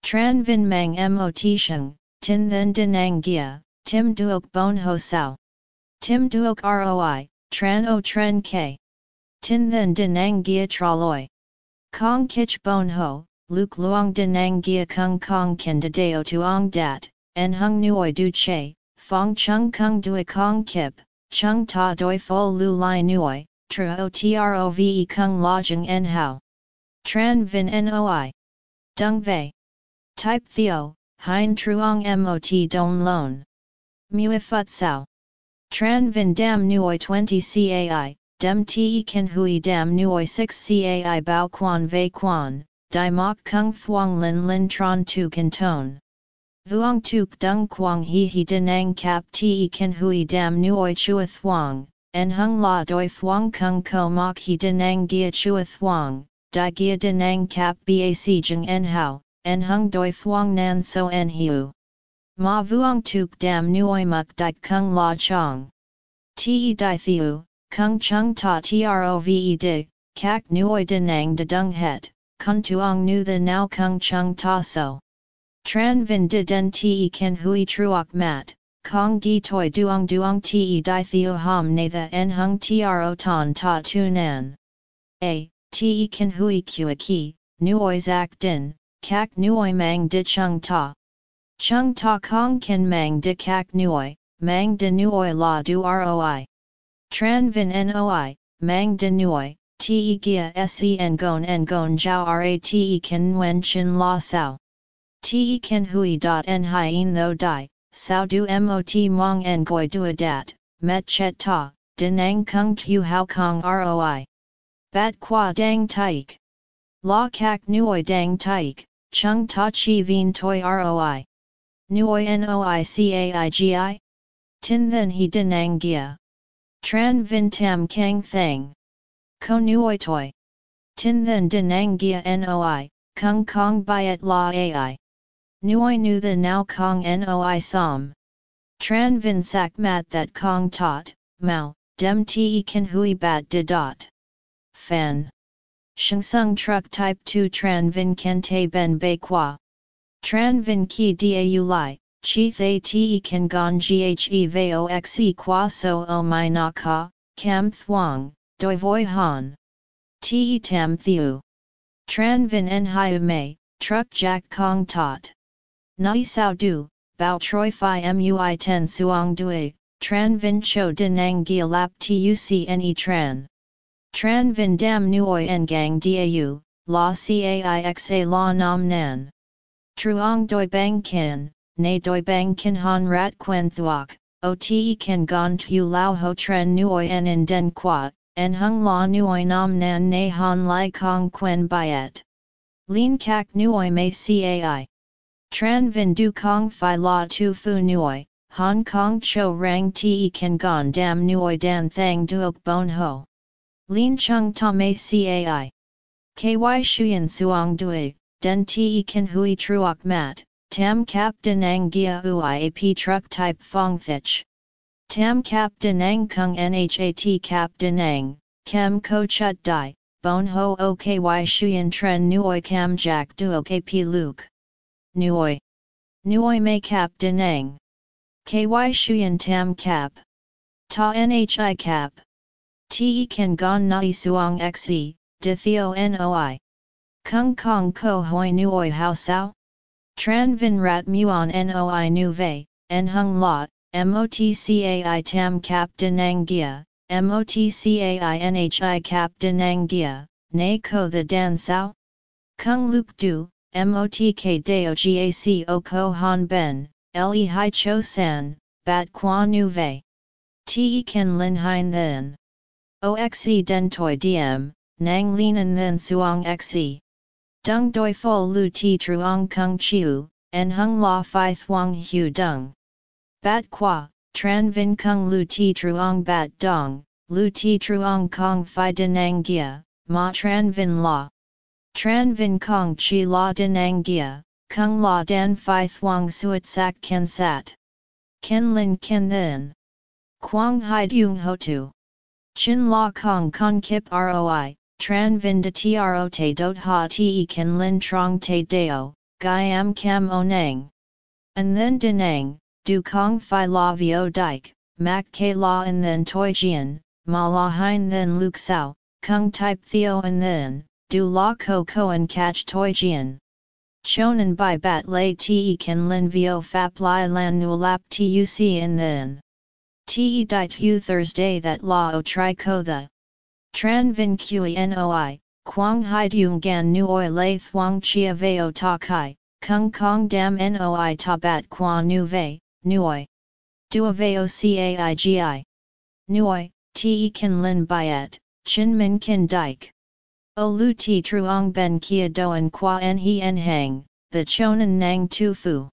Tran vin mang mot sheng, tin then dinang gia, tim duok bon ho sao. Tim duok roi, tran o tren ke. Tin then dinang gia traloi. Kong kich bon ho, Luke luong denang gia kung kong ken de deo tuong dat, en hung nuoi du che, fong chung kung dui kong kip, chung ta doi fo lu lai nuoi, tro trove kung lodging en hao. Tran vin noi. Dung Vei. Type Theo, Hein Truong Mot Don Lon. Mui Phut Sao. Tran Vin Dam Nuoi 20 CAI, Dem Te Kan Hui Dam Nuoi 6 CAI Bao Quan Vei Quan, Dai Mok Kung Thuong Lin Lin Tron Tu Canton. Vuong Tuk Dung Quang He He Denang Kap Te Kan Hui Dam Nuoi Chua Thuong, En Hung La Doi Thuong Kung Ko Mok He Denang Gia Chua Thuong, Dai Gia Denang Kap Bac Jung En Hao, En Hung Doi Thuong Nan So En Hiu. Ma vuong tuk dam nuoi muk dik kung la chong. Te di thiu, kung chung ta trove dik, kak nuoi denang de dung het, kun tuong nu the now kung chung ta so. Tran vin de den te ken hui truok mat, kong gi toi duong duong te di thiu ham na the en hung tro ton ta tu nan. A, te ken hui kua ki, nuoi zak din, kak nuoi mang di chung ta. Chung ta kong ken mang de kak nuoi, mang de nuoi la du roi. Tran vin noi, mang de nuoi, te gia se ngon ngon jiao rate ken wen chin la sao. Te ken hui dot en hien tho dai, sao du mot mong en goi dua dat, met chet ta, denang kung tu hao kong roi. Bat qua dang taik. La kak nuoi dang taik, chung ta chi vien toi roi. Nuoi noi noicaigi? Tin then he denang gia. Tran vin tam kang thang. Ko toi. Tin then denang gia noi, kung kong byet la ai. Nuoi nu the now kong noi som. Tran vin sak mat that kong tot, mao, dem te kan hui bat de dot. Fan. Sung truck type 2 tran vin ken ben bei qua. Tran vin ki dau li, chi thay te kan gon ghe veo xe qua so o mai na ka, cam thuang, doi voi han. Te tam thiu. Tran vin en hiu mei, truck jack kong tot. Nai sao du, bao troi phi mui ten suong dui, tran vin cho denang gia lap tuc ne tran. Tran vin dam nuoi en gang dau, la caixa la nam nan. Truong doi bang kin, nay doi bang kin han rat quen thuok, o te kan gon tu lao ho tren nuoi en in den quat, en hung la nuoi nam nan nay han lai kong quen byet. Lin kak nuoi may cai. Tran vin du kong fi la tu fu nuoi, Hong Kong cho rang te kan gon dam nuoi dan thang duok bon ho. Lin chung ta may cai. Ky shuyen suong duig, den te kan hui truok mat, tam kap denang gia uiap truck type fong thich. Tam kap denang kung nhat kap denang, kem ko chut dai, bon ho o ky shuyen tren nuoi kam jack duo kp luke. Nuoi. Nuoi may kap denang. Ky shuyen tam kap. Ta nhi kap. Te kan gon nai suong xe, de theo noi. Kung kong ko hoi nuoi hao sao? Tran vin rat muon noi nu vei, en hung lot, motcai tam cap denang gia, motcai nhi cap denang gia, nay ko the dan sao? Kung luk du, motk deo gac o ko han ben, le hai cho san, bat qua nu vei. Te ken lin hein then. Oxe den toi diem, nang linan then suong xe. Dung doi fo lu ti truong kung chiu, en hung la fi thuong hu dung. Bat qua, tran vin kung lu ti truong bat dong, lu ti truong kong fi denang gia, ma tran vin la. Tran vin kong chi la denang gia, kung la dan fi thuong suet sak ken sat. Ken lin ken then. Quang hai dung ho tu. Chin la kong kong kip roi, Tran vinda tro te dot ha te kan lin trong te deo, gaiam cam onang. And then denang, du kong fi la vio dike, mak ke la and then toi jian, ma la hein then luk sao, kung type theo and then, du la ko ko and catch toi jian. Chonan by bat lay te kan lin vio fap lai lan nu lap tuc and then. Te dit u Thursday that la o tri ko the. Tran vin kui noi, quang hai dung gan nuoi lay thuang chia veo ta kai, kung kong dam noi ta bat qua nu ve, nuoi. Dua veo caigi. Nuoi, te Kin lin byet, chin min kin dike. O lu ti truong ben kia doan qua en he en hang, the chonan nang tu fu.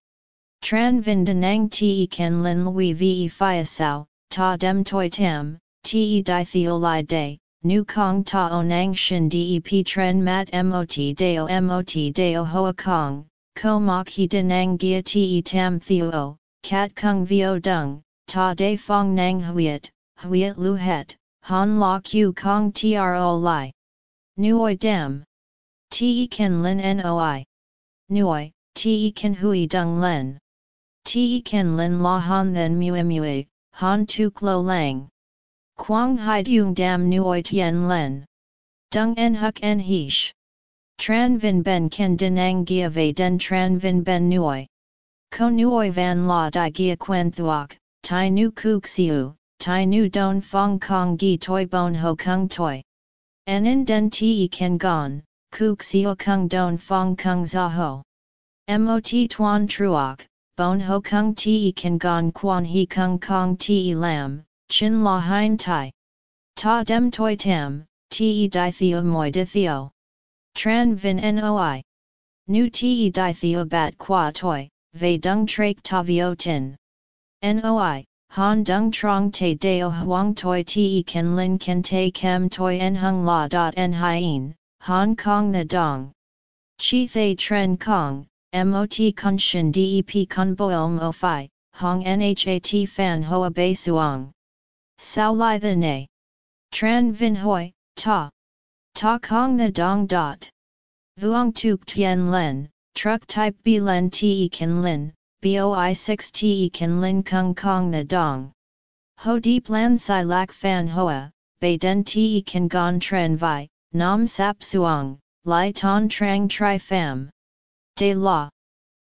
Tran vin de nang te kan lin lui ve fia sao, ta dem toi tam, te di theoli day, nu kong ta o nang shin dep tren mat mot deo mot deo hoa kong, ko mok he de nang gia te tam theo, kat kung vio dung, ta de fong nang huiet, huiet lu het, han la q kong tro li. Nuoi dam. Te kan lin noi. Nuoi, te kan hui dung len. Te kan lin la han then mue mue, han tuk lo lang. Quang hai dung dam nuoi tien len. Dung en huk en hish. Tran vin ben ken denang gia ve den tran vin ben nuoi. Ko nuoi van la di gia quen thuok, tai nu kuk siu, tai nu don fong kong gi toi bon ho kung toi. Nen den te kan gon, kuk sio kung don fong kung za ho. Mot tuan truok, bon ho kung te kan gon quan he kung kong te lam, chin la hein tai. Ta dem toi tam, te di theo moi di theo. Tran vin noi. Nu te di theo bat qua toi, ve dung trak ta vio tin. Noi, Han dung trong te deo huang toi te ken lin ken te kem toi en hung la dot en hien, Hong Kong the dong. Chi thay tren kong, mot kun shin dep kun boom o fi, hong nhat fan hoa bei suang. Sao lai the ne. Tran vin hoi, ta. Ta kong the dong dot. Vuong tuk tien len, truck type b len te kan lin, boi 6 te kan lin kung kong the dong. Ho deep lan sai lak fan hoa, bei den te kan gon tren vi, nam sap suang, lai ton trang tri fam. De la.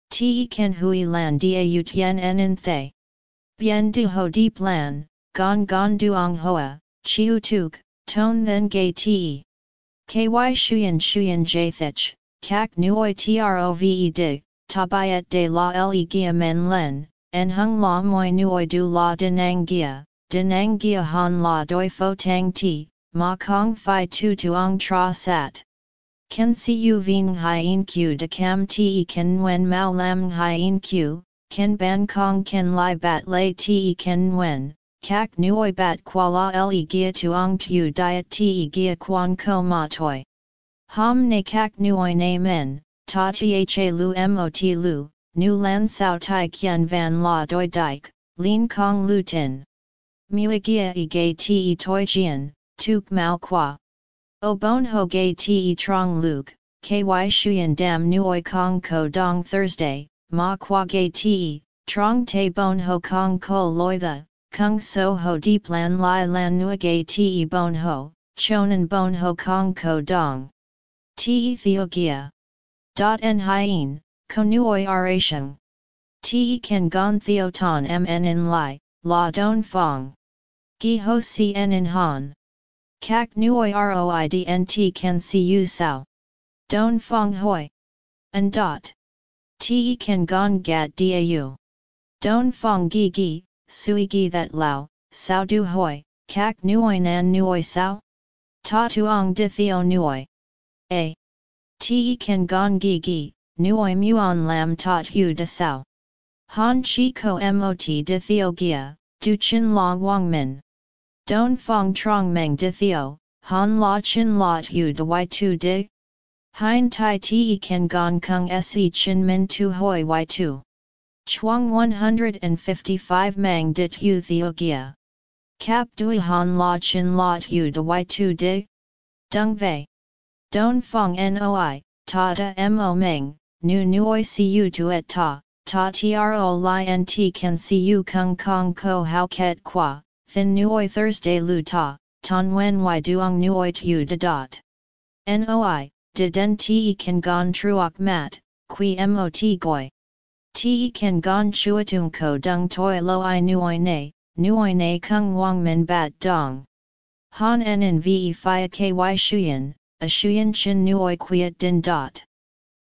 Te kan hui lan dia u tien en in thay. Bien du ho deep lan, gon gon duong hoa, chiu tuk, ton then gay te. Ky shuyen shuyen jathich, kak nuoi trove dig, tabayet de la le gia men len, en hung la moi nuoi du la denang gia, denang gia han la doi fo tang ti, ma kong fi tu tuong tra sat. Ken si u ving hien q de cam te ken wen mao lam hien q, ken ban kong ken lai bat lay te ken wen, kak nuoi bat kwa la le gia tuong tu diet te gia quan ko ma toi. Ham ne kak nuoi ne men, ta tha lu mot lu, nu lan sao tai kien van la doi dike, lin kong lu tin. Muagia i gay te toi jian, tuk mao qua. O bon ho gay te trong luke, ky shuyen dam nuoi kong ko dong Thursday, ma qua gay te, trong te bon ho kong ko loi the, kung so ho deep lan lai lan nua gay te bon ho, chonan bon ho kong ko dong. Te theogia. Dot en hien, konuoi aration. Te kan gon theoton mn in lai, la don fong. Gi ho cn in han. Kak nuoi roidnt kan see you sao. Don fong hoi. And dot. Te kan gon gat dau. Don fong gi gi, sui gi that lao, sao du hoi, kak nuoi nan nuoi sao? Ta tuong di theo nuoi. A. Te kan gong gi gi, nuoi muon lam tot hu de sao. Han chi ko mot de theo gia, du chin la wang min. Don fong trong meng de theo, han la chin la hu de y tu de. Hein tai te kan gong kung se chin min tu hoi y tu. Chuang 155 mang dit theo gia. Cap dui han la chin la hu de y tu de. Dung vei. Don fong noi, ta da mo meng, nu nuoi siu tuet ta, ta tro li nt can siu kung kong ko how ket qua, thin nuoi Thursday lu ta, ton wen y duong nuoi tu de dot. Noi, de den te kan gon truok mat, qui mot goi. Te kan gon chuatung ko dung toi lo i nuoi ne, nuoi ne kung wang min bat dong. Han en ve fia ky shuyen, a shuyan chin nuoi quiet din dot.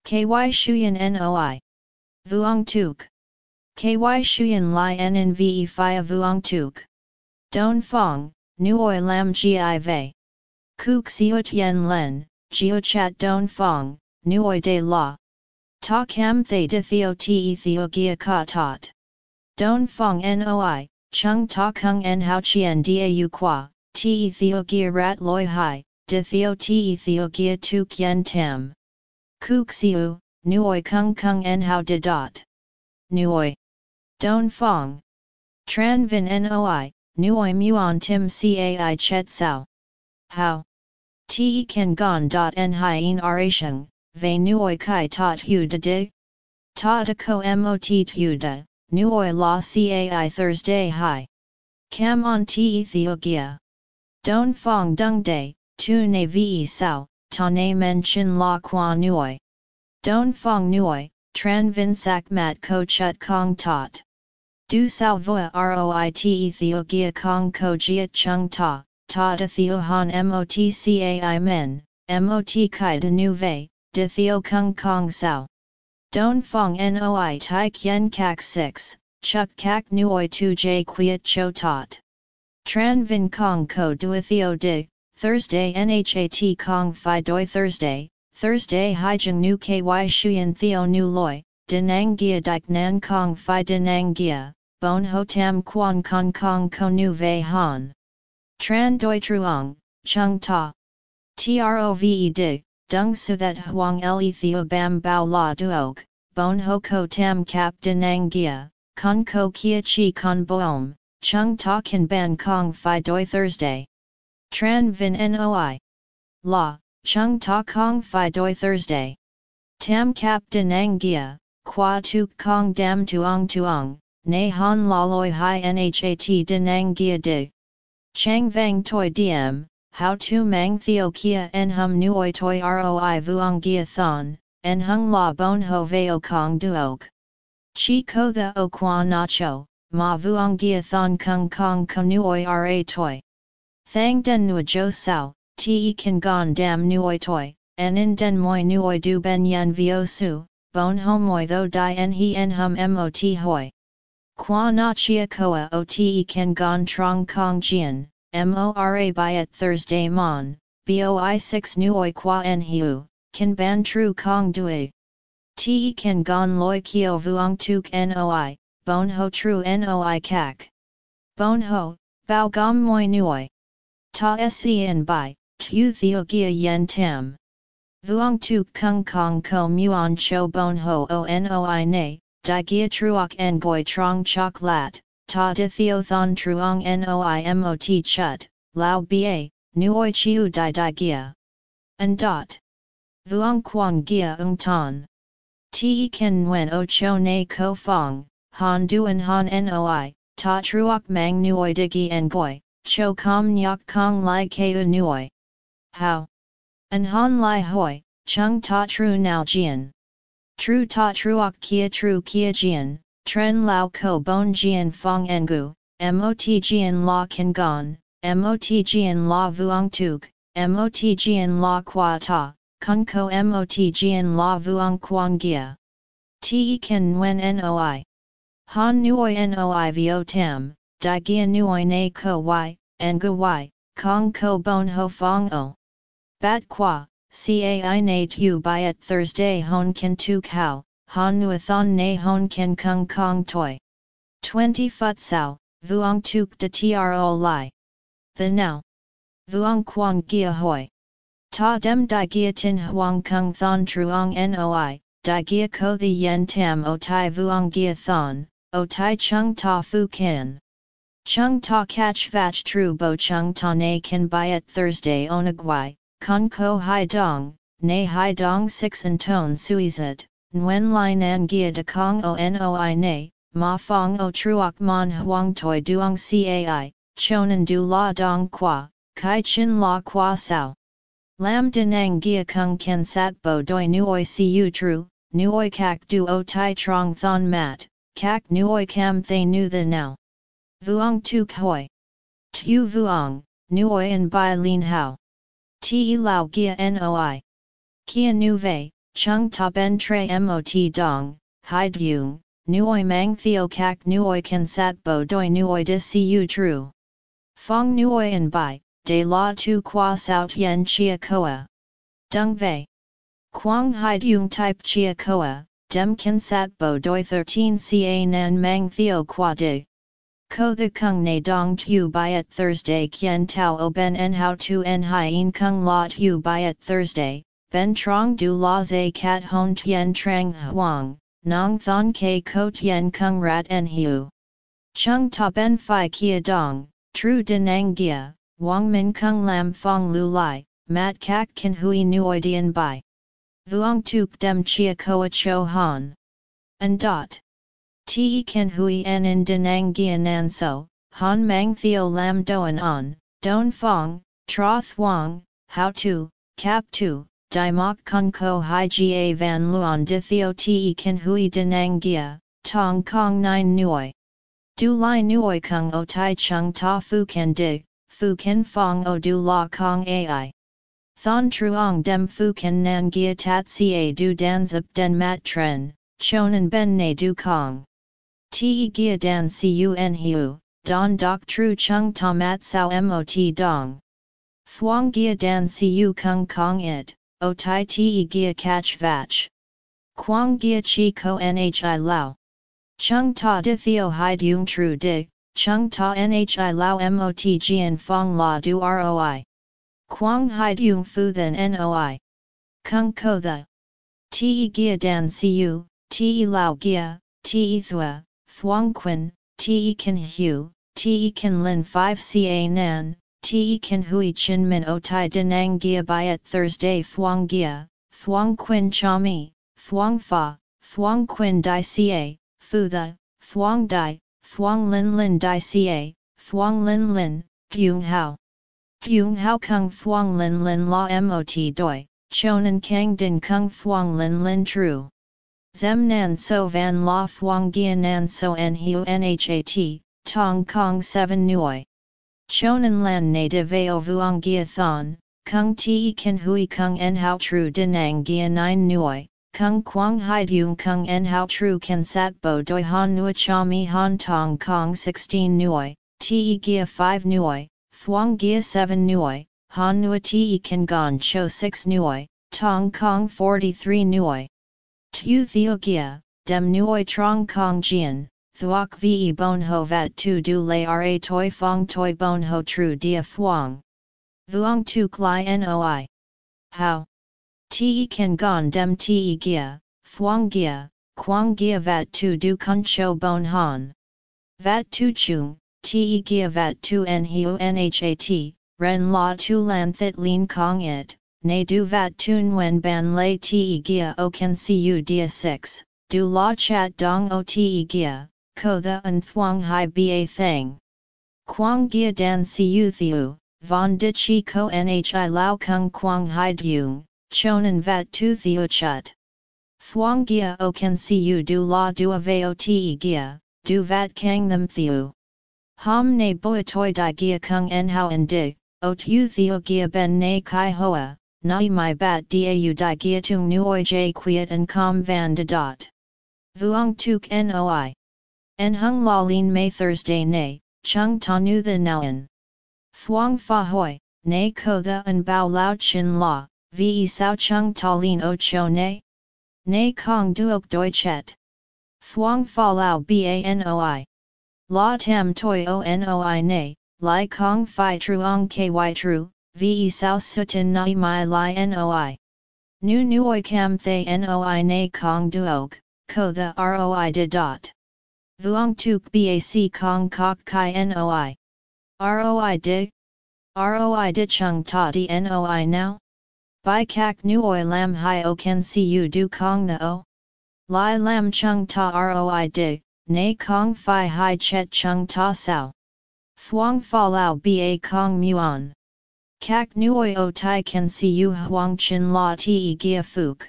Ky shuyan noi. Vuong tuk. Ky shuyan li nnve fia vuong tuk. Don fong, nuoi lam gi vei. Kuk siut yen len, geo chat don fong, nuoi de la. Ta cam thay de theo te theo gia ka tot. Don fong noi, chung ta kung en hao chien da u qua, te theo gia rat loi hai, de theo te theo gia tu kien tam. Kuk siu, nuoi kung kung en hao de dot. Nuoi. Don fong. Tran vin noi, nuoi muon tim cai chet sao. How? Te kan gon dot en hien arasheng, ve nuoi kai tot hu de dig? Ta de ko mot tu de, nuoi la cai Thursday hi. Cam on te Ethiopia. Don fong dung day, tu ne ve sao, ta ne men chin la qua nuoi. Don fong nuoi, tran vin sak mat ko chut kong tot. Du sao voa roit gia kong ko gia chung ta, ta de theo han motcai men, mot kai de nu vei, de theo kung kong sao. Don fong noi tai kien kak 6, chuk kak nuoi tu j quiet cho tot. Tran vin kong ko du theo dig, Thursday nhat kong fi doi Thursday, Thursday hijing nu ky shuyen theo nu loi, denang gia dik nan kong fi denang gia, bon ho tam quan kong kong ko nu vei han. Tran doi truong, chung ta. Trove dig, dung su that huang le theo bam bao la duok, bon ho ko tam kap denang gia, con ko kia chi con boom, chung ta kan ban kong fi doi Thursday. Tran vin noi. La, chung ta kong fi doi Thursday. Tam kap denang gia, qua tuk kong dam tuong tuong, ne han la loi hi nhat denang gia dig. Chang vang toi diem, how to mang theo kia en hum nuoi toi roi vuong gia thon, en hung la bon ho veo kong duok. Chi ko the o qua nacho, ma vuong gia thon kung kong konuoi ra toi. Thang den nua jo sao, te kan gon dam nuoi toi, en in den moi nuoi du ben yan vio su, bon ho moi tho di en he en hum mot hoi. Qua na chia koa o te kan gon trong kong jian, mora byet Thursday mon, boi 6 nuoi qua en hiu, kan ban tru kong dui. Te kan gon loi kio vuong tuk noi, bon ho tru noi kak. Bon ho, bao gom moi nuoi. Ta sen bai, tu theo gia yen tam. Vuong tuk kung kong ko muon cho bon ho o noi ne, di gia truok en goi trong chok lat, ta de theo thon truong noi mot chut, lao ba, nuoi chiu di di gia. And dot. Vuong quang gia ung ton. Te ken wen o cho ne ko fong, han duan han noi, ta truok mang nuoi digi en goi, cho kom nyok kong lai keu nuoi. How? An han lai hoi, chung ta tru now jian. Tru ta truok kia tru kia jian, tren lao ko bon jian fong engu, mot jian la kan gon, mot jian la vuong tuk, mot jian la qua ta, kun ko mot jian la vuong quang gia. Te ken nguen noi. Han nuoi noi vo tam, di gia nuoi na ko y, engu y, kong ko bon ho fong o. Bat qua, Cai na tu byet Thursday hon kan tu kao, han nuathon na hon kan kung kong toi. 20 phut sao, vuong tuk de tro li. The now. Vuong quang gia hoi. Ta dem di gia tin huang kung thon truong noi, di gia ko the yen tam o tai vuong gia thon, o tai chung ta fu kan. Chung ta catch vach tru bo chung ta na kan byet Thursday onagwai, Con ko hai dong, nay hai dong six and tone suizet, nguen lai nan gia de kong o noi nay, ma fong o truok mon huang toi duong cai, chonan du la dong qua, kai chin la qua sao. Lam denang gia kung ken sat bo doi nuoi siu tru, nuoi kak du o tai trong thon mat, kak nuoi cam thay nu the now. Vuong tu hoi. Tu vuong, nuoi and bai lin hao. Te lao gia noi. Kia nu vei, chung ta ben tre mot dong, hai dung, nuoi mang theo kak nuoi kan sat bo doi nuoi dis siu tru. Fong nuoi en bai, de la tu qua sao yen chia koa. Dung vei. Quang hai dung type chia koa, dem kan sat bo doi 13 ca nan mang theo qua dig. Ko the kung na dong tu at Thursday kien tau o ben en how tu en hien kung la tu at Thursday, ben trong du la ze cat hon tien trang huang, nong thon ke ko tien kung rat en hiu. Chung ta ben fi kia dong, tru denang gia, wang min kung lam fong lu lai, mat kak kan hui nuoi dien bai. Vuong tuk dem chia koa cho han. And dot. Te kan hui en in denang gia nan so, han mang theo lam doan on, don fong, tra thuang, how to, cap to, Di mok kun ko hai ga van luon di theo te kan hui denang gia, tong kong nine nuoi. Du lai nuoi kung o tai chung ta fu kan dig, fu kan fong o du la kong ai. Thon truong dem fu kan nan gia tat ca du dan zip den mat tren, chonan ben ne du kong. Te gia dan cun hiu, don dok tru chung ta mat sao mot dong. Thuong gia dan cu kung kong it, o tai te gia catch vach. Quang gia chi ko nhi lao. Chung ta di theo hai dung tru di, chung ta nhi lao mot gian fong la du roi. Quang hai dung fu then noi. Kung ko the. Te gia dan cu, te lao gia, te thua, thuang quin, te kan hu, te kan lin 5 ca nan, Te kan hui chin min o tai denang gia byet Thursday thuang gia, thuang quin chami, thuang fa, thuang quin di ca, fu the, thuang di, thuang lin lin di ca, thuang lin lin, thuang hao. Thuang hao kung thuang lin lin la mot doi, chonan kang din kung thuang lin lin true. Zem nan so van la thuang gia nan so en hiu nhat, tong kong 7 Nui. Chonan lan na de veo vuong gia thon, kung ti kan hui kung en hao tru denang gia nine Nui. kung quang hai dung kung en hao tru kan sat bo doi han nua cha mi han tong kong 16 Nui, ti gia 5 Nui, thuong gia 7 Nui, han nua ti kan gon cho 6 Nui, tong kong 43 nuoi. Tu theo gia, dem nuoi trong kong jian, Thuok ve bon ho vat tu du lay ra toi fong toi bon ho tru dia thuong. Vuong tu klai noi. How? Te kan gon dem te gia, thuong gia, quang gia vat tu du kun cho bon han. Vat tu chung, te gia vat tu en hiu nhat, ren la tu lan thit lin kong it, ne du vat tun wen ban lay te gia o kan u dia 6, du la chat dong o te gia ko the un thuang hai ba thang. Quang gia dan siu thiu, von di chi ko nhi lao kung quang hai dung, chonan vat tu thiu chut. Thuang gia o can siu du la du aveo te gia, du vat kang them thiu. Ham ne boi toi di gia kung en hao en dig, o tu thiu gia ben ne kai hoa, nai mai bat dau di gia tung nuoi j quiet and com van de dot. Vuong tuk noi. En hung la lin May Thursday nay, chung ta nu the nouen. Thuong fa hoi, nay ko the and bao lao chin la, ve sao chung ta lin o cho nay? Nay kong duok doi chet. Thuong fa lao banoi. La tam toi o noi nay, lai kong fi truong ky tru, ve sao sutin nai mai li noi. Nu nuoi cam thay noi nay kong duok, ko the roi de dot. Vuong tuk bac kong kok kai noi. Roi dig? Roi di chung ta di noi now? Bai kak nuoi lam hai o ken si u du kong the o? Lai lam chung ta roi dig, nay kong fi hai chet chung ta sao. Thuong fa lao ba kong muon. Kak nuoi o tai ken si u huang chin la ti gia fuk.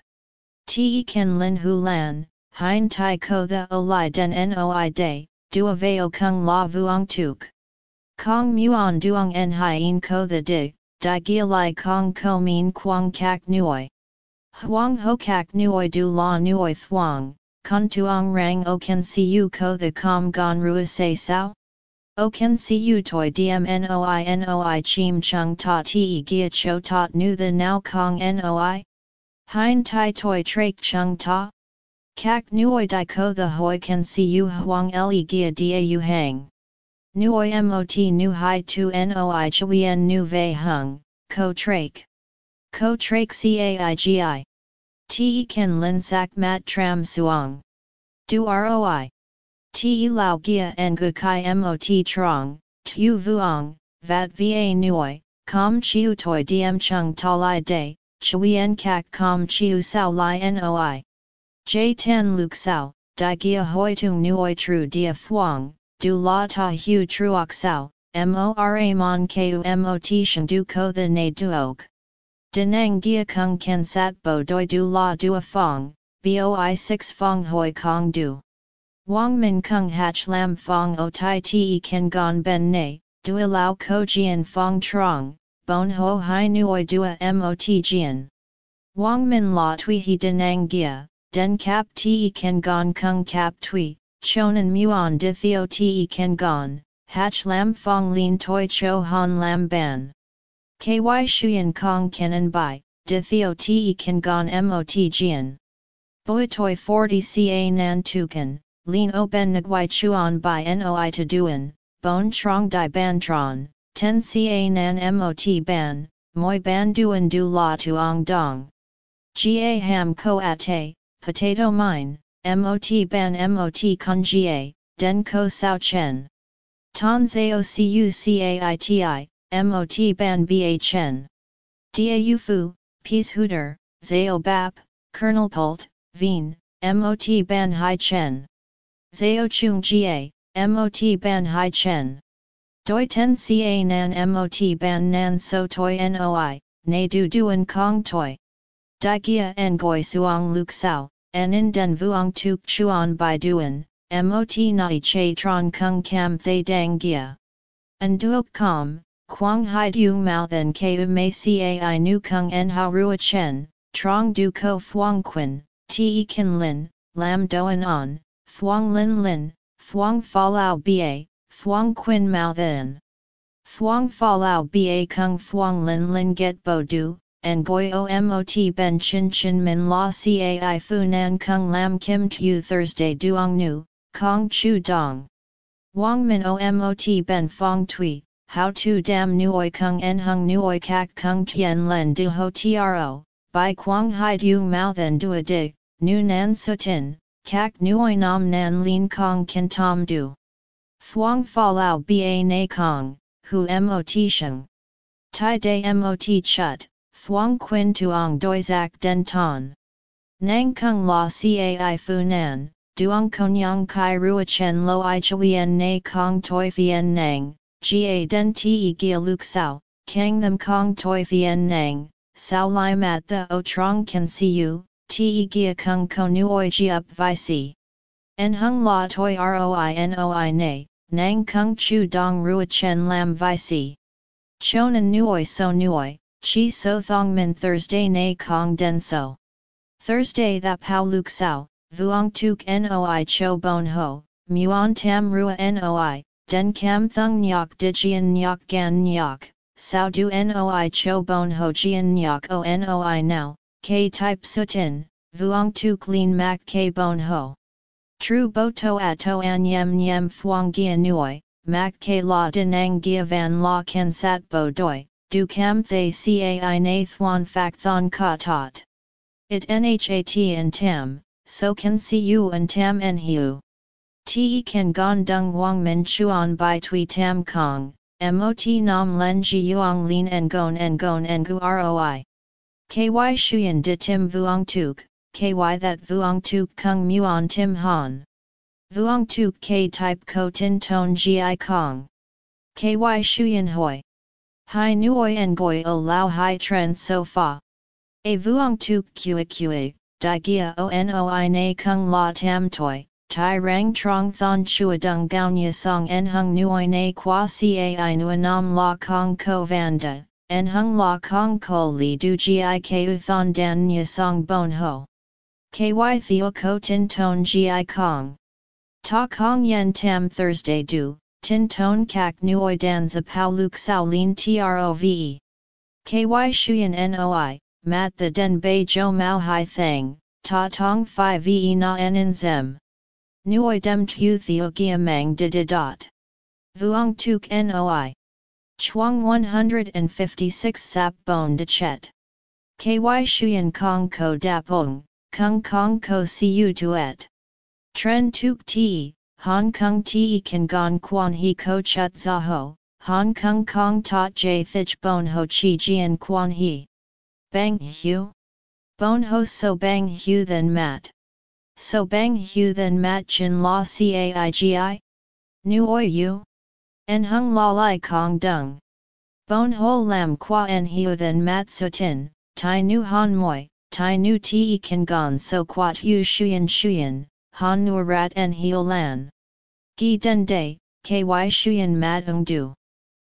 Ti ken lin hu lan, Hein tai ko the o den noi day, dua veo kung la vuong tuk. Kong muon duong en hien ko the dig, di gia lai kong ko min quang kak nuoi. Huang ho kak nuoi du la nuoi thuang, kun tuong rang o can see you ko the com gon rua sao? O can see you toi dm noi noi chim chung ta ti gia cho tot nu the now kong noi? Hein tai toi trak chung ta? Kak nuoi di ko the hoi can see you huang le gia da you hang. Nuoi mot nu hai tu noi chuyen nu vei hung, ko trak. Ko trak caigi. Te kan lin sak mat tram suang. Du roi. Te lao gia en gu kai mot trong, tu vuong, vat va nuoi, com chiu toi diem chung ta lai day, chuyen kak com chiu sao lai noi. J tan luk sao, di gia hoi tung nuoi tru dia thuong, du la ta hu truok sao, mora mon ku mot shan du ko the ne duok. Denang gia kung ken sat bo doi du la dua fong, boi 6 fong hoi kong du. Wang Min Kung Hach Lam Fong O Tai Te Ken Gon Ben Ne, Dua Lao Ko Jian Fong Trong, Bon Ho Hai Nuoi Dua Mot Jian. Wang Min La Tui He Denang Gia, Den Kap Te Ken Gon Kung Kap Tui, Chonan Muon Di Theo Te Ken Gon, Hach Lam Fong Lin Toi Cho Han Lam Ban. KY Shuyan Kong Kenan Bai, Di Theo Te Ken Gon Mot Jian. Boi Toi 40 Ca Nan Tukan. Lin o ben nguai chuan by noi to duan, bon trong di ban tron, ten ca nan mot ban, moi ban duan du la tuong dong. Ga ham ko ate, potato mine, mot ban mot con ga, den ko sao chen. Ton zao cu caiti, mot ban bhn. Dau fu, peashooter, zao bap, kernel pult, veen, mot ban hai chen. Zao Chung Ga, Mot Ban Hai Chen. Doi Ten Ca Nan Mot Ban Nan So Toi Noi, Ne Du Duan Kong Toi. Dai Gia Ngoi Suong Luk Sao, An In Den Vuong Tuk Chuan Bai Duan, Mot Nai Che Tron Kung Cam Thay Dang Gia. Duok Com, Quang Hai Du Mao Then Ku Mei Cai Nu Kung En Hao Rua Chen, Trong Du Ko Phuong Quin, Te Kin Lin, Lam Doan On. Thuong Lin Lin, Thuong Fa Lao Ba, Thuong Quin Mao Then. Thuong Fa Lao Ba Kung Thuong Lin Lin Get Bo Du, and Goi O Mot Ben Chin Chin Min La Cai Fu Nan Kung Lam Kim Tu Thursday Duong Nu, Kong Chu Dong. Wang Min O Mot Ben Fong Tui, How Tu Dam Nuoi Kung En Hung Nuoi Kak Kung Tien Len Du Ho Tro, Bai Quang Hai Du Mao Then Dua Dig, Nu Nan Sutin. Kak Nuoi Nam Nan Lin Kong Kin Tom Du. Thuong Fa Lao Ba Na Kong, Hu Mot Sheng. Tai De Mot Chut, Thuong Quin Tuong Doi Zak Den Ton. Nang Kung La Cai Fu Nan, Duong Konyang Kai Rua Chen Lo I Chuyen Na Kong Toi Fien Nang, Ga Den Te Gia Luk Sao, Kang Them Kong Toi Fien Nang, Sao Lai Mat The O Trong Can See You, te gia kung ko nuoi ji up vi si. En hung la toi roi noi ne, nang kung chu dong rua chen lam vi si. Chonan nuoi so nuoi, chi so thong min Thursday na kong den so. Thursday that pao luk sao, vuong tuk noi cho bon ho, muon tam rua noi, den cam thung nyok dijian nyok gan nyok, sao du noi cho bon ho jian nyok o noi now, K type sutin, vuong tu clean mac k bon ho. Tru bo to a an yem yem phuong gia nuoi, mac k la denang gia van la ken sat bo doi, du cam thay cai na thuan fak thon ka tot. It nhat and tam, so can see you and tam en hiu. Te kan gong dung wang min chuan bai tui tam kong, mot nam len ji yuang lin en gon en gon en gu roi. Ky shuyen de tim vuong tuk, ky that vuong tuk kung muon tim han. Vuong tuk k type ko tin ton gi kong. Ky shuyen hoi. Hai nuoi en goi o lao hai tren so fa. A vuong tuk kue kue, di gia o noi na kung la tam toi, tai rang trong thon chua dung gao nye song en hung nuoi na qua cai nuanam la kong ko vanda, en hung la kong ko li du gi ku thon dan nya song bon ho. Ky theo ko tin ton gi kong. Ta kong yen tam Thursday du, tin ton kak nuoi dan za pao luk sao lin trove. Ky shuyen noi, mat the den bei jo mao hai thang, ta tong fi ve na en zem. Nuoi dem tu theo gia mang de de dot. Vuong tuk noi. Chuang 156 Sap Bon De Chet. KY Shuyan Kong Ko Dapong, Kung Kong Ko Siu Tuet. Tren Tuk Ti, Hong Kong Ti Kan Gon Quan He Ko Chut Zaho, Hong Kong Kong Tot J Thich Bon Ho Chi Jian Quan He. Bang Hu? Bon Ho So Bang Hu Then Mat. So Bang Hu Then Mat Chin La Caigi? Nu Oi Yu? En hung la lai kong dung. Bon ho lam qua en hiu then mat so tin tai nu han moi, tai nu ti kan gon so quat yu shuyen shuyen, han nu rat en hiu lan. Gi den day, ky shuyen mat ung du.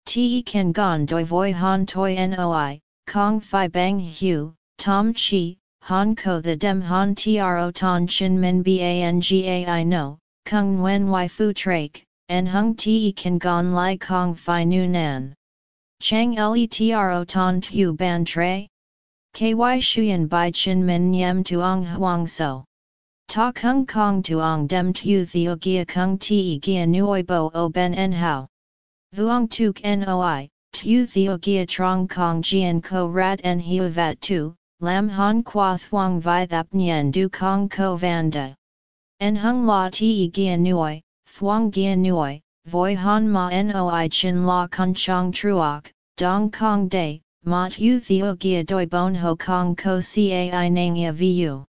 Ti kan gon doi voi han toi noi, kong fi bang hu, tom chi, han ko the dem han tro ton chin min bangai no, kung wen y fu trake, en hung ti kan gon lai kong fi nu nan. Chang letro ton tu ban tre? Ky shuyen bai chin min yem tuong huang so. Ta kung kong tuong dem tu theo gia kung ti gia nuoi bo o ben en hao. Vuong tuk noi, tu theo gia trong kong jian ko rat en hiu vat tu, lam han qua thuong vi thap nyen du kong ko vanda. En hung la ti gia nuoi, Thuong Gia Nui, Voi Han Ma Noi Chin La Kun Chong Truok, Dong Kong Day, Mot U Theo Gia Doi Bon Ho Kong Ko Cai Nang Vu.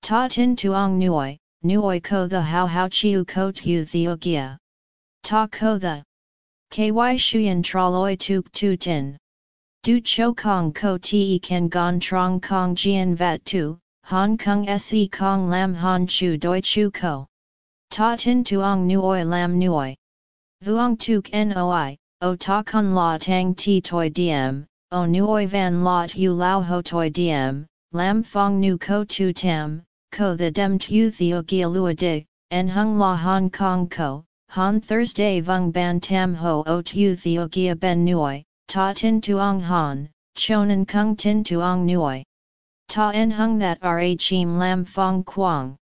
Ta Tin Tuong Nui, Nui Ko The How How Chiu Ko Tu Theo Gia. Ta Ko The. KY Shuyan Traloi Tuk Tu Tin. Du Cho Kong Ko Te Ken Gon Trong Kong Jian Vat Tu, Hong Kong Se Kong Lam Han Chu Doi Chu Ko. Ta tin tuong nuoi lam nuoi. Vuong tuk noi, o ta kun la tang ti toi diem, o nuoi van la tu lao ho toi diem, lam fong nu ko tu tam, ko the dem tu theo gia lua dig, en hung la hong kong ko, han Thursday vung ban tam ho o tu theo gia ben nuoi, ta tin tuong han, chonan kung tin tuong nuoi. Ta en hung that ra chim lam fong quang.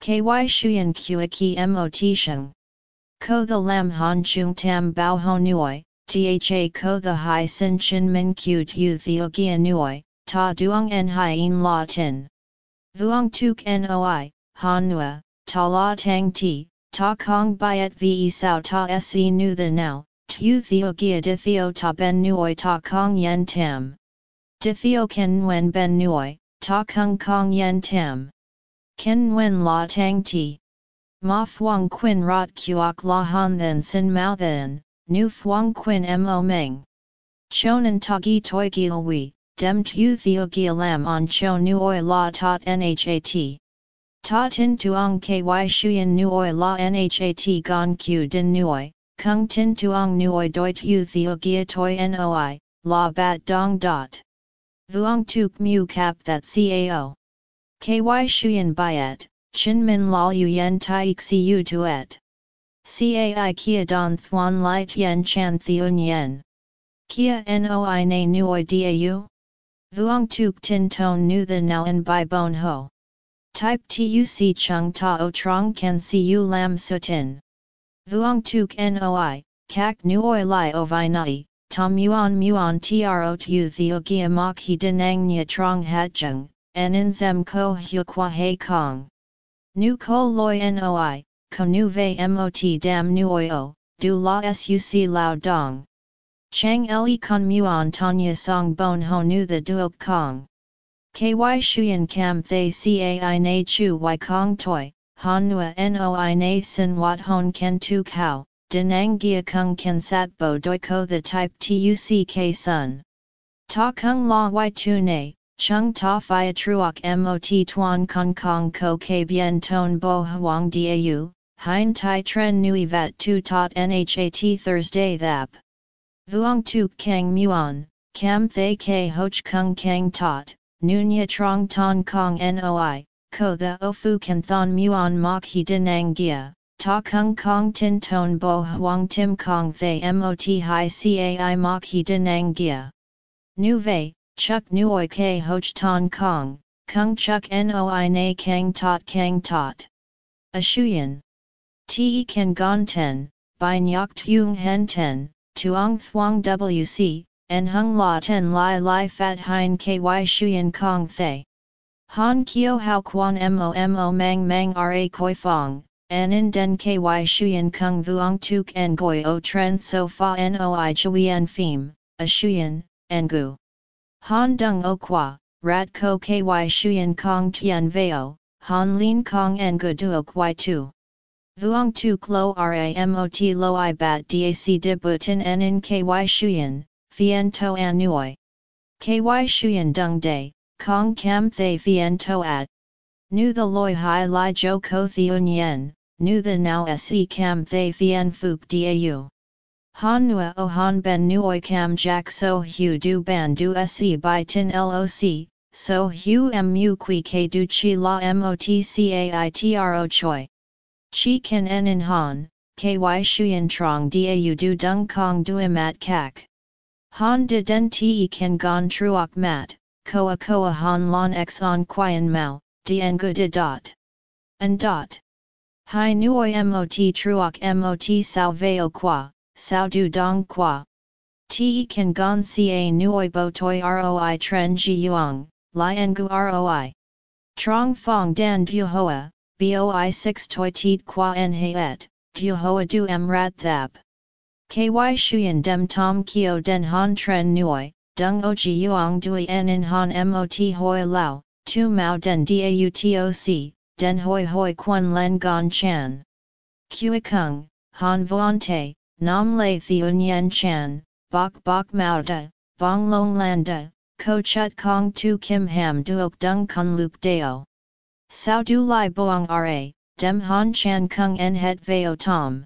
KY Shuyan Kua Ki Mot Sheng. Ko the Lam Han Chung Tam Bao Ho Nuoi, Tha Ko the Hai Sin Chin Min Q Tu Theo Gia Nuoi, Ta Duong En Hai In La Tin. Vuong Tuk Noi, Han Nua, Ta La Tang Ti, Ta Kong Biat Ve Sao Ta Se Nu The Now, Tu Theo Gia Di Theo Ta Ben Nuoi Ta Kong Yen Tam. Di Theo Ken Wen Ben Nuoi, Ta Kung Kong Yen Tam. Ken Wen La Tang Ti. Ma Phuong Quin Rot Kuok La Han Then Sin Mao Then, Nu Phuong Quin Mo Meng. Chonan Tagi Toi Gilwi, Dem Tu Theo Gia Lam On Cho Nuoi La Tot Nhat. Ta Tin Tuong Ky Shuyan Nuoi La Nhat Gon Q Din Nuoi, Kung Tin Tuong Nuoi Doi Tu Theo Gia Toi Noi, La Bat Dong Dot. Vuong Tuk Mu Cap That Cao. KY Shuyan Bayet, Chin Min Lal Yu Yen Tai Xiu Tuet. Cai Kia Don Thuan Lai Tien Chan Theun Yen. Kia Noi Na Nuoi Dau? Vuong Tuk Tin Ton Nu The Now En Bai Bon Ho. Type Tuc Chung Ta O Trong Ken Siu Lam Sutin. Vuong Tuk Noi, Kak Nuoi Lai O Vai Nai, Tom Muon Muon Tro Tu Theo Gia Mok He Denang Nya Trong Hat Jung en zem ko hu qua he kong. Nu ko loi noi, ko nu ve mot dam nuoi o, du la suc lao dong. Chang le con muon tanya song bon ho nu the duok kong. Ky shuyen kam thay cai na chu y kong toi, han nua noi na sin wat hon ken tu kao, denang gia kung ken sat bo doi ko the type tuck sun. Ta kung la y tu ne, Chung ta fia truok mot tuan kong kong ko k bien ton bo huang dau, hein tai tren nui vat tu tot nhat Thursday thap. Vuong tuk kang muon, cam thay ke hoch kung kang tot, nunya trong ton kong noi, ko the ofu kan thon muon mok he dinang gia, ta kung kong tin ton bo huang tim kong thay mot hi cai mok he dinang gia. Nu vei, chuk nuoi ke hoch ton kong, kung chuk noi na kang tot kang tot. A shuyen. Te kan gon ten, by nyok tung hen ten, tuong thuong wc, en hung la ten lai lai fat hein ky shuyen kong thay. Han kio hao quan mo mo mang mang ra koi fong, en in den ky shuyen kung vuong tuk en goi o tren so fa noi chui en phim, a shuyen, en gu. Han dung o qua, rat ko ky shuyen kong tian veo, han lin kong en gu duo kwai tu. Vuong tu klo ramot lo i bat dac de butin en in ky shuyen, fien to an nuoi. Ky shuyen dung day, kong kam thay fien to at. Nu the loi hai lai jo ko thiun yen, nu the now se kam thay fien fuk dau. Han nua o han ben nuoi kam jack so hu du ban du se by tin loc, so hu mu qui ke du chi la mot caitro choi. Chi kan en in han, ky shuyen trong dau du dung kong duimat kak. Han de den te kan gon truok mat, koa koa han lon x on mau, dien gu de dot. And dot. Hai nuoi mot truok mot sao veo qua, sao du dong qua. Te kan gon ca nuoi bo toi roi tren ji yuang, lien gu roi. Trong fong dan du hoa, boi 6 toi teet qua en et, du hoa du em rat thap. Ky shuyen dem tom kio den han tren nuoi, dung o ji yuang dui en in han mot hoi lao, tu mao den dautoc, den hoi hoi quan len gon chan. Kui kung, han vuan te, nam le thiun yen chan, bok bok mao da, bong long lan da, ko chut kong tu kim ham duok dung kun luk deo. Sao du lai boang ra, dem han chan kung en het veo tom.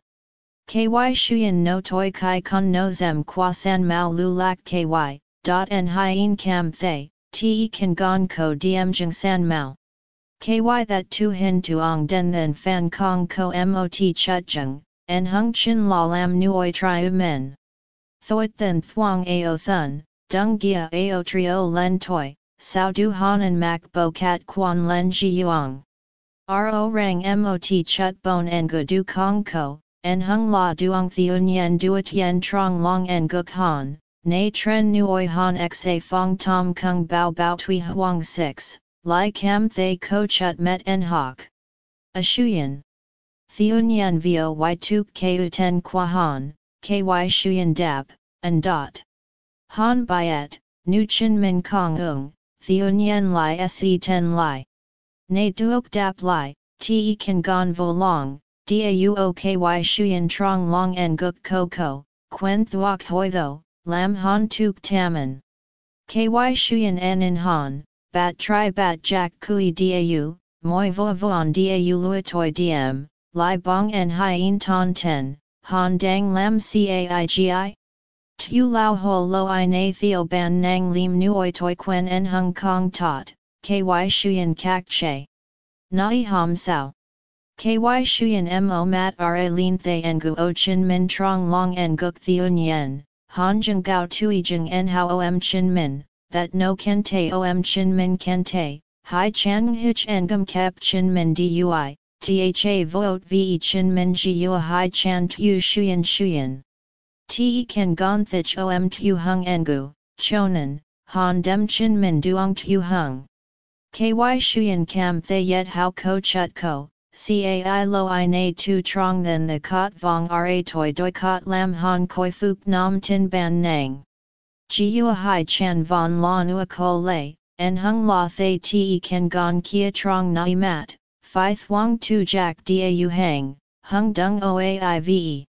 Ky shuyen no toi kai kun no zem qua san mao lu lak ky, dot en hien cam thay, te kan gon ko diem jeng san mao. Ky that tu hin tuong den then fan kong ko mot chut jeng, en hung chin la lam nuoi triu men. Thoit then thuong ao thun, dung gia ao trio len toi, sao du han en mak bo cat quan len ji yuang. Ro rang mot chut bon en gu du kong ko, en hung la duong thiun yen duet yen trong long en guk han, na tren nuoi han xa fong tom kung bao bao tui huang 6, lai cam thay ko chut met en hok. A shuyen. Vio y tuk ku ten qua han, ky shuyen dap, and dot. Han byet, nu chin min kong ung, thiun yen lai se ten lai. Na duok dap lai, te kan gon vo long, Dauoky shuyen trong long en guk ko ko, quen thuok hoi tho, lam han tuk taman. Ky shuyen en in han, bat tri bat jack kui dau, moi vo voan dau luitoi diem, lai bong en hien ton ten, han dang lam caigi? Tu lao ho lo i na theo ban nang lim nuoi toi quen en Hong kong tot, ky shuyen kak che. Nai ham sao. Ky shuyen mo mat ra lin thay ngu o chin min trong long en guk thiun yen, han jeng gao tui jeng en hao om chin min, that no ken te om chin min ken te, hai chang hich engum kep chin min dui, tha vote ve chin min ji yu hai chan tu shuyen shuyen. Te ken gon thich om tu hung engu, chonan, han dem chin min duong tu hung. Ky shuyen kam thay yet how ko chut ko, Cai lo i na tu trong then the kot vong ra toi doi kot lam han koi fuk nam tin ban nang. Jiua hai chan von la nua ko lei, en hung la thay te ken gon kia trong nai mat, phi thuong tu jack da u hang, hung dung oaive.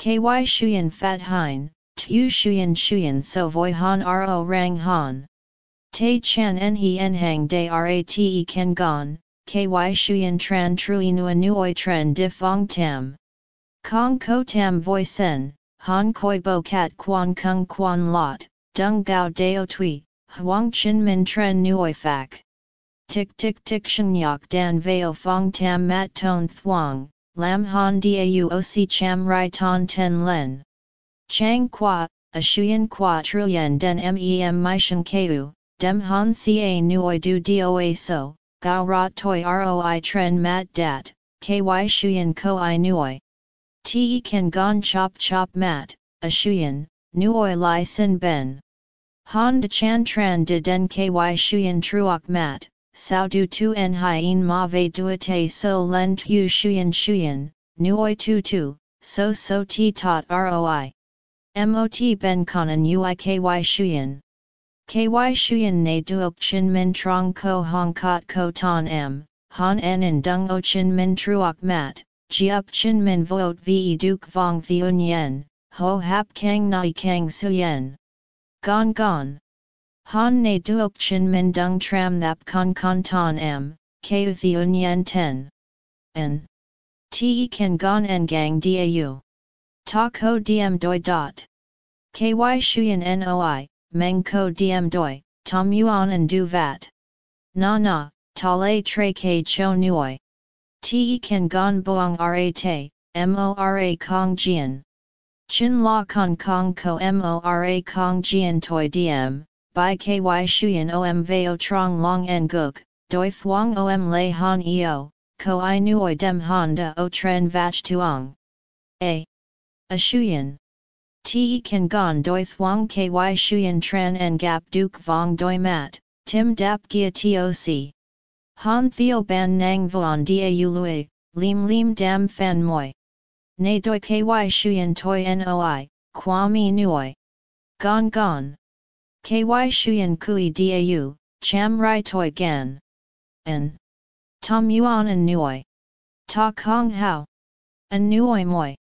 Ky shuyen fat hein, tu shuyen shuyen so voi han ro rang han. Te chan en he en hang de rate ken gon, ky shuyen tran trui nua nuoi tren di fong tam. Kong ko tam voi sen, han koi bo kat quan kung quan lot, dung gao dao tui, huang chin min tren nuoi fak. Tik tik tik shen yak dan veo fong tam mat ton thuang, lam han oc cham rai ton ten len. Chang qua, a shuyen qua truyen den mem mai shen keu, dem han ca nuoi du doa so, gao rot toi roi tren mat dat, ky shuyen ko i nuoi. Te kan gon chop chop mat, a shuyen, nuoi lai sin ben. Han de chan tran de den ky shuyen truok mat, sao du tu en hien ma ve duate so len tu shuyen shuyen, nuoi tu tu, so so ti tot roi. Mot ben kanan ui ky shuyen. Ky shuyen ne duok chin min trong ko hong kot ko ton m, han en in dung o chin min truok mat, jiup chin min vote ve duke vong theun yen, ho hap kang nai kang su yen. Gon gon. Han ne duok chin min dung tram thap con con ton m, keu theun yen ten. En. Te kan gon en gang dau. Ta ko diem doi dot. Ky shuyen noi, meng ko diem doi, tom yuan and du vat. Na na, ta le tre ke cho nuoi. Te kan gon boang ra te, mora kong jian. Chin la kong kong ko mora kong jian toi diem, by ky shuyen om veo trong long en guk, doi thuang om le han eo, ko i nuoi dem han o tren vach tuong. A. A shuyen. Te kan gon doi thuang ky shuyen tran en gap duk vong doi mat, tim dap gia toc. Han theo ban nang vuan da lui, lim lim dam fan moi. Ne doi ky shuyen toi noi, kwami nuoi. Gon gon. Ky shuyen kui dau, cham rai toi gan. En. Tom yuan en nuoi. Ta kong hao. En nuoi moi.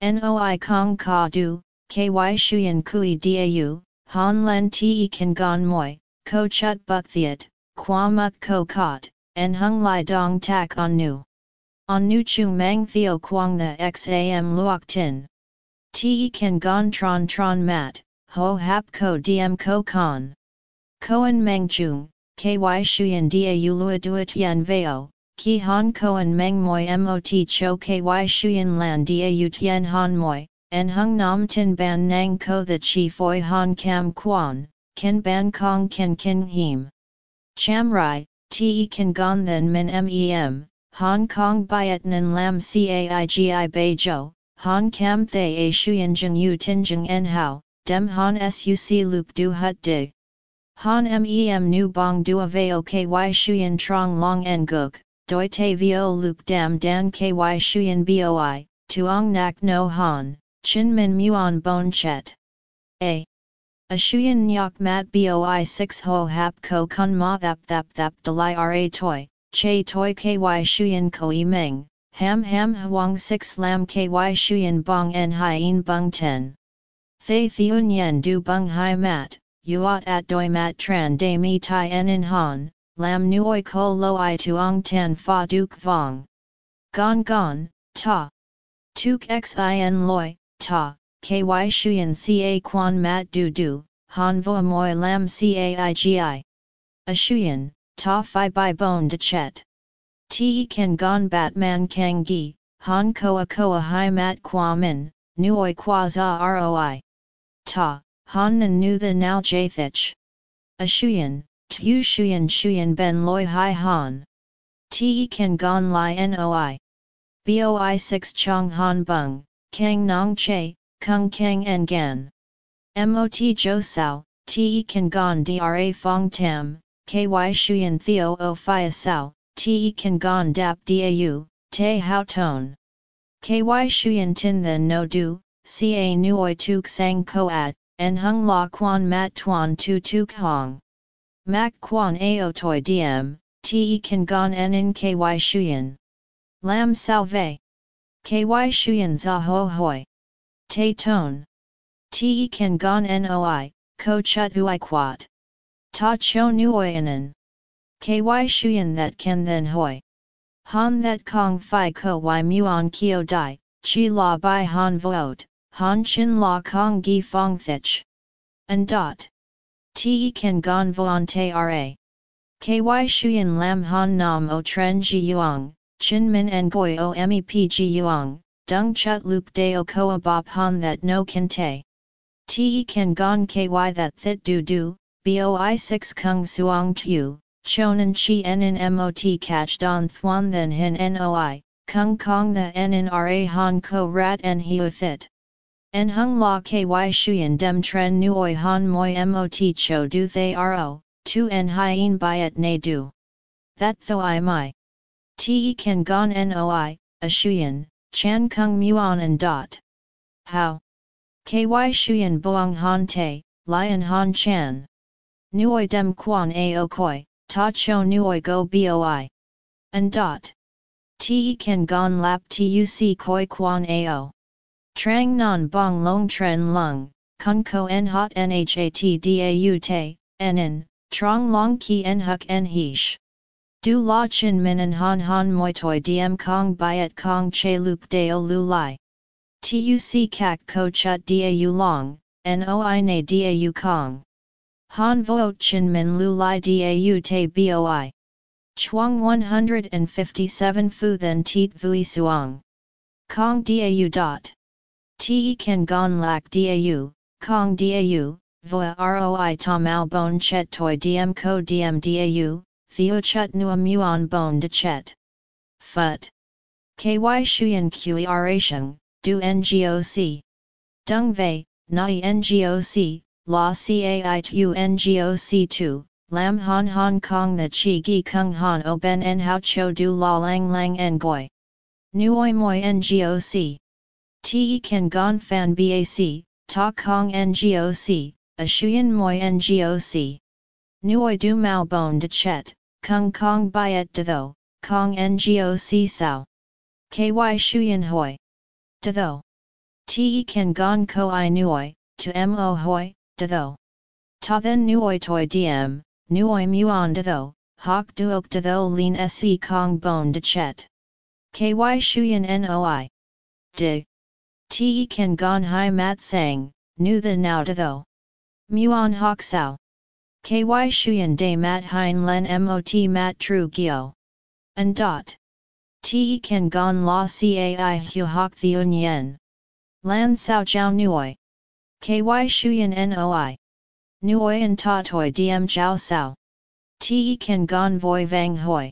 Noi kong ka du, ky shuyen kui dau, han len te kan gon moi, ko chut buk thiet, muk ko kot, en hung lai dong tak on nu. On nu chu mang theo quang the xam luok tin. Te kan gon tron tron mat, ho hap ko diem ko con. Koan meng chung, ky shuyen dau lua duet yen veo, ki han koan meng moi mot cho ky shuyen lan dau tien han moi, en hung nam tin ban nang ko the chi foi han cam quan, ken ban kong ken kin him. Cham rai, te kan gon then min mem, Hong Kong byet nan lam caigi bei jo, han cam thay a shuyen jeng yu tin jeng en hao, dem han suc luke du hut dig. Han mem nu bong du veo ky shuyen trong long en guk, doi te vio luke dam dan ky shuyen boi, tuong nak no han, Chin Min Muon Bon Chet. A. A Shuyan Nyok Mat Boi 6 Ho Hap Ko Kun Ma Thap Thap Thap Dalai Ra Toi, Che Toi Ky Shuyan Koi Meng, Ham Ham Huang 6 Lam Ky Shuyan Bong En Hien Bung Ten. Thay Theun Yen Du Bung Hai Mat, Yuat At Doi Mat Tran De Mi Tai En In Han, Lam Nuoi Ko Lo I Tuong Tan Fa Duk Vong. Gon Gon, Ta. Tuk Xin Loi, ta, ky shuyen ca quan mat du du, han vo moi lam caigi. A shuyen, ta fi bai bon de chet. Te kan gon batman kang gi, han koa koa hai mat qua min, nuoi qua za roi. Ta, han nan nu the now jathich. A shuyen, tu shuyen shuyen ben loi hai han. Te kan gon li noi. Boi 6 chong han bung, Kang Nong Che, Kung Kang En Gan. Mot Jo Sao, Te Kan Gon Dra Fong Tam, Ky Shuyan Theo O Phia Sao, Te Kan Gon Dap Dau, Te Hao Ton. Ky Shuyan Tin Then No Du, Ca Nuoi Tuk Sang Koat, En Hung La Quan Mat Tuan Tu Tuk Hong. Mak Quan Ao Toi Diem, Te Kan Gon En In Ky Shuyan. Lam Salve. Ky shuyen za ho hoi. Te ton. Te kan gon noi, ko chut ui quat. Ta cho nuoyanan. Ky shuyen that can then hoi. Han that kong fi ko y muon kio dai, chi la bai han vote, han chin la kong gi fong thich. and dot. Te kan gon voan te ra. Ky shuyen lam han nam o tren ji yuang, chin min en goi o mep ji yuang, dung chut lup deo koa bop han that no kan te. Te kan gon ky that thit du du, boi 6 kung suang tu, chonan chi en mot catch don thuan then hin noi, kung kong the en ra han ko rat en hiu thit. En hung la ky shuyen dem tren nuoi han moi mot cho du thay ro, tu en hien byet ne du. That tho i mai. Te kan gon noi, a shuyen, chan kung muon and dot. How? Ky shuyen boang han te, lion han chan. Nuoi dem quan ao koi, ta cho nuoi go boi. And dot. Te kan gon lap tuc koi quan ao. Trang non bong long tren lung, kun ko en hot nhat dau te, enen, trong long ki en huk en hish. Du la chin min en han han moi toi diem kong byet kong che lup deo lu lai. Tuc kak ko chut dau long, noi ne dau kong. Han vo chin min lu lai dau te boi. Chuang 157 fu then teet vui suang. Kong dau dot. Te kan gon lak dau, kong dau, voa roi tom ao bon chet toi diem ko diem dau, theo chut nua muon bon de chet. Phut. Ky shuyen kui ration, du ngoc. Dung vei, nai ngoc, la cai tu ngoc tu, lam han hong kong the chi gi kung han o ben en cho du la lang lang en goi. Nuoi moi ngoc. Te kan gon fan bac, ta kong ngoc, a shuyen moi ngoc. Nuoi du mao bon de chet, kung kong byet de tho, kong ngoc sao. Ky shuyen hoi. De tho. Te kan gon ko i nuoi, to mo hoi, de tho. Ta then nuoi toi diem, nuoi muon de tho, hok duok de tho lin se kong bon de chet. Ky shuyen noi. Dig. Te kan gon hai mat sang, nu the now to tho. Muon hok sao. Ky shuyen de mat hein len mot mat tru gyo. And dot. Te kan gon la cai hu hok the yen. Lan sao jiao nuoi. Ky shuyen noi. Nuoi and ta toi diem jiao sao. Te kan gon voi vang hoi.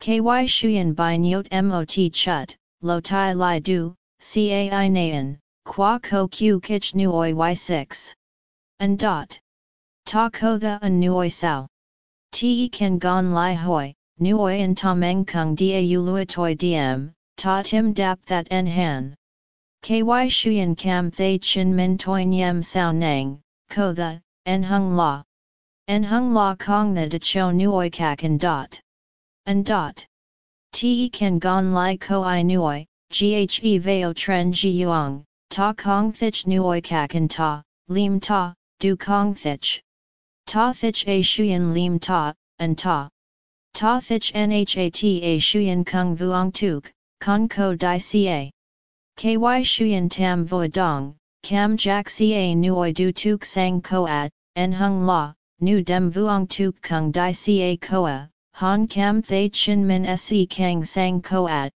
Ky shuyen by nyot mot chut, lo tai lai du, Cai Nayan, Qua Ko Q Kich Nuoi Y6. And dot. Ta Ko the An Nuoi Sao. Te Kan Gon Lai Hoi, Nuoi and Ta Meng Kung Da U Luatoi Diem, Ta Tim Dap That En Han. Ky Shuyan Kam Thay Chin Min Toi Nyem Sao Nang, Ko the, En Hung La. En Hung La Kong the De Cho Nuoi Kak and dot. And dot. Te Kan Gon Lai Ko I Nuoi, Ghe veo tren ji yuang, ta kong thich nuoi kakan ta, lim ta, du kong thich. Ta thich a shuyen lim ta, and ta. Ta thich nhat a shuyen kung vuong tuk, kong ko di ca. Ky shuyen tam vo dong, cam jack ca nuoi du tuk sang koat, en hung la, nu dem vuong tuk kung di ca koa, han cam thay chin min se kang sang koat,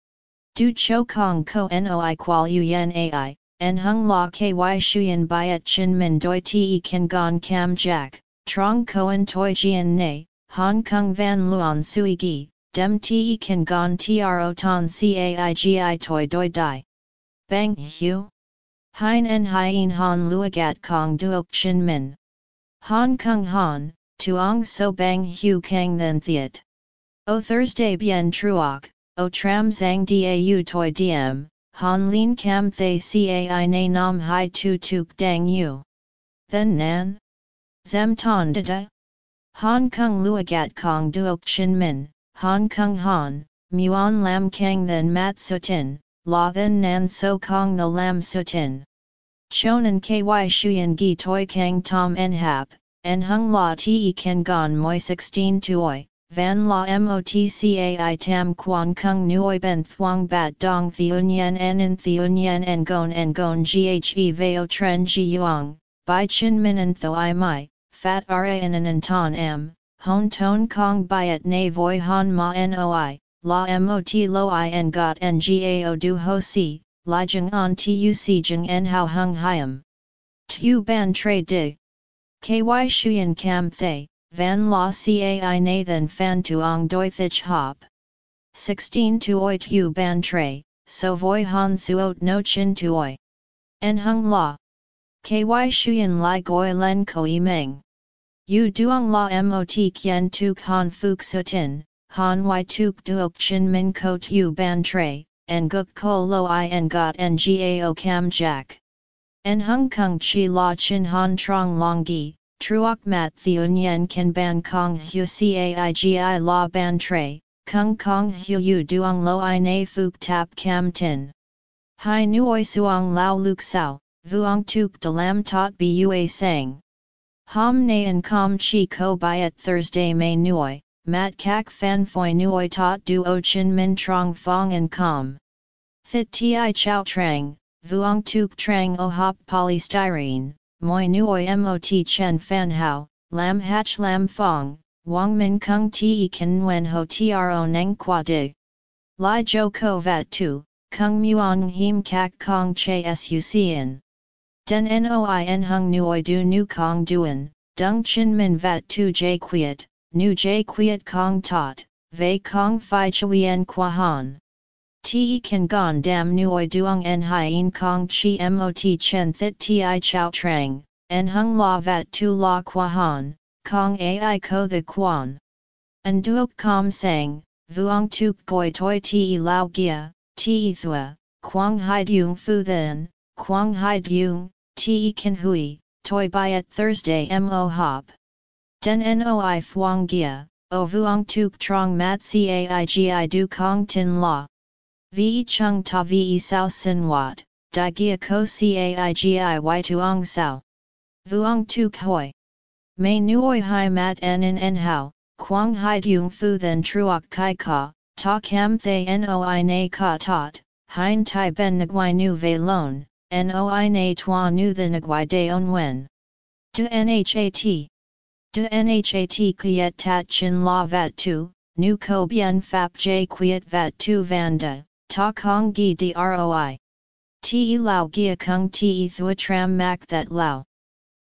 Du cho kong ko noi qual yen ai, en hung la ky shuyen byet chin min doi te kan gon cam jack, trong koen toi jian ne, hong kong van luon sui gi, dem te kan gon tro ton caigi toi doi di. Bang hu? Hein en hien han luagat kong duok chin min. Hong kong han, tuong so bang hu kang then thiet. O Thursday bien truok, o tram zang dau toi diem, han lin cam thay cai na nam hai tu tuk dang yu. Then nan? Zem ton da? da? Hong Kong luagat kong duok chin min, Hong Kong han, muon lam kang then mat sutin, la then nan so kong the lam sutin. Chonan ky shuyen gi toi kang tom en hap, en hung la te ken gon moi 16 tuoi, van la motcai tam quan kung nuoi ben thuang bat dong theun yen en in theun yen en gon en gon ghe veo tren ji yuang, Bai chin Min tho i mai, fat ra in an ton am, hon ton kong byet na voi han ma noi, la mot lo i en got ngao du ho si, li jeng on tu si jeng en hao hung hiam. Tu ban tre dig. Ky shuyen kam thay, van la cai nathan fan tuong doi thich hop. 16 tuoi tu ban tre, so voi han suot no chin tuoi. En hung la. Ky shuyen li goi len koi meng. Yu duong la mot kien tuk han fuk sutin, han y tuk duok chin min ko tu ban tre, en guk ko lo i en got en gao cam jack. En hung kung chi la chin han trong long gi, truok mat theun yen kan ban kong hu caigi la ban tre, kung kong hu u duong lo i na fuk tap cam tin. Hai nuoi suong lao luk sao, vuong tuk de lam tot bua sang. Hom na en com chi ko byet Thursday may nuoi, mat kak fan foi nuoi tot duo chin min trong fong en com. Thit ti chow trang, vuong tuk trang o hop polystyrene, moi nuoi mot chen fan hao, lam hach lam fong, wang min kung ti kan wen ho tro neng qua dig. Lai jo ko vat tu, kung muong him kak kong che suc in. Den noi en hung nuoi du nu kong duen, dung chin min vat tu j quiet, nu j quiet kong tot, ve kong fi chuyen qua han. Te kan gon dam nuoi duong en hien kong chi mot chen thit ti chow trang, en hung la vat tu la qua han, kong ai ko the quan. En duok kom sang, vuong tuk goi toi ti lao gia, ti thua, quang hai dung fu then, quang hai dung, te kan hui, toi byet Thursday mo hop. Den noi fuang gia, o vuong tuk trong mat caigi du kong tin la. Ve chung ta ve sao sin wat, di gia ko caigi y tuong sao. Vuong tuk hoi. May nuoi hai mat en in en hao, quang hai dung fu then truok kai ka, ta cam thay noi na ka tot, hein tai ben nguai nu ve lon, noi na tua nu the nguai de on wen. Du nhat. Du nhat kiet tat chin la vat tu, nu ko bien fap j quiet vat tu vanda, ta kong gi droi. Ti lao gia kung ti thua tram mak that lao.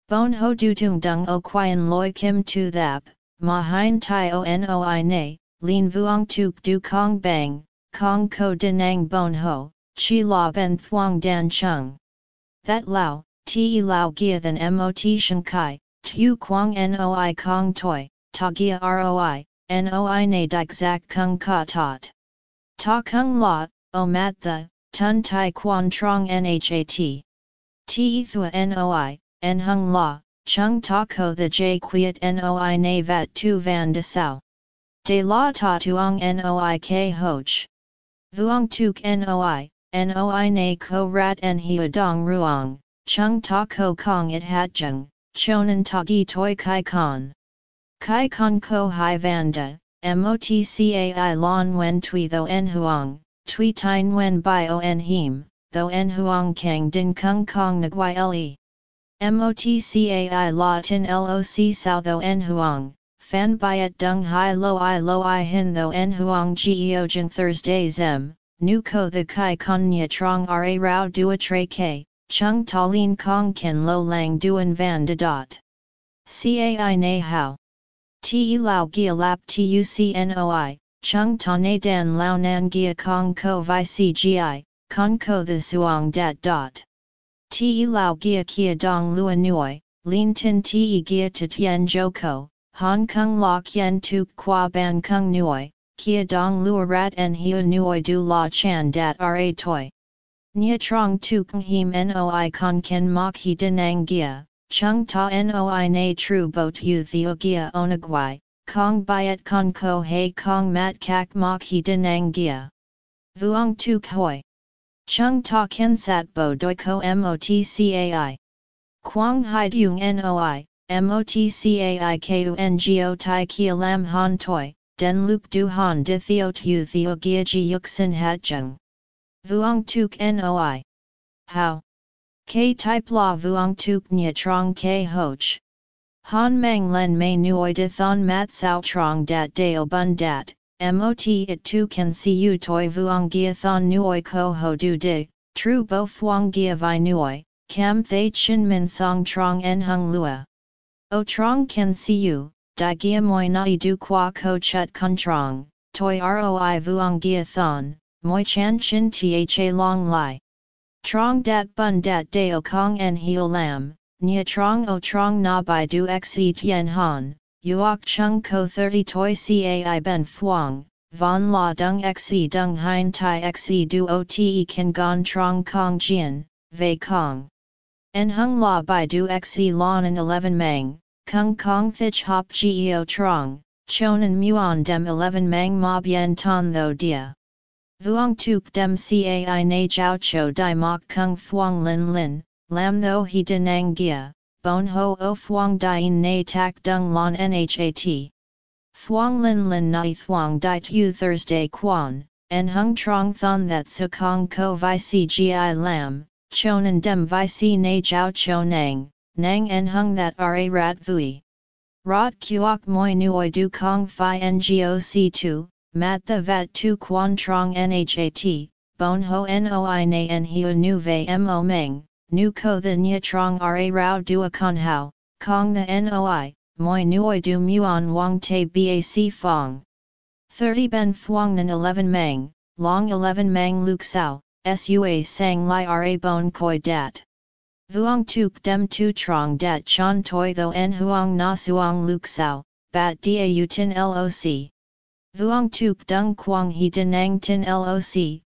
Bon ho du tung dung o quyen loi kim tu thap, ma hein tai o ne, lin vuong tuk du kong bang, kong ko denang bon ho, chi la ben thuong dan chung. That lao, ti lao gia than mot shen kai, tu quang noi kong toi, ta gia roi, noi na dik zak kung ka tot. Ta kung lot, o mat the, tun tai quan trong nhat. Ti thua noi, en hung la, chung ta ko the j quiet noi na vat tu van de sao. De la ta tuong noi k hoch. Vuong tuk noi, noi na ko rat en hia dong ruong, chung ta ko kong it hat jung, chonan ta gi toi kai con. Kai con ko hai vanda, motcai lon wen tui tho en huang, Tui Tien Wen Bai O En Him, Tho En Huang Kang Din Kung Kong Nguai Le. MOTCAI La Tin LOC Sao Tho En Huang, Fan Biat Dung Hai Lo I Lo I Hin Tho En Huang Geo Jing Thursday Zem, Nu Ko The Kai Kon Nya Trong Ra Rao Dua Tre K, Chung Ta Lin Kong Ken Lo Lang Duan Van De Dot. CAI Na How. Te Lao Gia Lap TUCNOI, Chung ta na dan lao nan gia kong ko vi cgi, kong ko the suong dat dot. Ti lao gia kia dong lua nuoi, lin tin ti gia to tien joko, hong kong la kien tu qua ban kong nuoi, kia dong lua rat en hiu nuoi du la chan dat ra toi. Nia trong tu him noi con ken mok hi denang gia, chung ta noi na tru bot yu theo gia onagwai, Kong byet kong ko hei kong mat kak mok he denang gia. Vuong tu koi. Chung ta ken sat bo doi ko motcai. Quang hai dung noi, motcai ku ngo tai kia lam han toi, den luk du han di theo tu theo gia ji yuk sin hat jung. Vuong tuk noi. How? K type la vuong tuk nya trong k hoch. Han mang len mei nuoi de thon mat sao trong dat deo bun dat, mot it tu can see you toi vuong gia thon nuoi ko ho du di, tru bo fuang gia vi nuoi, cam thay chin min song trong en hung lua. O trong can see you, di gia moi nai du qua ko chut kun trong, toi roi vuong gia thon, moi chan chin tha long lai. Trong dat bun dat deo kong en heo lam, nia trong o trong na bai du xe tien han, uok chung ko 30 toi cai ben fuang, von la dung xe dung hein tai xe du o te kan gon trong kong jian, vei kong. En hung la bai du xe lon en 11 mang, kung kong thich hop geo trong, chonan muon dem 11 mang ma bien ton tho dia. Vuong tuk dem cai na jiao cho di mok kung fuang lin lin, lam tho he denang gia, bon ho o fuang dien na tak dung lon nhat. Fuang lin lin nai thuang di tu Thursday quan, en hung trong thon that su kong ko vi cgi lam, chonan dem vi si na jiao cho nang, nang en hung that ra rat vui. Rot kuok moi nuoi du kong fi ngoc 2, mat the vat tu quan trong nhat, bon ho noi na en hiu nu ve mo meng, nu ko the nya trong ra rao dua con hao, kong the noi, moi nuoi du muon wang te bac fong. 30 ben fuang nan 11 meng, long 11 meng luk sao, sua sang li ra bon koi dat. Vuong tuk dem tu trong dat chan toi tho en huang na suang luk sao, bat da u tin loc. Vuong tuk dung quang he denang tin loc,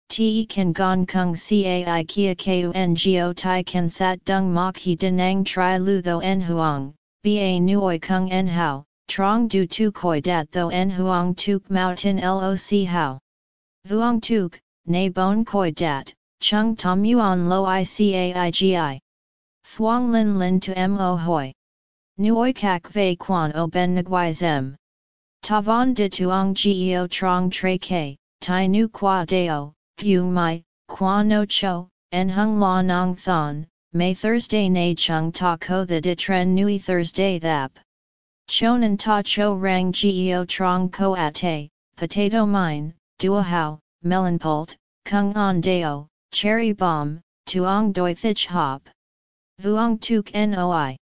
te kan gong kung cai kia kungo tai kan sat dung mok he denang tri lu tho en huang, ba nuoi kung en hao, trong du tu koi dat tho en huang tuk mao tin loc hao. Vuong tuk, na bon koi dat, chung tom yuan lo i caigi. Thuong lin lin to mo hoi. Nuoi kak vei quan o ben nguai zem. Tavon de tuong geo trong tre ke, tai nu qua deo, gu mai, qua no cho, en hung la nong thon, may Thursday na chung ta ko the de tren nui Thursday thap. Chonan ta cho rang geo trong ko ate, potato mine, dua hao, melon pult, kung on deo, cherry bomb, tuong doi thich hop. Vuong tuk noi.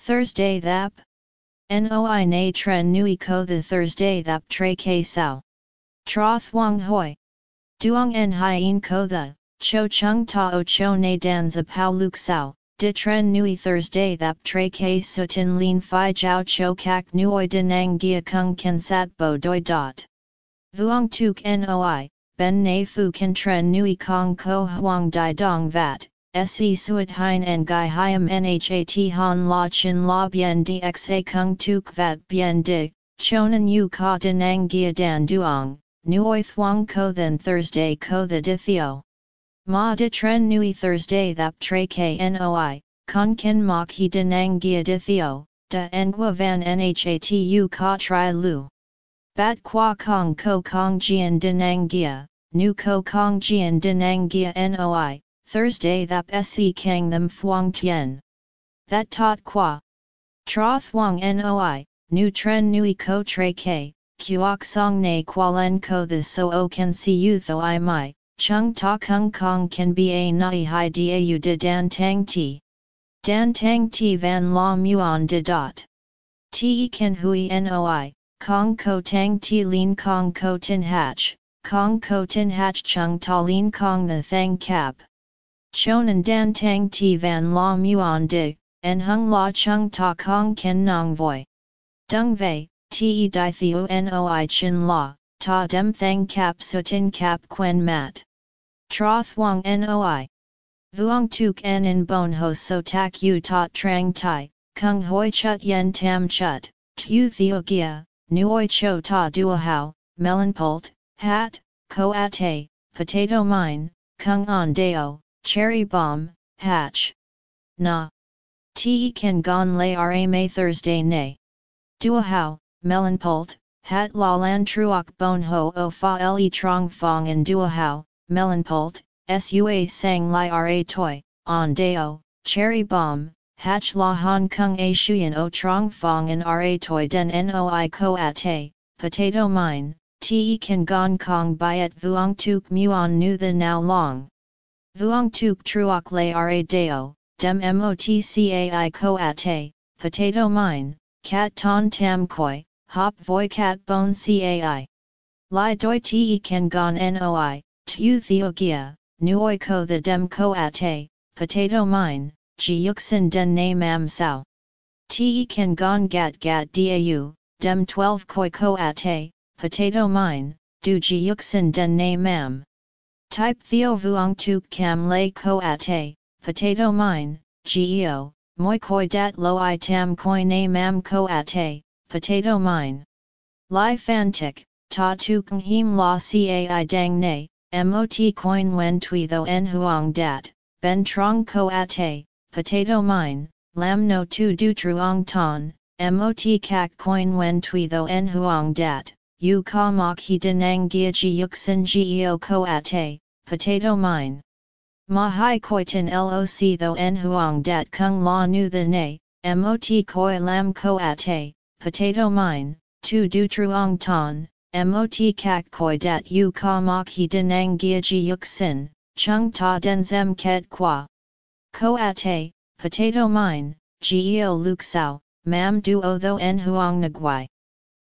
Thursday thap? Noi na tren nui ko the Thursday thap tre ke sao. Tra thuang hoi. Duong en hien ko the, cho chung ta o cho na dan za pao luk sao, di tren nui Thursday thap tre ke sutin lin fi jiao cho kak nuoi denang gia kung ken sat bo doi dot. Vuong tuk noi, ben na fu ken tren nui kong ko huang di dong vat, se suat hein en gai hiam nhat han la chin la bien dxa kung tuk vat bien di, chonan yu ka denang gia dan duong, nuoi thuang ko then Thursday ko the di theo. Ma di tren nui Thursday thap tre knoi, con ken mok he denang gia di theo, da engua van nhatu ka tri lu. Bat qua kong ko kong jian denang gia, nu ko kong jian denang gia noi, Thursday thap se kang them fuang tien. That tot qua. Tra thuang noi, nu tren nui ko tre ke, kuok song ne qualen ko the so o can see you tho i mai, chung ta kung kong can be a nai hai da u de dan tang ti. Dan tang ti van la muon de dot. Te can hui noi, kong ko tang ti lin kong ko tin hatch, kong ko tin hatch chung ta lin kong the thang cap. Chonan dan tang ti van la muon di, en hung la chung ta kong ken nong voi. Dung vei, te di theo noi chin la, ta dem thang cap sutin cap quen mat. Tra thuang noi. Vuong tuk en in bon ho so tak yu tot trang tai, kung hoi chut yen tam chut, tu theo gia, nuoi cho ta dua hao, melon pult, hat, ko ate, potato mine, kung on deo, Cherry bomb, hatch. Na. Te kan gon lay ra may Thursday nay. Dua hao, melon pult, hat la lan truok bon ho o fa le trong fong and dua hao, melon pult, sua sang li ra toi, on deo, cherry bomb, hatch la hong kong a shuyan o trong fong and ra toi den noi ko ate, potato mine, te kan gong kong byet vuong tuk muon nu the now long. Vuong tuk truok le ra deo, dem motcai ko ate, potato mine, cat ton tam koi, hop voi cat bone cai. Lai doi te kan gon noi, tu theogia, nuoi ko the dem ko ate, potato mine, ji yuxin den na mam sao. Te kan gon gat gat dau, dem 12 koi ko ate, potato mine, du ji yuxin den na mam. Type theo vuong tuk cam lay ko ate, potato mine, geo, moi koi dat lo i tam koi na mam ko ate, potato mine. Lai fan tik, ta tuk him la cai dang ne, mot coin wen tui tho en huang dat, ben trong ko ate, potato mine, lam no tu du truong ton, mot kak coin wen tui tho en huang dat, yu ka mok he denang gia ji yuk sin geo ko ate, potato mine. Ma hai koi tin loc tho en huang dat kung la nu the ne, mot koi lam ko ate, potato mine, tu du truong ton, mot kak koi dat yu ka mok he denang gia ji yuk sin, chung ta den zem ket qua. Ko ate, potato mine, geo luk sao, mam duo tho en huang nagwai.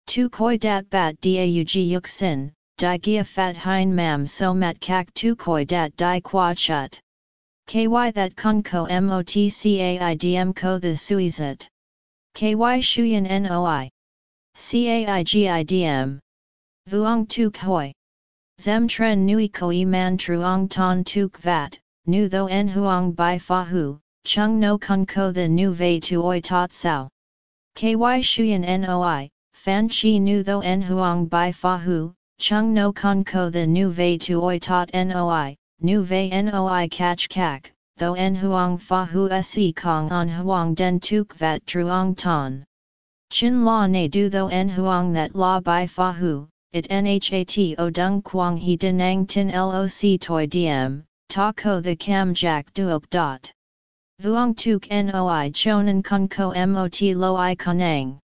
Tu koi dat bat daug yuk sin, di gia fat hein mam so mat kak tu koi dat di qua chut. Ky that kun ko motcaidm ko the suizet. Ky shuyan noi. Caigidm. Vuong tuk hoi. Zem tren nui koi man truong ton tuk vat, nu tho en huang bai fa hu, chung no kun ko the nu vei tu oi tot sao. Ky shuyan noi, fan chi nu tho en huang bai fa hu, chung no kun ko the nu vei tu oi tot noi, nu vei noi catch kak, tho en huang fa hu se kong on huang den tuk vat truong ton. Chin la ne du tho en huang that la bai fa hu, it nhat o dung quang he denang tin loc toi diem, ta ko the cam jack duok dot. Vuong tuk noi chonan kun ko mot lo i kanang.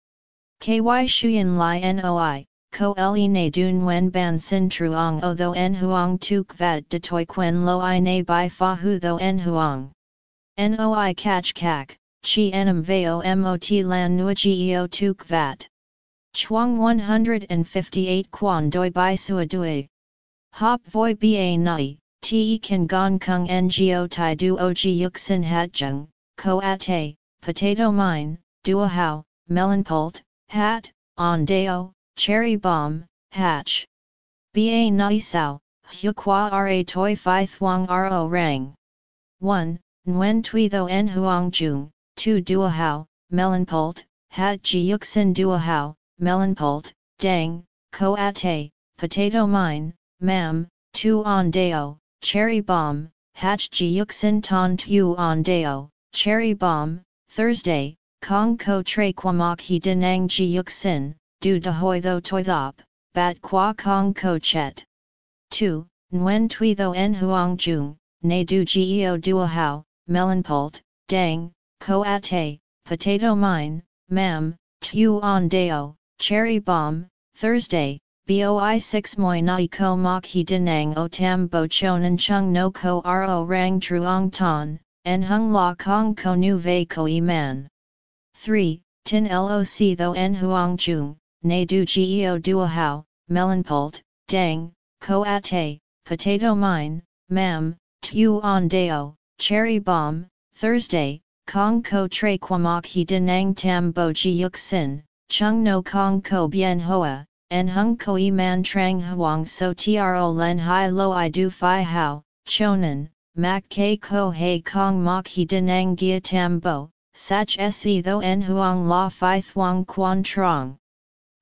Ky shuyan Lai noi, ko le ne dun wen ban sin truong o tho en huang tuk vat de toi quen lo i ne bai fa hu tho en huang. Noi catch kak, chi enam veo mot lan nua geo tuk vat. Chuang 158 quan doi bai sua dui. Hop voi ba nai, te kan gong kung ngo tai du og yuk sin hat jung, ko ate, potato mine, dua hao, melon pult, hat, on deo, cherry bomb, hatch. Ba nai sao, hu qua ra toi fi thuang ro rang. 1. Nguyen tui tho en huang jung, tu dua hao, melon pult, hat ji yuk sin dua hao, melon pult, dang, ko ate, potato mine, mam, on deo, cherry bomb, hatch ji yuk sin ton tu on deo, cherry bomb, Thursday, kong ko tre kwamak he denang ji yuk sin, du de hoi tho toi thop, bat kwa kong ko chet. 2. Nguyen tui tho en huang jung, ne du geo dua hao, melon pult, dang, ko ate, potato mine, mam, tu on deo, cherry bomb, Thursday, boi 6 moi nai ko mok he denang o tam bo chonan chung no ko ro rang truong ton, en hung la kong ko nu vei ko i man. 3. Tin loc tho en huang chung, ne du geo dua hao, melon pult, dang, ko ate, potato mine, mam, tu on deo, cherry bomb, Thursday, kong ko tre kwamak he denang tam bo ji yuk sin, chung no kong ko bien hoa, en hung koi man trang huang so tro len hai lo i du fi hao, chonan, mak ke ko he kong mok he denang gia tam bo, sach se tho en huang la fi thuang quan trong.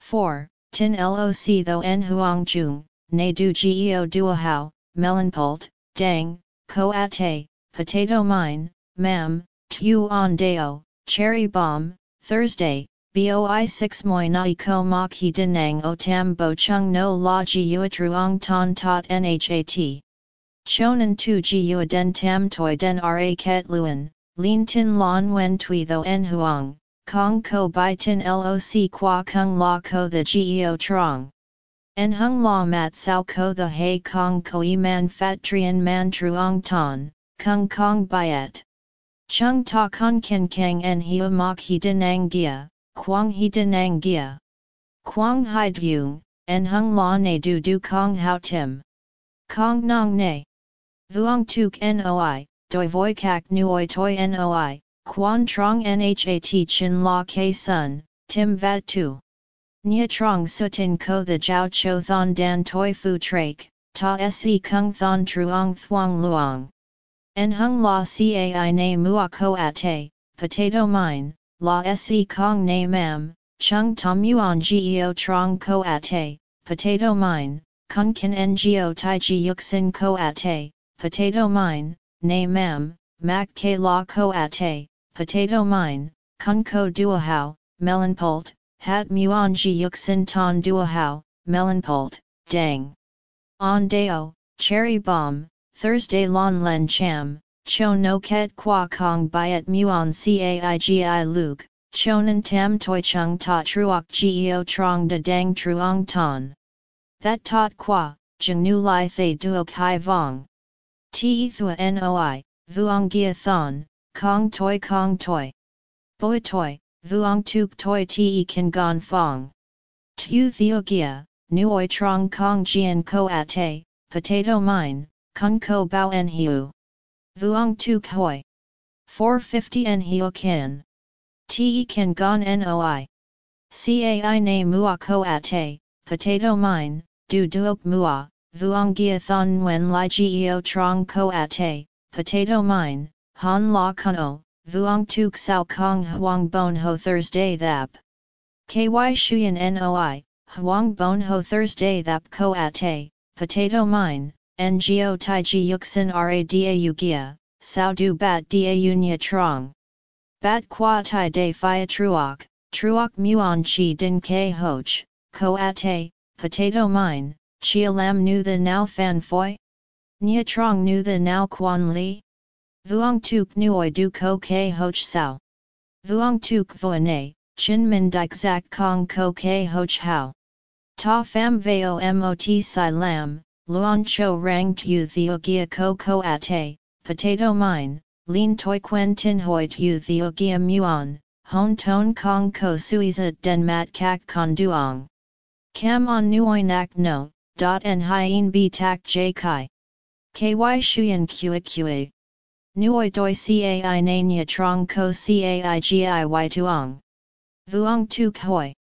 4. Tin loc tho en huang jung, ne du geo dua hao, melon pult, dang, ko ate, potato mine, mam, tu on deo, cherry bomb, Thursday, boi 6 moi nai ko mok he denang o tam bo chung no la ji truong ton tot nhat. Chonan tu ji u den tam toi den ra ket luen, lin tin lon wen tui tho en huang, kong ko bai tin loc qua kung la ko the geo trong. En hung la mat sao ko the hay kong ko man fat trian man truong ton, kung kong byet. Chung ta con ken kang en hiu mok he denang gia, quang he denang gia. Quang hai dung, en hung la ne du du kong hao tim. Kong nong ne. Vuong tuk noi, doi voi kak nuoi toi noi, quan trong nhat chin la ke sun, tim vat tu. Nia trong sutin ko the jiao cho thon dan toi fu trake, ta se kung thon truong thuong luong. En hung la cai na mua ko ate, potato mine, la se kong na mam, chung tom yuan geo trong ko ate, potato mine, kun kan ngo tai ji yuxin ko ate, potato mine, na mam, mak ke la ko ate, potato mine, kun ko duahao, melon pult, hat muon ji yuxin ton duahao, melon pult, dang. On deo, cherry bomb, Thursday lon len cham, cho no ket qua kong byet muon caigi luke, chonan tam toi chung ta truok geo trong de dang truong ton. That tot qua, jeng nu lai thay duok hai vong. Ti thua noi, vuong gia thon, kong toi kong toi. Boi toi, vuong tuk toi te kan gon fong. Tu theo gia, nuoi trong kong jian ko ate, potato mine, kun ko bao en hiu. Vuong tuk hoi. 450 en hiu kin. Te kan gon noi. Cai na mua ko ate, potato mine, du duok mua, vuong gia thon nguen li geo trong ko ate, potato mine, han la kuno, vuong tuk sao kong huang bon ho Thursday thap. Ky shuyen noi, huang bon ho Thursday thap ko ate, potato mine, ngo tai ji yuxin radau gia, sao du bat dau nya trong. Bat qua tai de fia truok, truok muon chi din ke hoch, ko ate, potato mine, chia lam nu the now fan foi? Nia trong nu the now quan li? Vuong tuk nuoi du ko ke hoch sao. Vuong tuk voine, chin min dik zak kong ko ke hoch hao. Ta fam veo mot si lam, luon cho rang tu theo gia ko ko ate, potato mine, lin toi quen tin hoi tu theo gia muon, hon ton kong ko suiza den mat kak con duong. Cam on nuoi nak no, dot en hien b tak j kai. Ky shuyen qa qa. Nuoi doi cai nanya trong ko cai giy tuong. Vuong tu hoi.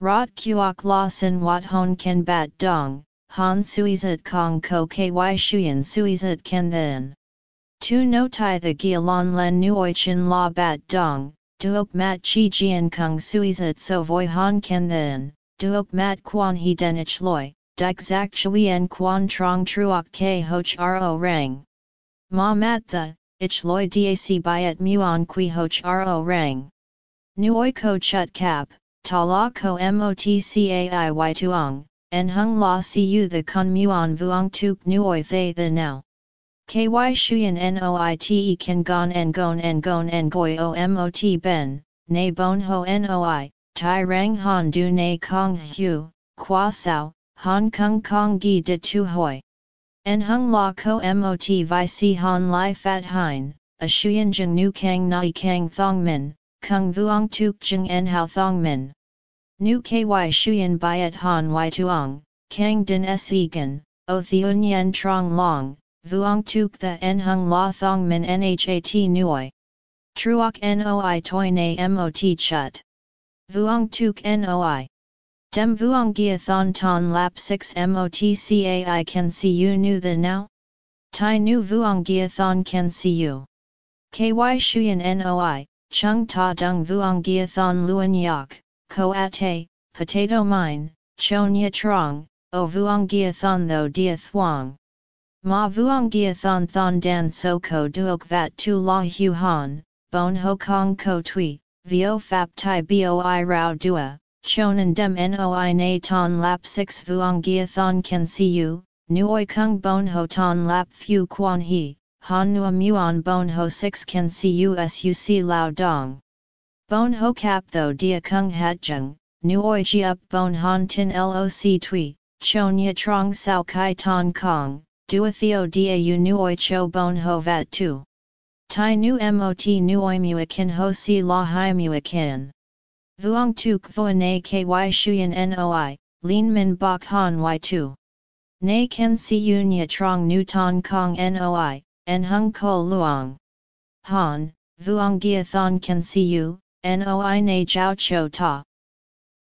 Rot kuok la sin wat hon ken bat dong, han suizat kong ko ky shuyen suizat ken then. Tu no tai the gialon len nuoi chin la bat dong, duok mat chi jian kung suizat so voi han ken then, duok mat quan he denich loi, dik zak chuyen quan trong truok ke hoch ro rang. Ma mat the, ich loi dac byet muon qui hoch ro rang. Nuoi ko chut cap, ta la ko mot cai tuong, en hung la cu the kun muon vuong tuk nuoi thay the now. Ky shuyen noite kan gon en gon en gon en goi o mot ben, ne bon ho noi, tai rang han du ne kong hu, qua sao, Hong Kong Kong Gi De Tu Hoi. En Hung La Ko Mot Vi Si Han Lai Fat Hein, A Shuyan Jung Nu Kang Nai Kang Thong Min, Kung Vuong Tuk Jung En Hao Thong Min. Nu Ky Shuyan Biat Han Y Tuong, Kang Din Se Gan, O Theun Yen Trong Long, Vuong Tuk The En Hung La Thong Min Nhat Nuoi. Truok Noi Toi Na Mot Chut. Vuong Tuk Noi. Dem vuong gia thon ton lap 6 motcai can see you nu the now? Tai nu vuong gia thon can see you. Ky shuyen noi, chung ta dung vuong gia thon luan yak, ko ate, potato mine, chon ya trong, o vuong gia thon tho dia thuong. Ma vuong gia thon thon dan so ko duok vat tu la hu han, bon ho kong ko tui, vio fap tai boi rao dua, chonan dem noi na ton lap 6 vuong gia thon can see you, nuoi kung bon ho ton lap fu quan he, han nua muon bon ho 6 can cusuc lao dong. Bon ho cap tho dia kung hat jung, nuoi ji up bon han tin loc tui, chon ya trong sao kai ton kong, dua theo dia u nuoi cho bon ho vat tu. Tai nu mot nuoi muakin ho si la hai muakin. Vuong tuk voa na ky shuyen noi, lin min bok han y2. Na ken si nya trong nu ton kong noi, en hung ko luong. Han, vuong gia thon can see you, noi na jiao cho ta.